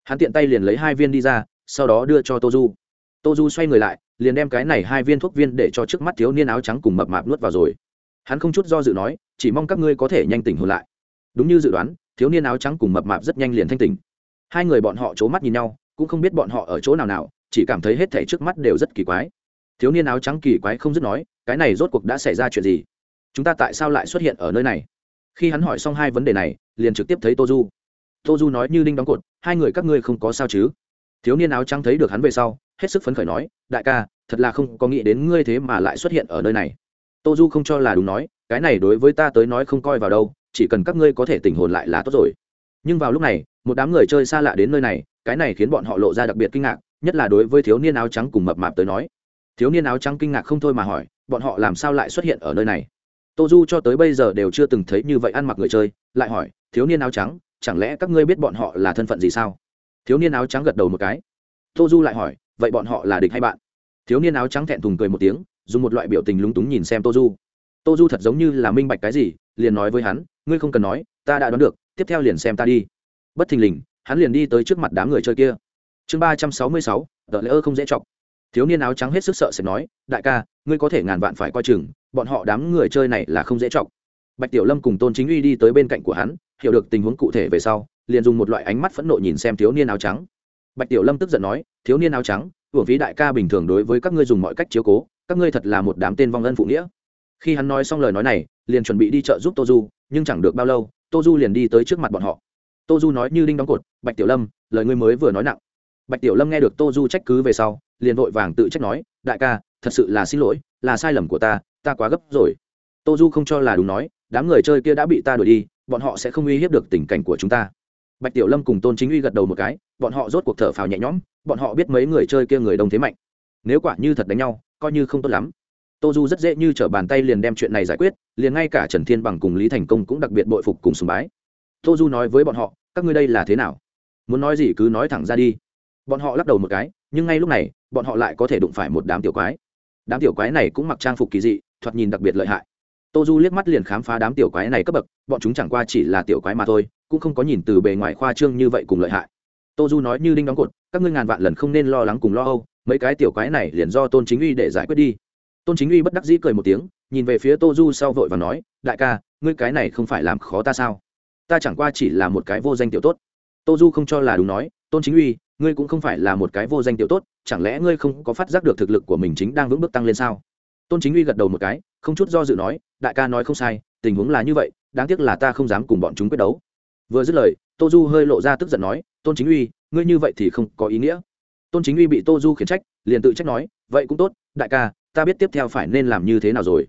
Hắn tiện tay liền lấy hai viên đi ra, sau đó đưa cho tô du. Tô du xoay người lại, liền đem cái này hai viên thuốc viên để cho trước mắt thiếu niên áo trắng cùng mập mạp nuốt vào rồi. Hắn không chút do dự nói, chỉ mong các ngươi có thể nhanh tỉnh hồn lại. Đúng như dự đoán, thiếu niên áo trắng cùng mập mạp rất nhanh liền thanh tỉnh. Hai người bọn họ c h ố mắt nhìn nhau, cũng không biết bọn họ ở chỗ nào nào chỉ cảm thấy hết thảy trước mắt đều rất kỳ quái. Thiếu niên áo trắng kỳ quái không dứt nói, cái này rốt cuộc đã xảy ra chuyện gì? Chúng ta tại sao lại xuất hiện ở nơi này? Khi hắn hỏi xong hai vấn đề này, liền trực tiếp thấy tô du. Tô du nói như đinh đóng cột, hai người các ngươi không có sao chứ? Thiếu niên áo trắng thấy được hắn về sau, hết sức phấn khởi nói, đại ca, thật là không có nghĩ đến ngươi thế mà lại xuất hiện ở nơi này. Tô du không cho là đúng nói, cái này đối với ta tới nói không coi vào đâu, chỉ cần các ngươi có thể tỉnh hồn lại là tốt rồi. Nhưng vào lúc này, một đám người chơi xa lạ đến nơi này, cái này khiến bọn họ lộ ra đặc biệt kinh ngạc nhất là đối với thiếu niên áo trắng cùng mập mạp tới nói. Thiếu niên áo trắng kinh ngạc không thôi mà hỏi, bọn họ làm sao lại xuất hiện ở nơi này? Tô du cho tới bây giờ đều chưa từng thấy như vậy ăn mặc người chơi, lại hỏi, thiếu niên áo trắng, chẳng lẽ các ngươi biết bọn họ là thân phận gì sao? Thiếu niên áo trắng gật đầu một cái. Tô du lại hỏi, vậy bọn họ là địch hay bạn? Thiếu niên áo trắng thẹn thùng cười một tiếng, dùng một loại biểu tình lúng túng nhìn xem tô du. Tô du thật giống như là minh bạch cái gì, liền nói với hắn, ngươi không cần nói, ta đã đoán được, tiếp theo liền xem ta đi. Bất thình lình, hắn liền đi tới trước mặt đám người chơi kia chương ba trăm sáu mươi sáu tờ lễ ơ không dễ chọc. Thiếu niên áo trắng hết sức sợ sẽ nói, đại ca, ngươi có thể ngàn vạn phải coi chừng, bọn họ đám người chơi này là không dễ chọc. Bạch tiểu lâm cùng tôn chính uy đi tới bên cạnh của hắn, hiểu được tình huống cụ thể về sau, liền dùng một loại ánh mắt phẫn nộ nhìn xem thiếu niên áo trắng. Bạch tiểu lâm tức giận nói, thiếu niên áo trắng, hưởng phí đại ca bình thường đối với các ngươi dùng mọi cách chiếu cố, các ngươi thật là một đám tên vong ân phụ nghĩa. Khi hắn nói xong lời nói này, liền chuẩn bị đi chợ giúp tô du, nhưng chẳng được bao lâu, tô du liền đi tới trước mặt bọn họ. Tô du nói như đinh đóng cột, bạch tiểu lâm, lời ngươi mới vừa nói nặng bạch tiểu lâm nghe được tô du trách cứ về sau, liền vội vàng tự trách nói, đại ca, thật sự là xin lỗi, là sai lầm của ta ta quá gấp rồi. Tô du không cho là đúng nói, đám người chơi kia đã bị ta đuổi đi, bọn họ sẽ không uy hiếp được tình cảnh của chúng ta. Bạch tiểu lâm cùng tôn chính uy gật đầu một cái, bọn họ rốt cuộc thở phào nhẹ nhõm, bọn họ biết mấy người chơi kia người đông thế mạnh. Nếu quả như thật đánh nhau, coi như không tốt lắm. Tô du rất dễ như t r ở bàn tay liền đem chuyện này giải quyết, liền ngay cả trần thiên bằng cùng lý thành công cũng đặc biệt bội phục cùng sùng bái. Tô du nói với bọn họ, các ngươi đây là thế nào? Muốn nói gì cứ nói thẳng ra đi bọn họ lắc đầu một cái, nhưng ngay lúc này, bọn họ lại có thể đụng phải một đám tiểu quái. Đám tiểu quái này cũng mặc trang phục kỳ dị, thoạt nhìn đặc biệt lợi hại. Tô du liếc mắt liền khám phá đám tiểu quái này cấp bậc, bọn chúng chẳng qua chỉ là tiểu quái mà thôi, cũng không có nhìn từ bề ngoài khoa trương như vậy cùng lợi hại. Tô du nói như đinh đóng cột, các ngươi ngàn vạn lần không nên lo lắng cùng lo âu, mấy cái tiểu quái này liền do tôn chính uy để giải quyết đi. Tôn chính uy bất đắc dĩ cười một tiếng, nhìn về phía tô du sau vội và nói, đại ca, ngươi cái này không phải làm khó ta sao? Ta chẳng qua chỉ là một cái vô danh tiểu tốt tô du không cho là đúng nói, tôn chính uy, ngươi cũng không phải là một cái vô danh tiểu tốt, chẳng lẽ ngươi không có phát giác được thực lực của mình chính đang vững bước tăng lên sao? Tôn chính uy gật đầu một cái, không chút do dự nói, đại ca nói không sai, tình huống là như vậy, đáng tiếc là ta không dám cùng bọn chúng quyết đấu. Vừa dứt lời, tô du hơi lộ ra tức giận nói, tôn chính uy, ngươi như vậy thì không có ý nghĩa. Tôn chính uy bị tô du khiển trách, liền tự trách nói, vậy cũng tốt, đại ca, ta biết tiếp theo phải nên làm như thế nào rồi.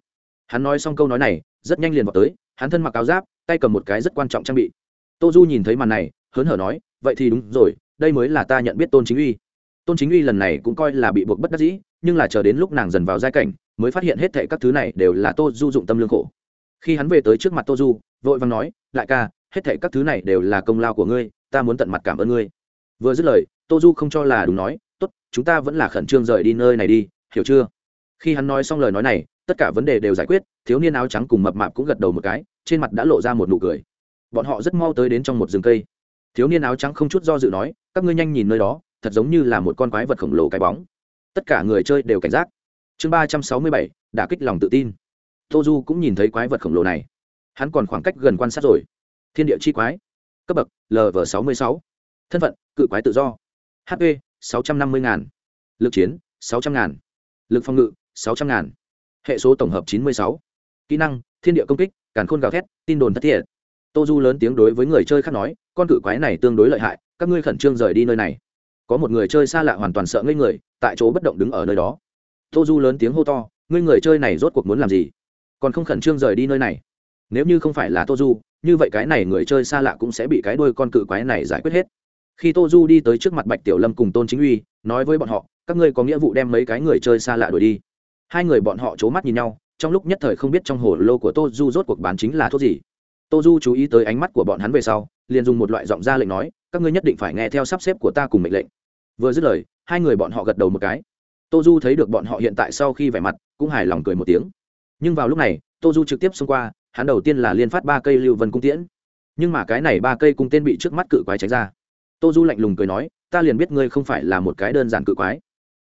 Hắn nói xong câu nói này, rất nhanh liền vào tới, hắn thân mặc áo giáp, tay cầm một cái rất quan trọng trang bị. Tô du nhìn thấy màn này hớn hở nói, vậy thì đúng rồi, đây mới là ta nhận biết tôn chính uy. Tôn chính uy lần này cũng coi là bị buộc bất đắc dĩ, nhưng là chờ đến lúc nàng dần vào giai cảnh, mới phát hiện hết thệ các thứ này đều là tô du dụng tâm lương khổ. Khi hắn về tới trước mặt tô du, vội vàng nói, đại ca, hết thệ các thứ này đều là công lao của ngươi, ta muốn tận mặt cảm ơn ngươi. Vừa dứt lời, tô du không cho là đúng nói, tốt, chúng ta vẫn là khẩn trương rời đi nơi này đi, hiểu chưa? Khi hắn nói xong lời nói này, tất cả vấn đề đều giải quyết, thiếu niên áo trắng cùng mập mạp cũng gật đầu một cái, trên mặt đã lộ ra một nụ cười. Bọn họ rất mau tới đến trong một rừng cây thiếu niên áo trắng không chút do dự nói, các ngươi nhanh nhìn nơi đó, thật giống như là một con quái vật khổng lồ cái bóng. Tất cả người chơi đều cảnh giác. Chương ba trăm sáu mươi bảy đã kích lòng tự tin. Tô du cũng nhìn thấy quái vật khổng lồ này. Hắn còn khoảng cách gần quan sát rồi. Thiên địa chi quái. Cấp bậc lv sáu mươi sáu. Thân phận, cự quái tự do. Hp sáu trăm năm mươi ngàn. Lực chiến, sáu trăm ngàn. Lực phòng ngự, sáu trăm ngàn. Hệ số tổng hợp chín mươi sáu. Kỹ năng, thiên địa công kích, càn khôn gào thét, tin đồn thất thiệt tô du lớn tiếng đối với người chơi khác nói, con cự quái này tương đối lợi hại, các ngươi khẩn trương rời đi nơi này. Có một người chơi xa lạ hoàn toàn sợ ngây người, tại chỗ bất động đứng ở nơi đó. Tô du lớn tiếng hô to, ngươi người chơi này rốt cuộc muốn làm gì? Còn không khẩn trương rời đi nơi này? Nếu như không phải là tô du, như vậy cái này người chơi xa lạ cũng sẽ bị cái đuôi con cự quái này giải quyết hết. Khi tô du đi tới trước mặt bạch tiểu lâm cùng tôn chính uy, nói với bọn họ, các ngươi có nghĩa vụ đem mấy cái người chơi xa lạ đuổi đi. Hai người bọn họ c h ố mắt nhìn nhau, trong lúc nhất thời không biết trong hồ lô của tô du rốt cuộc bán chính là thuốc gì tô du chú ý tới ánh mắt của bọn hắn về sau, liền dùng một loại giọng ra lệnh nói, các ngươi nhất định phải nghe theo sắp xếp của ta cùng mệnh lệnh. Vừa dứt lời, hai người bọn họ gật đầu một cái. Tô du thấy được bọn họ hiện tại sau khi vẻ mặt, cũng hài lòng cười một tiếng. Nhưng vào lúc này, tô du trực tiếp xông qua, hắn đầu tiên là liên phát ba cây lưu vân cung tiễn. Nhưng mà cái này ba cây cung tên bị trước mắt cự quái tránh ra. Tô du lạnh lùng cười nói, ta liền biết ngươi không phải là một cái đơn giản cự quái.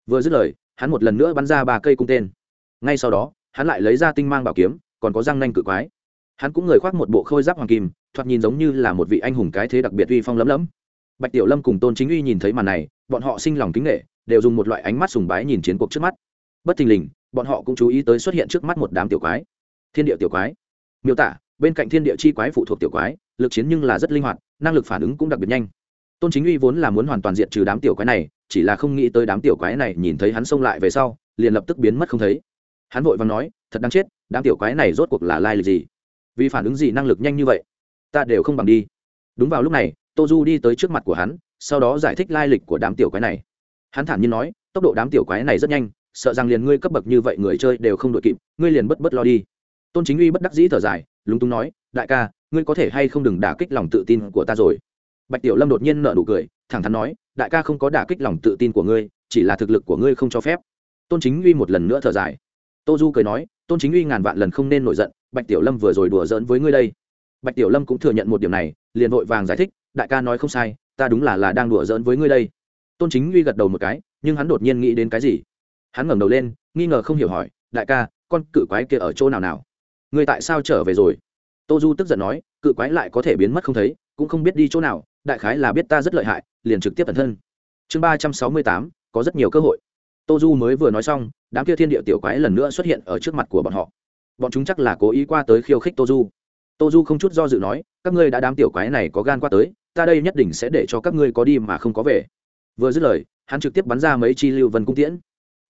Vừa dứt lời, hắn một lần nữa bắn ra ba cây cung tên ngay sau đó, hắn lại lấy ra tinh mang bảo kiếm, còn có răng nanh cự quái hắn cũng người khoác một bộ khôi giáp hoàng kim, thoạt nhìn giống như là một vị anh hùng cái thế đặc biệt uy phong lấm lấm bạch tiểu lâm cùng tôn chính uy nhìn thấy màn này, bọn họ sinh lòng kính nghệ đều dùng một loại ánh mắt sùng bái nhìn chiến cuộc trước mắt. Bất thình lình, bọn họ cũng chú ý tới xuất hiện trước mắt một đám tiểu quái. Thiên địa tiểu quái. Miêu tả, bên cạnh thiên địa chi quái phụ thuộc tiểu quái, lực chiến nhưng là rất linh hoạt, năng lực phản ứng cũng đặc biệt nhanh. Tôn chính uy vốn là muốn hoàn toàn diệt trừ đám tiểu quái này, chỉ là không nghĩ tới đám tiểu quái này nhìn thấy hắn xông lại về sau, liền lập tức biến mất không thấy. Hắn vội và nói, thật đáng chết, đám tiểu quái này rốt cuộc là lai lịch gì? Vì phản ứng gì năng lực nhanh như vậy? Ta đều không bằng đi. Đúng vào lúc này tô du đi tới trước mặt của hắn, sau đó giải thích lai lịch của đám tiểu quái này. Hắn thản nhiên nói, tốc độ đám tiểu quái này rất nhanh, sợ rằng liền ngươi cấp bậc như vậy người chơi đều không đội kịp, ngươi liền bất bất lo đi. Tôn chính uy bất đắc dĩ thở dài, lúng túng nói, đại ca, ngươi có thể hay không đừng đả kích lòng tự tin của ta rồi. Bạch tiểu lâm đột nhiên nở nụ cười, thẳng thắn nói, đại ca không có đả kích lòng tự tin của ngươi, chỉ là thực lực của ngươi không cho phép. Tôn chính uy một lần nữa thở dài. Tô du cười nói, tôn chính uy ngàn vạn lần không nên nổi giận bạch tiểu lâm vừa rồi đùa giỡn với ngươi đây. Bạch tiểu lâm cũng thừa nhận một điểm này, liền vội vàng giải thích, đại ca nói không sai, ta đúng là là đang đùa giỡn với ngươi đây. Tôn chính uy gật đầu một cái, nhưng hắn đột nhiên nghĩ đến cái gì? Hắn ngẩng đầu lên, nghi ngờ không hiểu hỏi, đại ca, con cự quái kia ở chỗ nào nào? Ngươi tại sao trở về rồi? Tô du tức giận nói, cự quái lại có thể biến mất không thấy, cũng không biết đi chỗ nào, đại khái là biết ta rất lợi hại, liền trực tiếp tận thân. Chương ba trăm sáu mươi tám, có rất nhiều cơ hội. Tô du mới vừa nói xong, đám kia thiên địa tiểu quái lần nữa xuất hiện ở trước mặt của bọn họ bọn chúng chắc là cố ý qua tới khiêu khích tô du tô du không chút do dự nói, các ngươi đã đám tiểu quái này có gan qua tới, ta đây nhất định sẽ để cho các ngươi có đi mà không có về. Vừa dứt lời, hắn trực tiếp bắn ra mấy chi lưu vân cung tiễn.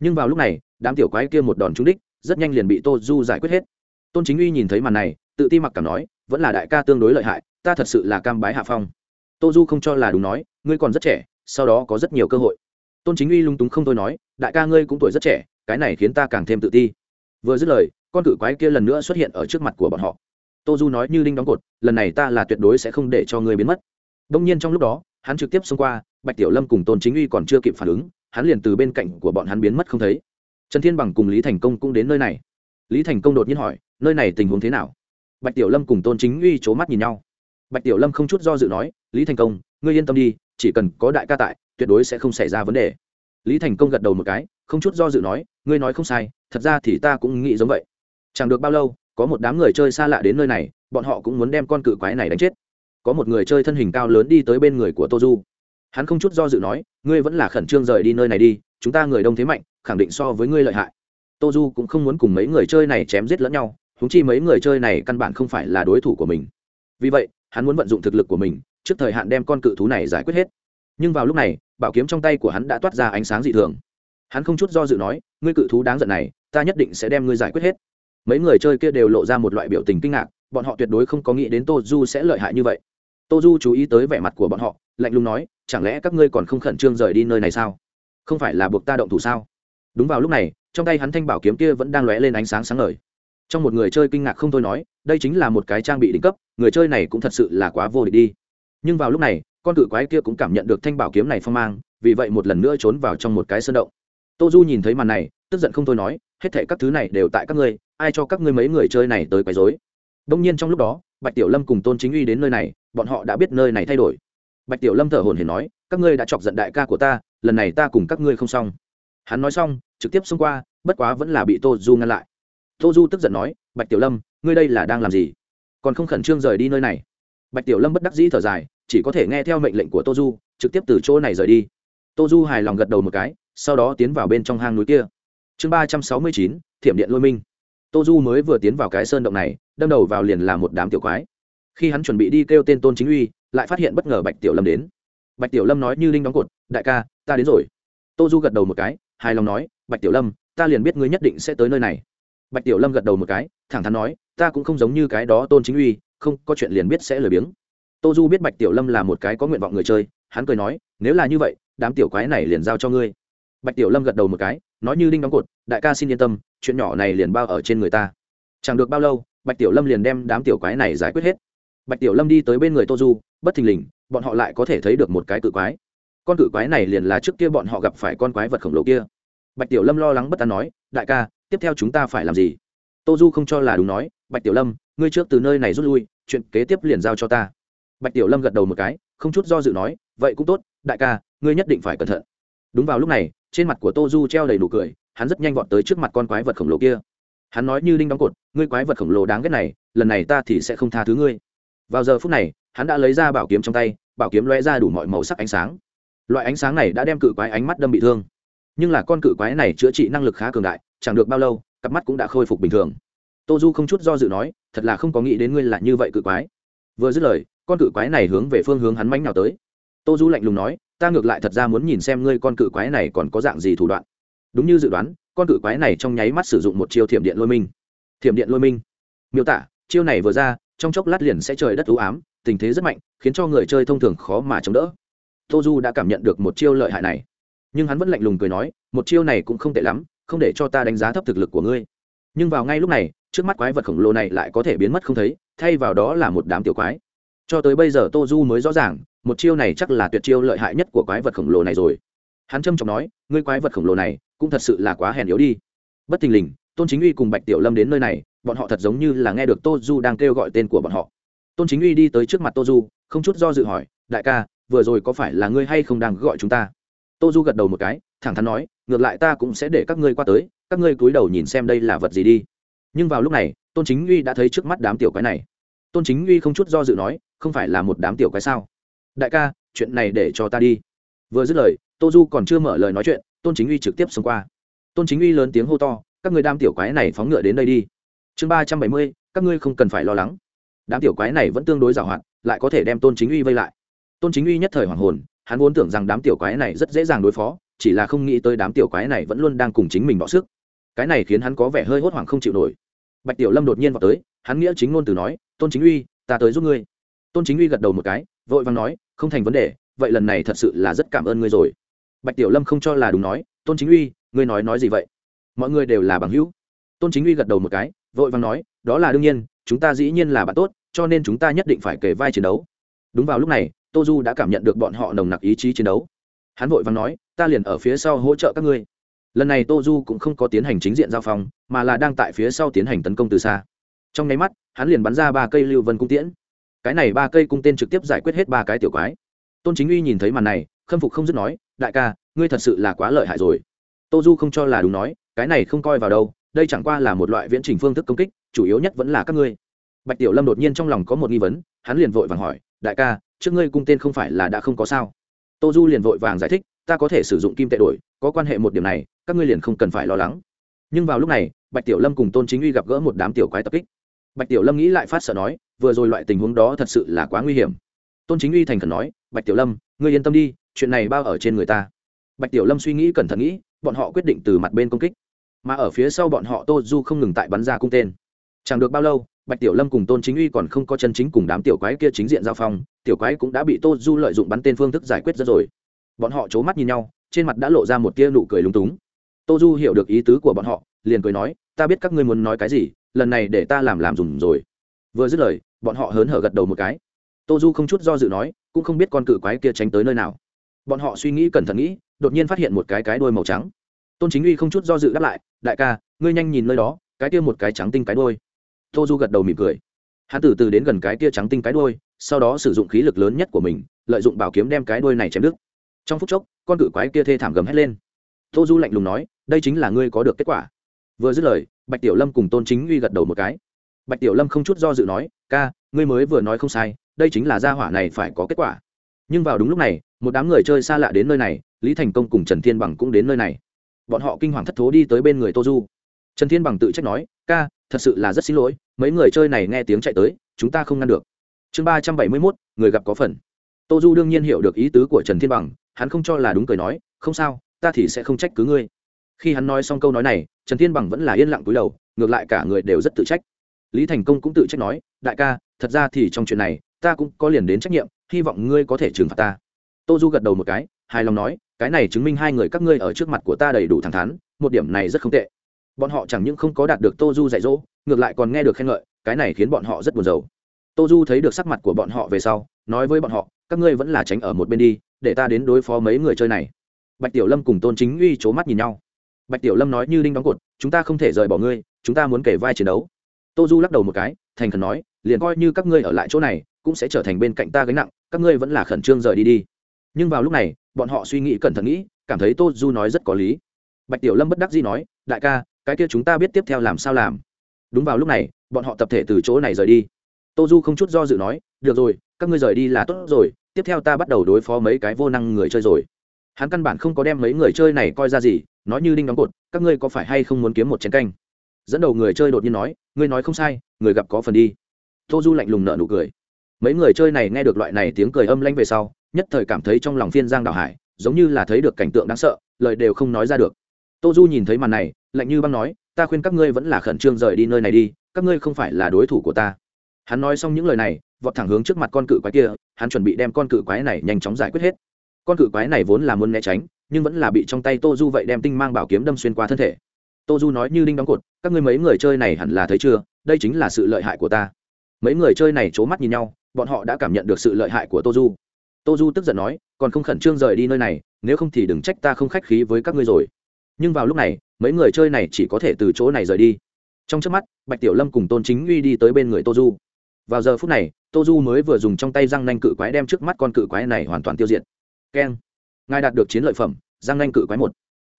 Nhưng vào lúc này, đám tiểu quái kia một đòn trúng đích, rất nhanh liền bị tô du giải quyết hết. Tôn chính uy nhìn thấy màn này, tự ti mặc cảm nói, vẫn là đại ca tương đối lợi hại, ta thật sự là cam bái hạ phong. Tô du không cho là đúng nói, ngươi còn rất trẻ, sau đó có rất nhiều cơ hội. Tôn chính uy lung túng không thôi nói, đại ca ngươi cũng tuổi rất trẻ, cái này khiến ta càng thêm tự ti. Vừa dứt lời con cự quái kia lần nữa xuất hiện ở trước mặt của bọn họ. Tô du nói như đinh đóng cột, lần này ta là tuyệt đối sẽ không để cho ngươi biến mất. Đông nhiên trong lúc đó, hắn trực tiếp xông qua, bạch tiểu lâm cùng tôn chính uy còn chưa kịp phản ứng, hắn liền từ bên cạnh của bọn hắn biến mất không thấy. Trần thiên bằng cùng lý thành công cũng đến nơi này. Lý thành công đột nhiên hỏi, nơi này tình huống thế nào? Bạch tiểu lâm cùng tôn chính uy c h ố mắt nhìn nhau. Bạch tiểu lâm không chút do dự nói, lý thành công, ngươi yên tâm đi, chỉ cần có đại ca tại, tuyệt đối sẽ không xảy ra vấn đề. Lý thành công gật đầu một cái, không chút do dự nói, ngươi nói không sai, thật ra thì ta cũng nghĩ giống vậy chẳng được bao lâu, có một đám người chơi xa lạ đến nơi này, bọn họ cũng muốn đem con cự quái này đánh chết. Có một người chơi thân hình cao lớn đi tới bên người của tô du. Hắn không chút do dự nói, ngươi vẫn là khẩn trương rời đi nơi này đi, chúng ta người đông thế mạnh, khẳng định so với ngươi lợi hại. Tô du cũng không muốn cùng mấy người chơi này chém giết lẫn nhau húng chi mấy người chơi này căn bản không phải là đối thủ của mình. Vì vậy, hắn muốn vận dụng thực lực của mình, trước thời hạn đem con cự thú này giải quyết hết. Nhưng vào lúc này, bảo kiếm trong tay của hắn đã toát ra ánh sáng dị thường. Hắn không chút do dự nói, ngươi cự thú đáng giận này, ta nhất định sẽ đem ngươi giải quyết hết mấy người chơi kia đều lộ ra một loại biểu tình kinh ngạc, bọn họ tuyệt đối không có nghĩ đến tô du sẽ lợi hại như vậy. Tô du chú ý tới vẻ mặt của bọn họ, lạnh lùng nói, chẳng lẽ các ngươi còn không khẩn trương rời đi nơi này sao? Không phải là buộc ta động thủ sao? Đúng vào lúc này, trong tay hắn thanh bảo kiếm kia vẫn đang lóe lên ánh sáng sáng ngời. Trong một người chơi kinh ngạc không thôi nói, đây chính là một cái trang bị đỉnh cấp, người chơi này cũng thật sự là quá vô địch đi. Nhưng vào lúc này, con cự quái kia cũng cảm nhận được thanh bảo kiếm này phong mang, vì vậy một lần nữa trốn vào trong một cái sơn động. Tô du nhìn thấy màn này, tức giận không thôi nói, hết thệ các thứ này đều tại các ngươi ai cho các ngươi mấy người chơi này tới quấy rối? Đông nhiên trong lúc đó, bạch tiểu lâm cùng tôn chính uy đến nơi này, bọn họ đã biết nơi này thay đổi. Bạch tiểu lâm thở hồn hển nói, các ngươi đã chọc giận đại ca của ta, lần này ta cùng các ngươi không xong. Hắn nói xong, trực tiếp xông qua, bất quá vẫn là bị tô du ngăn lại. Tô du tức giận nói, bạch tiểu lâm, ngươi đây là đang làm gì? Còn không khẩn trương rời đi nơi này? Bạch tiểu lâm bất đắc dĩ thở dài, chỉ có thể nghe theo mệnh lệnh của tô du, trực tiếp từ chỗ này rời đi. Tô du hài lòng gật đầu một cái, sau đó tiến vào bên trong hang núi kia. Chương ba trăm sáu mươi chín, thiểm điện lôi minh tô du mới vừa tiến vào cái sơn động này, đâm đầu vào liền là một đám tiểu quái. Khi hắn chuẩn bị đi kêu tên tôn chính uy, lại phát hiện bất ngờ bạch tiểu lâm đến. Bạch tiểu lâm nói như linh đóng cột, đại ca, ta đến rồi. Tô du gật đầu một cái, hài lòng nói, bạch tiểu lâm, ta liền biết ngươi nhất định sẽ tới nơi này. Bạch tiểu lâm gật đầu một cái, thẳng thắn nói, ta cũng không giống như cái đó tôn chính uy, không có chuyện liền biết sẽ lười biếng. Tô du biết bạch tiểu lâm là một cái có nguyện vọng người chơi, hắn cười nói, nếu là như vậy, đám tiểu quái này liền giao cho ngươi bạch tiểu lâm gật đầu một cái, nói như đinh đóng cột, đại ca xin yên tâm, chuyện nhỏ này liền bao ở trên người ta. Chẳng được bao lâu, bạch tiểu lâm liền đem đám tiểu quái này giải quyết hết. Bạch tiểu lâm đi tới bên người tô du, bất thình lình, bọn họ lại có thể thấy được một cái cự quái. Con cự quái này liền là trước kia bọn họ gặp phải con quái vật khổng lồ kia. Bạch tiểu lâm lo lắng bất an nói, đại ca, tiếp theo chúng ta phải làm gì? Tô du không cho là đúng nói, bạch tiểu lâm, ngươi trước từ nơi này rút lui, chuyện kế tiếp liền giao cho ta. Bạch tiểu lâm gật đầu một cái, không chút do dự nói, vậy cũng tốt, đại ca, ngươi nhất định phải cẩn thận. Đúng vào lúc này trên mặt của tô du treo đầy đủ cười, hắn rất nhanh vọt tới trước mặt con quái vật khổng lồ kia. Hắn nói như đinh đóng cột, ngươi quái vật khổng lồ đáng ghét này, lần này ta thì sẽ không tha thứ ngươi. Vào giờ phút này, hắn đã lấy ra bảo kiếm trong tay, bảo kiếm loe ra đủ mọi màu sắc ánh sáng. Loại ánh sáng này đã đem cự quái ánh mắt đâm bị thương. Nhưng là con cự quái này chữa trị năng lực khá cường đại, chẳng được bao lâu, cặp mắt cũng đã khôi phục bình thường. Tô du không chút do dự nói, thật là không có nghĩ đến ngươi là như vậy cự quái. Vừa dứt lời, con cự quái này hướng về phương hướng hắn mánh nào tới. Tô du lạnh lùng nói ta ngược lại thật ra muốn nhìn xem ngươi con cự quái này còn có dạng gì thủ đoạn. Đúng như dự đoán, con cự quái này trong nháy mắt sử dụng một chiêu thiểm điện lôi minh. Thiểm điện lôi minh. Miêu tả, chiêu này vừa ra, trong chốc lát liền sẽ trời đất ưu ám, tình thế rất mạnh, khiến cho người chơi thông thường khó mà chống đỡ. Tô du đã cảm nhận được một chiêu lợi hại này. Nhưng hắn vẫn lạnh lùng cười nói, một chiêu này cũng không tệ lắm, không để cho ta đánh giá thấp thực lực của ngươi. Nhưng vào ngay lúc này, trước mắt quái vật khổng lồ này lại có thể biến mất không thấy, thay vào đó là một đám tiểu quái. Cho tới bây giờ tô du mới rõ ràng một chiêu này chắc là tuyệt chiêu lợi hại nhất của quái vật khổng lồ này rồi. Hắn trâm trọng nói, ngươi quái vật khổng lồ này, cũng thật sự là quá hèn yếu đi. Bất thình lình, tôn chính uy cùng bạch tiểu lâm đến nơi này, bọn họ thật giống như là nghe được tô du đang kêu gọi tên của bọn họ. Tôn chính uy đi tới trước mặt tô du, không chút do dự hỏi, đại ca, vừa rồi có phải là ngươi hay không đang gọi chúng ta? Tô du gật đầu một cái, thẳng thắn nói, ngược lại ta cũng sẽ để các ngươi qua tới, các ngươi cúi đầu nhìn xem đây là vật gì đi. Nhưng vào lúc này, tôn chính uy đã thấy trước mắt đám tiểu quái này. Tôn chính uy không chút do dự nói, không phải là một đám tiểu quái sao? Đại ca, chuyện này để cho ta đi. Vừa dứt lời, tô du còn chưa mở lời nói chuyện, tôn chính uy trực tiếp xông qua. Tôn chính uy lớn tiếng hô to, các người đám tiểu quái này phóng ngựa đến đây đi. Chương ba trăm bảy mươi, các ngươi không cần phải lo lắng. Đám tiểu quái này vẫn tương đối giàu hạn, lại có thể đem tôn chính uy vây lại. Tôn chính uy nhất thời hoàng hồn, hắn vốn tưởng rằng đám tiểu quái này rất dễ dàng đối phó, chỉ là không nghĩ tới đám tiểu quái này vẫn luôn đang cùng chính mình bỏ sức. Cái này khiến hắn có vẻ hơi hốt hoảng không chịu nổi. Bạch tiểu lâm đột nhiên vào tới, hắn nghĩa chính ngôn từ nói, tôn chính uy, ta tới giúp ngươi. Tôn chính uy gật đầu một cái, vội vàng nói không thành vấn đề, vậy lần này thật sự là rất cảm ơn ngươi rồi. Bạch tiểu lâm không cho là đúng nói, tôn chính uy, ngươi nói nói gì vậy? Mọi người đều là bằng hữu. Tôn chính uy gật đầu một cái, vội vàng nói, đó là đương nhiên, chúng ta dĩ nhiên là bạn tốt, cho nên chúng ta nhất định phải kể vai chiến đấu. Đúng vào lúc này, tô du đã cảm nhận được bọn họ nồng nặc ý chí chiến đấu. Hắn vội vàng nói, ta liền ở phía sau hỗ trợ các ngươi. Lần này tô du cũng không có tiến hành chính diện giao phong mà là đang tại phía sau tiến hành tấn công từ xa. Trong nháy mắt, hắn liền bắn ra ba cây lưu vân cung tiễn cái này ba cây cung tên trực tiếp giải quyết hết ba cái tiểu quái. Tôn chính uy nhìn thấy màn này, khâm phục không dứt nói, đại ca, ngươi thật sự là quá lợi hại rồi. Tô du không cho là đúng nói, cái này không coi vào đâu, đây chẳng qua là một loại viễn trình phương thức công kích, chủ yếu nhất vẫn là các ngươi. Bạch tiểu lâm đột nhiên trong lòng có một nghi vấn, hắn liền vội vàng hỏi, đại ca, trước ngươi cung tên không phải là đã không có sao? Tô du liền vội vàng giải thích, ta có thể sử dụng kim tệ đổi, có quan hệ một điểm này, các ngươi liền không cần phải lo lắng. Nhưng vào lúc này, bạch tiểu lâm cùng tôn chính uy gặp gỡ một đám tiểu quái tập kích. Bạch tiểu lâm nghĩ lại phát sợ nói vừa rồi loại tình huống đó thật sự là quá nguy hiểm. Tôn chính uy thành khẩn nói, bạch tiểu lâm, ngươi yên tâm đi, chuyện này bao ở trên người ta. Bạch tiểu lâm suy nghĩ cẩn thận nghĩ, bọn họ quyết định từ mặt bên công kích. Mà ở phía sau bọn họ tô du không ngừng tại bắn ra cung tên. Chẳng được bao lâu, bạch tiểu lâm cùng tôn chính uy còn không có chân chính cùng đám tiểu quái kia chính diện giao phong, tiểu quái cũng đã bị tô du lợi dụng bắn tên phương thức giải quyết rất rồi. Bọn họ c h ố mắt nhìn nhau, trên mặt đã lộ ra một tia nụ cười lúng túng. Tô du hiểu được ý tứ của bọn họ, liền cười nói, ta biết các ngươi muốn nói cái gì, lần này để ta làm làm dùng rồi vừa dứt lời bọn họ hớn hở gật đầu một cái. Tô du không chút do dự nói cũng không biết con cự quái kia tránh tới nơi nào. Bọn họ suy nghĩ cẩn thận nghĩ đột nhiên phát hiện một cái cái đuôi màu trắng. Tôn chính uy không chút do dự đáp lại đại ca ngươi nhanh nhìn nơi đó cái kia một cái trắng tinh cái đuôi. tô du gật đầu mỉm cười. Hắn từ từ đến gần cái kia trắng tinh cái đuôi, sau đó sử dụng khí lực lớn nhất của mình lợi dụng bảo kiếm đem cái đuôi này chém đứt. Trong phút chốc con cự quái kia thê thảm gầm hét lên. Tô du lạnh lùng nói đây chính là ngươi có được kết quả. Vừa dứt lời bạch tiểu lâm cùng tôn chính uy gật đầu một cái bạch tiểu lâm không chút do dự nói, ca, ngươi mới vừa nói không sai, đây chính là gia hỏa này phải có kết quả. Nhưng vào đúng lúc này, một đám người chơi xa lạ đến nơi này, lý thành công cùng trần thiên bằng cũng đến nơi này. Bọn họ kinh hoàng thất thố đi tới bên người tô du. Trần thiên bằng tự trách nói, ca, thật sự là rất xin lỗi, mấy người chơi này nghe tiếng chạy tới, chúng ta không ngăn được. Chương ba trăm bảy mươi mốt, người gặp có phần. Tô du đương nhiên hiểu được ý tứ của trần thiên bằng, hắn không cho là đúng cười nói, không sao, ta thì sẽ không trách cứ ngươi. Khi hắn nói xong câu nói này, trần thiên bằng vẫn là yên lặng cúi đầu, ngược lại cả người đều rất tự trách lý thành công cũng tự trách nói, đại ca, thật ra thì trong chuyện này, ta cũng có liền đến trách nhiệm, hy vọng ngươi có thể trừng phạt ta. Tô du gật đầu một cái, hài lòng nói, cái này chứng minh hai người các ngươi ở trước mặt của ta đầy đủ thẳng thắn, một điểm này rất không tệ. Bọn họ chẳng những không có đạt được tô du dạy dỗ, ngược lại còn nghe được khen ngợi, cái này khiến bọn họ rất buồn rầu. Tô du thấy được sắc mặt của bọn họ về sau, nói với bọn họ, các ngươi vẫn là tránh ở một bên đi, để ta đến đối phó mấy người chơi này. Bạch tiểu lâm cùng tôn chính uy c h ố mắt nhìn nhau. Bạch tiểu lâm nói như đinh đóng cột, chúng ta không thể rời bỏ ngươi, chúng ta muốn kể vai chiến đấu tô du lắc đầu một cái, thành khẩn nói, liền coi như các ngươi ở lại chỗ này, cũng sẽ trở thành bên cạnh ta gánh nặng, các ngươi vẫn là khẩn trương rời đi đi. Nhưng vào lúc này, bọn họ suy nghĩ cẩn thận nghĩ, cảm thấy tô du nói rất có lý. Bạch tiểu lâm bất đắc dĩ nói, đại ca, cái kia chúng ta biết tiếp theo làm sao làm. Đúng vào lúc này, bọn họ tập thể từ chỗ này rời đi. Tô du không chút do dự nói, được rồi, các ngươi rời đi là tốt rồi, tiếp theo ta bắt đầu đối phó mấy cái vô năng người chơi rồi. Hắn căn bản không có đem mấy người chơi này coi ra gì, nói như đinh đóng cột, các ngươi có phải hay không muốn kiếm một chén canh? Dẫn đầu người chơi đột nhiên nói, ngươi nói không sai, người gặp có phần đi. Tô du lạnh lùng nợ nụ cười. Mấy người chơi này nghe được loại này tiếng cười âm lanh về sau, nhất thời cảm thấy trong lòng phiên giang đào hải, giống như là thấy được cảnh tượng đáng sợ, lời đều không nói ra được. Tô du nhìn thấy màn này, lạnh như băng nói, ta khuyên các ngươi vẫn là khẩn trương rời đi nơi này đi, các ngươi không phải là đối thủ của ta. Hắn nói xong những lời này, vọt thẳng hướng trước mặt con cự quái kia, hắn chuẩn bị đem con cự quái này nhanh chóng giải quyết hết. Con cự quái này vốn là muốn né tránh, nhưng vẫn là bị trong tay tô du vậy đem tinh mang bảo kiếm đâm xuyên qua thân thể tô du nói như đinh đóng cột, các ngươi mấy người chơi này hẳn là thấy chưa, đây chính là sự lợi hại của ta. Mấy người chơi này c h ố mắt nhìn nhau, bọn họ đã cảm nhận được sự lợi hại của tô du tô du tức giận nói, còn không khẩn trương rời đi nơi này, nếu không thì đừng trách ta không khách khí với các ngươi rồi. Nhưng vào lúc này, mấy người chơi này chỉ có thể từ chỗ này rời đi. Trong trước mắt, bạch tiểu lâm cùng tôn chính uy đi tới bên người tô du vào giờ phút này tô du mới vừa dùng trong tay răng nanh cự quái đem trước mắt con cự quái này hoàn toàn tiêu diệt. Keng. Ngài đạt được chiến lợi phẩm, răng nanh cự quái một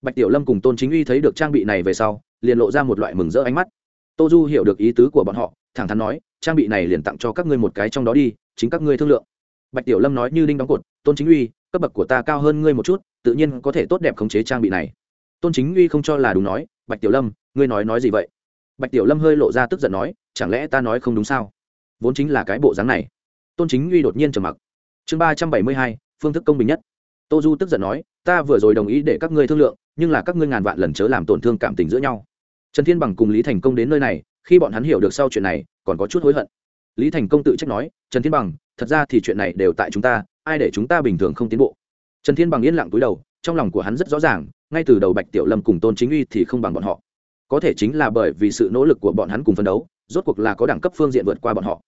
bạch tiểu lâm cùng tôn chính uy thấy được trang bị này về sau, liền lộ ra một loại mừng rỡ ánh mắt. Tô du hiểu được ý tứ của bọn họ, thẳng thắn nói, trang bị này liền tặng cho các ngươi một cái trong đó đi, chính các ngươi thương lượng. Bạch tiểu lâm nói như đinh đóng cột, tôn chính uy, cấp bậc của ta cao hơn ngươi một chút, tự nhiên có thể tốt đẹp khống chế trang bị này. Tôn chính uy không cho là đúng nói, bạch tiểu lâm, ngươi nói nói gì vậy? Bạch tiểu lâm hơi lộ ra tức giận nói, chẳng lẽ ta nói không đúng sao? Vốn chính là cái bộ dáng này. Tôn chính uy đột nhiên trầm mặc. Chương ba trăm bảy mươi hai, phương thức công bình nhất. Tô du tức giận nói, ta vừa rồi đồng ý để các ngươi thương lượng nhưng là các ngươi ngàn vạn lần chớ làm tổn thương cảm tình giữa nhau. Trần thiên bằng cùng lý thành công đến nơi này, khi bọn hắn hiểu được sau chuyện này, còn có chút hối hận. Lý thành công tự trách nói, trần thiên bằng, thật ra thì chuyện này đều tại chúng ta, ai để chúng ta bình thường không tiến bộ? Trần thiên bằng yên lặng túi đầu, trong lòng của hắn rất rõ ràng, ngay từ đầu bạch tiểu lâm cùng tôn chính uy thì không bằng bọn họ. Có thể chính là bởi vì sự nỗ lực của bọn hắn cùng phấn đấu, rốt cuộc là có đẳng cấp phương diện vượt qua bọn họ.